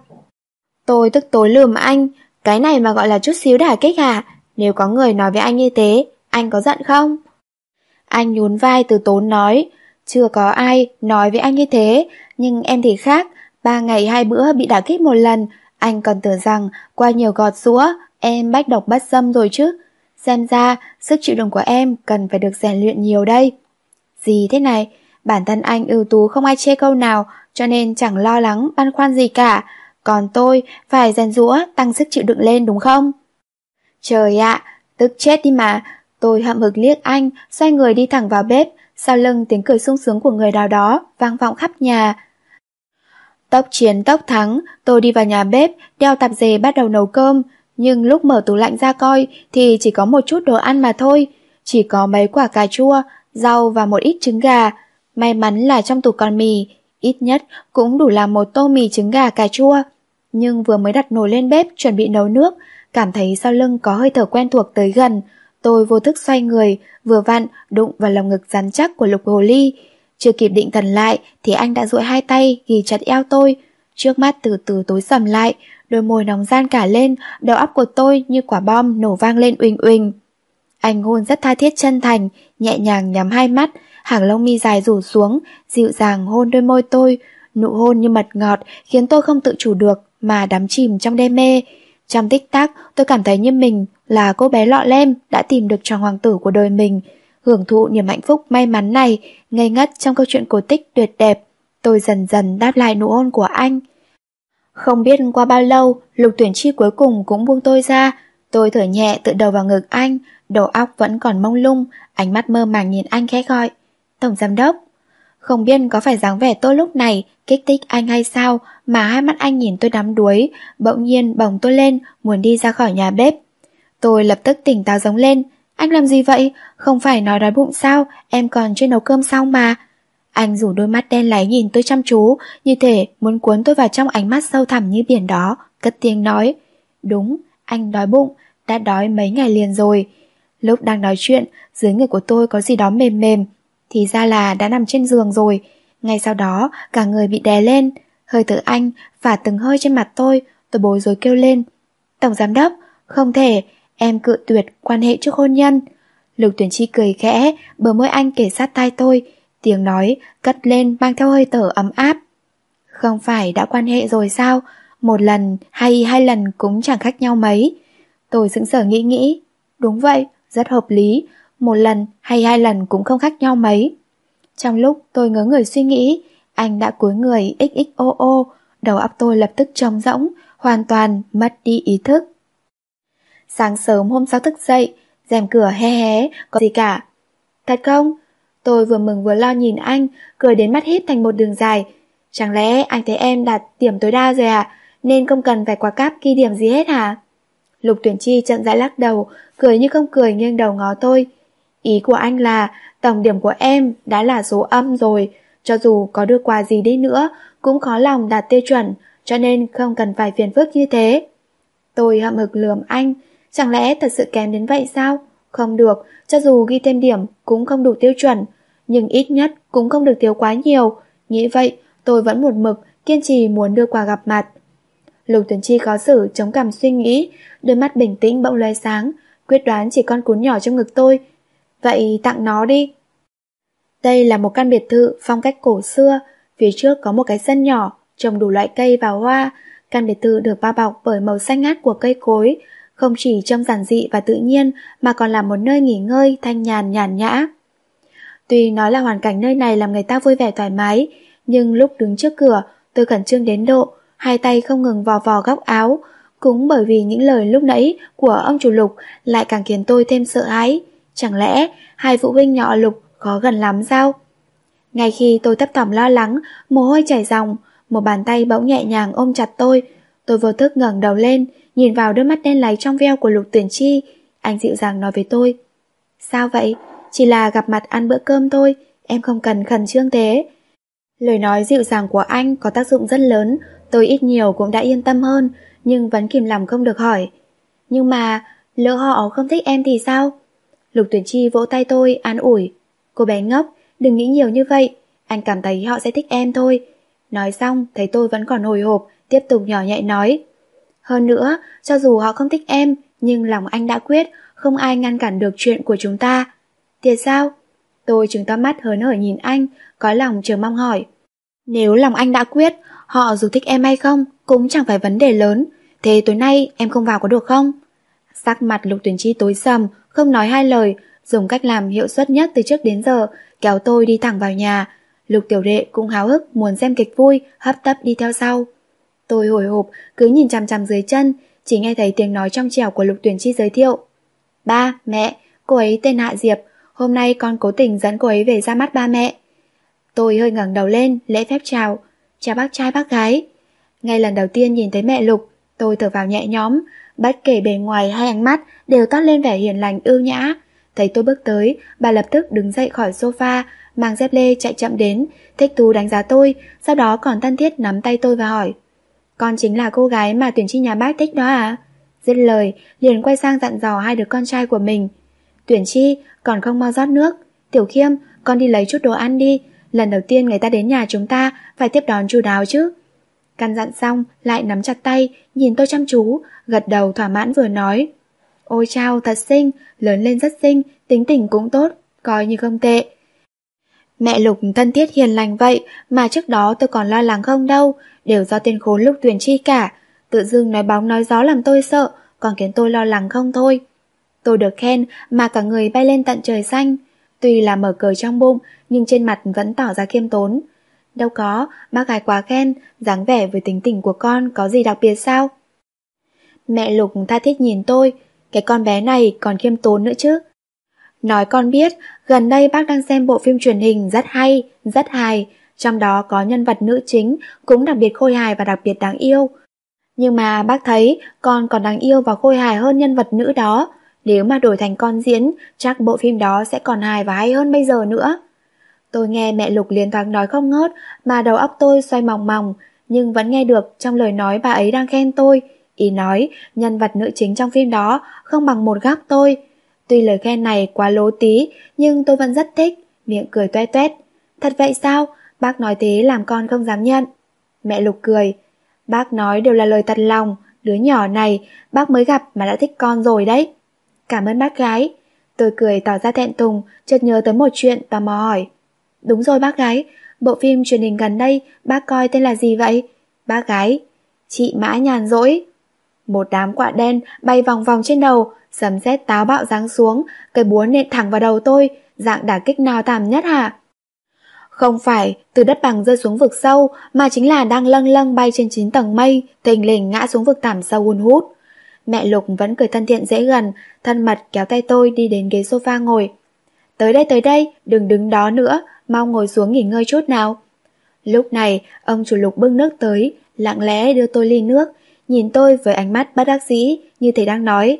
Tôi tức tối lườm anh, cái này mà gọi là chút xíu đả kích à? Nếu có người nói với anh như thế, anh có giận không? Anh nhún vai từ tốn nói, chưa có ai nói với anh như thế, nhưng em thì khác, ba ngày hai bữa bị đả kích một lần, anh còn tưởng rằng qua nhiều gọt sũa, em bách độc bắt dâm rồi chứ. Xem ra, sức chịu đựng của em cần phải được rèn luyện nhiều đây. Gì thế này, bản thân anh ưu tú không ai chê câu nào, cho nên chẳng lo lắng, băn khoăn gì cả. Còn tôi phải rèn rũa, tăng sức chịu đựng lên đúng không? Trời ạ, tức chết đi mà. Tôi hậm hực liếc anh, xoay người đi thẳng vào bếp, sau lưng tiếng cười sung sướng của người nào đó vang vọng khắp nhà. Tốc chiến tốc thắng, tôi đi vào nhà bếp, đeo tạp dề bắt đầu nấu cơm, nhưng lúc mở tủ lạnh ra coi thì chỉ có một chút đồ ăn mà thôi, chỉ có mấy quả cà chua, rau và một ít trứng gà. May mắn là trong tủ còn mì, ít nhất cũng đủ làm một tô mì trứng gà cà chua. Nhưng vừa mới đặt nồi lên bếp chuẩn bị nấu nước, cảm thấy sau lưng có hơi thở quen thuộc tới gần. Tôi vô thức xoay người, vừa vặn đụng vào lồng ngực rắn chắc của lục hồ ly. Chưa kịp định thần lại thì anh đã duỗi hai tay ghi chặt eo tôi. Trước mắt từ từ tối sầm lại, đôi môi nóng gian cả lên, đầu óc của tôi như quả bom nổ vang lên uỳnh uỳnh. Anh hôn rất tha thiết chân thành, nhẹ nhàng nhắm hai mắt, hàng lông mi dài rủ xuống, dịu dàng hôn đôi môi tôi, nụ hôn như mật ngọt khiến tôi không tự chủ được mà đắm chìm trong đêm mê. Trong tích tắc, tôi cảm thấy như mình là cô bé lọ lem đã tìm được chàng hoàng tử của đời mình, hưởng thụ niềm hạnh phúc may mắn này, ngây ngất trong câu chuyện cổ tích tuyệt đẹp. Tôi dần dần đáp lại nụ hôn của anh. Không biết qua bao lâu, lục tuyển chi cuối cùng cũng buông tôi ra. Tôi thở nhẹ tự đầu vào ngực anh, đầu óc vẫn còn mông lung, ánh mắt mơ màng nhìn anh khẽ gọi. Tổng giám đốc. Không biết có phải dáng vẻ tôi lúc này kích thích anh hay sao mà hai mắt anh nhìn tôi đắm đuối, bỗng nhiên bồng tôi lên, muốn đi ra khỏi nhà bếp. Tôi lập tức tỉnh táo giống lên. Anh làm gì vậy? Không phải nói đói bụng sao? Em còn chưa nấu cơm xong mà. Anh rủ đôi mắt đen láy nhìn tôi chăm chú, như thể muốn cuốn tôi vào trong ánh mắt sâu thẳm như biển đó, cất tiếng nói. Đúng, anh đói bụng, đã đói mấy ngày liền rồi. Lúc đang nói chuyện, dưới người của tôi có gì đó mềm mềm, thì ra là đã nằm trên giường rồi. Ngay sau đó, cả người bị đè lên, hơi thở anh phả từng hơi trên mặt tôi, tôi bối rối kêu lên. Tổng giám đốc, không thể, em cự tuyệt quan hệ trước hôn nhân. Lục tuyển chi cười khẽ, bờ môi anh kể sát tai tôi, tiếng nói cất lên mang theo hơi thở ấm áp. Không phải đã quan hệ rồi sao? Một lần hay hai lần cũng chẳng khác nhau mấy. Tôi sững sờ nghĩ nghĩ. Đúng vậy, rất hợp lý. Một lần hay hai lần cũng không khác nhau mấy. Trong lúc tôi ngớ người suy nghĩ, anh đã cúi người xxoo, đầu óc tôi lập tức trống rỗng, hoàn toàn mất đi ý thức. Sáng sớm hôm sau thức dậy, rèm cửa hé hé, có gì cả. Thật không? Tôi vừa mừng vừa lo nhìn anh, cười đến mắt hít thành một đường dài. Chẳng lẽ anh thấy em đạt điểm tối đa rồi à? Nên không cần phải quá cáp ghi điểm gì hết hả? Lục tuyển chi chậm rãi lắc đầu, cười như không cười nghiêng đầu ngó tôi. Ý của anh là tổng điểm của em đã là số âm rồi, cho dù có đưa quà gì đi nữa cũng khó lòng đạt tiêu chuẩn, cho nên không cần phải phiền phức như thế. Tôi hậm hực lườm anh, chẳng lẽ thật sự kém đến vậy sao? Không được, cho dù ghi thêm điểm cũng không đủ tiêu chuẩn, nhưng ít nhất cũng không được thiếu quá nhiều. Nghĩ vậy, tôi vẫn một mực, kiên trì muốn đưa quà gặp mặt. Lục Tuấn Chi khó xử, chống cảm suy nghĩ, đôi mắt bình tĩnh bỗng lóe sáng, quyết đoán chỉ con cún nhỏ trong ngực tôi. Vậy tặng nó đi. Đây là một căn biệt thự phong cách cổ xưa, phía trước có một cái sân nhỏ, trồng đủ loại cây và hoa. Căn biệt thự được bao bọc bởi màu xanh ngát của cây cối, không chỉ trông giản dị và tự nhiên mà còn là một nơi nghỉ ngơi thanh nhàn nhàn nhã. Tuy nói là hoàn cảnh nơi này làm người ta vui vẻ thoải mái, nhưng lúc đứng trước cửa, tôi khẩn trương đến độ, hai tay không ngừng vò vò góc áo, cũng bởi vì những lời lúc nãy của ông chủ Lục lại càng khiến tôi thêm sợ hãi. Chẳng lẽ hai phụ huynh nhỏ Lục có gần lắm sao? Ngay khi tôi thấp thỏm lo lắng, mồ hôi chảy ròng, một bàn tay bỗng nhẹ nhàng ôm chặt tôi. Tôi vô thức ngẩng đầu lên, nhìn vào đôi mắt đen láy trong veo của Lục Tuyển Chi. Anh dịu dàng nói với tôi. Sao vậy? Chỉ là gặp mặt ăn bữa cơm thôi, em không cần khẩn trương thế. Lời nói dịu dàng của anh có tác dụng rất lớn, tôi ít nhiều cũng đã yên tâm hơn, nhưng vẫn kìm lòng không được hỏi. Nhưng mà, lỡ họ không thích em thì sao? Lục tuyển chi vỗ tay tôi, an ủi. Cô bé ngốc, đừng nghĩ nhiều như vậy, anh cảm thấy họ sẽ thích em thôi. Nói xong, thấy tôi vẫn còn hồi hộp, tiếp tục nhỏ nhẹ nói. Hơn nữa, cho dù họ không thích em, nhưng lòng anh đã quyết, không ai ngăn cản được chuyện của chúng ta. Tiệt sao? Tôi trừng to mắt hớn hở nhìn anh, có lòng chờ mong hỏi. Nếu lòng anh đã quyết, họ dù thích em hay không, cũng chẳng phải vấn đề lớn. Thế tối nay em không vào có được không? Sắc mặt lục tuyển chi tối sầm, không nói hai lời, dùng cách làm hiệu suất nhất từ trước đến giờ, kéo tôi đi thẳng vào nhà. Lục tiểu đệ cũng háo hức muốn xem kịch vui, hấp tấp đi theo sau. Tôi hồi hộp, cứ nhìn chằm chằm dưới chân, chỉ nghe thấy tiếng nói trong trẻo của lục tuyển chi giới thiệu. Ba, mẹ, cô ấy tên Hạ Diệp, hôm nay con cố tình dẫn cô ấy về ra mắt ba mẹ. Tôi hơi ngẩng đầu lên, lễ phép chào. Chào bác trai bác gái. Ngay lần đầu tiên nhìn thấy mẹ Lục, tôi thở vào nhẹ nhõm, bất kể bề ngoài hay ánh mắt đều toát lên vẻ hiền lành ưu nhã. Thấy tôi bước tới, bà lập tức đứng dậy khỏi sofa, mang dép lê chạy chậm đến, thích thú đánh giá tôi, sau đó còn thân thiết nắm tay tôi và hỏi. Con chính là cô gái mà tuyển chi nhà bác thích đó à? Dứt lời, liền quay sang dặn dò hai đứa con trai của mình. Tuyển chi, còn không mau rót nước. Tiểu khiêm, con đi lấy chút đồ ăn đi. Lần đầu tiên người ta đến nhà chúng ta, phải tiếp đón chu đáo chứ. Căn dặn xong, lại nắm chặt tay, nhìn tôi chăm chú, gật đầu thỏa mãn vừa nói. Ôi chao, thật xinh, lớn lên rất xinh, tính tình cũng tốt, coi như không tệ. Mẹ Lục thân thiết hiền lành vậy mà trước đó tôi còn lo lắng không đâu, đều do tên khốn Lục Tuyền Chi cả. Tự dưng nói bóng nói gió làm tôi sợ, còn khiến tôi lo lắng không thôi. Tôi được khen mà cả người bay lên tận trời xanh. Tuy là mở cờ trong bụng, nhưng trên mặt vẫn tỏ ra khiêm tốn. Đâu có, bác gái quá khen, dáng vẻ với tính tình của con có gì đặc biệt sao? Mẹ Lục tha thiết nhìn tôi, cái con bé này còn khiêm tốn nữa chứ. Nói con biết, gần đây bác đang xem bộ phim truyền hình rất hay, rất hài, trong đó có nhân vật nữ chính cũng đặc biệt khôi hài và đặc biệt đáng yêu. Nhưng mà bác thấy con còn đáng yêu và khôi hài hơn nhân vật nữ đó, nếu mà đổi thành con diễn, chắc bộ phim đó sẽ còn hài và hay hơn bây giờ nữa. Tôi nghe mẹ Lục liên thoáng nói không ngớt mà đầu óc tôi xoay mòng mòng, nhưng vẫn nghe được trong lời nói bà ấy đang khen tôi. Ý nói, nhân vật nữ chính trong phim đó không bằng một góc tôi. Tuy lời khen này quá lố tí, nhưng tôi vẫn rất thích, miệng cười toe toét. Thật vậy sao? Bác nói thế làm con không dám nhận. Mẹ Lục cười. Bác nói đều là lời thật lòng, đứa nhỏ này bác mới gặp mà đã thích con rồi đấy. Cảm ơn bác gái. Tôi cười tỏ ra thẹn thùng, chợt nhớ tới một chuyện tò mò hỏi. Đúng rồi bác gái, bộ phim truyền hình gần đây bác coi tên là gì vậy? Bác gái, chị mã nhàn rỗi. Một đám quạ đen bay vòng vòng trên đầu, sấm sét táo bạo giáng xuống, cây búa nện thẳng vào đầu tôi, dạng đả kích nào thảm nhất hả? Không phải từ đất bằng rơi xuống vực sâu, mà chính là đang lâng lâng bay trên chín tầng mây, thình lình ngã xuống vực thảm sâu hun hút. Mẹ Lục vẫn cười thân thiện dễ gần, thân mật kéo tay tôi đi đến ghế sofa ngồi. Tới đây tới đây, đừng đứng đó nữa, mau ngồi xuống nghỉ ngơi chút nào. Lúc này, ông chủ Lục bưng nước tới, lặng lẽ đưa tôi ly nước, nhìn tôi với ánh mắt bất đắc dĩ, như thể đang nói.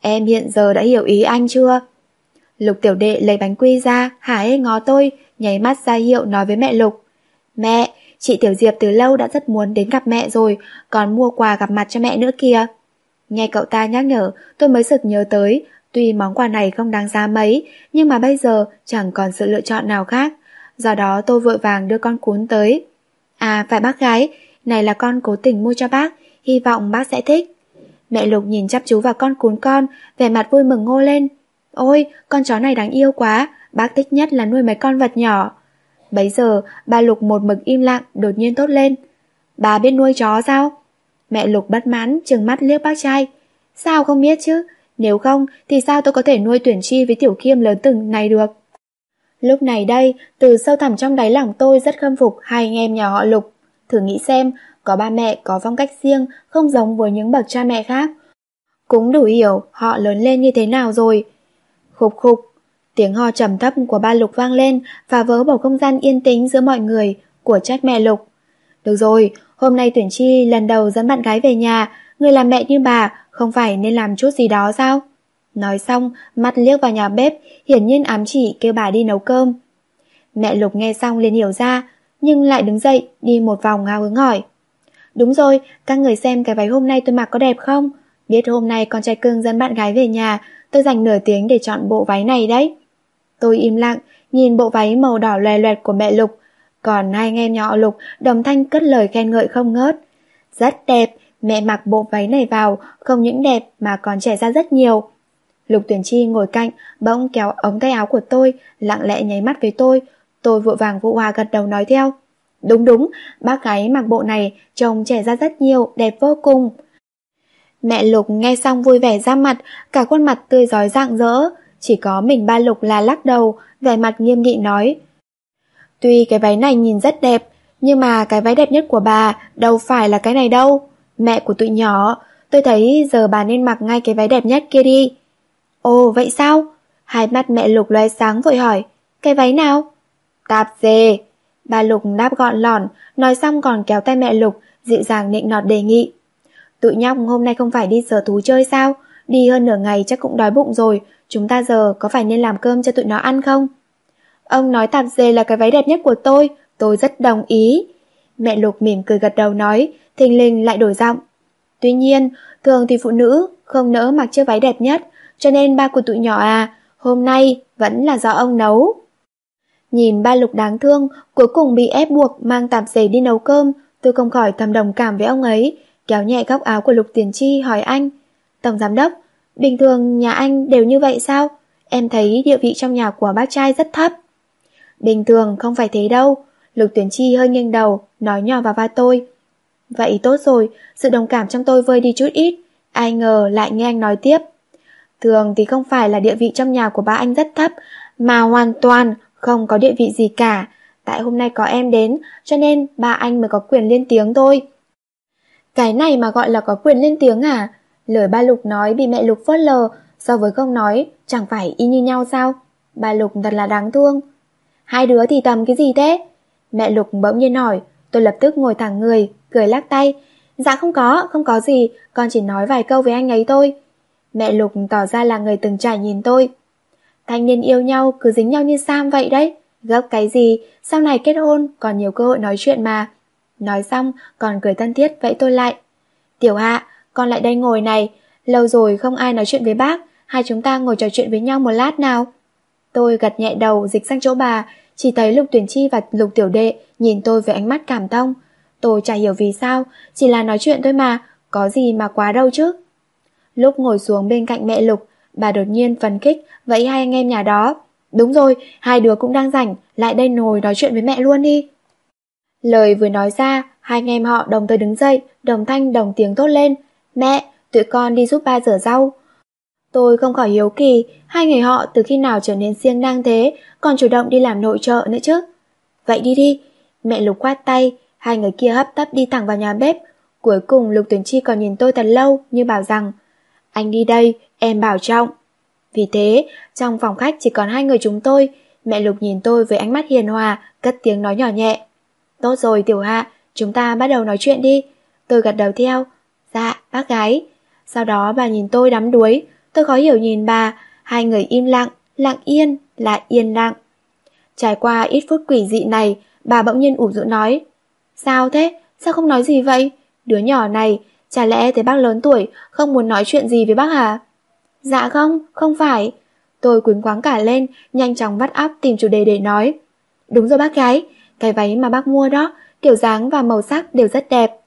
Em hiện giờ đã hiểu ý anh chưa? Lục tiểu đệ lấy bánh quy ra, hả hê ngó tôi, nháy mắt ra hiệu nói với mẹ Lục. Mẹ, chị Tiểu Diệp từ lâu đã rất muốn đến gặp mẹ rồi, còn mua quà gặp mặt cho mẹ nữa kìa. Nghe cậu ta nhắc nhở, tôi mới sực nhớ tới, tuy món quà này không đáng giá mấy, nhưng mà bây giờ chẳng còn sự lựa chọn nào khác. Do đó tôi vội vàng đưa con cuốn tới. À, phải bác gái, này là con cố tình mua cho bác, hy vọng bác sẽ thích. Mẹ Lục nhìn chăm chú vào con cún con, vẻ mặt vui mừng ngô lên. Ôi, con chó này đáng yêu quá, bác thích nhất là nuôi mấy con vật nhỏ. Bấy giờ, bà Lục một mực im lặng, đột nhiên tốt lên. Bà biết nuôi chó sao? Mẹ Lục bất mãn, trừng mắt liếc bác trai. Sao không biết chứ? Nếu không, thì sao tôi có thể nuôi tuyển chi với tiểu khiêm lớn từng này được? Lúc này đây, từ sâu thẳm trong đáy lòng tôi rất khâm phục hai anh em nhà họ Lục. Thử nghĩ xem, có ba mẹ có phong cách riêng, không giống với những bậc cha mẹ khác. Cũng đủ hiểu họ lớn lên như thế nào rồi. Khục khục, tiếng ho trầm thấp của ba Lục vang lên và vỡ bầu không gian yên tĩnh giữa mọi người của trách mẹ Lục. Được rồi, hôm nay Tuyển Chi lần đầu dẫn bạn gái về nhà, người làm mẹ như bà không phải nên làm chút gì đó sao? Nói xong, mắt liếc vào nhà bếp, hiển nhiên ám chỉ kêu bà đi nấu cơm. Mẹ Lục nghe xong liền hiểu ra, nhưng lại đứng dậy, đi một vòng ngao hứng hỏi. Đúng rồi, các người xem cái váy hôm nay tôi mặc có đẹp không? Biết hôm nay con trai cưng dẫn bạn gái về nhà, tôi dành nửa tiếng để chọn bộ váy này đấy. Tôi im lặng, nhìn bộ váy màu đỏ loè loẹt của mẹ Lục, còn hai anh em nhỏ Lục đồng thanh cất lời khen ngợi không ngớt. Rất đẹp, mẹ mặc bộ váy này vào, không những đẹp mà còn trẻ ra rất nhiều. Lục Tuyển Chi ngồi cạnh, bỗng kéo ống tay áo của tôi, lặng lẽ nháy mắt với tôi. Tôi vội vàng vụ hòa gật đầu nói theo. Đúng đúng, bác gái mặc bộ này trông trẻ ra rất nhiều, đẹp vô cùng. Mẹ Lục nghe xong vui vẻ ra mặt, cả khuôn mặt tươi giói rạng rỡ. Chỉ có mình ba Lục là lắc đầu, vẻ mặt nghiêm nghị nói. Tuy cái váy này nhìn rất đẹp, nhưng mà cái váy đẹp nhất của bà đâu phải là cái này đâu. Mẹ của tụi nhỏ, tôi thấy giờ bà nên mặc ngay cái váy đẹp nhất kia đi. Ồ, vậy sao? Hai mắt mẹ Lục loe sáng vội hỏi. Cái váy nào? Tạp dề. Bà Lục đáp gọn lỏn, nói xong còn kéo tay mẹ Lục, dịu dàng nịnh nọt đề nghị. Tụi nhóc hôm nay không phải đi sở thú chơi sao? Đi hơn nửa ngày chắc cũng đói bụng rồi, chúng ta giờ có phải nên làm cơm cho tụi nó ăn không? Ông nói tạp dề là cái váy đẹp nhất của tôi, tôi rất đồng ý. Mẹ Lục mỉm cười gật đầu nói, thình lình lại đổi giọng. Tuy nhiên, thường thì phụ nữ không nỡ mặc chiếc váy đẹp nhất, cho nên ba của tụi nhỏ à, hôm nay vẫn là do ông nấu. Nhìn ba lục đáng thương, cuối cùng bị ép buộc mang tạp dề đi nấu cơm, tôi không khỏi thầm đồng cảm với ông ấy, kéo nhẹ góc áo của lục tiền chi hỏi anh. Tổng giám đốc, bình thường nhà anh đều như vậy sao? Em thấy địa vị trong nhà của bác trai rất thấp. Bình thường không phải thế đâu, lục tuyển chi hơi nghiêng đầu, nói nhỏ vào vai tôi. Vậy tốt rồi, sự đồng cảm trong tôi vơi đi chút ít, ai ngờ lại nghe anh nói tiếp. Thường thì không phải là địa vị trong nhà của ba anh rất thấp, mà hoàn toàn không có địa vị gì cả. Tại hôm nay có em đến, cho nên ba anh mới có quyền lên tiếng thôi. Cái này mà gọi là có quyền lên tiếng à? Lời ba Lục nói bị mẹ Lục phớt lờ, so với không nói, chẳng phải y như nhau sao? Ba Lục thật là đáng thương. Hai đứa thì tầm cái gì thế? Mẹ Lục bỗng nhiên hỏi, tôi lập tức ngồi thẳng người, cười lắc tay. Dạ không có, không có gì, con chỉ nói vài câu với anh ấy thôi. Mẹ Lục tỏ ra là người từng trải nhìn tôi. Thanh niên yêu nhau cứ dính nhau như Sam vậy đấy. Gấp cái gì, sau này kết hôn còn nhiều cơ hội nói chuyện mà. Nói xong còn cười thân thiết vẫy tôi lại. Tiểu hạ, con lại đây ngồi này. Lâu rồi không ai nói chuyện với bác, hai chúng ta ngồi trò chuyện với nhau một lát nào. Tôi gật nhẹ đầu dịch sang chỗ bà, chỉ thấy Lục Tuyển Chi và Lục Tiểu Đệ nhìn tôi với ánh mắt cảm thông. Tôi chả hiểu vì sao, chỉ là nói chuyện thôi mà, có gì mà quá đâu chứ. Lúc ngồi xuống bên cạnh mẹ Lục, bà đột nhiên phấn khích vẫy hai anh em nhà đó. Đúng rồi, hai đứa cũng đang rảnh, lại đây ngồi nói chuyện với mẹ luôn đi. Lời vừa nói ra, hai anh em họ đồng thời đứng dậy, đồng thanh đồng tiếng tốt lên. Mẹ, tụi con đi giúp ba rửa rau. Tôi không khỏi hiếu kỳ, hai người họ từ khi nào trở nên siêng năng thế, còn chủ động đi làm nội trợ nữa chứ. Vậy đi đi, mẹ Lục quát tay, hai người kia hấp tấp đi thẳng vào nhà bếp. Cuối cùng Lục Tuyển Chi còn nhìn tôi thật lâu như bảo rằng, anh đi đây, em bảo trọng. Vì thế, trong phòng khách chỉ còn hai người chúng tôi, mẹ Lục nhìn tôi với ánh mắt hiền hòa, cất tiếng nói nhỏ nhẹ. Tốt rồi Tiểu Hạ, chúng ta bắt đầu nói chuyện đi. Tôi gật đầu theo. Dạ, bác gái. Sau đó bà nhìn tôi đắm đuối, tôi khó hiểu nhìn bà, hai người im lặng, lặng yên, lại yên lặng. Trải qua ít phút quỷ dị này, bà bỗng nhiên ủ rũ nói. Sao thế? Sao không nói gì vậy? Đứa nhỏ này, chả lẽ thấy bác lớn tuổi, không muốn nói chuyện gì với bác hả? Dạ không, không phải. Tôi quýnh quáng cả lên, nhanh chóng vắt óc tìm chủ đề để nói. Đúng rồi bác gái, cái váy mà bác mua đó, kiểu dáng và màu sắc đều rất đẹp.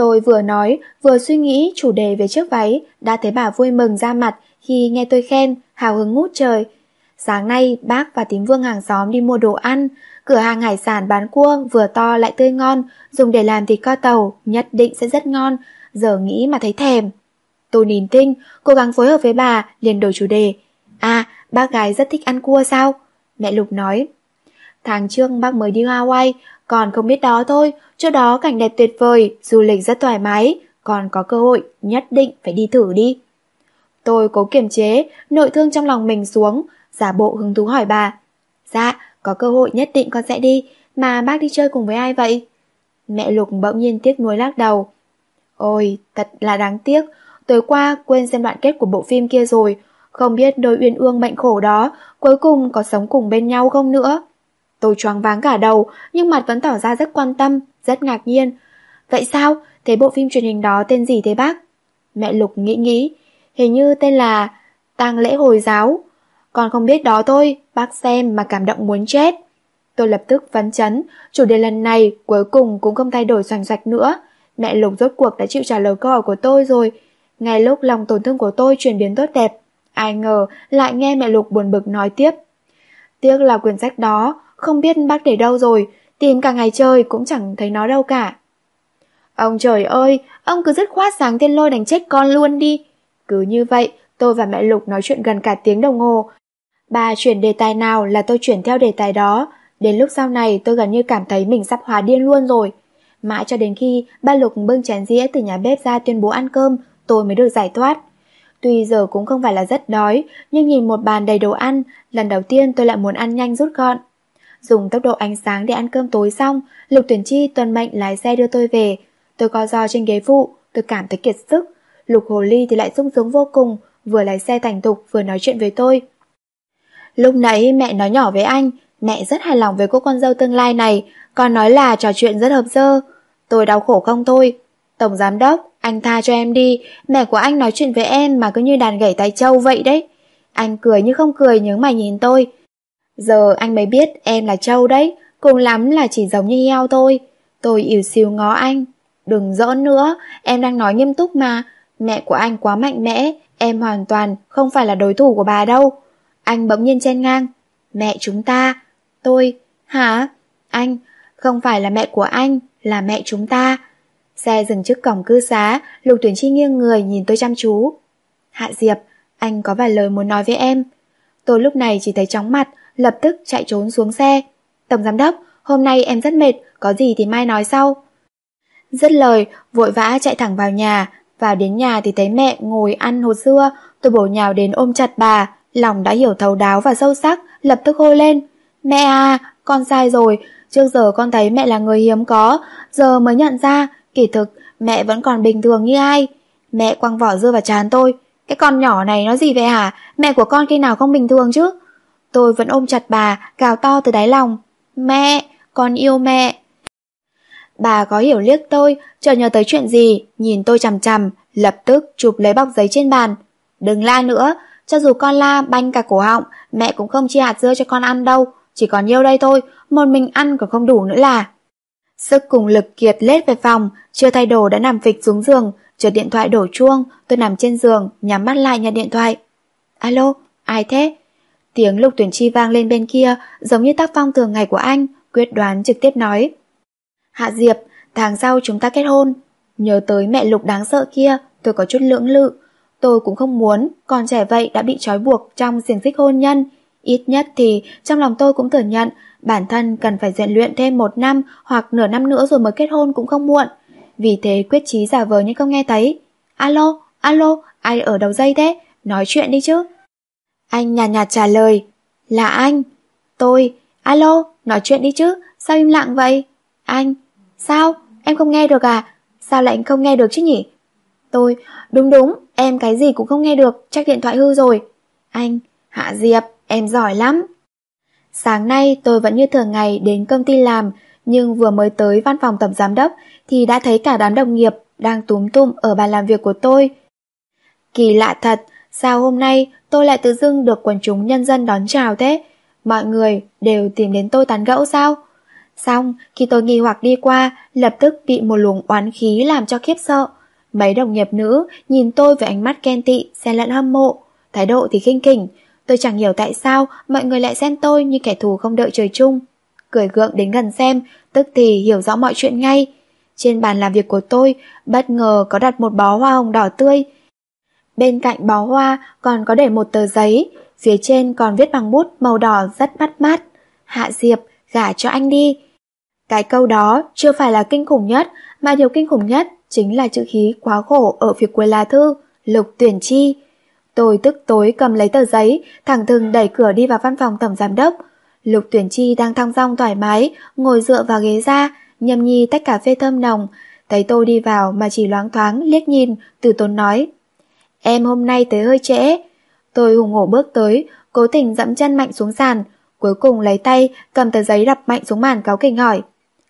Tôi vừa nói, vừa suy nghĩ chủ đề về chiếc váy, đã thấy bà vui mừng ra mặt khi nghe tôi khen, hào hứng ngút trời. Sáng nay, bác và tím vương hàng xóm đi mua đồ ăn, cửa hàng hải sản bán cua vừa to lại tươi ngon, dùng để làm thịt co tàu, nhất định sẽ rất ngon, giờ nghĩ mà thấy thèm. Tôi nín tinh, cố gắng phối hợp với bà, liền đổi chủ đề. À, bác gái rất thích ăn cua sao? Mẹ Lục nói. Tháng trước bác mới đi Hawaii, còn không biết đó thôi, chỗ đó cảnh đẹp tuyệt vời, du lịch rất thoải mái, còn có cơ hội, nhất định phải đi thử đi. Tôi cố kiềm chế, nội thương trong lòng mình xuống, giả bộ hứng thú hỏi bà. Dạ, có cơ hội nhất định con sẽ đi, mà bác đi chơi cùng với ai vậy? Mẹ Lục bỗng nhiên tiếc nuối lắc đầu. Ôi, thật là đáng tiếc, tối qua quên xem đoạn kết của bộ phim kia rồi, không biết đôi uyên ương mệnh khổ đó cuối cùng có sống cùng bên nhau không nữa. Tôi choáng váng cả đầu, nhưng mặt vẫn tỏ ra rất quan tâm, rất ngạc nhiên. Vậy sao? Thế bộ phim truyền hình đó tên gì thế bác? Mẹ Lục nghĩ nghĩ, hình như tên là tang lễ Hồi giáo. Còn không biết đó thôi, bác xem mà cảm động muốn chết. Tôi lập tức phấn chấn, chủ đề lần này cuối cùng cũng không thay đổi xoành xoạch nữa. Mẹ Lục rốt cuộc đã chịu trả lời câu hỏi của tôi rồi. Ngay lúc lòng tổn thương của tôi chuyển biến tốt đẹp, ai ngờ lại nghe mẹ Lục buồn bực nói tiếp. Tiếc là quyển sách đó, không biết bác để đâu rồi, tìm cả ngày trời cũng chẳng thấy nó đâu cả. Ông trời ơi, ông cứ dứt khoát sáng thiên lôi đánh chết con luôn đi. Cứ như vậy, tôi và mẹ Lục nói chuyện gần cả tiếng đồng hồ. Bà chuyển đề tài nào là tôi chuyển theo đề tài đó. Đến lúc sau này tôi gần như cảm thấy mình sắp hóa điên luôn rồi. Mãi cho đến khi ba Lục bưng chén dĩa từ nhà bếp ra tuyên bố ăn cơm, tôi mới được giải thoát. Tuy giờ cũng không phải là rất đói, nhưng nhìn một bàn đầy đồ ăn, lần đầu tiên tôi lại muốn ăn nhanh rút gọn. Dùng tốc độ ánh sáng để ăn cơm tối xong, Lục Tuyển Chi tuần mệnh lái xe đưa tôi về. Tôi co do trên ghế phụ, tôi cảm thấy kiệt sức. Lục Hồ Ly thì lại sung sướng vô cùng, vừa lái xe thành thục vừa nói chuyện với tôi. Lúc nãy mẹ nói nhỏ với anh, mẹ rất hài lòng với cô con dâu tương lai này, còn nói là trò chuyện rất hợp dơ. Tôi đau khổ không thôi. Tổng giám đốc, anh tha cho em đi, mẹ của anh nói chuyện với em mà cứ như đàn gảy tay trâu vậy đấy. Anh cười như không cười nhớ mày nhìn tôi. Giờ anh mới biết em là trâu đấy, cùng lắm là chỉ giống như heo thôi. Tôi ỉu xìu ngó anh. Đừng giỡn nữa, em đang nói nghiêm túc mà. Mẹ của anh quá mạnh mẽ, em hoàn toàn không phải là đối thủ của bà đâu. Anh bỗng nhiên chen ngang. Mẹ chúng ta. Tôi. Hả? Anh. Không phải là mẹ của anh, là mẹ chúng ta. Xe dừng trước cổng cư xá, Lục Tuyển Chi nghiêng người nhìn tôi chăm chú. Hạ Diệp, anh có vài lời muốn nói với em. Tôi lúc này chỉ thấy chóng mặt, lập tức chạy trốn xuống xe. Tổng giám đốc, hôm nay em rất mệt, có gì thì mai nói sau. Dứt lời, vội vã chạy thẳng vào nhà, vào đến nhà thì thấy mẹ ngồi ăn hột dưa, tôi bổ nhào đến ôm chặt bà, lòng đã hiểu thấu đáo và sâu sắc, lập tức hô lên. Mẹ à, con sai rồi, trước giờ con thấy mẹ là người hiếm có, giờ mới nhận ra, kỳ thực mẹ vẫn còn bình thường như ai. Mẹ quăng vỏ dưa vào chán tôi, cái con nhỏ này nó gì vậy hả, mẹ của con khi nào không bình thường chứ? Tôi vẫn ôm chặt bà, gào to từ đáy lòng. Mẹ, con yêu mẹ. Bà có hiểu liếc tôi, chờ nhớ tới chuyện gì, nhìn tôi chằm chằm, lập tức chụp lấy bọc giấy trên bàn. Đừng la nữa, cho dù con la banh cả cổ họng, mẹ cũng không chia hạt dưa cho con ăn đâu, chỉ còn nhiêu đây thôi, một mình ăn còn không đủ nữa là. Sức cùng lực kiệt lết về phòng, chưa thay đồ đã nằm phịch xuống giường, chợt điện thoại đổ chuông, tôi nằm trên giường, nhắm mắt lại nhận điện thoại. Alo, ai thế? Tiếng lục tuyển chi vang lên bên kia, giống như tác phong thường ngày của anh, quyết đoán trực tiếp nói. Hạ Diệp, tháng sau chúng ta kết hôn. Nhớ tới mẹ lục đáng sợ kia, tôi có chút lưỡng lự. Tôi cũng không muốn, còn trẻ vậy đã bị trói buộc trong xiềng xích hôn nhân. Ít nhất thì trong lòng tôi cũng thừa nhận bản thân cần phải rèn luyện thêm một năm hoặc nửa năm nữa rồi mới kết hôn cũng không muộn. Vì thế quyết chí giả vờ như không nghe thấy. Alo, alo, ai ở đầu dây thế? Nói chuyện đi chứ. Anh nhạt nhạt trả lời. Là anh. Tôi. Alo, nói chuyện đi chứ. Sao im lặng vậy? Anh. Sao? Em không nghe được à? Sao lại không nghe được chứ nhỉ? Tôi. Đúng đúng, em cái gì cũng không nghe được, chắc điện thoại hư rồi. Anh. Hạ Diệp, em giỏi lắm. Sáng nay tôi vẫn như thường ngày đến công ty làm, nhưng vừa mới tới văn phòng tổng giám đốc thì đã thấy cả đám đồng nghiệp đang túm tụm ở bàn làm việc của tôi. Kỳ lạ thật, sao hôm nay tôi lại tự dưng được quần chúng nhân dân đón chào thế? Mọi người đều tìm đến tôi tán gẫu sao? Xong, khi tôi nghi hoặc đi qua, lập tức bị một luồng oán khí làm cho khiếp sợ. Mấy đồng nghiệp nữ nhìn tôi với ánh mắt ghen tị, xen lẫn hâm mộ, thái độ thì khinh khỉnh. Tôi chẳng hiểu tại sao mọi người lại xem tôi như kẻ thù không đợi trời chung. Cười gượng đến gần xem, tức thì hiểu rõ mọi chuyện ngay. Trên bàn làm việc của tôi, bất ngờ có đặt một bó hoa hồng đỏ tươi. Bên cạnh bó hoa còn có để một tờ giấy, phía trên còn viết bằng bút màu đỏ rất bắt mắt. Hạ Diệp, gả cho anh đi. Cái câu đó chưa phải là kinh khủng nhất, mà điều kinh khủng nhất chính là chữ khí quá khổ ở phía cuối lá thư, lục tuyển chi. Tôi tức tối cầm lấy tờ giấy, thẳng thừng đẩy cửa đi vào văn phòng tổng giám đốc. Lục tuyển chi đang thong dong thoải mái, ngồi dựa vào ghế ra, nhâm nhi tách cà phê thơm nồng. Thấy tôi đi vào mà chỉ loáng thoáng, liếc nhìn, từ tốn nói. Em hôm nay tới hơi trễ. Tôi hùng hổ bước tới, cố tình dẫm chân mạnh xuống sàn, cuối cùng lấy tay cầm tờ giấy đập mạnh xuống màn cáo kỉnh hỏi.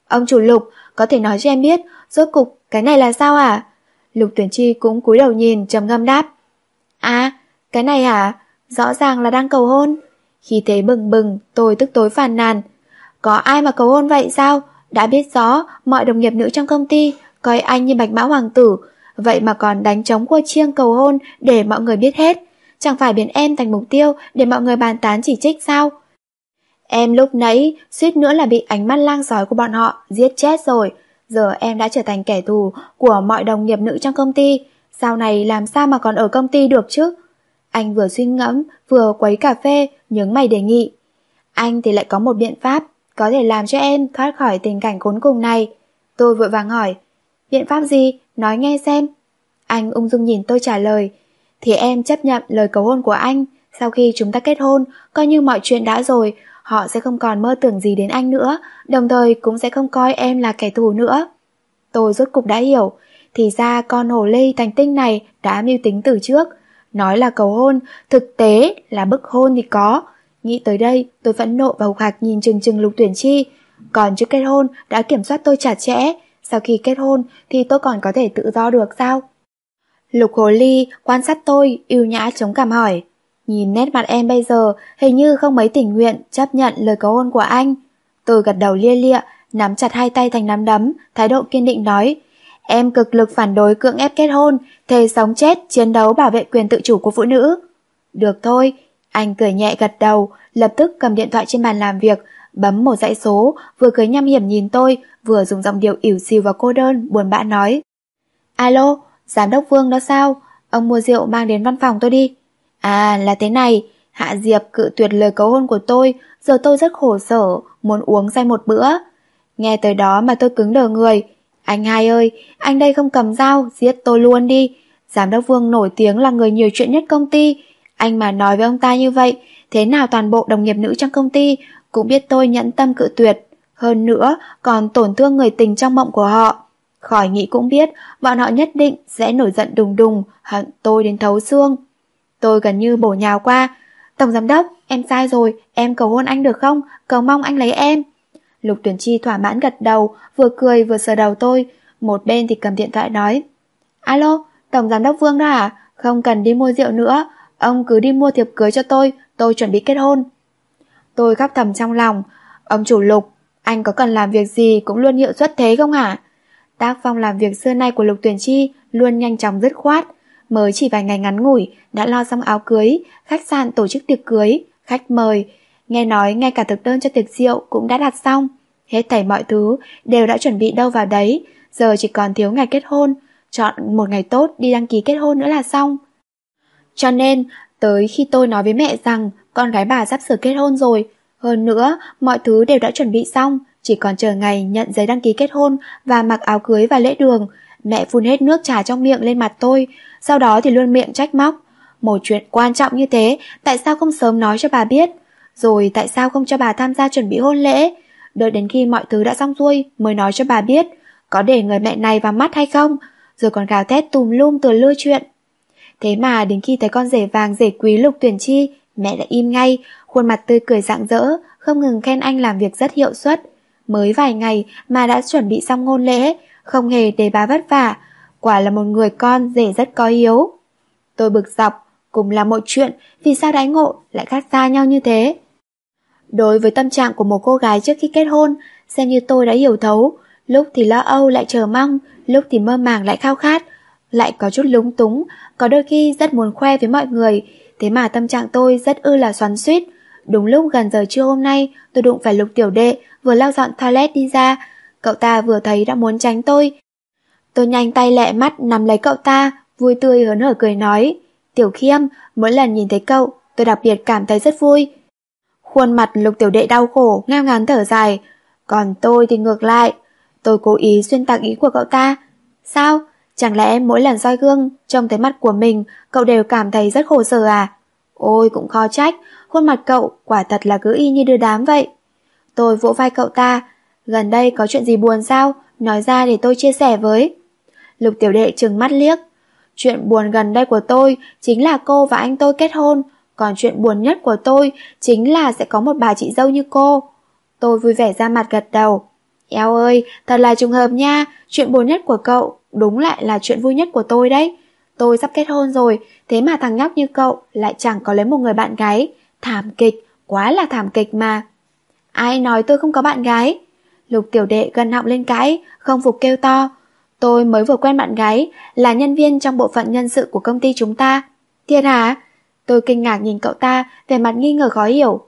Ông chủ Lục, có thể nói cho em biết, rốt cục cái này là sao à? Lục tuyển chi cũng cúi đầu nhìn trầm ngâm đáp. À, cái này hả? Rõ ràng là đang cầu hôn. Khi thế bừng bừng, tôi tức tối phàn nàn. Có ai mà cầu hôn vậy sao? Đã biết rõ, mọi đồng nghiệp nữ trong công ty coi anh như bạch mã hoàng tử, vậy mà còn đánh trống cua chiêng cầu hôn để mọi người biết hết. Chẳng phải biến em thành mục tiêu để mọi người bàn tán chỉ trích sao? Em lúc nãy suýt nữa là bị ánh mắt lang sói của bọn họ giết chết rồi. Giờ em đã trở thành kẻ thù của mọi đồng nghiệp nữ trong công ty. Sau này làm sao mà còn ở công ty được chứ? Anh vừa suy ngẫm, vừa quấy cà phê, nhướng mày đề nghị. Anh thì lại có một biện pháp, có thể làm cho em thoát khỏi tình cảnh khốn cùng này. Tôi vội vàng hỏi, biện pháp gì? Nói nghe xem. Anh ung dung nhìn tôi trả lời, thì em chấp nhận lời cầu hôn của anh. Sau khi chúng ta kết hôn, coi như mọi chuyện đã rồi, họ sẽ không còn mơ tưởng gì đến anh nữa, đồng thời cũng sẽ không coi em là kẻ thù nữa. Tôi rốt cục đã hiểu, thì ra con hồ ly thành tinh này đã mưu tính từ trước. Nói là cầu hôn, thực tế là bức hôn thì có. Nghĩ tới đây, tôi vẫn nộ và hục hạc nhìn chừng chừng lục tuyển chi. Còn trước kết hôn đã kiểm soát tôi chặt chẽ, sau khi kết hôn thì tôi còn có thể tự do được sao? Lục hồ ly quan sát tôi, yêu nhã chống cảm hỏi. Nhìn nét mặt em bây giờ, hình như không mấy tình nguyện chấp nhận lời cầu hôn của anh. Tôi gật đầu lia lịa, nắm chặt hai tay thành nắm đấm, thái độ kiên định nói. Em cực lực phản đối cưỡng ép kết hôn, thề sống chết, chiến đấu bảo vệ quyền tự chủ của phụ nữ. Được thôi, anh cười nhẹ gật đầu, lập tức cầm điện thoại trên bàn làm việc, bấm một dãy số, vừa cười nhăm hiểm nhìn tôi, vừa dùng giọng điệu ỉu xìu và cô đơn, buồn bã nói. Alo, giám đốc Vương đó sao? Ông mua rượu mang đến văn phòng tôi đi. À là thế này, Hạ Diệp cự tuyệt lời cầu hôn của tôi, giờ tôi rất khổ sở, muốn uống say một bữa. Nghe tới đó mà tôi cứng đờ người. Anh hai ơi, anh đây không cầm dao, giết tôi luôn đi. Giám đốc Vương nổi tiếng là người nhiều chuyện nhất công ty. Anh mà nói với ông ta như vậy, thế nào toàn bộ đồng nghiệp nữ trong công ty cũng biết tôi nhẫn tâm cự tuyệt. Hơn nữa, còn tổn thương người tình trong mộng của họ. Khỏi nghĩ cũng biết, bọn họ nhất định sẽ nổi giận đùng đùng, hận tôi đến thấu xương. Tôi gần như bổ nhào qua. Tổng giám đốc, em sai rồi, em cầu hôn anh được không? Cầu mong anh lấy em. Lục Tuyển Chi thỏa mãn gật đầu, vừa cười vừa sờ đầu tôi, một bên thì cầm điện thoại nói. Alo, Tổng Giám đốc Vương đó à? Không cần đi mua rượu nữa, ông cứ đi mua thiệp cưới cho tôi, tôi chuẩn bị kết hôn. Tôi khóc thầm trong lòng, ông chủ Lục, anh có cần làm việc gì cũng luôn hiệu suất thế không hả? Tác phong làm việc xưa nay của Lục Tuyển Chi luôn nhanh chóng dứt khoát, mới chỉ vài ngày ngắn ngủi đã lo xong áo cưới, khách sạn tổ chức tiệc cưới, khách mời, nghe nói ngay cả thực đơn cho tiệc rượu cũng đã đặt xong. Hết thảy mọi thứ đều đã chuẩn bị đâu vào đấy, giờ chỉ còn thiếu ngày kết hôn, chọn một ngày tốt đi đăng ký kết hôn nữa là xong. Cho nên, tới khi tôi nói với mẹ rằng con gái bà sắp sửa kết hôn rồi, hơn nữa, mọi thứ đều đã chuẩn bị xong, chỉ còn chờ ngày nhận giấy đăng ký kết hôn và mặc áo cưới và lễ đường. Mẹ phun hết nước trà trong miệng lên mặt tôi, sau đó thì luôn miệng trách móc. Một chuyện quan trọng như thế, tại sao không sớm nói cho bà biết? Rồi tại sao không cho bà tham gia chuẩn bị hôn lễ? Đợi đến khi mọi thứ đã xong xuôi mới nói cho bà biết, có để người mẹ này vào mắt hay không? Rồi còn gào thét tùm lum từ lưa chuyện. Thế mà đến khi thấy con rể vàng rể quý lục tuyển chi, mẹ đã im ngay, khuôn mặt tươi cười rạng rỡ, không ngừng khen anh làm việc rất hiệu suất. Mới vài ngày mà đã chuẩn bị xong ngôn lễ, không hề để bà vất vả, quả là một người con rể rất có hiếu. Tôi bực dọc, cùng là một chuyện, vì sao đái ngộ lại khác xa nhau như thế? Đối với tâm trạng của một cô gái trước khi kết hôn, xem như tôi đã hiểu thấu, lúc thì lo âu lại chờ mong, lúc thì mơ màng lại khao khát, lại có chút lúng túng, có đôi khi rất muốn khoe với mọi người, thế mà tâm trạng tôi rất ư là xoắn suýt. Đúng lúc gần giờ trưa hôm nay, tôi đụng phải lục tiểu đệ, vừa lau dọn toilet đi ra, cậu ta vừa thấy đã muốn tránh tôi. Tôi nhanh tay lẹ mắt nắm lấy cậu ta, vui tươi hớn hở cười nói, Tiểu Khiêm, mỗi lần nhìn thấy cậu, tôi đặc biệt cảm thấy rất vui. Khuôn mặt lục tiểu đệ đau khổ, ngao ngán thở dài, còn tôi thì ngược lại. Tôi cố ý xuyên tạc ý của cậu ta. Sao? Chẳng lẽ mỗi lần soi gương, trông thấy mắt của mình, cậu đều cảm thấy rất khổ sở à? Ôi cũng khó trách, khuôn mặt cậu quả thật là cứ y như đưa đám vậy. Tôi vỗ vai cậu ta, gần đây có chuyện gì buồn sao? Nói ra để tôi chia sẻ với. Lục tiểu đệ trừng mắt liếc. Chuyện buồn gần đây của tôi chính là cô và anh tôi kết hôn, còn chuyện buồn nhất của tôi chính là sẽ có một bà chị dâu như cô. Tôi vui vẻ ra mặt gật đầu. Eo ơi, thật là trùng hợp nha, chuyện buồn nhất của cậu đúng lại là chuyện vui nhất của tôi đấy. Tôi sắp kết hôn rồi, thế mà thằng nhóc như cậu lại chẳng có lấy một người bạn gái. Thảm kịch, quá là thảm kịch mà. Ai nói tôi không có bạn gái? Lục tiểu đệ gần họng lên cãi, không phục kêu to. Tôi mới vừa quen bạn gái, là nhân viên trong bộ phận nhân sự của công ty chúng ta. Thiệt hả? Tôi kinh ngạc nhìn cậu ta, về mặt nghi ngờ khó hiểu.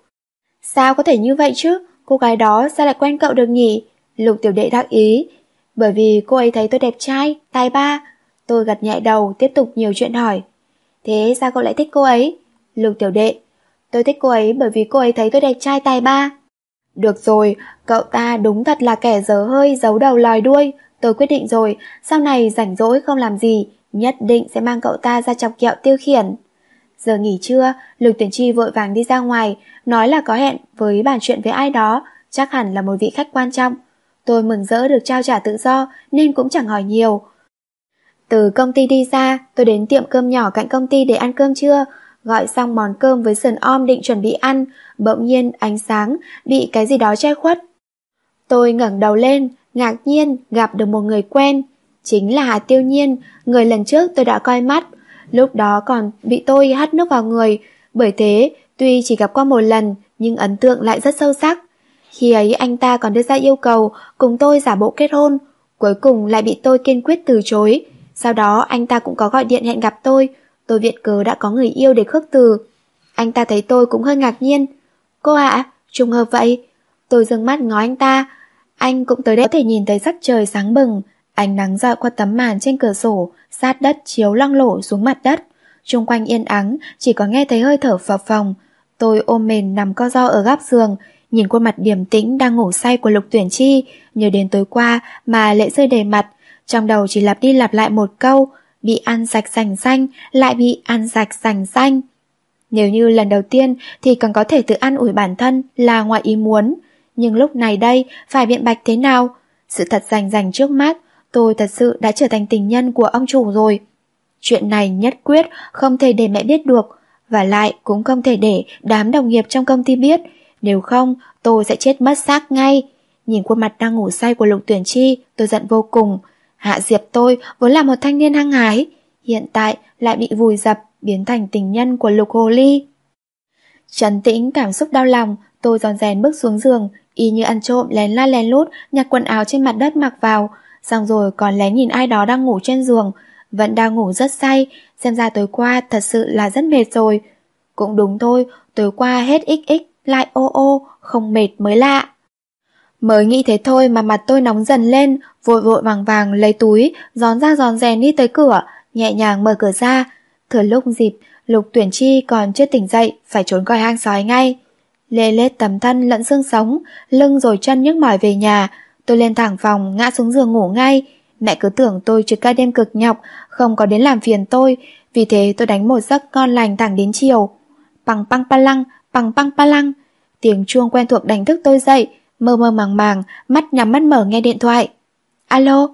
Sao có thể như vậy chứ? Cô gái đó sao lại quen cậu được nhỉ? Lục tiểu đệ đắc ý. Bởi vì cô ấy thấy tôi đẹp trai, tài ba. Tôi gật nhẹ đầu, tiếp tục nhiều chuyện hỏi. Thế sao cậu lại thích cô ấy? Lục tiểu đệ. Tôi thích cô ấy bởi vì cô ấy thấy tôi đẹp trai tài ba. Được rồi, cậu ta đúng thật là kẻ dở hơi giấu đầu lòi đuôi. Tôi quyết định rồi, sau này rảnh rỗi không làm gì, nhất định sẽ mang cậu ta ra chọc kẹo tiêu khiển. Giờ nghỉ trưa, Lục Tuyển Chi vội vàng đi ra ngoài, nói là có hẹn với bàn chuyện với ai đó, chắc hẳn là một vị khách quan trọng. Tôi mừng rỡ được trao trả tự do nên cũng chẳng hỏi nhiều. Từ công ty đi ra, tôi đến tiệm cơm nhỏ cạnh công ty để ăn cơm trưa, gọi xong món cơm với sườn om định chuẩn bị ăn, bỗng nhiên ánh sáng bị cái gì đó che khuất. Tôi ngẩng đầu lên, ngạc nhiên gặp được một người quen, chính là Hà Tiêu Nhiên, người lần trước tôi đã coi mắt, lúc đó còn bị tôi hắt nước vào người, bởi thế tuy chỉ gặp qua một lần nhưng ấn tượng lại rất sâu sắc. Khi ấy anh ta còn đưa ra yêu cầu cùng tôi giả bộ kết hôn, cuối cùng lại bị tôi kiên quyết từ chối. Sau đó anh ta cũng có gọi điện hẹn gặp tôi, tôi viện cớ đã có người yêu để khước từ. Anh ta thấy tôi cũng hơi ngạc nhiên. Cô ạ, trùng hợp vậy. Tôi dừng mắt ngó anh ta. Anh cũng tới đây có thể nhìn thấy sắc trời sáng bừng, ánh nắng dọi qua tấm màn trên cửa sổ, sát đất chiếu lăng lổ xuống mặt đất. Trung quanh yên ắng, chỉ có nghe thấy hơi thở phập phòng. Tôi ôm mền nằm co do ở góc giường, nhìn khuôn mặt điềm tĩnh đang ngủ say của Lục Tuyển Chi, nhớ đến tối qua mà lệ rơi đầy mặt, trong đầu chỉ lặp đi lặp lại một câu, bị ăn sạch sành xanh, lại bị ăn sạch sành xanh. Nếu như lần đầu tiên thì còn có thể tự ăn ủi bản thân là ngoại ý muốn, nhưng lúc này đây phải biện bạch thế nào? Sự thật rành rành trước mắt, tôi thật sự đã trở thành tình nhân của ông chủ rồi. Chuyện này nhất quyết không thể để mẹ biết được, và lại cũng không thể để đám đồng nghiệp trong công ty biết, nếu không tôi sẽ chết mất xác ngay. Nhìn khuôn mặt đang ngủ say của Lục Tuyển Chi, tôi giận vô cùng. Hạ Diệp tôi vốn là một thanh niên hăng hái, hiện tại lại bị vùi dập, biến thành tình nhân của Lục Hồ Ly. Trấn tĩnh cảm xúc đau lòng, tôi giòn rèn bước xuống giường, y như ăn trộm lén la lén lút nhặt quần áo trên mặt đất mặc vào, xong rồi còn lén nhìn ai đó đang ngủ trên giường, vẫn đang ngủ rất say, xem ra tối qua thật sự là rất mệt rồi. Cũng đúng thôi, tối qua hết xx lại ô ô, không mệt mới lạ. Mới nghĩ thế thôi mà mặt tôi nóng dần lên, vội vội vàng vàng lấy túi, gión ra giòn rèn đi tới cửa, nhẹ nhàng mở cửa ra. Thừa lúc dịp, Lục Tuyển Chi còn chưa tỉnh dậy, phải trốn coi hang sói ngay. Lê lết tấm thân lẫn xương sống, lưng rồi chân nhức mỏi về nhà. Tôi lên thẳng phòng, ngã xuống giường ngủ ngay. Mẹ cứ tưởng tôi trực ca đêm cực nhọc, không có đến làm phiền tôi, vì thế tôi đánh một giấc ngon lành thẳng đến chiều. Bằng băng pa lăng, bằng băng pa lăng. Tiếng chuông quen thuộc đánh thức tôi dậy, mơ mơ màng màng, mắt nhắm mắt mở nghe điện thoại. Alo?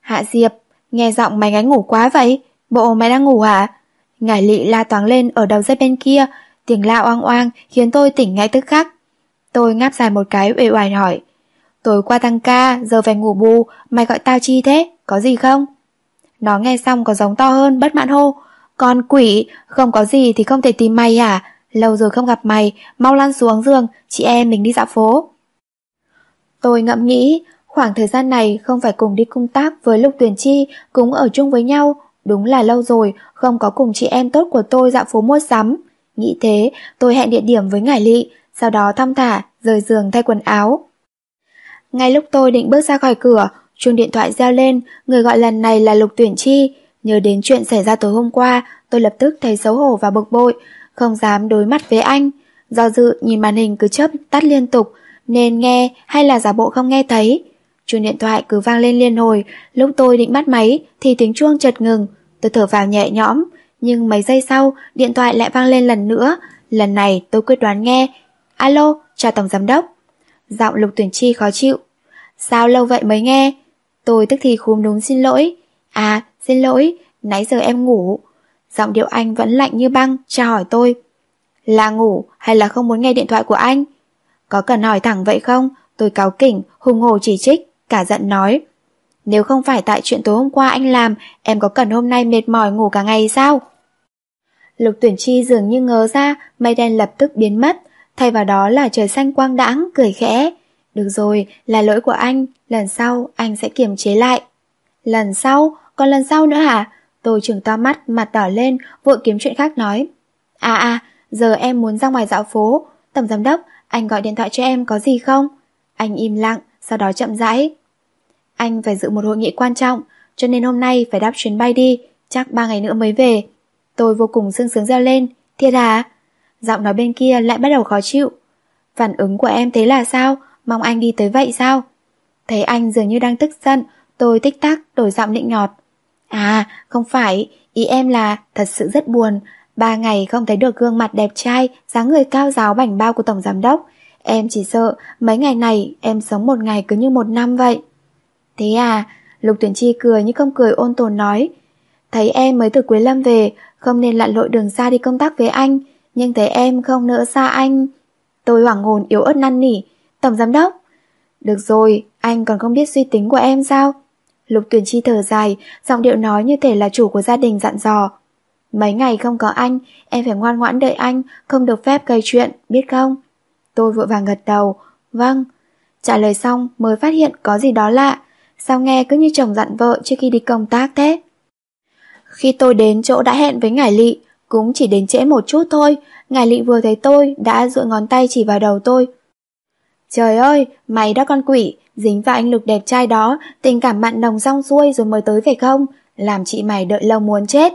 Hạ Diệp, nghe giọng mày ngáy ngủ quá vậy? Bộ mày đang ngủ hả? Ngải lị la toáng lên ở đầu dây bên kia, tiếng la oang oang khiến tôi tỉnh ngay tức khắc. Tôi ngáp dài một cái uể oải hỏi. Tối qua tăng ca, giờ phải ngủ bù, mày gọi tao chi thế, có gì không? Nó nghe xong có giống to hơn, bất mãn hô. Con quỷ, không có gì thì không thể tìm mày à? Lâu rồi không gặp mày, mau lăn xuống giường, chị em mình đi dạo phố. Tôi ngẫm nghĩ, khoảng thời gian này không phải cùng đi công tác với Lục Tuyển Chi, cũng ở chung với nhau, đúng là lâu rồi không có cùng chị em tốt của tôi dạo phố mua sắm. Nghĩ thế, tôi hẹn địa điểm với Ngải Lị, sau đó thăm thả, rời giường thay quần áo. Ngay lúc tôi định bước ra khỏi cửa, chuông điện thoại reo lên, người gọi lần này là Lục Tuyển Chi. Nhớ đến chuyện xảy ra tối hôm qua, tôi lập tức thấy xấu hổ và bực bội, không dám đối mặt với anh. Do dự nhìn màn hình cứ chớp tắt liên tục, nên nghe hay là giả bộ không nghe thấy. Chuông điện thoại cứ vang lên liên hồi, lúc tôi định bắt máy thì tiếng chuông chợt ngừng, tôi thở vào nhẹ nhõm, nhưng mấy giây sau điện thoại lại vang lên lần nữa, lần này tôi quyết đoán nghe. Alo, chào tổng giám đốc. Giọng Lục Tuyển Chi khó chịu. Sao lâu vậy mới nghe? Tôi tức thì khúm núm xin lỗi. À, xin lỗi, nãy giờ em ngủ. Giọng điệu anh vẫn lạnh như băng, tra hỏi tôi. Là ngủ hay là không muốn nghe điện thoại của anh? Có cần hỏi thẳng vậy không? Tôi cáo kỉnh, hùng hồ chỉ trích, cả giận nói. Nếu không phải tại chuyện tối hôm qua anh làm, em có cần hôm nay mệt mỏi ngủ cả ngày sao? Lục tuyển chi dường như ngớ ra, mây đen lập tức biến mất, thay vào đó là trời xanh quang đãng, cười khẽ. Được rồi, là lỗi của anh, lần sau anh sẽ kiềm chế lại. Lần sau? Còn lần sau nữa hả? Tôi trừng to mắt, mặt đỏ lên, vội kiếm chuyện khác nói. À à, giờ em muốn ra ngoài dạo phố. Tổng giám đốc, anh gọi điện thoại cho em có gì không? Anh im lặng, sau đó chậm rãi. Anh phải dự một hội nghị quan trọng, cho nên hôm nay phải đáp chuyến bay đi, chắc ba ngày nữa mới về. Tôi vô cùng sương sướng reo lên, thiệt à? Giọng nói bên kia lại bắt đầu khó chịu. Phản ứng của em thế là sao? Mong anh đi tới vậy sao? Thấy anh dường như đang tức giận, tôi tích tắc đổi giọng nịnh ngọt. À, không phải, ý em là thật sự rất buồn. Ba ngày không thấy được gương mặt đẹp trai, dáng người cao giáo bảnh bao của Tổng Giám Đốc. Em chỉ sợ mấy ngày này em sống một ngày cứ như một năm vậy. Thế à, Lục Tuyển Chi cười như không cười ôn tồn nói. Thấy em mới từ Quế Lâm về, không nên lặn lội đường xa đi công tác với anh, nhưng thấy em không nỡ xa anh. Tôi hoảng hồn yếu ớt năn nỉ. Tổng Giám Đốc. Được rồi, anh còn không biết suy tính của em sao? Lục Tuyển Chi thở dài, giọng điệu nói như thể là chủ của gia đình dặn dò. Mấy ngày không có anh, em phải ngoan ngoãn đợi anh, không được phép gây chuyện, biết không? Tôi vội vàng gật đầu, vâng. Trả lời xong mới phát hiện có gì đó lạ, sao nghe cứ như chồng dặn vợ trước khi đi công tác thế? Khi tôi đến chỗ đã hẹn với Ngải Lị, cũng chỉ đến trễ một chút thôi, Ngải Lị vừa thấy tôi đã dựa ngón tay chỉ vào đầu tôi. Trời ơi, mày đó con quỷ, dính vào anh Lực đẹp trai đó, tình cảm mặn nồng rong xuôi rồi mới tới phải không? Làm chị mày đợi lâu muốn chết.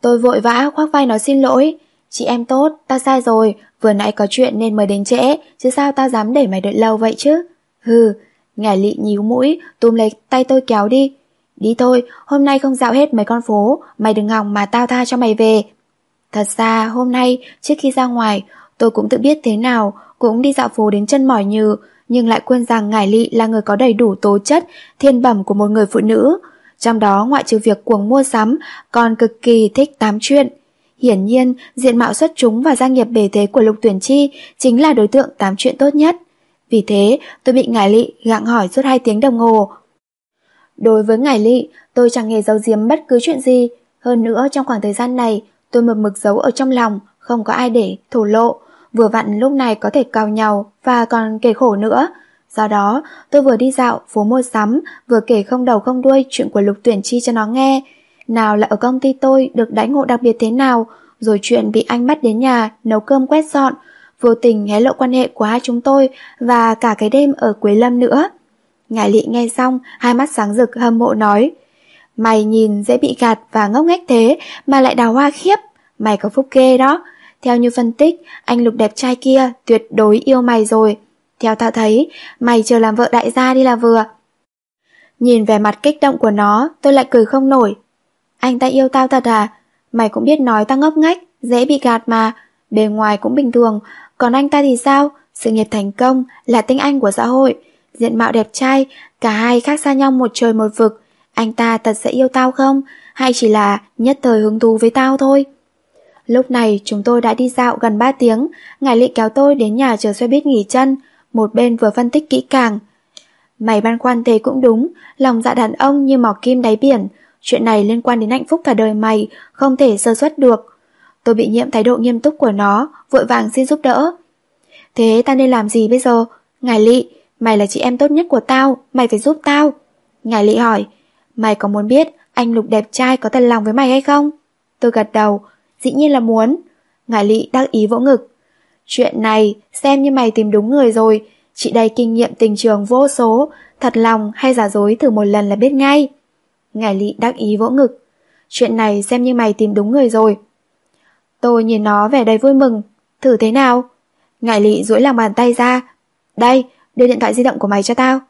Tôi vội vã khoác vai nói xin lỗi. Chị em tốt, ta sai rồi, vừa nãy có chuyện nên mới đến trễ, chứ sao ta dám để mày đợi lâu vậy chứ? Hừ, ngải lị nhíu mũi, túm lấy tay tôi kéo đi. Đi thôi, hôm nay không dạo hết mấy con phố, mày đừng hòng mà tao tha cho mày về. Thật ra, hôm nay, trước khi ra ngoài, tôi cũng tự biết thế nào, cũng đi dạo phố đến chân mỏi như, nhưng lại quên rằng ngải lị là người có đầy đủ tố chất, thiên bẩm của một người phụ nữ. Trong đó ngoại trừ việc cuồng mua sắm, còn cực kỳ thích tám chuyện. Hiển nhiên, diện mạo xuất chúng và gia nghiệp bề thế của Lục Tuyển Chi chính là đối tượng tám chuyện tốt nhất. Vì thế, tôi bị ngải lị gặng hỏi suốt hai tiếng đồng hồ. Đối với ngải lị, tôi chẳng hề giấu giếm bất cứ chuyện gì. Hơn nữa, trong khoảng thời gian này, tôi mực mực giấu ở trong lòng, không có ai để thổ lộ. Vừa vặn lúc này có thể cào nhau và còn kể khổ nữa. Do đó, tôi vừa đi dạo phố mua sắm, vừa kể không đầu không đuôi chuyện của Lục Tuyển Chi cho nó nghe. Nào là ở công ty tôi được đãi ngộ đặc biệt thế nào, rồi chuyện bị anh bắt đến nhà nấu cơm quét dọn, vô tình hé lộ quan hệ của hai chúng tôi và cả cái đêm ở Quế Lâm nữa. ngải Lị nghe xong, hai mắt sáng rực hâm mộ nói Mày nhìn dễ bị gạt và ngốc nghếch thế mà lại đào hoa khiếp, mày có phúc ghê đó. Theo như phân tích, anh Lục đẹp trai kia tuyệt đối yêu mày rồi. Theo ta thấy, mày chờ làm vợ đại gia đi là vừa. Nhìn vẻ mặt kích động của nó, tôi lại cười không nổi. Anh ta yêu tao thật à? Mày cũng biết nói tao ngốc ngách, dễ bị gạt mà. Bề ngoài cũng bình thường, còn anh ta thì sao? Sự nghiệp thành công là tinh anh của xã hội. Diện mạo đẹp trai, cả hai khác xa nhau một trời một vực. Anh ta thật sẽ yêu tao không? Hay chỉ là nhất thời hứng thú với tao thôi? Lúc này chúng tôi đã đi dạo gần 3 tiếng, ngài lị kéo tôi đến nhà chờ xe buýt nghỉ chân, một bên vừa phân tích kỹ càng. Mày băn khoăn thế cũng đúng, lòng dạ đàn ông như mỏ kim đáy biển, chuyện này liên quan đến hạnh phúc cả đời mày, không thể sơ suất được. Tôi bị nhiễm thái độ nghiêm túc của nó, vội vàng xin giúp đỡ. Thế ta nên làm gì bây giờ? Ngài Lị, mày là chị em tốt nhất của tao, mày phải giúp tao. Ngài Lị hỏi, mày có muốn biết anh Lục đẹp trai có thật lòng với mày hay không? Tôi gật đầu, dĩ nhiên là muốn. ngải Lị đắc ý vỗ ngực. Chuyện này xem như mày tìm đúng người rồi, chị đây kinh nghiệm tình trường vô số, thật lòng hay giả dối thử một lần là biết ngay. ngải Lị đắc ý vỗ ngực. Chuyện này xem như mày tìm đúng người rồi. Tôi nhìn nó vẻ đầy vui mừng. Thử thế nào? ngải Lị duỗi lòng bàn tay ra. Đây, đưa điện thoại di động của mày cho tao.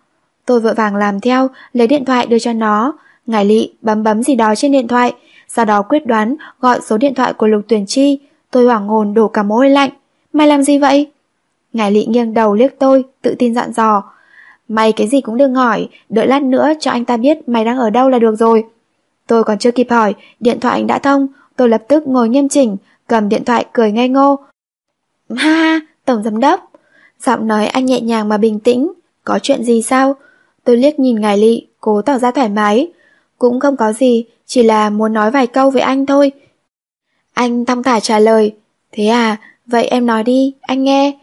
Tôi vội vàng làm theo, lấy điện thoại đưa cho nó. ngải Lị bấm bấm gì đó trên điện thoại, sau đó quyết đoán gọi số điện thoại của Lục Tuyển Chi. Tôi hoảng hồn đổ cả mồ hôi lạnh. Mày làm gì vậy? Ngài Lị nghiêng đầu liếc tôi, tự tin dặn dò. Mày cái gì cũng đừng hỏi, đợi lát nữa cho anh ta biết mày đang ở đâu là được rồi. Tôi còn chưa kịp hỏi, điện thoại anh đã thông, tôi lập tức ngồi nghiêm chỉnh, cầm điện thoại cười ngây ngô. Ha ha, tổng giám đốc. Giọng nói anh nhẹ nhàng mà bình tĩnh, có chuyện gì sao? Tôi liếc nhìn ngài Lị, cố tỏ ra thoải mái. Cũng không có gì, chỉ là muốn nói vài câu với anh thôi. Anh thong thả trả lời, thế à, vậy em nói đi, anh nghe.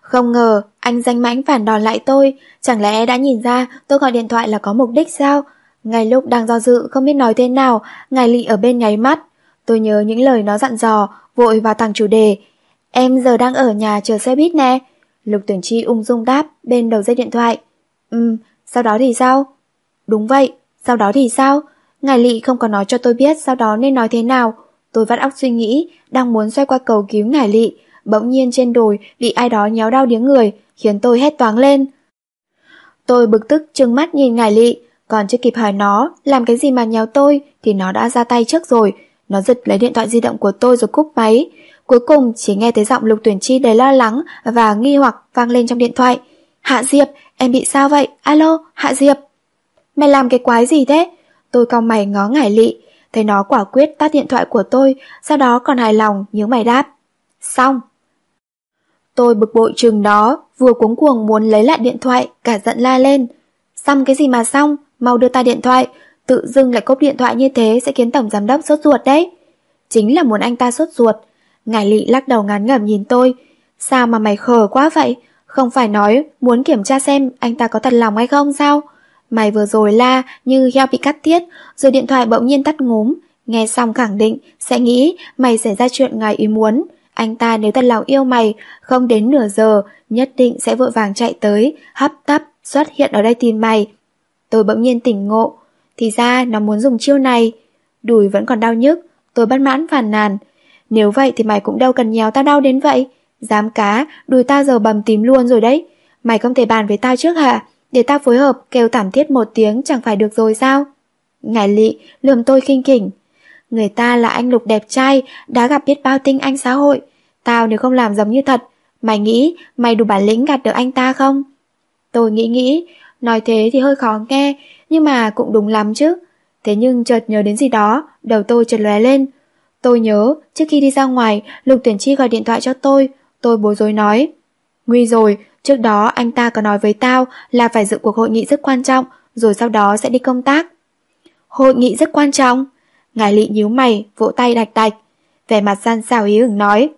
Không ngờ, anh danh mãnh phản đòn lại tôi, chẳng lẽ đã nhìn ra tôi gọi điện thoại là có mục đích sao? Ngay lúc đang do dự không biết nói thế nào, ngài Lị ở bên nháy mắt. Tôi nhớ những lời nó dặn dò, vội vào thẳng chủ đề. Em giờ đang ở nhà chờ xe buýt nè. Lục tuyển chi ung dung đáp bên đầu dây điện thoại. Ừm, sau đó thì sao? Đúng vậy, sau đó thì sao? Ngài Lị không có nói cho tôi biết sau đó nên nói thế nào. Tôi vắt óc suy nghĩ, đang muốn xoay qua cầu cứu ngài Lị. Bỗng nhiên trên đồi bị ai đó nhéo đau điếng người, khiến tôi hét toáng lên. Tôi bực tức trừng mắt nhìn ngài Lị, còn chưa kịp hỏi nó làm cái gì mà nhéo tôi thì nó đã ra tay trước rồi. Nó giật lấy điện thoại di động của tôi rồi cúp máy. Cuối cùng chỉ nghe thấy giọng Lục Tuyển Chi đầy lo lắng và nghi hoặc vang lên trong điện thoại. Hạ Diệp, em bị sao vậy? Alo, Hạ Diệp. Mày làm cái quái gì thế? Tôi cau mày ngó ngải lị, thấy nó quả quyết tắt điện thoại của tôi, sau đó còn hài lòng nhớ mày đáp. Xong. Tôi bực bội chừng đó, vừa cuống cuồng muốn lấy lại điện thoại, cả giận la lên. Xong cái gì mà xong, mau đưa ta điện thoại, tự dưng lại cốp điện thoại như thế sẽ khiến tổng giám đốc sốt ruột đấy. Chính là muốn anh ta sốt ruột. Ngải Lị lắc đầu ngán ngẩm nhìn tôi. Sao mà mày khờ quá vậy? Không phải nói muốn kiểm tra xem anh ta có thật lòng hay không sao? Mày vừa rồi la như heo bị cắt tiết, rồi điện thoại bỗng nhiên tắt ngốm. Nghe xong khẳng định sẽ nghĩ mày xảy ra chuyện ngoài ý muốn. Anh ta nếu thật lòng yêu mày, không đến nửa giờ, nhất định sẽ vội vàng chạy tới, hấp tấp, xuất hiện ở đây tìm mày. Tôi bỗng nhiên tỉnh ngộ, thì ra nó muốn dùng chiêu này. Đùi vẫn còn đau nhức, tôi bất mãn phàn nàn. Nếu vậy thì mày cũng đâu cần nhéo tao đau đến vậy. Dám cá, đùi tao giờ bầm tím luôn rồi đấy. Mày không thể bàn với tao trước hả? Để ta phối hợp kêu thảm thiết một tiếng chẳng phải được rồi sao? Ngải lị lườm tôi khinh khỉnh. Người ta là anh Lục đẹp trai, đã gặp biết bao tinh anh xã hội. Tao nếu không làm giống như thật, mày nghĩ mày đủ bản lĩnh gạt được anh ta không? Tôi nghĩ nghĩ, nói thế thì hơi khó nghe, nhưng mà cũng đúng lắm chứ. Thế nhưng chợt nhớ đến gì đó, đầu tôi chợt lóe lên. Tôi nhớ, trước khi đi ra ngoài, Lục Tuyển Chi gọi điện thoại cho tôi, tôi bối rối nói. Nguy rồi, trước đó anh ta có nói với tao là phải dự cuộc hội nghị rất quan trọng, rồi sau đó sẽ đi công tác. Hội nghị rất quan trọng. Ngài lị nhíu mày, vỗ tay đạch đạch. Vẻ mặt gian xào ý ửng nói.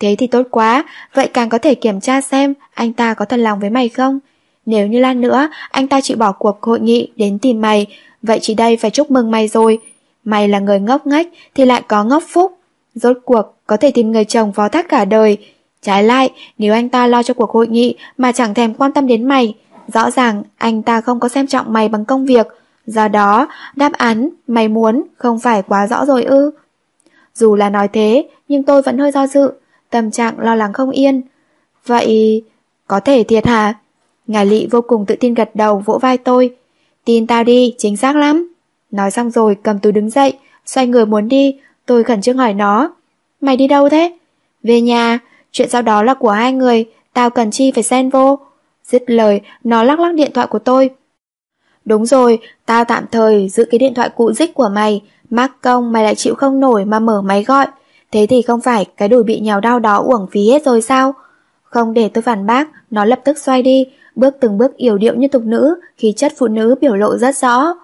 Thế thì tốt quá, vậy càng có thể kiểm tra xem anh ta có thật lòng với mày không. Nếu như lan nữa, anh ta chịu bỏ cuộc hội nghị đến tìm mày, vậy chỉ đây phải chúc mừng mày rồi. Mày là người ngốc nghếch thì lại có ngốc phúc. Rốt cuộc có thể tìm người chồng phó thác cả đời. Trái lại, nếu anh ta lo cho cuộc hội nghị mà chẳng thèm quan tâm đến mày, rõ ràng anh ta không có xem trọng mày bằng công việc. Do đó, đáp án mày muốn không phải quá rõ rồi ư. Dù là nói thế, nhưng tôi vẫn hơi do dự, tâm trạng lo lắng không yên. Vậy, có thể thiệt hả? Ngài Lị vô cùng tự tin gật đầu vỗ vai tôi. Tin tao đi, chính xác lắm. Nói xong rồi cầm túi đứng dậy, xoay người muốn đi, tôi khẩn trương hỏi nó. Mày đi đâu thế? Về nhà, chuyện sau đó là của hai người, tao cần chi phải xen vô. Dứt lời, nó lắc lắc điện thoại của tôi. Đúng rồi, tao tạm thời giữ cái điện thoại cũ dích của mày, mắc công mày lại chịu không nổi mà mở máy gọi. Thế thì không phải cái đùi bị nhào đau đó uổng phí hết rồi sao? Không để tôi phản bác, nó lập tức xoay đi, bước từng bước yểu điệu như tục nữ, khí chất phụ nữ biểu lộ rất rõ.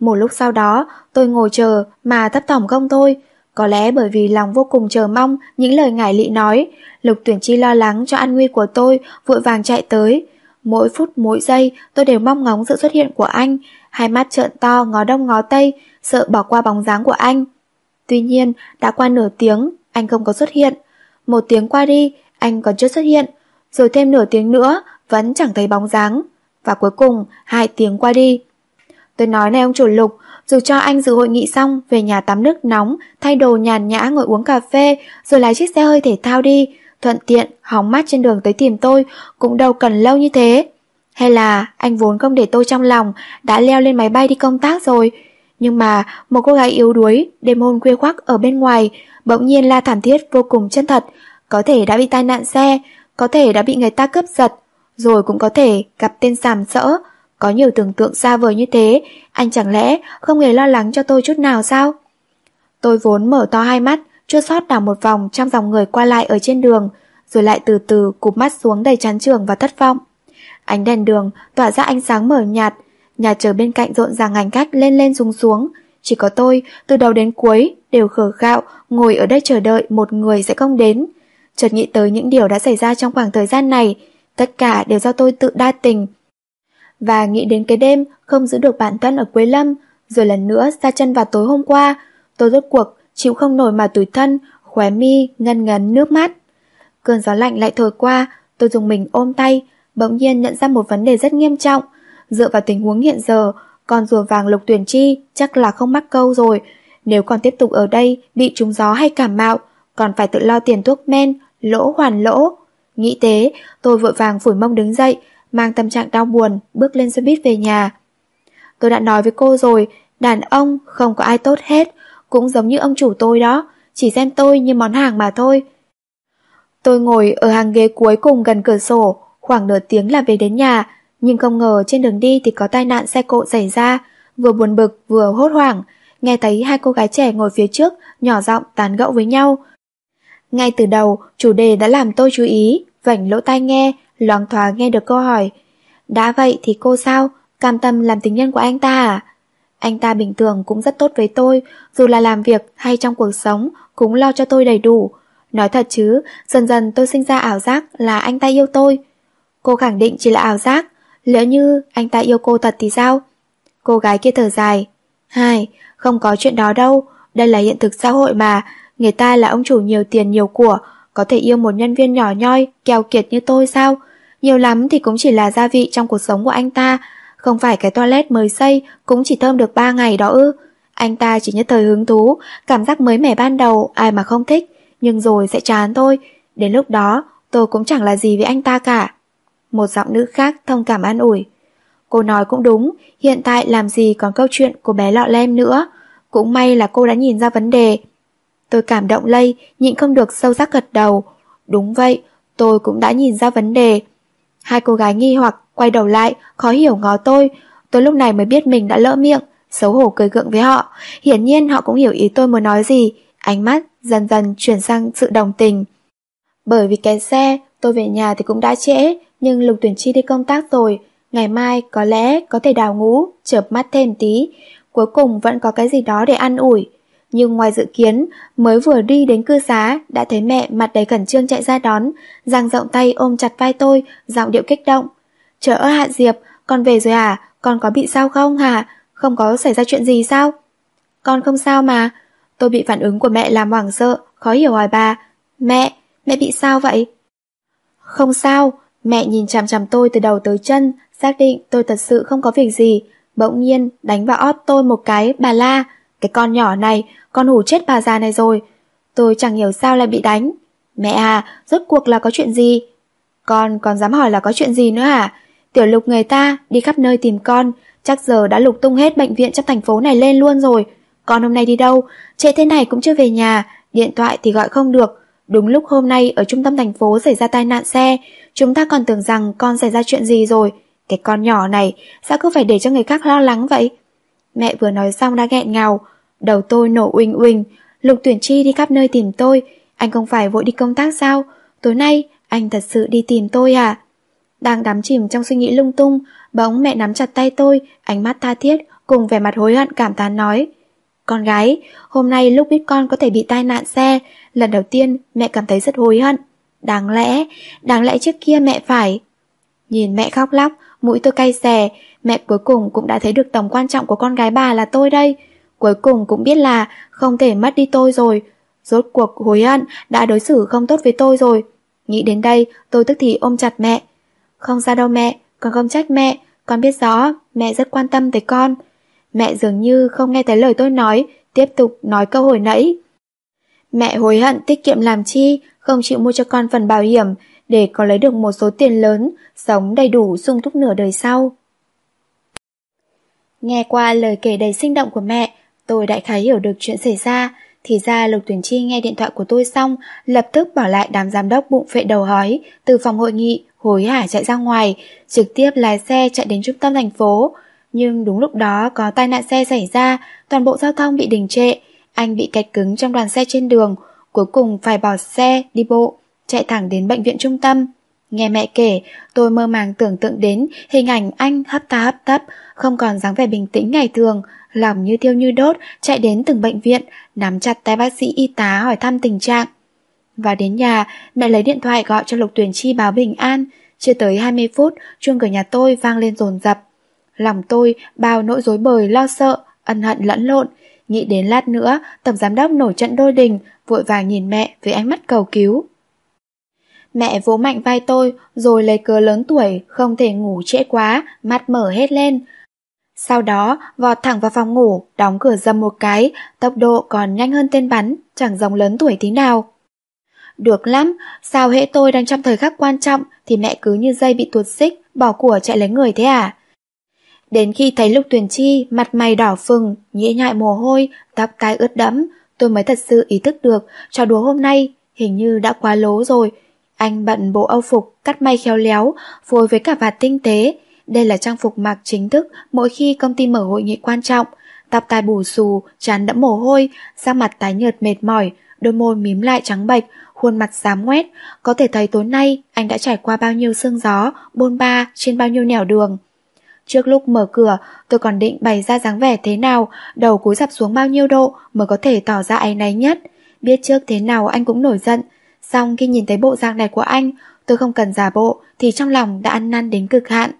Một lúc sau đó, tôi ngồi chờ mà thấp thỏm không thôi. Có lẽ bởi vì lòng vô cùng chờ mong những lời ngải lị nói, Lục Tuyển Chi lo lắng cho an nguy của tôi, vội vàng chạy tới. Mỗi phút mỗi giây tôi đều mong ngóng sự xuất hiện của anh, hai mắt trợn to ngó đông ngó tây, sợ bỏ qua bóng dáng của anh. Tuy nhiên, đã qua nửa tiếng, anh không có xuất hiện. Một tiếng qua đi, anh còn chưa xuất hiện. Rồi thêm nửa tiếng nữa, vẫn chẳng thấy bóng dáng. Và cuối cùng, hai tiếng qua đi. Tôi nói này ông chủ lục, dù cho anh dự hội nghị xong, về nhà tắm nước nóng, thay đồ nhàn nhã ngồi uống cà phê, rồi lái chiếc xe hơi thể thao đi, thuận tiện, hóng mát trên đường tới tìm tôi, cũng đâu cần lâu như thế. Hay là anh vốn không để tôi trong lòng, đã leo lên máy bay đi công tác rồi. Nhưng mà một cô gái yếu đuối, đêm hôn khuya khoác ở bên ngoài, bỗng nhiên la thảm thiết vô cùng chân thật, có thể đã bị tai nạn xe, có thể đã bị người ta cướp giật, rồi cũng có thể gặp tên sàm sỡ. Có nhiều tưởng tượng xa vời như thế, anh chẳng lẽ không hề lo lắng cho tôi chút nào sao? Tôi vốn mở to hai mắt, chua sót đảo một vòng trong dòng người qua lại ở trên đường, rồi lại từ từ cụp mắt xuống đầy chán trường và thất vọng. Ánh đèn đường tỏa ra ánh sáng mở nhạt, nhà chờ bên cạnh rộn ràng hành khách lên lên xuống xuống. Chỉ có tôi, từ đầu đến cuối, đều khờ khạo, ngồi ở đây chờ đợi một người sẽ không đến. Chợt nghĩ tới những điều đã xảy ra trong khoảng thời gian này, tất cả đều do tôi tự đa tình. Và nghĩ đến cái đêm không giữ được bản thân ở Quế Lâm, rồi lần nữa ra chân vào tối hôm qua, tôi rốt cuộc chịu không nổi mà tủi thân, khóe mi, ngân ngấn nước mắt. Cơn gió lạnh lại thổi qua, tôi dùng mình ôm tay, bỗng nhiên nhận ra một vấn đề rất nghiêm trọng. Dựa vào tình huống hiện giờ, con rùa vàng lục tuyển chi chắc là không mắc câu rồi. Nếu còn tiếp tục ở đây, bị trúng gió hay cảm mạo, còn phải tự lo tiền thuốc men, lỗ hoàn lỗ. Nghĩ thế, tôi vội vàng phủi mông đứng dậy, mang tâm trạng đau buồn, bước lên xe buýt về nhà. Tôi đã nói với cô rồi, đàn ông không có ai tốt hết, cũng giống như ông chủ tôi đó, chỉ xem tôi như món hàng mà thôi. Tôi ngồi ở hàng ghế cuối cùng gần cửa sổ, khoảng nửa tiếng là về đến nhà, nhưng không ngờ trên đường đi thì có tai nạn xe cộ xảy ra, vừa buồn bực vừa hốt hoảng, nghe thấy hai cô gái trẻ ngồi phía trước, nhỏ giọng tán gẫu với nhau. Ngay từ đầu, chủ đề đã làm tôi chú ý, vảnh lỗ tai nghe, loáng thoáng nghe được câu hỏi. Đã vậy thì cô sao? Cam tâm làm tình nhân của anh ta à? Anh ta bình thường cũng rất tốt với tôi, dù là làm việc hay trong cuộc sống, cũng lo cho tôi đầy đủ. Nói thật chứ, dần dần tôi sinh ra ảo giác là anh ta yêu tôi. Cô khẳng định chỉ là ảo giác, lỡ như anh ta yêu cô thật thì sao? Cô gái kia thở dài. Hai, không có chuyện đó đâu, đây là hiện thực xã hội mà, người ta là ông chủ nhiều tiền nhiều của, có thể yêu một nhân viên nhỏ nhoi, keo kiệt như tôi sao? Nhiều lắm thì cũng chỉ là gia vị trong cuộc sống của anh ta, không phải cái toilet mới xây cũng chỉ thơm được 3 ngày đó ư. Anh ta chỉ nhất thời hứng thú, cảm giác mới mẻ ban đầu ai mà không thích, nhưng rồi sẽ chán thôi. Đến lúc đó, tôi cũng chẳng là gì với anh ta cả. Một giọng nữ khác thông cảm an ủi. Cô nói cũng đúng, hiện tại làm gì còn câu chuyện của bé lọ lem nữa. Cũng may là cô đã nhìn ra vấn đề. Tôi cảm động lây, nhịn không được sâu sắc gật đầu. Đúng vậy, tôi cũng đã nhìn ra vấn đề. Hai cô gái nghi hoặc quay đầu lại, khó hiểu ngó tôi. Tôi lúc này mới biết mình đã lỡ miệng, xấu hổ cười gượng với họ. Hiển nhiên họ cũng hiểu ý tôi muốn nói gì, ánh mắt dần dần chuyển sang sự đồng tình. Bởi vì cái xe, Tôi về nhà thì cũng đã trễ, nhưng Lục Tuyển Chi đi công tác rồi, ngày mai có lẽ có thể đào ngũ, chợp mắt thêm tí, cuối cùng vẫn có cái gì đó để ăn ủi. Nhưng ngoài dự kiến, mới vừa đi đến cư xá, đã thấy mẹ mặt đầy khẩn trương chạy ra đón, giang rộng tay ôm chặt vai tôi, giọng điệu kích động. Chờ ơ Hạ Diệp, con về rồi à? Con có bị sao không hả? Không có xảy ra chuyện gì sao? Con không sao mà. Tôi bị phản ứng của mẹ làm hoảng sợ, khó hiểu hỏi bà. Mẹ, mẹ bị sao vậy? Không sao, mẹ nhìn chằm chằm tôi từ đầu tới chân, xác định tôi thật sự không có việc gì. Bỗng nhiên đánh vào ót tôi một cái bà la. Cái con nhỏ này, con hủ chết bà già này rồi. Tôi chẳng hiểu sao lại bị đánh. Mẹ à, rốt cuộc là có chuyện gì? Con còn dám hỏi là có chuyện gì nữa à? Tiểu lục người ta đi khắp nơi tìm con, chắc giờ đã lục tung hết bệnh viện trong thành phố này lên luôn rồi. Con hôm nay đi đâu? Trễ thế này cũng chưa về nhà, điện thoại thì gọi không được. Đúng lúc hôm nay ở trung tâm thành phố xảy ra tai nạn xe, chúng ta còn tưởng rằng con xảy ra chuyện gì rồi. Cái con nhỏ này, sao cứ phải để cho người khác lo lắng vậy? Mẹ vừa nói xong đã nghẹn ngào, đầu tôi nổ uỳnh uỳnh. Lục tuyển chi đi khắp nơi tìm tôi, anh không phải vội đi công tác sao? Tối nay, anh thật sự đi tìm tôi à? Đang đắm chìm trong suy nghĩ lung tung, bỗng mẹ nắm chặt tay tôi, ánh mắt tha thiết, cùng vẻ mặt hối hận cảm thán nói. Con gái, hôm nay lúc biết con có thể bị tai nạn xe, lần đầu tiên mẹ cảm thấy rất hối hận. Đáng lẽ, đáng lẽ trước kia mẹ phải. Nhìn mẹ khóc lóc, mũi tôi cay xè, mẹ cuối cùng cũng đã thấy được tầm quan trọng của con gái bà là tôi đây. Cuối cùng cũng biết là không thể mất đi tôi rồi. Rốt cuộc hối hận đã đối xử không tốt với tôi rồi. Nghĩ đến đây, tôi tức thì ôm chặt mẹ. Không sao đâu mẹ, con không trách mẹ, con biết rõ mẹ rất quan tâm tới con. Mẹ dường như không nghe thấy lời tôi nói, tiếp tục nói câu hồi nãy. Mẹ hối hận tiết kiệm làm chi, không chịu mua cho con phần bảo hiểm để có lấy được một số tiền lớn, sống đầy đủ sung túc nửa đời sau. Nghe qua lời kể đầy sinh động của mẹ, tôi đại khái hiểu được chuyện xảy ra. Thì ra Lục Tuyển Chi nghe điện thoại của tôi xong, lập tức bỏ lại đám giám đốc bụng phệ đầu hói, từ phòng hội nghị, hối hả chạy ra ngoài, trực tiếp lái xe chạy đến trung tâm thành phố. Nhưng đúng lúc đó có tai nạn xe xảy ra, toàn bộ giao thông bị đình trệ, anh bị kẹt cứng trong đoàn xe trên đường, cuối cùng phải bỏ xe, đi bộ, chạy thẳng đến bệnh viện trung tâm. Nghe mẹ kể, tôi mơ màng tưởng tượng đến hình ảnh anh hấp ta hấp tấp, không còn dáng vẻ bình tĩnh ngày thường, lòng như thiêu như đốt, chạy đến từng bệnh viện, nắm chặt tay bác sĩ y tá hỏi thăm tình trạng. vào đến nhà, mẹ lấy điện thoại gọi cho Lục Tuyển Chi báo bình an. Chưa tới 20 phút, chuông cửa nhà tôi vang lên rồn rập. Lòng tôi bao nỗi rối bời lo sợ, ân hận lẫn lộn. Nghĩ đến lát nữa, tổng giám đốc nổi trận đôi đình, vội vàng nhìn mẹ với ánh mắt cầu cứu. Mẹ vỗ mạnh vai tôi, rồi lấy cớ lớn tuổi, không thể ngủ trễ quá, mắt mở hết lên. Sau đó, vọt thẳng vào phòng ngủ, đóng cửa dâm một cái, tốc độ còn nhanh hơn tên bắn, chẳng giống lớn tuổi tí nào. Được lắm, sao hệ tôi đang trong thời khắc quan trọng thì mẹ cứ như dây bị tuột xích, bỏ của chạy lấy người thế à? Đến khi thấy Lục Tuyền Chi mặt mày đỏ phừng, nhễ nhại mồ hôi, tóc tai ướt đẫm, tôi mới thật sự ý thức được trò đùa hôm nay hình như đã quá lố rồi. Anh bận bộ âu phục, cắt may khéo léo, phối với cả vạt tinh tế. Đây là trang phục mặc chính thức mỗi khi công ty mở hội nghị quan trọng. Tóc tai bù xù, trán đẫm mồ hôi, da mặt tái nhợt mệt mỏi, đôi môi mím lại trắng bệch, khuôn mặt xám ngoét. Có thể thấy tối nay anh đã trải qua bao nhiêu sương gió, bôn ba trên bao nhiêu nẻo đường. Trước lúc mở cửa, tôi còn định bày ra dáng vẻ thế nào, đầu cúi dập xuống bao nhiêu độ mới có thể tỏ ra áy náy nhất. Biết trước thế nào anh cũng nổi giận. Xong khi nhìn thấy bộ dạng này của anh, tôi không cần giả bộ thì trong lòng đã ăn năn đến cực hạn.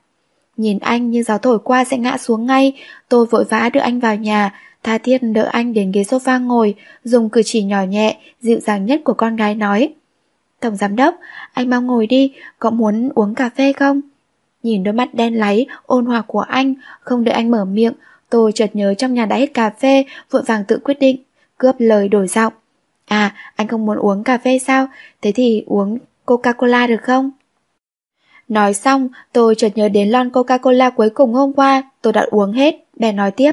Nhìn anh như gió thổi qua sẽ ngã xuống ngay, tôi vội vã đưa anh vào nhà, tha thiết đỡ anh đến ghế sofa ngồi, dùng cử chỉ nhỏ nhẹ, dịu dàng nhất của con gái nói. Tổng giám đốc, anh mau ngồi đi, có muốn uống cà phê không? Nhìn đôi mắt đen láy, ôn hòa của anh, không đợi anh mở miệng, tôi chợt nhớ trong nhà đã hết cà phê, vội vàng tự quyết định, cướp lời đổi giọng. À, anh không muốn uống cà phê sao? Thế thì uống Coca-Cola được không? Nói xong, tôi chợt nhớ đến lon Coca-Cola cuối cùng hôm qua, tôi đã uống hết, bèn nói tiếp.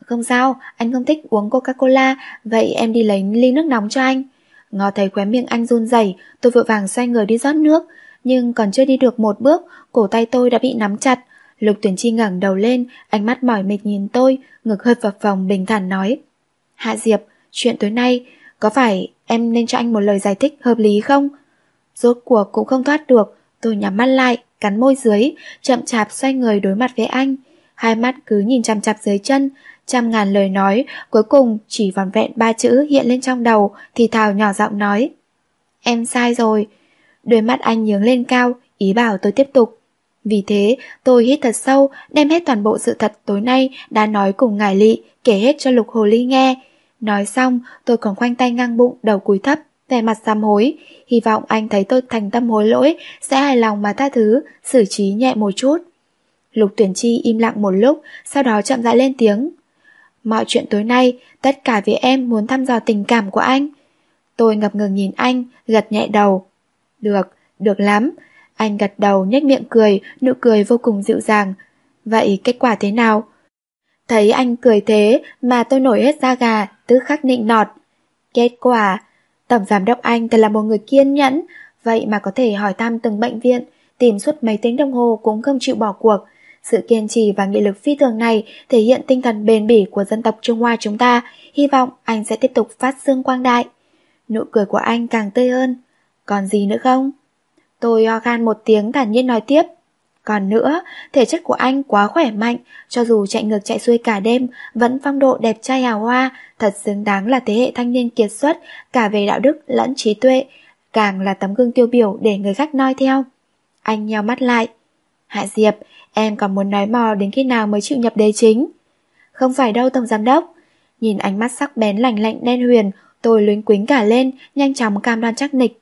Không sao, anh không thích uống Coca-Cola, vậy em đi lấy ly nước nóng cho anh. Ngó thấy khóe miệng anh run rẩy, tôi vội vàng xoay người đi rót nước, nhưng còn chưa đi được một bước, cổ tay tôi đã bị nắm chặt. Lục tuyển chi ngẩng đầu lên, ánh mắt mỏi mệt nhìn tôi, ngực hơi phập phồng bình thản nói. Hạ Diệp, chuyện tối nay, có phải em nên cho anh một lời giải thích hợp lý không? Rốt cuộc cũng không thoát được, tôi nhắm mắt lại, cắn môi dưới, chậm chạp xoay người đối mặt với anh. Hai mắt cứ nhìn chằm chạp dưới chân, trăm ngàn lời nói, cuối cùng chỉ vòn vẹn ba chữ hiện lên trong đầu, thì Thảo nhỏ giọng nói. Em sai rồi. Đôi mắt anh nhướng lên cao, ý bảo tôi tiếp tục. Vì thế, tôi hít thật sâu, đem hết toàn bộ sự thật tối nay đã nói cùng ngài lị, kể hết cho Lục Hồ Ly nghe. Nói xong, tôi còn khoanh tay ngang bụng, đầu cúi thấp, vẻ mặt sám hối. Hy vọng anh thấy tôi thành tâm hối lỗi, sẽ hài lòng mà tha thứ, xử trí nhẹ một chút. Lục tuyển chi im lặng một lúc, sau đó chậm rãi lên tiếng. Mọi chuyện tối nay, tất cả vì em muốn thăm dò tình cảm của anh. Tôi ngập ngừng nhìn anh, gật nhẹ đầu. Được, được lắm. Anh gật đầu nhếch miệng cười, nụ cười vô cùng dịu dàng. Vậy kết quả thế nào? Thấy anh cười thế mà tôi nổi hết da gà, tức khắc nịnh nọt. Kết quả, Tổng giám đốc anh thật là một người kiên nhẫn, vậy mà có thể hỏi thăm từng bệnh viện, tìm suốt mấy tiếng đồng hồ cũng không chịu bỏ cuộc. Sự kiên trì và nghị lực phi thường này thể hiện tinh thần bền bỉ của dân tộc Trung Hoa chúng ta, hy vọng anh sẽ tiếp tục phát dương quang đại. Nụ cười của anh càng tươi hơn. Còn gì nữa không? Tôi ho khan một tiếng thản nhiên nói tiếp. Còn nữa, thể chất của anh quá khỏe mạnh, cho dù chạy ngược chạy xuôi cả đêm, vẫn phong độ đẹp trai hào hoa, thật xứng đáng là thế hệ thanh niên kiệt xuất, cả về đạo đức lẫn trí tuệ, càng là tấm gương tiêu biểu để người khác noi theo. Anh nheo mắt lại. Hạ Diệp, em còn muốn nói mò đến khi nào mới chịu nhập đế chính? Không phải đâu Tổng Giám Đốc. Nhìn ánh mắt sắc bén lạnh lạnh đen huyền, tôi luyến quính cả lên, nhanh chóng cam đoan chắc nịch.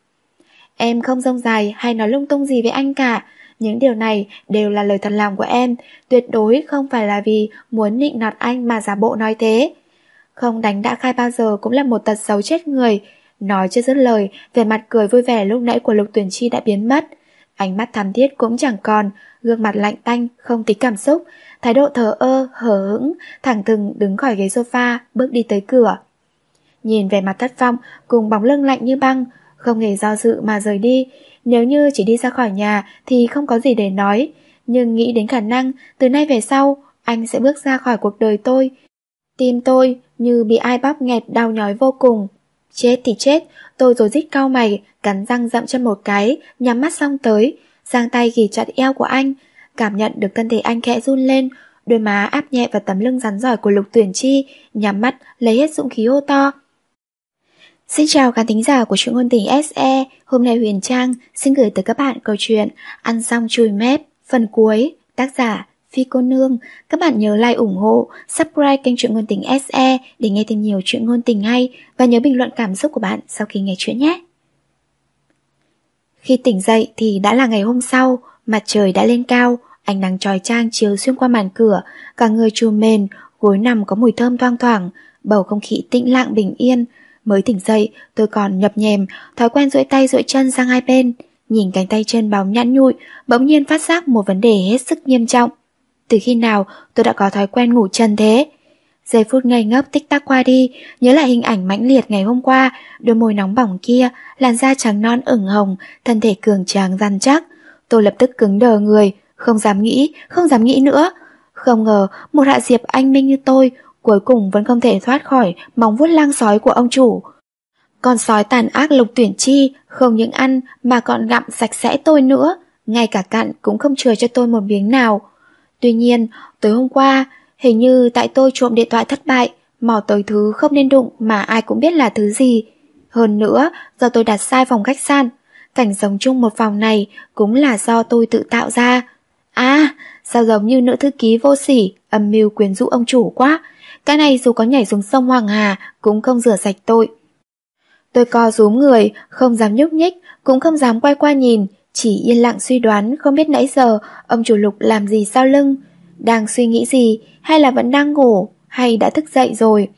Em không rông dài hay nói lung tung gì với anh cả, những điều này đều là lời thật lòng của em, tuyệt đối không phải là vì muốn nịnh nọt anh mà giả bộ nói thế. Không đánh đã khai bao giờ cũng là một tật xấu chết người. Nói chưa dứt lời, vẻ mặt cười vui vẻ lúc nãy của Lục Tuyển Chi đã biến mất. Ánh mắt thắm thiết cũng chẳng còn, gương mặt lạnh tanh, không tí cảm xúc, thái độ thờ ơ, hờ hững, thẳng thừng đứng khỏi ghế sofa, bước đi tới cửa. Nhìn vẻ mặt thất vọng, cùng bóng lưng lạnh như băng, không hề do dự mà rời đi, nếu như chỉ đi ra khỏi nhà thì không có gì để nói, nhưng nghĩ đến khả năng từ nay về sau anh sẽ bước ra khỏi cuộc đời tôi. Tim tôi như bị ai bóp nghẹt đau nhói vô cùng. Chết thì chết, tôi rồi rít cau mày, cắn răng dậm chân một cái, nhắm mắt xong tới, giang tay ghì chặt eo của anh, cảm nhận được thân thể anh khẽ run lên, đôi má áp nhẹ vào tấm lưng rắn giỏi của Lục Tuyển Chi, nhắm mắt lấy hết dũng khí hô to. Xin chào khán thính giả của truyện ngôn tình SE, hôm nay Huyền Trang xin gửi tới các bạn câu chuyện Ăn xong chùi mép, phần cuối, tác giả Phi Cô Nương. Các bạn nhớ like ủng hộ, subscribe kênh truyện ngôn tình SE để nghe thêm nhiều chuyện ngôn tình hay và nhớ bình luận cảm xúc của bạn sau khi nghe chuyện nhé. Khi tỉnh dậy thì đã là ngày hôm sau, mặt trời đã lên cao, ánh nắng trói trang chiếu xuyên qua màn cửa, cả người chùm mền, gối nằm có mùi thơm thoang thoảng, bầu không khí tĩnh lặng bình yên, Mới tỉnh dậy, tôi còn nhập nhèm, thói quen duỗi tay duỗi chân sang hai bên. Nhìn cánh tay chân bóng nhẵn nhụi, bỗng nhiên phát giác một vấn đề hết sức nghiêm trọng. Từ khi nào tôi đã có thói quen ngủ chân thế? Giây phút ngây ngốc tích tắc qua đi, nhớ lại hình ảnh mãnh liệt ngày hôm qua, đôi môi nóng bỏng kia, làn da trắng non ửng hồng, thân thể cường tráng rắn chắc. Tôi lập tức cứng đờ người, không dám nghĩ, không dám nghĩ nữa. Không ngờ, một hạ diệp anh minh như tôi, cuối cùng vẫn không thể thoát khỏi móng vuốt lang sói của ông chủ. Con sói tàn ác lục tuyển chi không những ăn mà còn gặm sạch sẽ tôi nữa, ngay cả cặn cũng không chừa cho tôi một miếng nào. Tuy nhiên, tối hôm qua, hình như tại tôi trộm điện thoại thất bại, mò tới thứ không nên đụng mà ai cũng biết là thứ gì. Hơn nữa, do tôi đặt sai phòng khách sạn, cảnh sống chung một phòng này cũng là do tôi tự tạo ra. À, sao giống như nữ thư ký vô sỉ, âm mưu quyến rũ ông chủ quá, cái này dù có nhảy xuống sông Hoàng Hà cũng không rửa sạch tội. Tôi co rúm người, không dám nhúc nhích, cũng không dám quay qua nhìn, chỉ yên lặng suy đoán không biết nãy giờ ông chủ lục làm gì sau lưng, đang suy nghĩ gì, hay là vẫn đang ngủ, hay đã thức dậy rồi.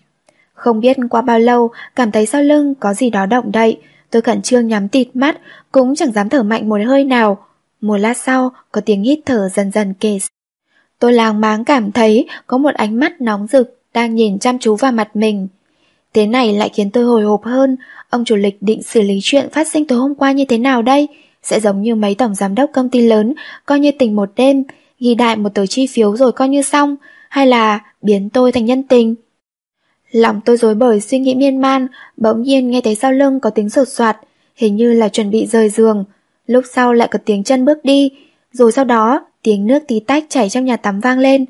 Không biết qua bao lâu, cảm thấy sau lưng có gì đó động đậy, tôi khẩn trương nhắm tịt mắt, cũng chẳng dám thở mạnh một hơi nào. Một lát sau, có tiếng hít thở dần dần kề. Tôi làng máng cảm thấy có một ánh mắt nóng rực đang nhìn chăm chú vào mặt mình. Thế này lại khiến tôi hồi hộp hơn, ông chủ lịch định xử lý chuyện phát sinh tối hôm qua như thế nào đây? Sẽ giống như mấy tổng giám đốc công ty lớn, coi như tình một đêm, ghi đại một tờ chi phiếu rồi coi như xong, hay là biến tôi thành nhân tình? Lòng tôi rối bời suy nghĩ miên man, bỗng nhiên nghe thấy sau lưng có tiếng sột soạt, hình như là chuẩn bị rời giường. Lúc sau lại có tiếng chân bước đi, rồi sau đó tiếng nước tí tách chảy trong nhà tắm vang lên.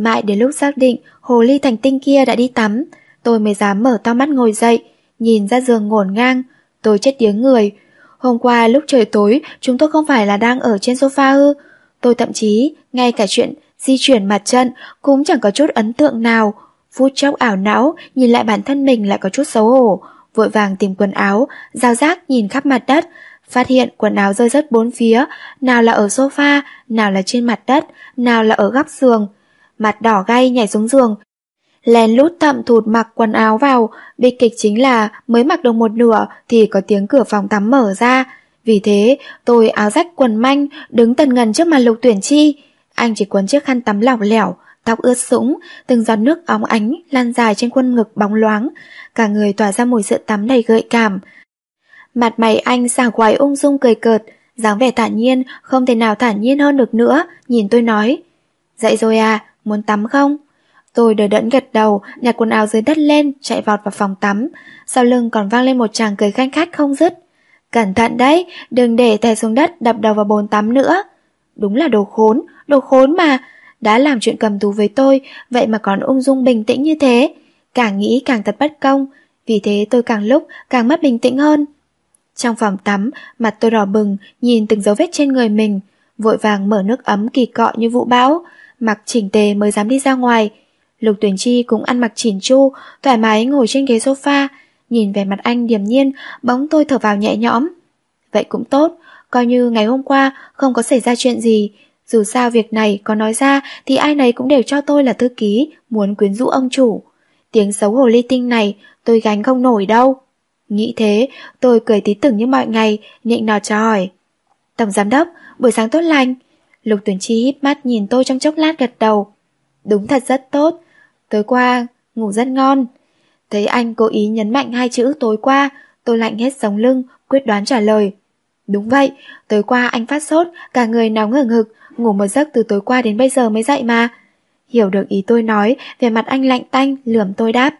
Mãi đến lúc xác định hồ ly thành tinh kia đã đi tắm, tôi mới dám mở to mắt ngồi dậy, nhìn ra giường ngổn ngang. Tôi chết tiếng người. Hôm qua lúc trời tối, chúng tôi không phải là đang ở trên sofa ư. Tôi thậm chí, ngay cả chuyện di chuyển mặt chân cũng chẳng có chút ấn tượng nào. Phút chốc ảo não, nhìn lại bản thân mình lại có chút xấu hổ. Vội vàng tìm quần áo, giao giác nhìn khắp mặt đất, phát hiện quần áo rơi rớt bốn phía, nào là ở sofa, nào là trên mặt đất, nào là ở góc giường. Mặt đỏ gay nhảy xuống giường, lén lút thậm thụt mặc quần áo vào, bi kịch chính là mới mặc được một nửa thì có tiếng cửa phòng tắm mở ra. Vì thế, tôi áo rách quần manh, đứng tần ngần trước mặt lục tuyển chi. Anh chỉ quấn chiếc khăn tắm lỏng lẻo, tóc ướt sũng, từng giọt nước óng ánh lan dài trên khuôn ngực bóng loáng, cả người tỏa ra mùi sữa tắm đầy gợi cảm. Mặt mày anh sảng khoái ung dung cười cợt, dáng vẻ thản nhiên, không thể nào thản nhiên hơn được nữa, nhìn tôi nói. Dậy rồi à, muốn tắm không? Tôi đờ đẫn gật đầu, nhặt quần áo dưới đất lên, chạy vọt vào phòng tắm. Sau lưng còn vang lên một chàng cười khanh khách không dứt. Cẩn thận đấy, đừng để tay xuống đất đập đầu vào bồn tắm nữa. Đúng là đồ khốn, đồ khốn mà. Đã làm chuyện cầm tù với tôi, vậy mà còn ung dung bình tĩnh như thế. Càng nghĩ càng thật bất công, vì thế tôi càng lúc càng mất bình tĩnh hơn. Trong phòng tắm, mặt tôi đỏ bừng, nhìn từng dấu vết trên người mình, vội vàng mở nước ấm kỳ cọ như vụ bão, mặc chỉnh tề mới dám đi ra ngoài. Lục Tuyển Chi cũng ăn mặc chỉn chu, thoải mái ngồi trên ghế sofa, nhìn về mặt anh điềm nhiên, bóng tôi thở vào nhẹ nhõm. Vậy cũng tốt, coi như ngày hôm qua không có xảy ra chuyện gì, dù sao việc này có nói ra thì ai nấy cũng đều cho tôi là thư ký, muốn quyến rũ ông chủ. Tiếng xấu hồ ly tinh này tôi gánh không nổi đâu. Nghĩ thế, tôi cười tí tưởng như mọi ngày, nịnh nọt cho hỏi. Tổng giám đốc, buổi sáng tốt lành. Lục Tuyển Chi híp mắt nhìn tôi trong chốc lát gật đầu. Đúng thật rất tốt, Tối qua, ngủ rất ngon. Thấy anh cố ý nhấn mạnh hai chữ tối qua, tôi lạnh hết sống lưng, quyết đoán trả lời. Đúng vậy, tối qua anh phát sốt, cả người nóng ngừng hực, ngủ một giấc từ tối qua đến bây giờ mới dậy mà. Hiểu được ý tôi nói, về mặt anh lạnh tanh, lườm tôi đáp.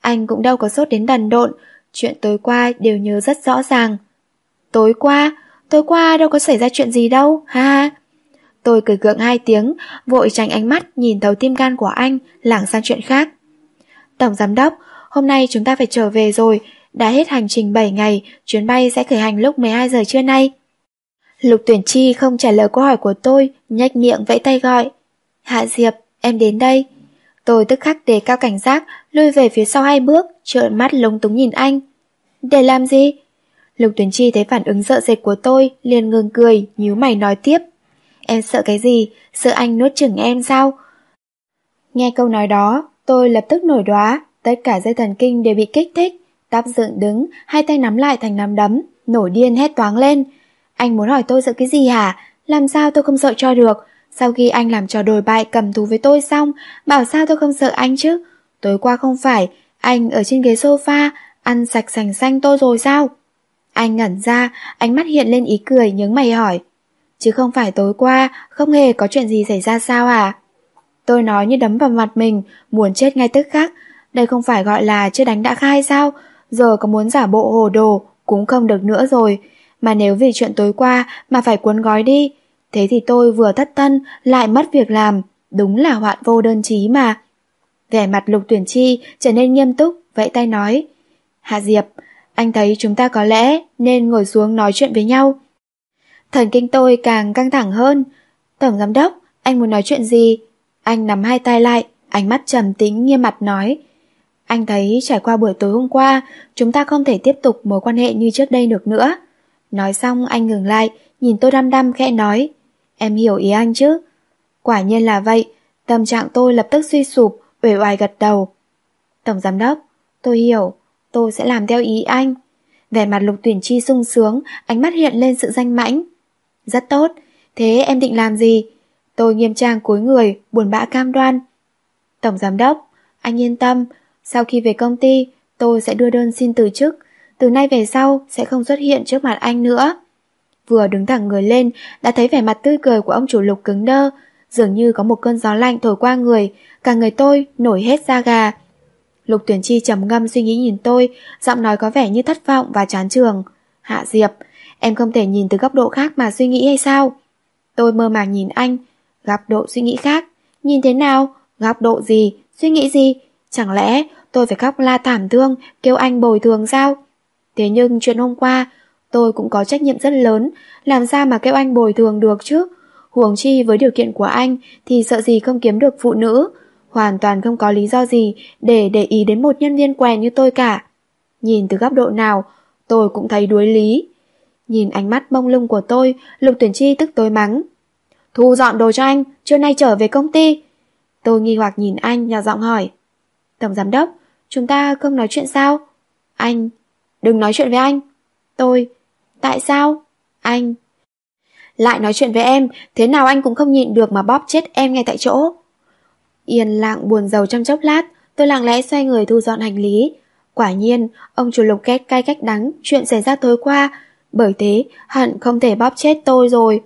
Anh cũng đâu có sốt đến đần độn, chuyện tối qua đều nhớ rất rõ ràng. Tối qua, tối qua đâu có xảy ra chuyện gì đâu, ha ha. Tôi cười gượng hai tiếng, vội tránh ánh mắt nhìn thấu tim gan của anh, lảng sang chuyện khác. Tổng giám đốc, hôm nay chúng ta phải trở về rồi, đã hết hành trình 7 ngày, chuyến bay sẽ khởi hành lúc 12 giờ trưa nay. Lục tuyển chi không trả lời câu hỏi của tôi, nhách miệng vẫy tay gọi. Hạ Diệp, em đến đây. Tôi tức khắc đề cao cảnh giác, lui về phía sau hai bước, trợn mắt lúng túng nhìn anh. Để làm gì? Lục tuyển chi thấy phản ứng sợ dệt của tôi, liền ngừng cười, nhíu mày nói tiếp. Em sợ cái gì? Sợ anh nuốt chửng em sao? Nghe câu nói đó, tôi lập tức nổi đóa, tất cả dây thần kinh đều bị kích thích. Tóc dựng đứng, hai tay nắm lại thành nắm đấm, nổi điên hét toáng lên. Anh muốn hỏi tôi sợ cái gì hả? Làm sao tôi không sợ cho được? Sau khi anh làm trò đồi bại cầm thú với tôi xong, bảo sao tôi không sợ anh chứ? Tối qua không phải, anh ở trên ghế sofa, ăn sạch sành xanh tôi rồi sao? Anh ngẩn ra, ánh mắt hiện lên ý cười nhướng mày hỏi. Chứ không phải tối qua, không hề có chuyện gì xảy ra sao à? Tôi nói như đấm vào mặt mình, muốn chết ngay tức khắc. Đây không phải gọi là chưa đánh đã khai sao? Giờ có muốn giả bộ hồ đồ, cũng không được nữa rồi. Mà nếu vì chuyện tối qua mà phải cuốn gói đi, thế thì tôi vừa thất tân, lại mất việc làm. Đúng là hoạn vô đơn chí mà. Vẻ mặt lục tuyển chi trở nên nghiêm túc, vẫy tay nói. Hạ Diệp, anh thấy chúng ta có lẽ nên ngồi xuống nói chuyện với nhau. Thần kinh tôi càng căng thẳng hơn. Tổng giám đốc, anh muốn nói chuyện gì? Anh nắm hai tay lại, ánh mắt trầm tính nghiêm mặt nói. Anh thấy trải qua buổi tối hôm qua, chúng ta không thể tiếp tục mối quan hệ như trước đây được nữa. Nói xong anh ngừng lại, nhìn tôi đăm đăm khẽ nói. Em hiểu ý anh chứ? Quả nhiên là vậy, tâm trạng tôi lập tức suy sụp, uể oải gật đầu. Tổng giám đốc, tôi hiểu, tôi sẽ làm theo ý anh. Vẻ mặt lục tuyển chi sung sướng, ánh mắt hiện lên sự danh mãnh. Rất tốt, thế em định làm gì? Tôi nghiêm trang cúi người, buồn bã cam đoan. Tổng giám đốc, anh yên tâm, sau khi về công ty, tôi sẽ đưa đơn xin từ chức, từ nay về sau sẽ không xuất hiện trước mặt anh nữa. Vừa đứng thẳng người lên, đã thấy vẻ mặt tươi cười của ông chủ lục cứng đơ, dường như có một cơn gió lạnh thổi qua người, cả người tôi nổi hết da gà. Lục tuyển chi trầm ngâm suy nghĩ nhìn tôi, giọng nói có vẻ như thất vọng và chán trường. Hạ Diệp, em không thể nhìn từ góc độ khác mà suy nghĩ hay sao? Tôi mơ màng nhìn anh, góc độ suy nghĩ khác. Nhìn thế nào? Góc độ gì? Suy nghĩ gì? Chẳng lẽ tôi phải khóc la thảm thương, kêu anh bồi thường sao? Thế nhưng chuyện hôm qua, tôi cũng có trách nhiệm rất lớn, làm sao mà kêu anh bồi thường được chứ? Huống chi với điều kiện của anh thì sợ gì không kiếm được phụ nữ, hoàn toàn không có lý do gì để để ý đến một nhân viên què như tôi cả. Nhìn từ góc độ nào, tôi cũng thấy đuối lý. Nhìn ánh mắt mông lung của tôi, Lục Tuyển Chi tức tối mắng. Thu dọn đồ cho anh, trưa nay trở về công ty. Tôi nghi hoặc nhìn anh, nhỏ giọng hỏi. Tổng giám đốc, chúng ta không nói chuyện sao? Anh, đừng nói chuyện với anh. Tôi, tại sao? Anh, lại nói chuyện với em, thế nào anh cũng không nhịn được mà bóp chết em ngay tại chỗ. Yên lặng buồn rầu trong chốc lát, tôi lặng lẽ xoay người thu dọn hành lý. Quả nhiên, ông chủ lục két cay cách đắng chuyện xảy ra tối qua, bởi thế hận không thể bóp chết tôi rồi.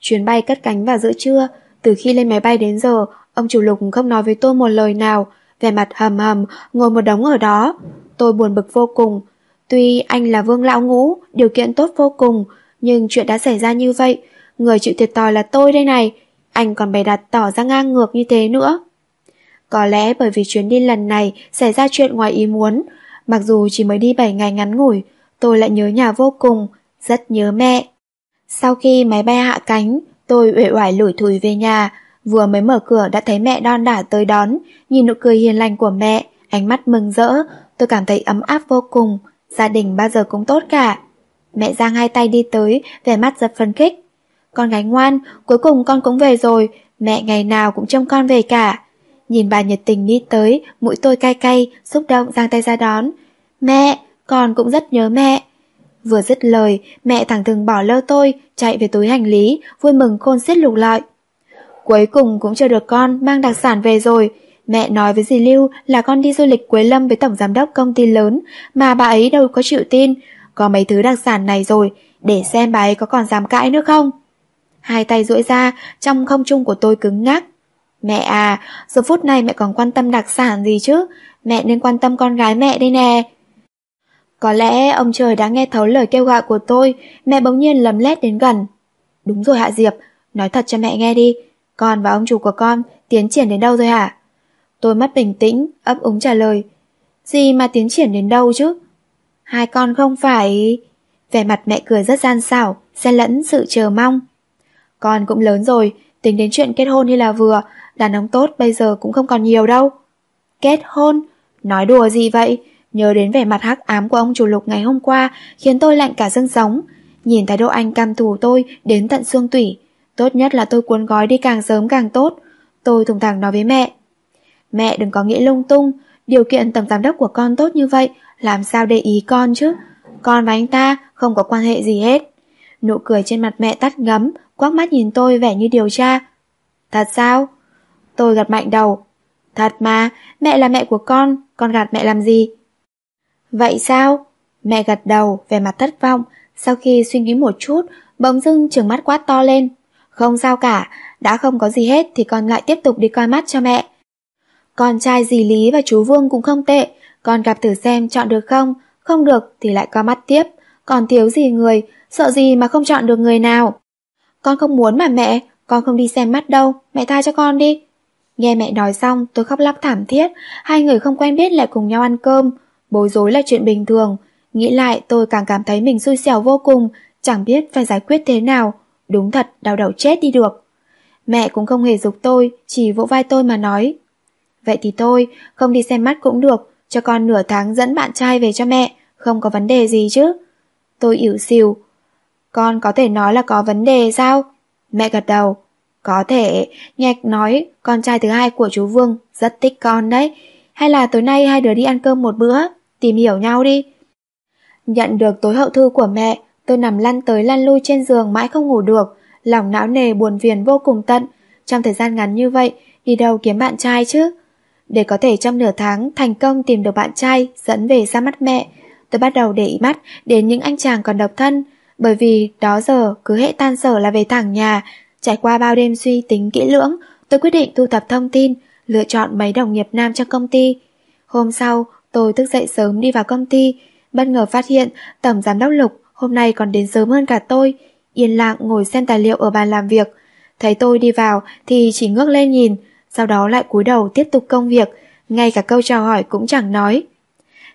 Chuyến bay cất cánh vào giữa trưa, từ khi lên máy bay đến giờ, ông chủ lục không nói với tôi một lời nào, vẻ mặt hầm hầm, ngồi một đống ở đó. Tôi buồn bực vô cùng. Tuy anh là vương lão ngũ, điều kiện tốt vô cùng, nhưng chuyện đã xảy ra như vậy, người chịu thiệt thòi là tôi đây này, anh còn bày đặt tỏ ra ngang ngược như thế nữa. Có lẽ bởi vì chuyến đi lần này xảy ra chuyện ngoài ý muốn, mặc dù chỉ mới đi 7 ngày ngắn ngủi, tôi lại nhớ nhà vô cùng, rất nhớ mẹ. Sau khi máy bay hạ cánh, tôi uể oải lủi thủi về nhà, vừa mới mở cửa đã thấy mẹ đon đả tới đón, nhìn nụ cười hiền lành của mẹ, ánh mắt mừng rỡ, tôi cảm thấy ấm áp vô cùng, gia đình bao giờ cũng tốt cả. Mẹ giang hai tay đi tới, vẻ mắt giật phấn khích. Con gái ngoan, cuối cùng con cũng về rồi, mẹ ngày nào cũng trông con về cả. Nhìn bà nhiệt tình đi tới, mũi tôi cay cay, xúc động giang tay ra đón. Mẹ, con cũng rất nhớ mẹ. Vừa dứt lời, mẹ thẳng thừng bỏ lơ tôi, chạy về túi hành lý, vui mừng khôn xiết lục lọi. Cuối cùng cũng chưa được con mang đặc sản về rồi. Mẹ nói với dì Lưu là con đi du lịch Quế Lâm với tổng giám đốc công ty lớn, mà bà ấy đâu có chịu tin, có mấy thứ đặc sản này rồi, để xem bà ấy có còn dám cãi nữa không. Hai tay duỗi ra, trong không trung của tôi cứng ngắc. Mẹ à, giờ phút này mẹ còn quan tâm đặc sản gì chứ? Mẹ nên quan tâm con gái mẹ đây nè. Có lẽ ông trời đã nghe thấu lời kêu gọi của tôi, mẹ bỗng nhiên lầm lét đến gần. Đúng rồi Hạ Diệp, nói thật cho mẹ nghe đi, con và ông chủ của con tiến triển đến đâu rồi hả? Tôi mất bình tĩnh, ấp úng trả lời. Gì mà tiến triển đến đâu chứ? Hai con không phải... Vẻ mặt mẹ cười rất gian xảo, xen lẫn sự chờ mong. Con cũng lớn rồi, tính đến chuyện kết hôn như là vừa, đàn ông tốt bây giờ cũng không còn nhiều đâu. Kết hôn? Nói đùa gì vậy? Nhớ đến vẻ mặt hắc ám của ông chủ lục ngày hôm qua khiến tôi lạnh cả xương sống. Nhìn thái độ anh cam thù tôi đến tận xương tủy. Tốt nhất là tôi cuốn gói đi càng sớm càng tốt. Tôi thùng thẳng nói với mẹ. Mẹ đừng có nghĩ lung tung, điều kiện tổng giám đốc của con tốt như vậy, làm sao để ý con chứ? Con và anh ta không có quan hệ gì hết. Nụ cười trên mặt mẹ tắt ngấm, quắc mắt nhìn tôi vẻ như điều tra. Thật sao? Tôi gật mạnh đầu. Thật mà, mẹ là mẹ của con, con gạt mẹ làm gì? Vậy sao? Mẹ gật đầu, về mặt thất vọng, sau khi suy nghĩ một chút, bỗng dưng trừng mắt quát to lên. Không sao cả, đã không có gì hết thì con lại tiếp tục đi coi mắt cho mẹ. Con trai dì Lý và chú Vương cũng không tệ, con gặp thử xem chọn được không, không được thì lại coi mắt tiếp, còn thiếu gì người, sợ gì mà không chọn được người nào. Con không muốn mà mẹ, con không đi xem mắt đâu, mẹ tha cho con đi. Nghe mẹ nói xong, tôi khóc lóc thảm thiết, hai người không quen biết lại cùng nhau ăn cơm, bối rối là chuyện bình thường. Nghĩ lại tôi càng cảm thấy mình xui xẻo vô cùng, chẳng biết phải giải quyết thế nào, đúng thật đau đầu chết đi được. Mẹ cũng không hề dục tôi, chỉ vỗ vai tôi mà nói. Vậy thì tôi, không đi xem mắt cũng được, cho con nửa tháng dẫn bạn trai về cho mẹ, không có vấn đề gì chứ. Tôi ỉu xìu. Con có thể nói là có vấn đề sao? Mẹ gật đầu. Có thể, nhạc nói con trai thứ hai của chú Vương rất thích con đấy. Hay là tối nay hai đứa đi ăn cơm một bữa, tìm hiểu nhau đi. Nhận được tối hậu thư của mẹ, tôi nằm lăn tới lăn lui trên giường mãi không ngủ được, lòng não nề buồn phiền vô cùng tận. Trong thời gian ngắn như vậy, đi đâu kiếm bạn trai chứ? Để có thể trong nửa tháng thành công tìm được bạn trai dẫn về ra mắt mẹ, tôi bắt đầu để ý mắt đến những anh chàng còn độc thân, bởi vì đó giờ cứ hệ tan sở là về thẳng nhà. Trải qua bao đêm suy tính kỹ lưỡng, tôi quyết định thu thập thông tin, lựa chọn mấy đồng nghiệp nam trong công ty. Hôm sau, tôi thức dậy sớm đi vào công ty, bất ngờ phát hiện tổng giám đốc Lục hôm nay còn đến sớm hơn cả tôi, yên lặng ngồi xem tài liệu ở bàn làm việc. Thấy tôi đi vào thì chỉ ngước lên nhìn, sau đó lại cúi đầu tiếp tục công việc, ngay cả câu chào hỏi cũng chẳng nói.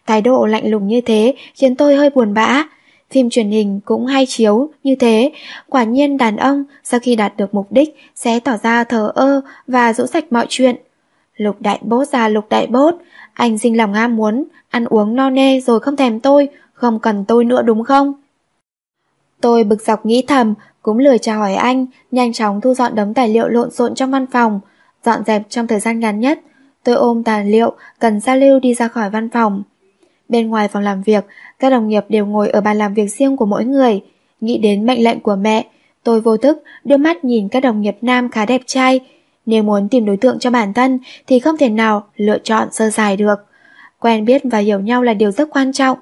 Thái độ lạnh lùng như thế khiến tôi hơi buồn bã. Phim truyền hình cũng hay chiếu như thế, quả nhiên đàn ông sau khi đạt được mục đích sẽ tỏ ra thờ ơ và dỗ sạch mọi chuyện. Lục đại bốt ra lục đại bốt, anh sinh lòng ham muốn, ăn uống no nê rồi không thèm tôi, không cần tôi nữa đúng không? Tôi bực dọc nghĩ thầm, cũng lười chào hỏi anh, nhanh chóng thu dọn đống tài liệu lộn xộn trong văn phòng, dọn dẹp trong thời gian ngắn nhất. Tôi ôm tài liệu, cần giao lưu đi ra khỏi văn phòng. Bên ngoài phòng làm việc, các đồng nghiệp đều ngồi ở bàn làm việc riêng của mỗi người. Nghĩ đến mệnh lệnh của mẹ, tôi vô thức đưa mắt nhìn các đồng nghiệp nam khá đẹp trai. Nếu muốn tìm đối tượng cho bản thân thì không thể nào lựa chọn sơ dài được. Quen biết và hiểu nhau là điều rất quan trọng.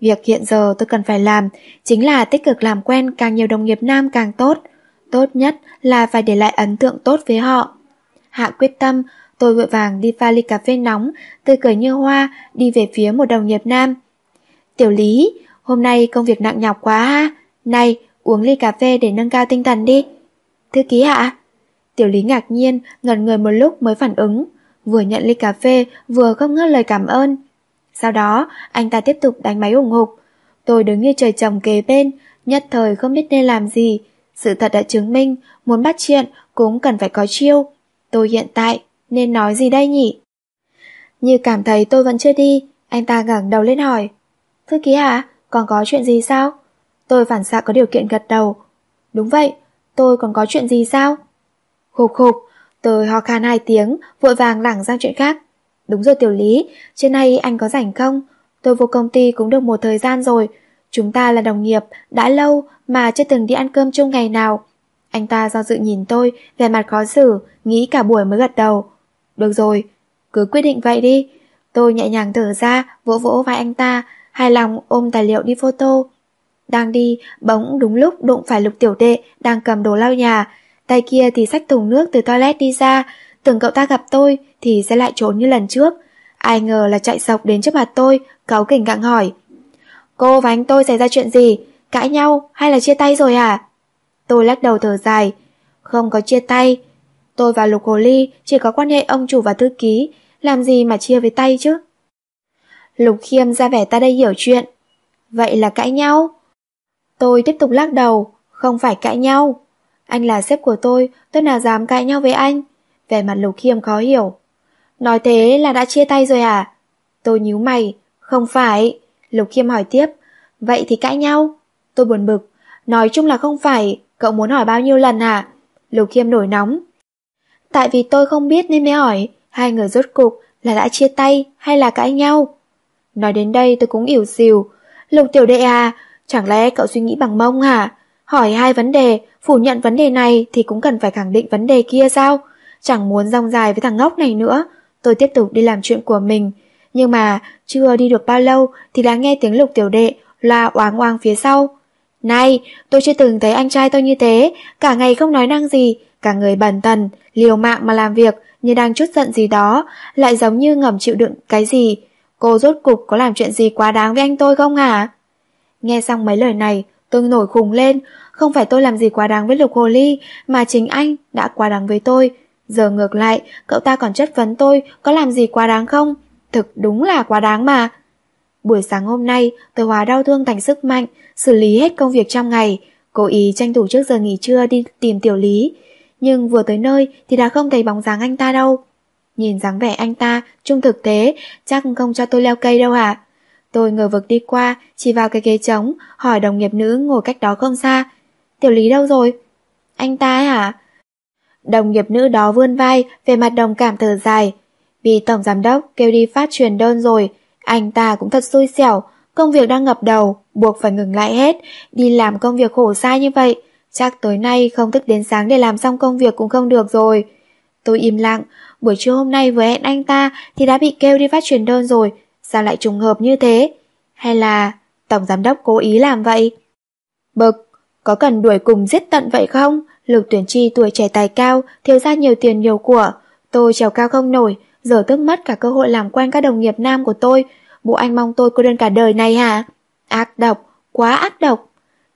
Việc hiện giờ tôi cần phải làm chính là tích cực làm quen càng nhiều đồng nghiệp nam càng tốt. Tốt nhất là phải để lại ấn tượng tốt với họ. Hạ quyết tâm, tôi vội vàng đi pha ly cà phê nóng, tươi cười như hoa, đi về phía một đồng nghiệp nam. Tiểu Lý, hôm nay công việc nặng nhọc quá ha. Này, uống ly cà phê để nâng cao tinh thần đi. Thư ký hạ Tiểu Lý ngạc nhiên, ngẩn người một lúc mới phản ứng. Vừa nhận ly cà phê, vừa không ngớt lời cảm ơn. Sau đó, anh ta tiếp tục đánh máy ủng hục. Tôi đứng như trời trồng kế bên, nhất thời không biết nên làm gì. Sự thật đã chứng minh, muốn bắt chuyện cũng cần phải có chiêu. Tôi hiện tại, nên nói gì đây nhỉ? Như cảm thấy tôi vẫn chưa đi, anh ta ngẩng đầu lên hỏi. Thư ký à, còn có chuyện gì sao? Tôi phản xạ có điều kiện gật đầu. Đúng vậy, tôi còn có chuyện gì sao? Khục khục, tôi ho khan hai tiếng, vội vàng lảng sang chuyện khác. Đúng rồi tiểu lý, trên nay anh có rảnh không? Tôi vô công ty cũng được một thời gian rồi. Chúng ta là đồng nghiệp, đã lâu mà chưa từng đi ăn cơm chung ngày nào. Anh ta do dự nhìn tôi, vẻ mặt khó xử, nghĩ cả buổi mới gật đầu. Được rồi, cứ quyết định vậy đi. Tôi nhẹ nhàng thở ra, vỗ vỗ vai anh ta, hài lòng ôm tài liệu đi photo. Đang đi, bỗng đúng lúc đụng phải lục tiểu đệ đang cầm đồ lau nhà, tay kia thì xách thùng nước từ toilet đi ra, tưởng cậu ta gặp tôi thì sẽ lại trốn như lần trước. Ai ngờ là chạy sọc đến trước mặt tôi, cáu kỉnh gặng hỏi. Cô và anh tôi xảy ra chuyện gì? Cãi nhau hay là chia tay rồi à? Tôi lắc đầu thở dài. Không có chia tay. Tôi và Lục Hồ Ly chỉ có quan hệ ông chủ và thư ký, làm gì mà chia với tay chứ? Lục Khiêm ra vẻ ta đây hiểu chuyện. Vậy là cãi nhau? Tôi tiếp tục lắc đầu, không phải cãi nhau. Anh là sếp của tôi, tôi nào dám cãi nhau với anh. Vẻ mặt Lục Khiêm khó hiểu. Nói thế là đã chia tay rồi à? Tôi nhíu mày, không phải. Lục Khiêm hỏi tiếp, vậy thì cãi nhau. Tôi buồn bực, nói chung là không phải, cậu muốn hỏi bao nhiêu lần hả? Lục Khiêm nổi nóng. Tại vì tôi không biết nên mới hỏi, hai người rốt cục là đã chia tay hay là cãi nhau? Nói đến đây tôi cũng ỉu xìu. Lục tiểu đệ à, chẳng lẽ cậu suy nghĩ bằng mông hả? Hỏi hai vấn đề, phủ nhận vấn đề này thì cũng cần phải khẳng định vấn đề kia sao? Chẳng muốn rong dài với thằng ngốc này nữa. Tôi tiếp tục đi làm chuyện của mình. Nhưng mà chưa đi được bao lâu thì đã nghe tiếng lục tiểu đệ là oáng oang phía sau. Này, tôi chưa từng thấy anh trai tôi như thế, cả ngày không nói năng gì, cả người bần tần, liều mạng mà làm việc như đang chút giận gì đó, lại giống như ngầm chịu đựng cái gì. Cô rốt cục có làm chuyện gì quá đáng với anh tôi không hả? Nghe xong mấy lời này, tôi nổi khùng lên, không phải tôi làm gì quá đáng với Lục Hồ Ly, mà chính anh đã quá đáng với tôi. Giờ ngược lại, cậu ta còn chất vấn tôi có làm gì quá đáng không? Thực đúng là quá đáng mà. Buổi sáng hôm nay, tôi hóa đau thương thành sức mạnh, xử lý hết công việc trong ngày, cố ý tranh thủ trước giờ nghỉ trưa đi tìm tiểu lý. Nhưng vừa tới nơi thì đã không thấy bóng dáng anh ta đâu. Nhìn dáng vẻ anh ta, trung thực thế, chắc không cho tôi leo cây đâu hả? Tôi ngờ vực đi qua, chỉ vào cái ghế trống, hỏi đồng nghiệp nữ ngồi cách đó không xa. Tiểu lý đâu rồi? Anh ta ấy hả? Đồng nghiệp nữ đó vươn vai, về mặt đồng cảm thở dài. Vì tổng giám đốc kêu đi phát truyền đơn rồi, anh ta cũng thật xui xẻo, công việc đang ngập đầu, buộc phải ngừng lại hết, đi làm công việc khổ sai như vậy. Chắc tối nay không thức đến sáng để làm xong công việc cũng không được rồi. Tôi im lặng, buổi trưa hôm nay vừa hẹn anh ta thì đã bị kêu đi phát truyền đơn rồi, sao lại trùng hợp như thế? Hay là tổng giám đốc cố ý làm vậy? Bực, có cần đuổi cùng giết tận vậy không? Lục tuyển chi tuổi trẻ tài cao, thiếu ra nhiều tiền nhiều của. Tôi trèo cao không nổi, giờ tức mất cả cơ hội làm quen các đồng nghiệp nam của tôi. Bộ anh mong tôi cô đơn cả đời này hả? Ác độc, quá ác độc.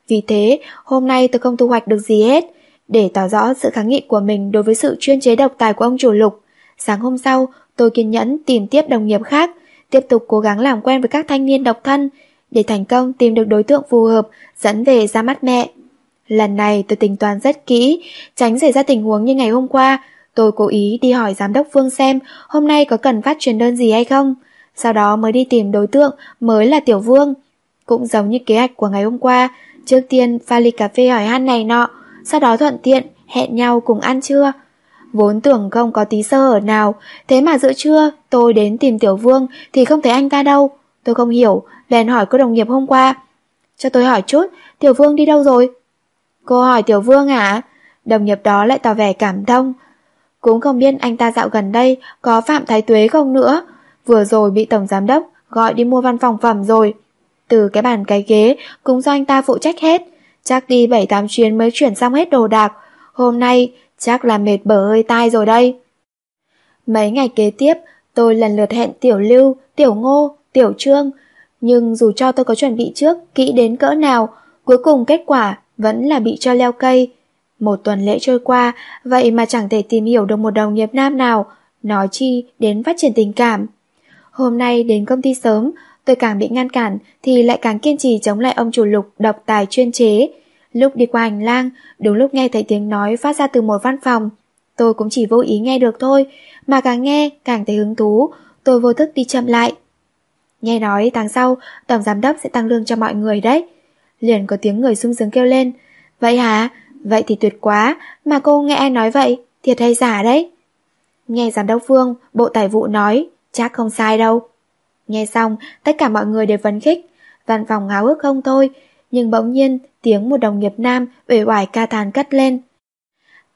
Vì thế, hôm nay tôi không thu hoạch được gì hết, để tỏ rõ sự kháng nghị của mình đối với sự chuyên chế độc tài của ông chủ lục. Sáng hôm sau, tôi kiên nhẫn tìm tiếp đồng nghiệp khác, tiếp tục cố gắng làm quen với các thanh niên độc thân, để thành công tìm được đối tượng phù hợp dẫn về ra mắt mẹ. Lần này tôi tính toán rất kỹ, tránh xảy ra tình huống như ngày hôm qua. Tôi cố ý đi hỏi giám đốc Phương xem hôm nay có cần phát truyền đơn gì hay không. Sau đó mới đi tìm đối tượng mới là Tiểu Vương. Cũng giống như kế hoạch của ngày hôm qua, trước tiên pha ly cà phê hỏi han này nọ, sau đó thuận tiện hẹn nhau cùng ăn trưa. Vốn tưởng không có tí sơ hở nào, thế mà giữa trưa tôi đến tìm Tiểu Vương thì không thấy anh ta đâu. Tôi không hiểu, bèn hỏi cô đồng nghiệp hôm qua. Cho tôi hỏi chút, Tiểu Vương đi đâu rồi? Cô hỏi Tiểu Vương à? Đồng nghiệp đó lại tỏ vẻ cảm thông. Cũng không biết anh ta dạo gần đây có phạm thái tuế không nữa. Vừa rồi bị Tổng Giám Đốc gọi đi mua văn phòng phẩm rồi. Từ cái bàn cái ghế cũng do anh ta phụ trách hết. Chắc đi 7-8 chuyến mới chuyển xong hết đồ đạc. Hôm nay chắc là mệt bở hơi tai rồi đây. Mấy ngày kế tiếp, tôi lần lượt hẹn Tiểu Lưu, Tiểu Ngô, Tiểu Trương. Nhưng dù cho tôi có chuẩn bị trước, kỹ đến cỡ nào, cuối cùng kết quả vẫn là bị cho leo cây. Một tuần lễ trôi qua, vậy mà chẳng thể tìm hiểu được một đồng nghiệp nam nào, nói chi đến phát triển tình cảm. Hôm nay đến công ty sớm, tôi càng bị ngăn cản thì lại càng kiên trì chống lại ông chủ lục độc tài chuyên chế. Lúc đi qua hành lang, đúng lúc nghe thấy tiếng nói phát ra từ một văn phòng. Tôi cũng chỉ vô ý nghe được thôi, mà càng nghe càng thấy hứng thú, tôi vô thức đi chậm lại. Nghe nói tháng sau, tổng giám đốc sẽ tăng lương cho mọi người đấy. Liền có tiếng người sung sướng kêu lên. Vậy hả? Vậy thì tuyệt quá, mà cô nghe ai nói vậy, thiệt hay giả đấy? Nghe giám đốc Phương, bộ tài vụ nói, chắc không sai đâu. Nghe xong, tất cả mọi người đều phấn khích, văn phòng ngáo ước không thôi, nhưng bỗng nhiên tiếng một đồng nghiệp nam uể oải ca thàn cất lên.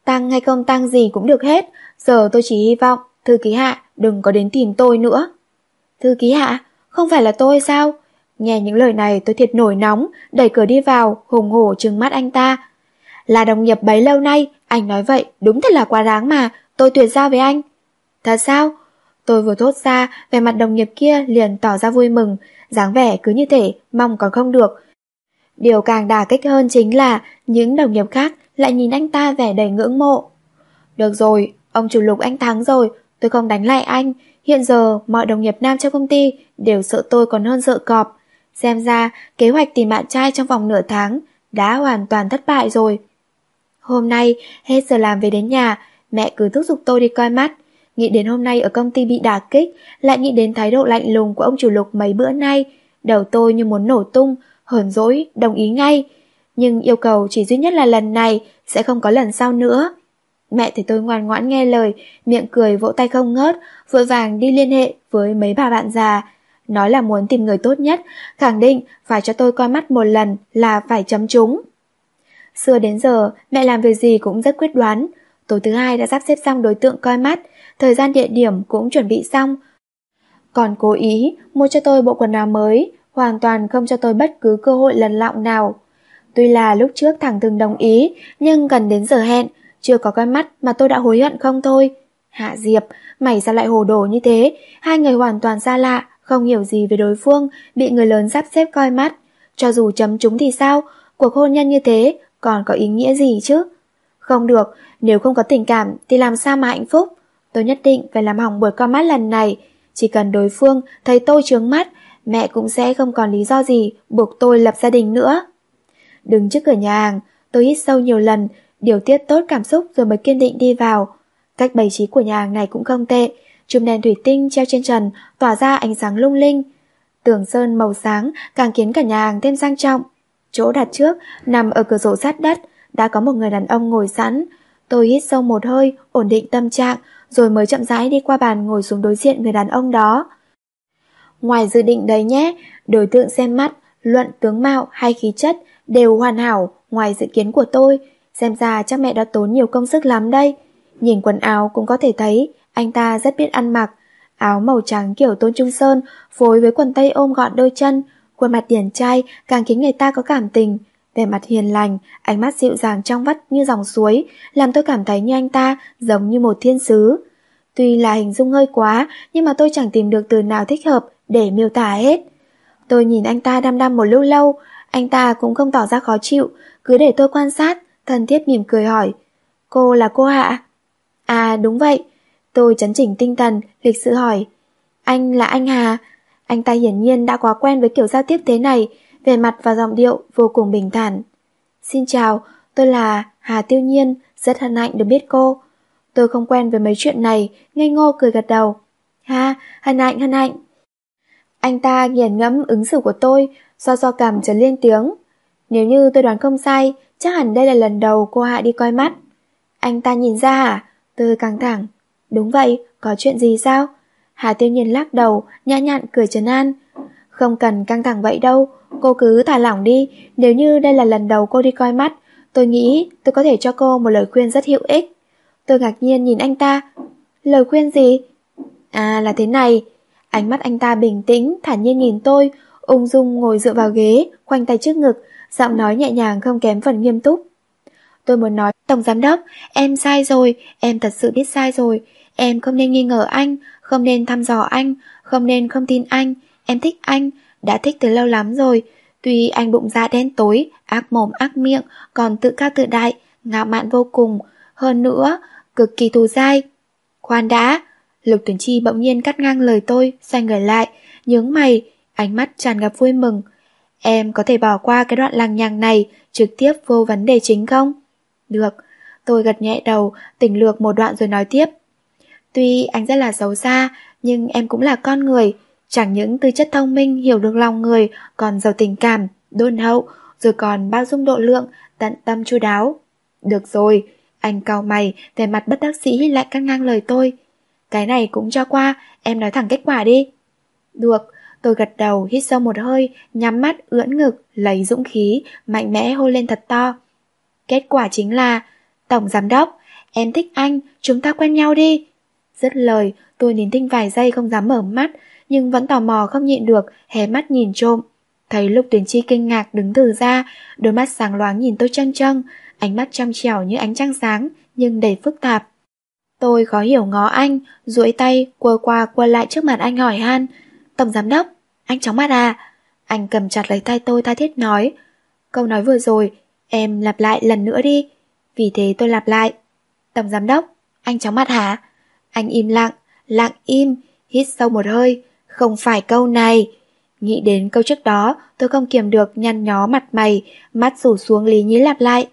Tăng hay không tăng gì cũng được hết, giờ tôi chỉ hy vọng thư ký hạ đừng có đến tìm tôi nữa. Thư ký hạ, không phải là tôi sao? Nghe những lời này tôi thiệt nổi nóng, đẩy cửa đi vào, hùng hổ trừng mắt anh ta. Là đồng nghiệp bấy lâu nay, anh nói vậy đúng thật là quá đáng mà, tôi tuyệt giao với anh. Thật sao? Tôi vừa thốt ra, về mặt đồng nghiệp kia liền tỏ ra vui mừng, dáng vẻ cứ như thể mong còn không được. Điều càng đà kích hơn chính là những đồng nghiệp khác lại nhìn anh ta vẻ đầy ngưỡng mộ. Được rồi, ông chủ lục anh thắng rồi, tôi không đánh lại anh. Hiện giờ mọi đồng nghiệp nam trong công ty đều sợ tôi còn hơn sợ cọp. Xem ra kế hoạch tìm bạn trai trong vòng nửa tháng đã hoàn toàn thất bại rồi. Hôm nay, hết giờ làm về đến nhà, mẹ cứ thúc giục tôi đi coi mắt. Nghĩ đến hôm nay ở công ty bị đả kích, lại nghĩ đến thái độ lạnh lùng của ông chủ lục mấy bữa nay. Đầu tôi như muốn nổ tung, hờn dỗi, đồng ý ngay. Nhưng yêu cầu chỉ duy nhất là lần này, sẽ không có lần sau nữa. Mẹ thì tôi ngoan ngoãn nghe lời, miệng cười vỗ tay không ngớt, vội vàng đi liên hệ với mấy bà bạn già. Nói là muốn tìm người tốt nhất, khẳng định phải cho tôi coi mắt một lần là phải chấm chúng Xưa đến giờ, mẹ làm việc gì cũng rất quyết đoán. Tối thứ hai đã sắp xếp xong đối tượng coi mắt, thời gian địa điểm cũng chuẩn bị xong. Còn cố ý mua cho tôi bộ quần áo mới, hoàn toàn không cho tôi bất cứ cơ hội lần lọng nào. Tuy là lúc trước thẳng từng đồng ý, nhưng gần đến giờ hẹn, chưa có coi mắt mà tôi đã hối hận không thôi. Hạ Diệp, mày sao lại hồ đồ như thế? Hai người hoàn toàn xa lạ, không hiểu gì về đối phương, bị người lớn sắp xếp coi mắt. Cho dù chấm chúng thì sao, cuộc hôn nhân như thế còn có ý nghĩa gì chứ? Không được, nếu không có tình cảm thì làm sao mà hạnh phúc? Tôi nhất định phải làm hỏng buổi con mắt lần này. Chỉ cần đối phương thấy tôi trướng mắt, mẹ cũng sẽ không còn lý do gì buộc tôi lập gia đình nữa. Đứng trước cửa nhà hàng, tôi hít sâu nhiều lần, điều tiết tốt cảm xúc rồi mới kiên định đi vào. Cách bày trí của nhà hàng này cũng không tệ, chùm đèn thủy tinh treo trên trần tỏa ra ánh sáng lung linh. Tường sơn màu sáng càng khiến cả nhà hàng thêm sang trọng. Chỗ đặt trước nằm ở cửa sổ sát đất, đã có một người đàn ông ngồi sẵn. Tôi hít sâu một hơi, ổn định tâm trạng, rồi mới chậm rãi đi qua bàn ngồi xuống đối diện người đàn ông đó. Ngoài dự định đấy nhé, đối tượng xem mắt, luận tướng mạo hay khí chất đều hoàn hảo ngoài dự kiến của tôi. Xem ra chắc mẹ đã tốn nhiều công sức lắm đây. Nhìn quần áo cũng có thể thấy anh ta rất biết ăn mặc. Áo màu trắng kiểu tôn trung sơn phối với quần tây ôm gọn đôi chân, khuôn mặt điển trai càng khiến người ta có cảm tình. về mặt hiền lành, ánh mắt dịu dàng trong vắt như dòng suối, làm tôi cảm thấy như anh ta giống như một thiên sứ. Tuy là hình dung hơi quá, nhưng mà tôi chẳng tìm được từ nào thích hợp để miêu tả hết. Tôi nhìn anh ta đăm đăm một lúc lâu, Anh ta cũng không tỏ ra khó chịu, cứ để tôi quan sát, thân thiết mỉm cười hỏi. Cô là cô Hạ? À đúng vậy. Tôi chấn chỉnh tinh thần, lịch sự hỏi. Anh là anh Hà. Anh ta hiển nhiên đã quá quen với kiểu giao tiếp thế này, về mặt và giọng điệu vô cùng bình thản. Xin chào, tôi là Hà Tiêu Nhiên, rất hân hạnh được biết cô. Tôi không quen với mấy chuyện này, ngây ngô cười gật đầu. Ha, hân hạnh, hân hạnh. Anh ta nghiền ngẫm ứng xử của tôi, do do cảm trở lên tiếng. Nếu như tôi đoán không sai, chắc hẳn đây là lần đầu cô Hạ đi coi mắt. Anh ta nhìn ra hả? Tôi căng thẳng. Đúng vậy, có chuyện gì sao? Hà Tiêu Nhiên lắc đầu, nhã nhặn cười trấn an. Không cần căng thẳng vậy đâu, cô cứ thả lỏng đi, nếu như đây là lần đầu cô đi coi mắt, tôi nghĩ tôi có thể cho cô một lời khuyên rất hữu ích. Tôi ngạc nhiên nhìn anh ta. Lời khuyên gì? À là thế này. Ánh mắt anh ta bình tĩnh, thản nhiên nhìn tôi, ung dung ngồi dựa vào ghế, khoanh tay trước ngực, giọng nói nhẹ nhàng không kém phần nghiêm túc. Tôi muốn nói, Tổng Giám Đốc, em sai rồi, em thật sự biết sai rồi. Em không nên nghi ngờ anh, không nên thăm dò anh, không nên không tin anh. Em thích anh, đã thích từ lâu lắm rồi. Tuy anh bụng dạ đen tối, ác mồm ác miệng, còn tự cao tự đại, ngạo mạn vô cùng. Hơn nữa, cực kỳ thù dai. Khoan đã, Lục Tuyển Chi bỗng nhiên cắt ngang lời tôi, xoay người lại, nhướng mày, ánh mắt tràn ngập vui mừng. Em có thể bỏ qua cái đoạn lằng nhằng này, trực tiếp vô vấn đề chính không? Được, tôi gật nhẹ đầu, tỉnh lược một đoạn rồi nói tiếp. Tuy anh rất là xấu xa, nhưng em cũng là con người, chẳng những tư chất thông minh hiểu được lòng người, còn giàu tình cảm, đôn hậu, rồi còn bao dung độ lượng, tận tâm chu đáo. Được rồi, anh cau mày, về mặt bất đắc sĩ lại cắt ngang lời tôi. Cái này cũng cho qua, em nói thẳng kết quả đi. Được, tôi gật đầu, hít sâu một hơi, nhắm mắt, ưỡn ngực, lấy dũng khí, mạnh mẽ hô lên thật to. Kết quả chính là, Tổng Giám Đốc, em thích anh, chúng ta quen nhau đi. Dứt lời, tôi nín tinh vài giây không dám mở mắt, nhưng vẫn tò mò không nhịn được, hé mắt nhìn trộm. Thấy Lục Tuyền chi kinh ngạc đứng từ ra, đôi mắt sáng loáng nhìn tôi trân trân, ánh mắt trong trẻo như ánh trăng sáng, nhưng đầy phức tạp. Tôi khó hiểu ngó anh, duỗi tay, quơ qua quơ lại trước mặt anh hỏi han. Tổng giám đốc, anh chóng mặt à? Anh cầm chặt lấy tay tôi tha thiết nói. Câu nói vừa rồi, em lặp lại lần nữa đi. Vì thế tôi lặp lại. Tổng giám đốc, anh chóng mặt hả? Anh im lặng, lặng im, hít sâu một hơi. Không phải câu này. Nghĩ đến câu trước đó, tôi không kiềm được nhăn nhó mặt mày, mắt rủ xuống lý nhí lặp lại.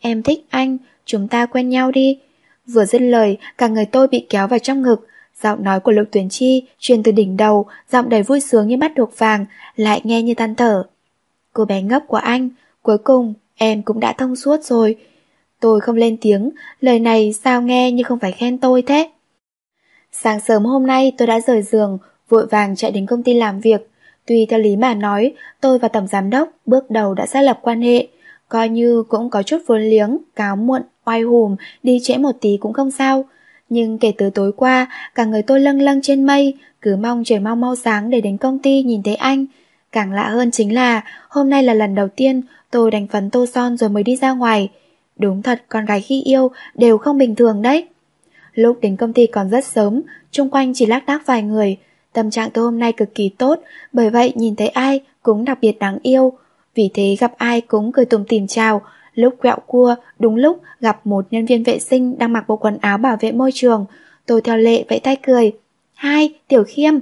Em thích anh, chúng ta quen nhau đi. Vừa dứt lời, cả người tôi bị kéo vào trong ngực. Giọng nói của Lục Tuyển Chi truyền từ đỉnh đầu, giọng đầy vui sướng như bắt được vàng, lại nghe như tan thở. Cô bé ngốc của anh, cuối cùng em cũng đã thông suốt rồi. Tôi không lên tiếng, lời này sao nghe như không phải khen tôi thế. Sáng sớm hôm nay tôi đã rời giường, vội vàng chạy đến công ty làm việc. Tuy theo lý mà nói, tôi và tổng giám đốc bước đầu đã xác lập quan hệ, coi như cũng có chút vốn liếng, cáo muộn, oai hùm, đi trễ một tí cũng không sao. Nhưng kể từ tối qua, cả người tôi lâng lâng trên mây, cứ mong trời mau mau sáng để đến công ty nhìn thấy anh. Càng lạ hơn chính là, hôm nay là lần đầu tiên tôi đánh phấn tô son rồi mới đi ra ngoài. Đúng thật, con gái khi yêu đều không bình thường đấy. Lúc đến công ty còn rất sớm, chung quanh chỉ lác đác vài người. Tâm trạng tôi hôm nay cực kỳ tốt, bởi vậy nhìn thấy ai cũng đặc biệt đáng yêu. Vì thế gặp ai cũng cười tùm tìm chào, lúc quẹo cua, đúng lúc gặp một nhân viên vệ sinh đang mặc bộ quần áo bảo vệ môi trường. Tôi theo lệ vẫy tay cười. Hai, Tiểu Khiêm.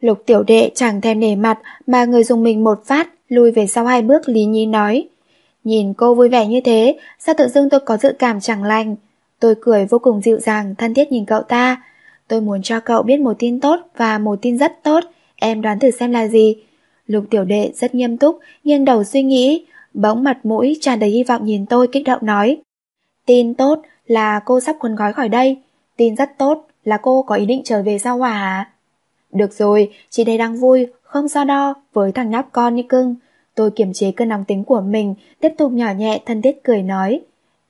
Lục tiểu đệ chẳng thèm nể mặt mà người dùng mình một phát, lùi về sau hai bước lý nhí nói. Nhìn cô vui vẻ như thế, sao tự dưng tôi có dự cảm chẳng lành. Tôi cười vô cùng dịu dàng, thân thiết nhìn cậu ta. Tôi muốn cho cậu biết một tin tốt và một tin rất tốt, em đoán thử xem là gì. Lục tiểu đệ rất nghiêm túc, nghiêng đầu suy nghĩ, bỗng mặt mũi tràn đầy hy vọng nhìn tôi kích động nói. Tin tốt là cô sắp cuốn gói khỏi đây, tin rất tốt là cô có ý định trở về sao hỏa à? hả? Được rồi, chị đây đang vui, không so đo với thằng nhóc con như cưng. Tôi kiềm chế cơn nóng tính của mình, tiếp tục nhỏ nhẹ thân thiết cười nói.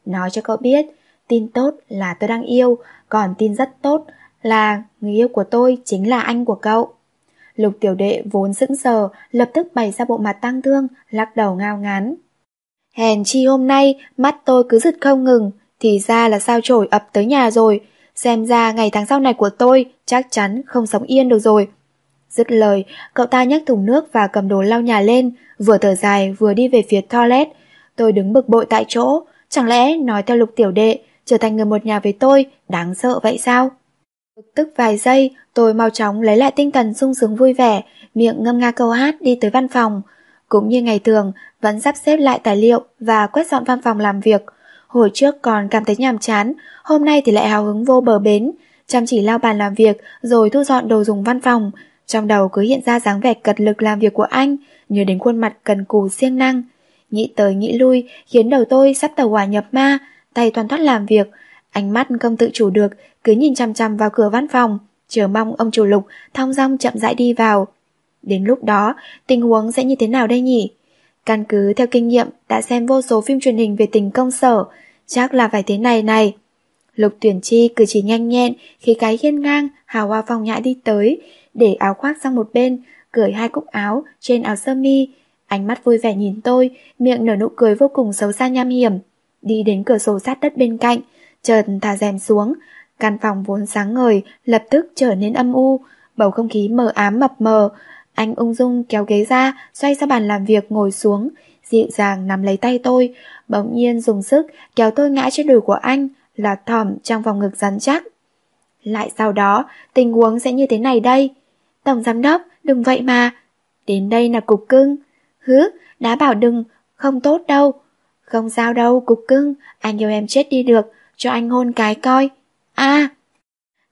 Nói cho cậu biết, tin tốt là tôi đang yêu, còn tin rất tốt là người yêu của tôi chính là anh của cậu. Lục tiểu đệ vốn sững sờ, lập tức bày ra bộ mặt tăng thương, lắc đầu ngao ngán. Hèn chi hôm nay, mắt tôi cứ giật không ngừng, thì ra là sao trổi ập tới nhà rồi. Xem ra ngày tháng sau này của tôi chắc chắn không sống yên được rồi. Dứt lời, cậu ta nhấc thùng nước và cầm đồ lau nhà lên, vừa thở dài vừa đi về phía toilet. Tôi đứng bực bội tại chỗ, chẳng lẽ nói theo lục tiểu đệ, trở thành người một nhà với tôi, đáng sợ vậy sao? Bực tức vài giây, tôi mau chóng lấy lại tinh thần sung sướng vui vẻ, miệng ngâm nga câu hát đi tới văn phòng. Cũng như ngày thường, vẫn sắp xếp lại tài liệu và quét dọn văn phòng làm việc. Hồi trước còn cảm thấy nhàm chán, hôm nay thì lại hào hứng vô bờ bến, chăm chỉ lao bàn làm việc rồi thu dọn đồ dùng văn phòng. Trong đầu cứ hiện ra dáng vẻ cật lực làm việc của anh, nhớ đến khuôn mặt cần cù siêng năng. Nghĩ tới nghĩ lui khiến đầu tôi sắp tàu hỏa nhập ma, tay toàn thoát làm việc, ánh mắt không tự chủ được, cứ nhìn chăm chăm vào cửa văn phòng, chờ mong ông chủ lục thong dong chậm rãi đi vào. Đến lúc đó, tình huống sẽ như thế nào đây nhỉ? Căn cứ theo kinh nghiệm đã xem vô số phim truyền hình về tình công sở, chắc là phải thế này này. Lục tuyển chi cử chỉ nhanh nhẹn khi cái hiên ngang, hào hoa phong nhã đi tới, để áo khoác sang một bên, cởi hai cúc áo trên áo sơ mi, ánh mắt vui vẻ nhìn tôi, miệng nở nụ cười vô cùng xấu xa nham hiểm. Đi đến cửa sổ sát đất bên cạnh, chợt thả rèm xuống, căn phòng vốn sáng ngời lập tức trở nên âm u, bầu không khí mờ ám mập mờ. Anh ung dung kéo ghế ra, xoay ra bàn làm việc ngồi xuống, dịu dàng nắm lấy tay tôi, bỗng nhiên dùng sức kéo tôi ngã trên đùi của anh, là thỏm trong vòng ngực rắn chắc. Lại sau đó, tình huống sẽ như thế này đây. Tổng giám đốc, đừng vậy mà. Đến đây là cục cưng. Hứ, đã bảo đừng, không tốt đâu. Không sao đâu, cục cưng, anh yêu em chết đi được, cho anh hôn cái coi a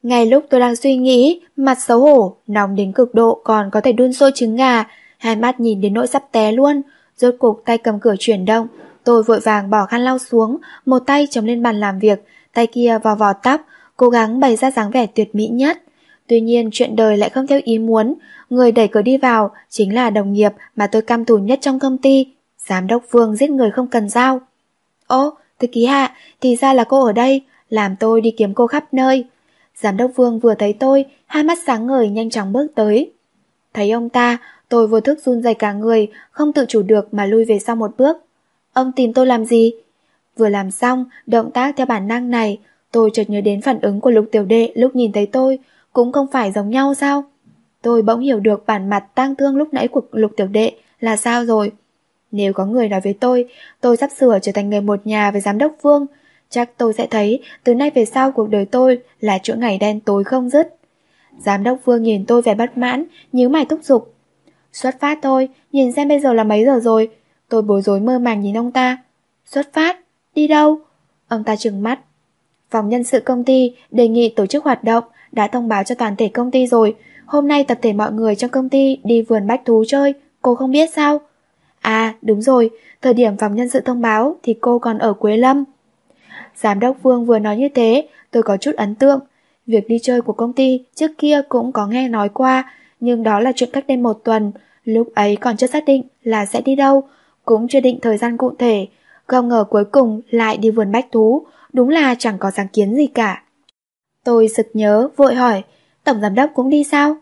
Ngay lúc tôi đang suy nghĩ, mặt xấu hổ, nóng đến cực độ còn có thể đun sôi trứng gà, hai mắt nhìn đến nỗi sắp té luôn, rốt cục tay cầm cửa chuyển động, tôi vội vàng bỏ khăn lau xuống, một tay chống lên bàn làm việc, tay kia vò vò tóc, cố gắng bày ra dáng vẻ tuyệt mỹ nhất. Tuy nhiên chuyện đời lại không theo ý muốn, người đẩy cửa đi vào chính là đồng nghiệp mà tôi căm thù nhất trong công ty, giám đốc Vương giết người không cần dao. Ô, thư ký hạ, thì ra là cô ở đây, làm tôi đi kiếm cô khắp nơi. Giám đốc Vương vừa thấy tôi, hai mắt sáng ngời nhanh chóng bước tới. Thấy ông ta, tôi vô thức run rẩy cả người, không tự chủ được mà lui về sau một bước. Ông tìm tôi làm gì? Vừa làm xong, động tác theo bản năng này, tôi chợt nhớ đến phản ứng của lục tiểu đệ lúc nhìn thấy tôi, cũng không phải giống nhau sao? Tôi bỗng hiểu được bản mặt tang thương lúc nãy của lục tiểu đệ là sao rồi. Nếu có người nói với tôi, tôi sắp sửa trở thành người một nhà với giám đốc Vương, chắc tôi sẽ thấy từ nay về sau cuộc đời tôi là chỗ ngày đen tối không dứt. Giám đốc Vương nhìn tôi vẻ bất mãn, nhíu mày thúc giục. Xuất phát thôi, nhìn xem bây giờ là mấy giờ rồi. Tôi bối rối mơ màng nhìn ông ta. Xuất phát? Đi đâu? Ông ta trừng mắt. Phòng nhân sự công ty đề nghị tổ chức hoạt động, đã thông báo cho toàn thể công ty rồi. Hôm nay tập thể mọi người trong công ty đi vườn bách thú chơi, cô không biết sao? À, đúng rồi, thời điểm phòng nhân sự thông báo thì cô còn ở Quế Lâm. Giám đốc Vương vừa nói như thế, tôi có chút ấn tượng. Việc đi chơi của công ty trước kia cũng có nghe nói qua, nhưng đó là chuyện cách đây một tuần. Lúc ấy còn chưa xác định là sẽ đi đâu, cũng chưa định thời gian cụ thể. Không ngờ cuối cùng lại đi vườn bách thú, đúng là chẳng có sáng kiến gì cả. Tôi sực nhớ, vội hỏi, tổng giám đốc cũng đi sao?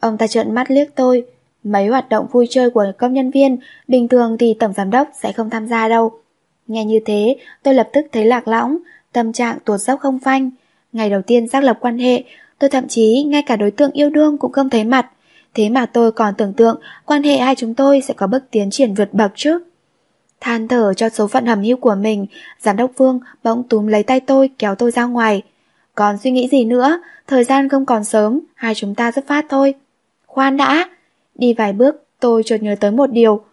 Ông ta trợn mắt liếc tôi, mấy hoạt động vui chơi của công nhân viên, bình thường thì tổng giám đốc sẽ không tham gia đâu. Nghe như thế, tôi lập tức thấy lạc lõng, tâm trạng tuột dốc không phanh. Ngày đầu tiên xác lập quan hệ, tôi thậm chí ngay cả đối tượng yêu đương cũng không thấy mặt. Thế mà tôi còn tưởng tượng quan hệ hai chúng tôi sẽ có bước tiến triển vượt bậc chứ. Than thở cho số phận hầm hưu của mình, giám đốc Vương bỗng túm lấy tay tôi kéo tôi ra ngoài. Còn suy nghĩ gì nữa, thời gian không còn sớm, hai chúng ta xuất phát thôi. Khoan đã! Đi vài bước, tôi chợt nhớ tới một điều.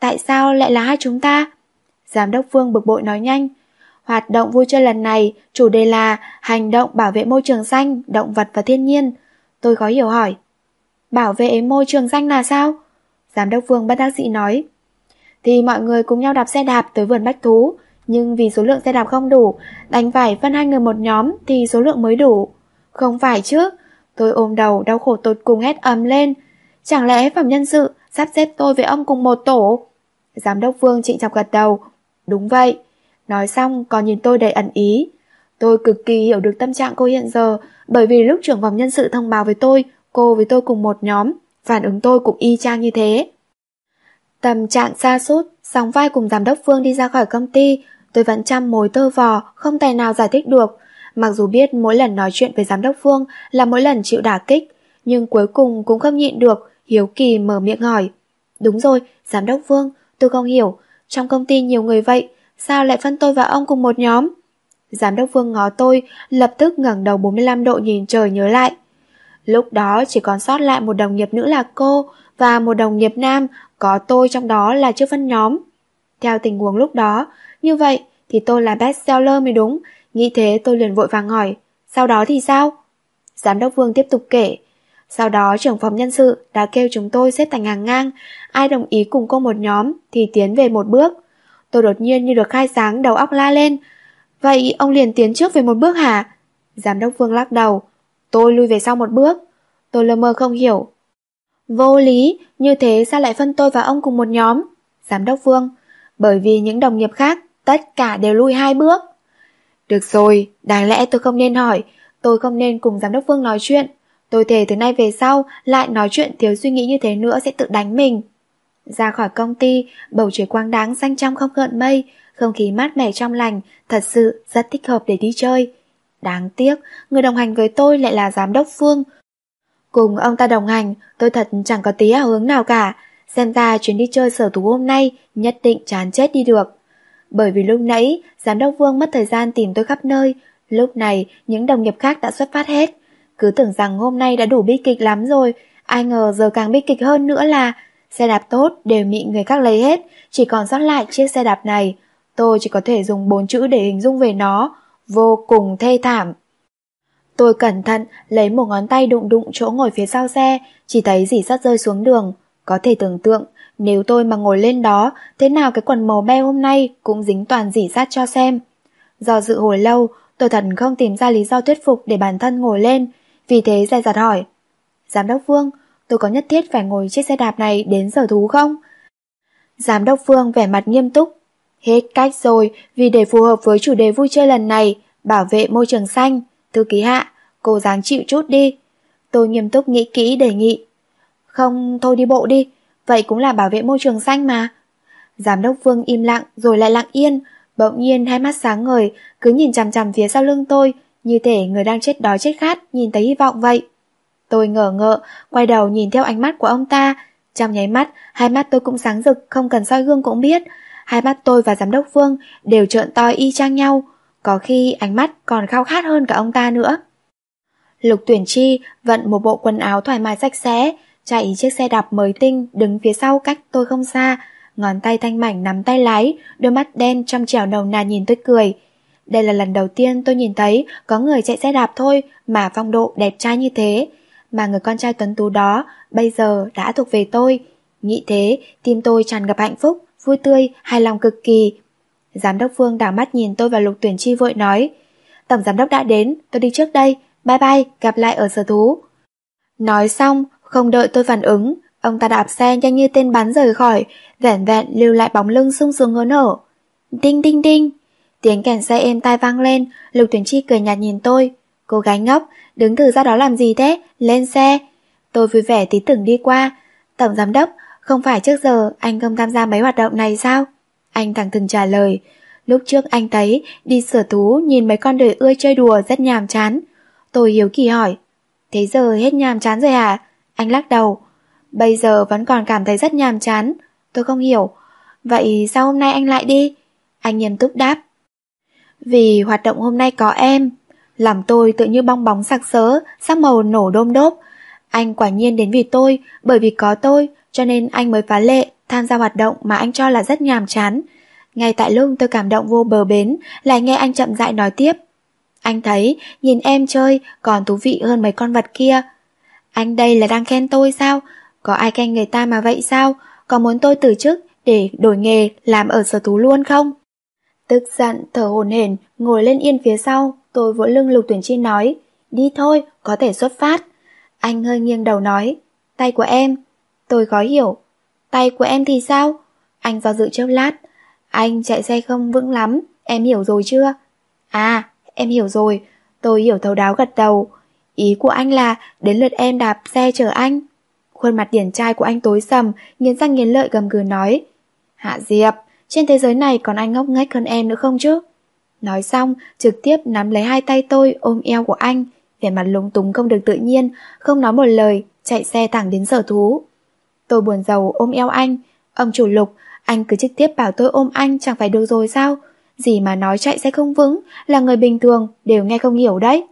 Tại sao lại là hai chúng ta? Giám đốc Phương bực bội nói nhanh. Hoạt động vui chơi lần này, chủ đề là hành động bảo vệ môi trường xanh, động vật và thiên nhiên. Tôi khó hiểu hỏi. Bảo vệ môi trường xanh là sao? Giám đốc Vương bất đắc dĩ nói. Thì mọi người cùng nhau đạp xe đạp tới vườn bách thú, nhưng vì số lượng xe đạp không đủ, đành phải phân hai người một nhóm thì số lượng mới đủ. Không phải chứ, tôi ôm đầu đau khổ tột cùng hét ầm lên. Chẳng lẽ phẩm nhân sự sắp xếp tôi với ông cùng một tổ? Giám đốc Vương trịnh chọc gật đầu. Đúng vậy. Nói xong còn nhìn tôi đầy ẩn ý. Tôi cực kỳ hiểu được tâm trạng cô hiện giờ, bởi vì lúc trưởng phòng nhân sự thông báo với tôi, cô với tôi cùng một nhóm, phản ứng tôi cũng y chang như thế. Tâm trạng xa sút sóng vai cùng giám đốc Phương đi ra khỏi công ty, tôi vẫn chăm mối tơ vò, không tài nào giải thích được. Mặc dù biết mỗi lần nói chuyện với giám đốc Phương là mỗi lần chịu đả kích, nhưng cuối cùng cũng không nhịn được, hiếu kỳ mở miệng hỏi. Đúng rồi, giám đốc Phương, tôi không hiểu, trong công ty nhiều người vậy, sao lại phân tôi và ông cùng một nhóm? Giám đốc Vương ngó tôi, lập tức ngẩng đầu 45 độ nhìn trời nhớ lại. Lúc đó chỉ còn sót lại một đồng nghiệp nữ là cô và một đồng nghiệp nam, có tôi trong đó là chưa phân nhóm. Theo tình huống lúc đó, như vậy thì tôi là bestseller mới đúng, nghĩ thế tôi liền vội vàng hỏi, sau đó thì sao? Giám đốc Vương tiếp tục kể, sau đó trưởng phòng nhân sự đã kêu chúng tôi xếp thành hàng ngang, ai đồng ý cùng cô một nhóm thì tiến về một bước. Tôi đột nhiên như được khai sáng đầu óc la lên. Vậy ông liền tiến trước về một bước hả? Giám đốc Vương lắc đầu. Tôi lui về sau một bước. Tôi lơ mơ không hiểu. Vô lý, như thế sao lại phân tôi và ông cùng một nhóm? Giám đốc Vương. Bởi vì những đồng nghiệp khác, tất cả đều lui hai bước. Được rồi, đáng lẽ tôi không nên hỏi, tôi không nên cùng giám đốc Vương nói chuyện. Tôi thề từ nay về sau lại nói chuyện thiếu suy nghĩ như thế nữa sẽ tự đánh mình. Ra khỏi công ty, bầu trời quang đáng xanh trong không gợn mây, không khí mát mẻ trong lành, thật sự rất thích hợp để đi chơi. Đáng tiếc, người đồng hành với tôi lại là giám đốc Phương. Cùng ông ta đồng hành, tôi thật chẳng có tí hào hứng nào cả. Xem ra chuyến đi chơi sở thú hôm nay nhất định chán chết đi được. Bởi vì lúc nãy, giám đốc Vương mất thời gian tìm tôi khắp nơi. Lúc này, những đồng nghiệp khác đã xuất phát hết. Cứ tưởng rằng hôm nay đã đủ bi kịch lắm rồi, ai ngờ giờ càng bi kịch hơn nữa là xe đạp tốt đều bị người khác lấy hết, chỉ còn sót lại chiếc xe đạp này. Tôi chỉ có thể dùng bốn chữ để hình dung về nó, vô cùng thê thảm. Tôi cẩn thận lấy một ngón tay đụng đụng chỗ ngồi phía sau xe, chỉ thấy dỉ sắt rơi xuống đường. Có thể tưởng tượng, nếu tôi mà ngồi lên đó, thế nào cái quần màu be hôm nay cũng dính toàn dỉ sắt cho xem. Do dự hồi lâu, tôi thật không tìm ra lý do thuyết phục để bản thân ngồi lên, vì thế dài dặt hỏi. Giám đốc Vương, tôi có nhất thiết phải ngồi chiếc xe đạp này đến giờ thú không? Giám đốc Vương vẻ mặt nghiêm túc. Hết cách rồi, vì để phù hợp với chủ đề vui chơi lần này, bảo vệ môi trường xanh, thư ký hạ, cô dáng chịu chút đi. Tôi nghiêm túc nghĩ kỹ đề nghị. Không, thôi đi bộ đi, vậy cũng là bảo vệ môi trường xanh mà. Giám đốc Vương im lặng rồi lại lặng yên, bỗng nhiên hai mắt sáng ngời, cứ nhìn chằm chằm phía sau lưng tôi, như thể người đang chết đói chết khát nhìn thấy hy vọng vậy. Tôi ngờ ngợ, quay đầu nhìn theo ánh mắt của ông ta. Trong nháy mắt, hai mắt tôi cũng sáng rực, không cần soi gương cũng biết. Hai mắt tôi và giám đốc Vương đều trợn to y chang nhau. Có khi ánh mắt còn khao khát hơn cả ông ta nữa. Lục tuyển chi vận một bộ quần áo thoải mái sạch sẽ, chạy chiếc xe đạp mới tinh đứng phía sau cách tôi không xa. Ngón tay thanh mảnh nắm tay lái, đôi mắt đen trong trẻo đầu nà nhìn tôi cười. Đây là lần đầu tiên tôi nhìn thấy có người chạy xe đạp thôi mà phong độ đẹp trai như thế. Mà người con trai tuấn tú đó bây giờ đã thuộc về tôi. Nghĩ thế, tim tôi tràn ngập hạnh phúc, vui tươi, hài lòng cực kỳ. Giám đốc Phương đảo mắt nhìn tôi và Lục Tuyển Chi vội nói Tổng giám đốc đã đến, tôi đi trước đây, bye bye, gặp lại ở sở thú. Nói xong, không đợi tôi phản ứng, ông ta đạp xe nhanh như tên bắn rời khỏi, vẻn vẹn lưu lại bóng lưng sung sướng hớn nở. Đinh đinh đinh, Tiếng kèn xe êm tai vang lên, Lục Tuyển Chi cười nhạt nhìn tôi. Cô gái ngốc, đứng từ ra đó làm gì thế? Lên xe. Tôi vui vẻ tí tưởng đi qua. Tổng giám đốc, không phải trước giờ anh không tham gia mấy hoạt động này sao? Anh thẳng thừng trả lời. Lúc trước anh thấy đi sửa thú nhìn mấy con đời ưa chơi đùa rất nhàm chán. Tôi hiếu kỳ hỏi. Thế giờ hết nhàm chán rồi hả? Anh lắc đầu. Bây giờ vẫn còn cảm thấy rất nhàm chán. Tôi không hiểu. Vậy sao hôm nay anh lại đi? Anh nghiêm túc đáp. Vì hoạt động hôm nay có em, làm tôi tự như bong bóng sặc sỡ, sắc màu nổ đôm đốp. Anh quả nhiên đến vì tôi, bởi vì có tôi, cho nên anh mới phá lệ, tham gia hoạt động mà anh cho là rất nhàm chán. Ngay tại lúc tôi cảm động vô bờ bến, lại nghe anh chậm rãi nói tiếp. Anh thấy, nhìn em chơi còn thú vị hơn mấy con vật kia. Anh đây là đang khen tôi sao? Có ai khen người ta mà vậy sao? Có muốn tôi từ chức để đổi nghề làm ở sở thú luôn không? Tức giận, thở hồn hển, ngồi lên yên phía sau, tôi vỗ lưng Lục Tuyển Chi nói, đi thôi, có thể xuất phát. Anh hơi nghiêng đầu nói, tay của em. Tôi khó hiểu, tay của em thì sao? Anh do dự chốc lát, anh chạy xe không vững lắm, em hiểu rồi chưa? À, em hiểu rồi, tôi hiểu thấu đáo gật đầu. Ý của anh là đến lượt em đạp xe chở anh. Khuôn mặt điển trai của anh tối sầm, nghiến răng nghiến lợi gầm gừ nói. Hạ Diệp, trên thế giới này còn anh ngốc nghếch hơn em nữa không chứ? Nói xong, trực tiếp nắm lấy hai tay tôi ôm eo của anh, vẻ mặt lúng túng không được tự nhiên, không nói một lời, chạy xe thẳng đến sở thú. Tôi buồn giàu ôm eo anh, ông chủ lục, anh cứ trực tiếp bảo tôi ôm anh chẳng phải được rồi sao? Gì mà nói chạy xe không vững, là người bình thường, đều nghe không hiểu đấy.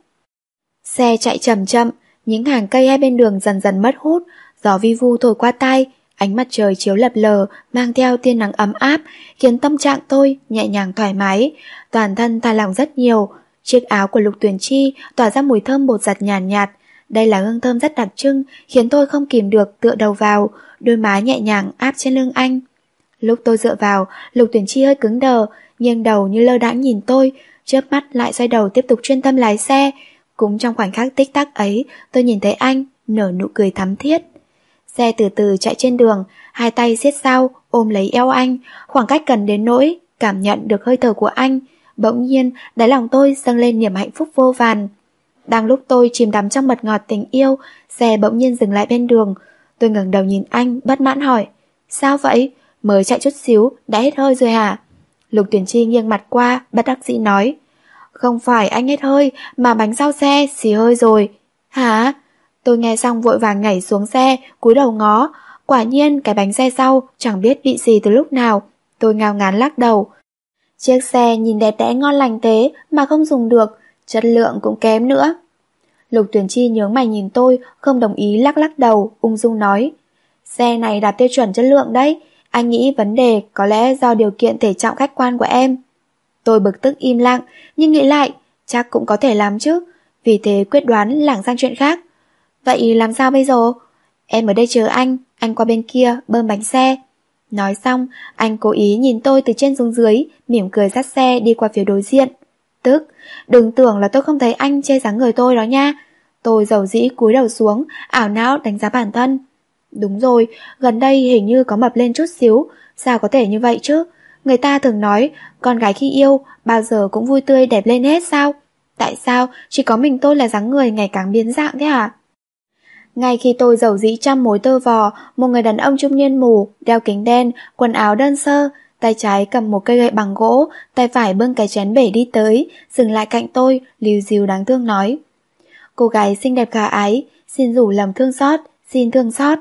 Xe chạy chậm chậm, những hàng cây hai bên đường dần dần mất hút, gió vi vu thổi qua tay, ánh mặt trời chiếu lập lờ, mang theo tia nắng ấm áp, khiến tâm trạng tôi nhẹ nhàng thoải mái, toàn thân thả lỏng rất nhiều. Chiếc áo của Lục Tuyền Chi tỏa ra mùi thơm bột giặt nhàn nhạt, nhạt. Đây là hương thơm rất đặc trưng, khiến tôi không kìm được tựa đầu vào, đôi má nhẹ nhàng áp trên lưng anh. Lúc tôi dựa vào, Lục Tuyển Chi hơi cứng đờ, nghiêng đầu như lơ đãng nhìn tôi, chớp mắt lại xoay đầu tiếp tục chuyên tâm lái xe. Cũng trong khoảnh khắc tích tắc ấy, tôi nhìn thấy anh, nở nụ cười thắm thiết. Xe từ từ chạy trên đường, hai tay siết sau, ôm lấy eo anh, khoảng cách gần đến nỗi, cảm nhận được hơi thở của anh. Bỗng nhiên, đáy lòng tôi dâng lên niềm hạnh phúc vô vàn. Đang lúc tôi chìm đắm trong mật ngọt tình yêu, xe bỗng nhiên dừng lại bên đường. Tôi ngẩng đầu nhìn anh, bất mãn hỏi. Sao vậy? Mới chạy chút xíu, đã hết hơi rồi hả? Lục tuyển chi nghiêng mặt qua, bất đắc dĩ nói. Không phải anh hết hơi, mà bánh sau xe xì hơi rồi. Hả? Tôi nghe xong vội vàng nhảy xuống xe, cúi đầu ngó. Quả nhiên cái bánh xe sau chẳng biết bị gì từ lúc nào. Tôi ngao ngán lắc đầu. Chiếc xe nhìn đẹp đẽ ngon lành thế mà không dùng được, chất lượng cũng kém nữa. Lục tuyển chi nhướng mày nhìn tôi, không đồng ý lắc lắc đầu, ung dung nói. Xe này đạt tiêu chuẩn chất lượng đấy, anh nghĩ vấn đề có lẽ do điều kiện thể trọng khách quan của em. Tôi bực tức im lặng, nhưng nghĩ lại, chắc cũng có thể làm chứ, vì thế quyết đoán lảng sang chuyện khác. Vậy làm sao bây giờ? Em ở đây chờ anh, anh qua bên kia bơm bánh xe. Nói xong, anh cố ý nhìn tôi từ trên xuống dưới, mỉm cười dắt xe đi qua phía đối diện. Tức, đừng tưởng là tôi không thấy anh che dáng người tôi đó nha. Tôi giàu dĩ cúi đầu xuống, ảo não đánh giá bản thân. Đúng rồi, gần đây hình như có mập lên chút xíu, sao có thể như vậy chứ? Người ta thường nói, con gái khi yêu, bao giờ cũng vui tươi đẹp lên hết sao? Tại sao chỉ có mình tôi là dáng người ngày càng biến dạng thế hả? Ngay khi tôi giàu dĩ trăm mối tơ vò, một người đàn ông trung niên mù, đeo kính đen, quần áo đơn sơ, tay trái cầm một cây gậy bằng gỗ, tay phải bưng cái chén bể đi tới, dừng lại cạnh tôi, líu díu đáng thương nói. Cô gái xinh đẹp khả ái, xin rủ lòng thương xót, xin thương xót.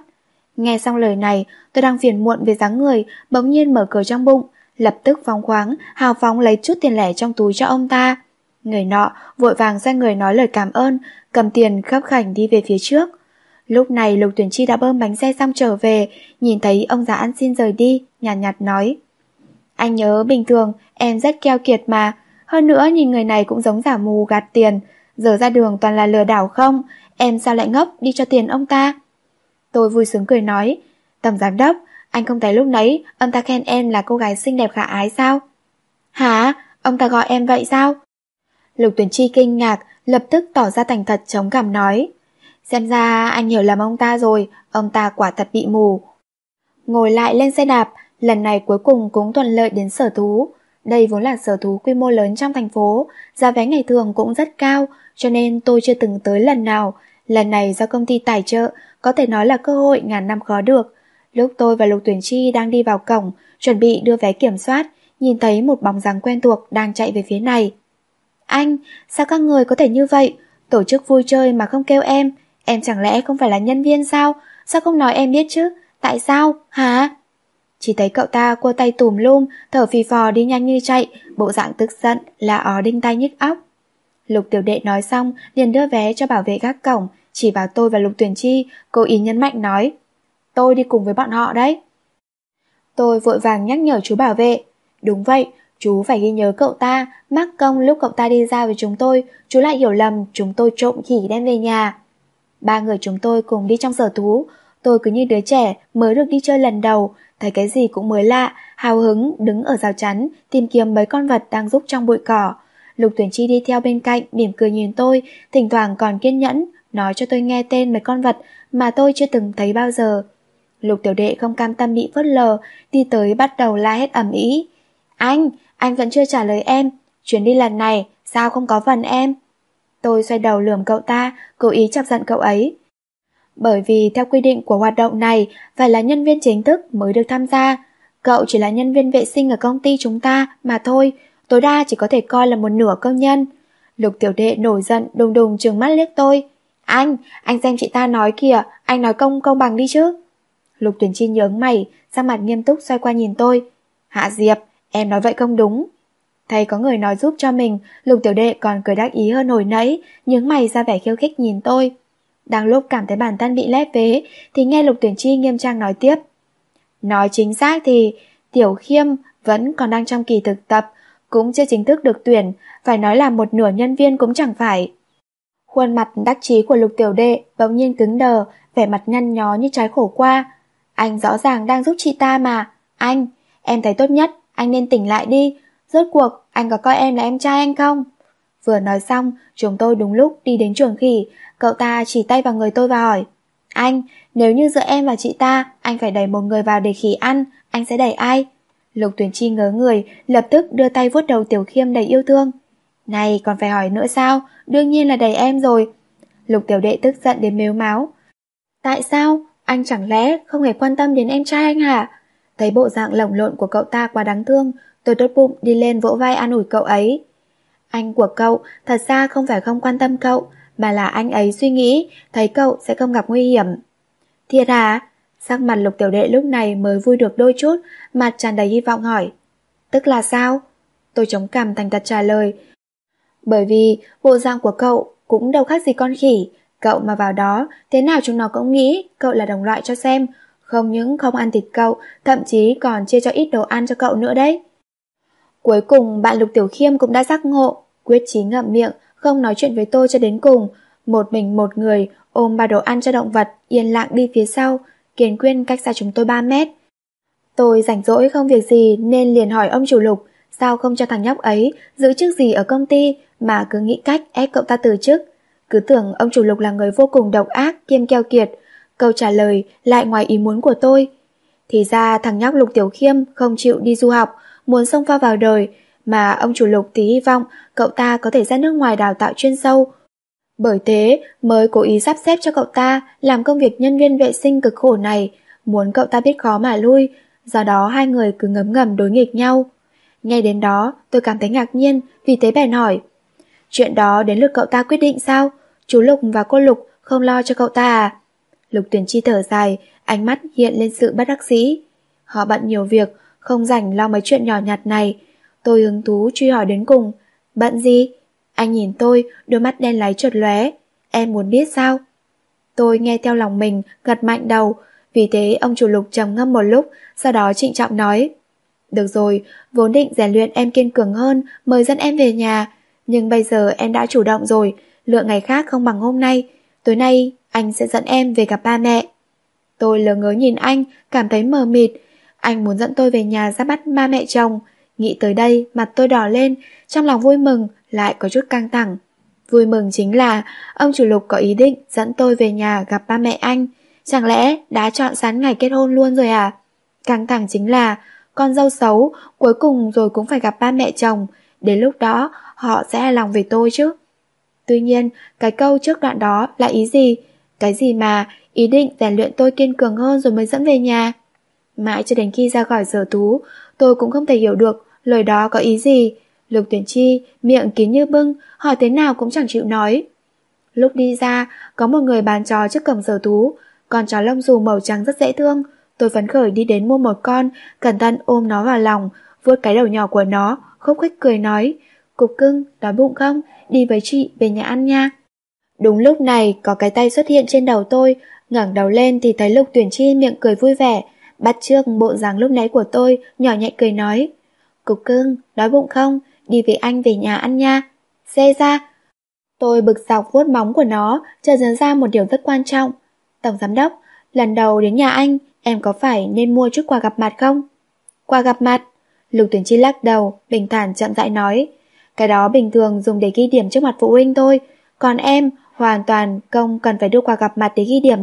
Nghe xong lời này, tôi đang phiền muộn về dáng người, bỗng nhiên mở cửa trong bụng, lập tức phóng khoáng, hào phóng lấy chút tiền lẻ trong túi cho ông ta. Người nọ vội vàng ra người nói lời cảm ơn, cầm tiền khấp khảnh đi về phía trước. Lúc này Lục Tuyển Chi đã bơm bánh xe xong trở về, nhìn thấy ông già ăn xin rời đi, nhạt nhạt nói. Anh nhớ bình thường, em rất keo kiệt mà, hơn nữa nhìn người này cũng giống giả mù gạt tiền, giờ ra đường toàn là lừa đảo không, em sao lại ngốc đi cho tiền ông ta. Tôi vui sướng cười nói, tầm giám đốc, anh không thấy lúc nấy ông ta khen em là cô gái xinh đẹp khả ái sao? Hả? Ông ta gọi em vậy sao? Lục Tuyển Chi kinh ngạc, lập tức tỏ ra thành thật chống cảm nói. Xem ra anh hiểu lầm ông ta rồi, ông ta quả thật bị mù. Ngồi lại lên xe đạp, lần này cuối cùng cũng thuận lợi đến sở thú. Đây vốn là sở thú quy mô lớn trong thành phố, giá vé ngày thường cũng rất cao, cho nên tôi chưa từng tới lần nào. Lần này do công ty tài trợ, có thể nói là cơ hội ngàn năm khó được. Lúc tôi và Lục Tuyển Chi đang đi vào cổng, chuẩn bị đưa vé kiểm soát, nhìn thấy một bóng dáng quen thuộc đang chạy về phía này. Anh, sao các người có thể như vậy? Tổ chức vui chơi mà không kêu em, Em chẳng lẽ không phải là nhân viên sao? Sao không nói em biết chứ? Tại sao? Hả? Chỉ thấy cậu ta cua tay tùm lum, thở phì phò đi nhanh như chạy, bộ dạng tức giận là ó đinh tay nhức óc. Lục tiểu đệ nói xong, liền đưa vé cho bảo vệ gác cổng, chỉ vào tôi và Lục Tuyển Chi, cố ý nhấn mạnh nói. Tôi đi cùng với bọn họ đấy. Tôi vội vàng nhắc nhở chú bảo vệ. Đúng vậy, chú phải ghi nhớ cậu ta, mắc công lúc cậu ta đi ra với chúng tôi, chú lại hiểu lầm chúng tôi trộm khỉ đem về nhà. Ba người chúng tôi cùng đi trong sở thú, tôi cứ như đứa trẻ mới được đi chơi lần đầu, thấy cái gì cũng mới lạ, hào hứng đứng ở rào chắn, tìm kiếm mấy con vật đang rúc trong bụi cỏ. Lục Tuyển Chi đi theo bên cạnh, mỉm cười nhìn tôi, thỉnh thoảng còn kiên nhẫn, nói cho tôi nghe tên mấy con vật mà tôi chưa từng thấy bao giờ. Lục Tiểu Đệ không cam tâm bị phớt lờ, đi tới bắt đầu la hết ẩm ý. Anh, anh vẫn chưa trả lời em, chuyến đi lần này, sao không có phần em? Tôi xoay đầu lườm cậu ta, cố ý chọc giận cậu ấy. Bởi vì theo quy định của hoạt động này, phải là nhân viên chính thức mới được tham gia. Cậu chỉ là nhân viên vệ sinh ở công ty chúng ta mà thôi, tối đa chỉ có thể coi là một nửa công nhân. Lục tiểu đệ nổi giận đùng đùng trừng mắt liếc tôi. Anh, anh xem chị ta nói kìa, anh nói công công bằng đi chứ. Lục tuyển chi nhướng mày, ra mặt nghiêm túc xoay qua nhìn tôi. Hạ Diệp, em nói vậy không đúng. Thấy có người nói giúp cho mình, lục tiểu đệ còn cười đắc ý hơn hồi nãy, nhướng mày ra vẻ khiêu khích nhìn tôi. Đang lúc cảm thấy bản thân bị lép vế, thì nghe lục tuyển chi nghiêm trang nói tiếp. Nói chính xác thì, tiểu khiêm vẫn còn đang trong kỳ thực tập, cũng chưa chính thức được tuyển, phải nói là một nửa nhân viên cũng chẳng phải. Khuôn mặt đắc chí của lục tiểu đệ bỗng nhiên cứng đờ, vẻ mặt nhăn nhó như trái khổ qua. Anh rõ ràng đang giúp chị ta mà. Anh, em thấy tốt nhất, anh nên tỉnh lại đi. Rốt cuộc, anh có coi em là em trai anh không? Vừa nói xong, chúng tôi đúng lúc đi đến chuồng khỉ, cậu ta chỉ tay vào người tôi và hỏi. Anh, nếu như giữa em và chị ta, anh phải đẩy một người vào để khỉ ăn, anh sẽ đẩy ai? Lục tuyển chi ngớ người, lập tức đưa tay vuốt đầu tiểu khiêm đầy yêu thương. Này, còn phải hỏi nữa sao? Đương nhiên là đẩy em rồi. Lục tiểu đệ tức giận đến mếu máu. Tại sao? Anh chẳng lẽ không hề quan tâm đến em trai anh hả? Thấy bộ dạng lồng lộn của cậu ta quá đáng thương, tôi tốt bụng đi lên vỗ vai an ủi cậu ấy. Anh của cậu thật ra không phải không quan tâm cậu, mà là anh ấy suy nghĩ thấy cậu sẽ không gặp nguy hiểm. Thiệt à? Sắc mặt lục tiểu đệ lúc này mới vui được đôi chút, mặt tràn đầy hy vọng hỏi. Tức là sao? Tôi chống cằm thành thật trả lời. Bởi vì bộ dạng của cậu cũng đâu khác gì con khỉ, cậu mà vào đó, thế nào chúng nó cũng nghĩ cậu là đồng loại cho xem, không những không ăn thịt cậu, thậm chí còn chia cho ít đồ ăn cho cậu nữa đấy. Cuối cùng bạn Lục Tiểu Khiêm cũng đã giác ngộ, quyết chí ngậm miệng, không nói chuyện với tôi cho đến cùng. Một mình một người ôm ba đồ ăn cho động vật, yên lặng đi phía sau, kiên quyên cách xa chúng tôi 3 mét. Tôi rảnh rỗi không việc gì nên liền hỏi ông chủ Lục, sao không cho thằng nhóc ấy giữ chức gì ở công ty mà cứ nghĩ cách ép cậu ta từ chức. Cứ tưởng ông chủ Lục là người vô cùng độc ác, kiêm keo kiệt. Câu trả lời lại ngoài ý muốn của tôi. Thì ra thằng nhóc Lục Tiểu Khiêm không chịu đi du học, muốn xông pha vào đời, mà ông chủ Lục thì hy vọng cậu ta có thể ra nước ngoài đào tạo chuyên sâu. Bởi thế mới cố ý sắp xếp cho cậu ta làm công việc nhân viên vệ sinh cực khổ này, muốn cậu ta biết khó mà lui, do đó hai người cứ ngấm ngầm đối nghịch nhau. Nghe đến đó, tôi cảm thấy ngạc nhiên, vì thế bèn hỏi. Chuyện đó đến lượt cậu ta quyết định sao? Chú Lục và cô Lục không lo cho cậu ta à? Lục tuyển chi thở dài, ánh mắt hiện lên sự bất đắc dĩ. Họ bận nhiều việc, không rảnh lo mấy chuyện nhỏ nhặt này. Tôi hứng thú truy hỏi đến cùng. Bận gì? Anh nhìn tôi, đôi mắt đen láy trượt lóe. Em muốn biết sao? Tôi nghe theo lòng mình, gật mạnh đầu. Vì thế ông chủ lục trầm ngâm một lúc, sau đó trịnh trọng nói. Được rồi, vốn định rèn luyện em kiên cường hơn, mời dẫn em về nhà. Nhưng bây giờ em đã chủ động rồi, lượng ngày khác không bằng hôm nay. Tối nay, anh sẽ dẫn em về gặp ba mẹ. Tôi lờ ngớ nhìn anh, cảm thấy mờ mịt. Anh muốn dẫn tôi về nhà ra bắt ba mẹ chồng. Nghĩ tới đây, mặt tôi đỏ lên, trong lòng vui mừng, lại có chút căng thẳng. Vui mừng chính là ông chủ lục có ý định dẫn tôi về nhà gặp ba mẹ anh. Chẳng lẽ đã chọn sẵn ngày kết hôn luôn rồi à? Căng thẳng chính là con dâu xấu cuối cùng rồi cũng phải gặp ba mẹ chồng. Đến lúc đó họ sẽ hài lòng về tôi chứ. Tuy nhiên, cái câu trước đoạn đó là ý gì? Cái gì mà ý định rèn luyện tôi kiên cường hơn rồi mới dẫn về nhà? Mãi cho đến khi ra khỏi giờ tú, tôi cũng không thể hiểu được lời đó có ý gì. Lục tuyển chi, miệng kín như bưng, hỏi thế nào cũng chẳng chịu nói. Lúc đi ra, có một người bán chó trước cổng giờ tú, con chó lông dù màu trắng rất dễ thương. Tôi phấn khởi đi đến mua một con, cẩn thận ôm nó vào lòng, vuốt cái đầu nhỏ của nó, khúc khích cười nói, Cục cưng, đói bụng không? Đi với chị về nhà ăn nha. Đúng lúc này, có cái tay xuất hiện trên đầu tôi, ngẩng đầu lên thì thấy Lục Tuyển Chi miệng cười vui vẻ, bắt trước bộ dáng lúc nãy của tôi, nhỏ nhẹ cười nói. Cục cưng, đói bụng không? Đi với anh về nhà ăn nha. Xe ra. Tôi bực dọc vuốt móng của nó, chợt nhớ ra một điều rất quan trọng. Tổng giám đốc, lần đầu đến nhà anh, em có phải nên mua chút quà gặp mặt không? Quà gặp mặt? Lục Tuyển Chi lắc đầu, bình thản chậm rãi nói. Cái đó bình thường dùng để ghi điểm trước mặt phụ huynh thôi, còn em hoàn toàn không cần phải đưa quà gặp mặt để ghi điểm.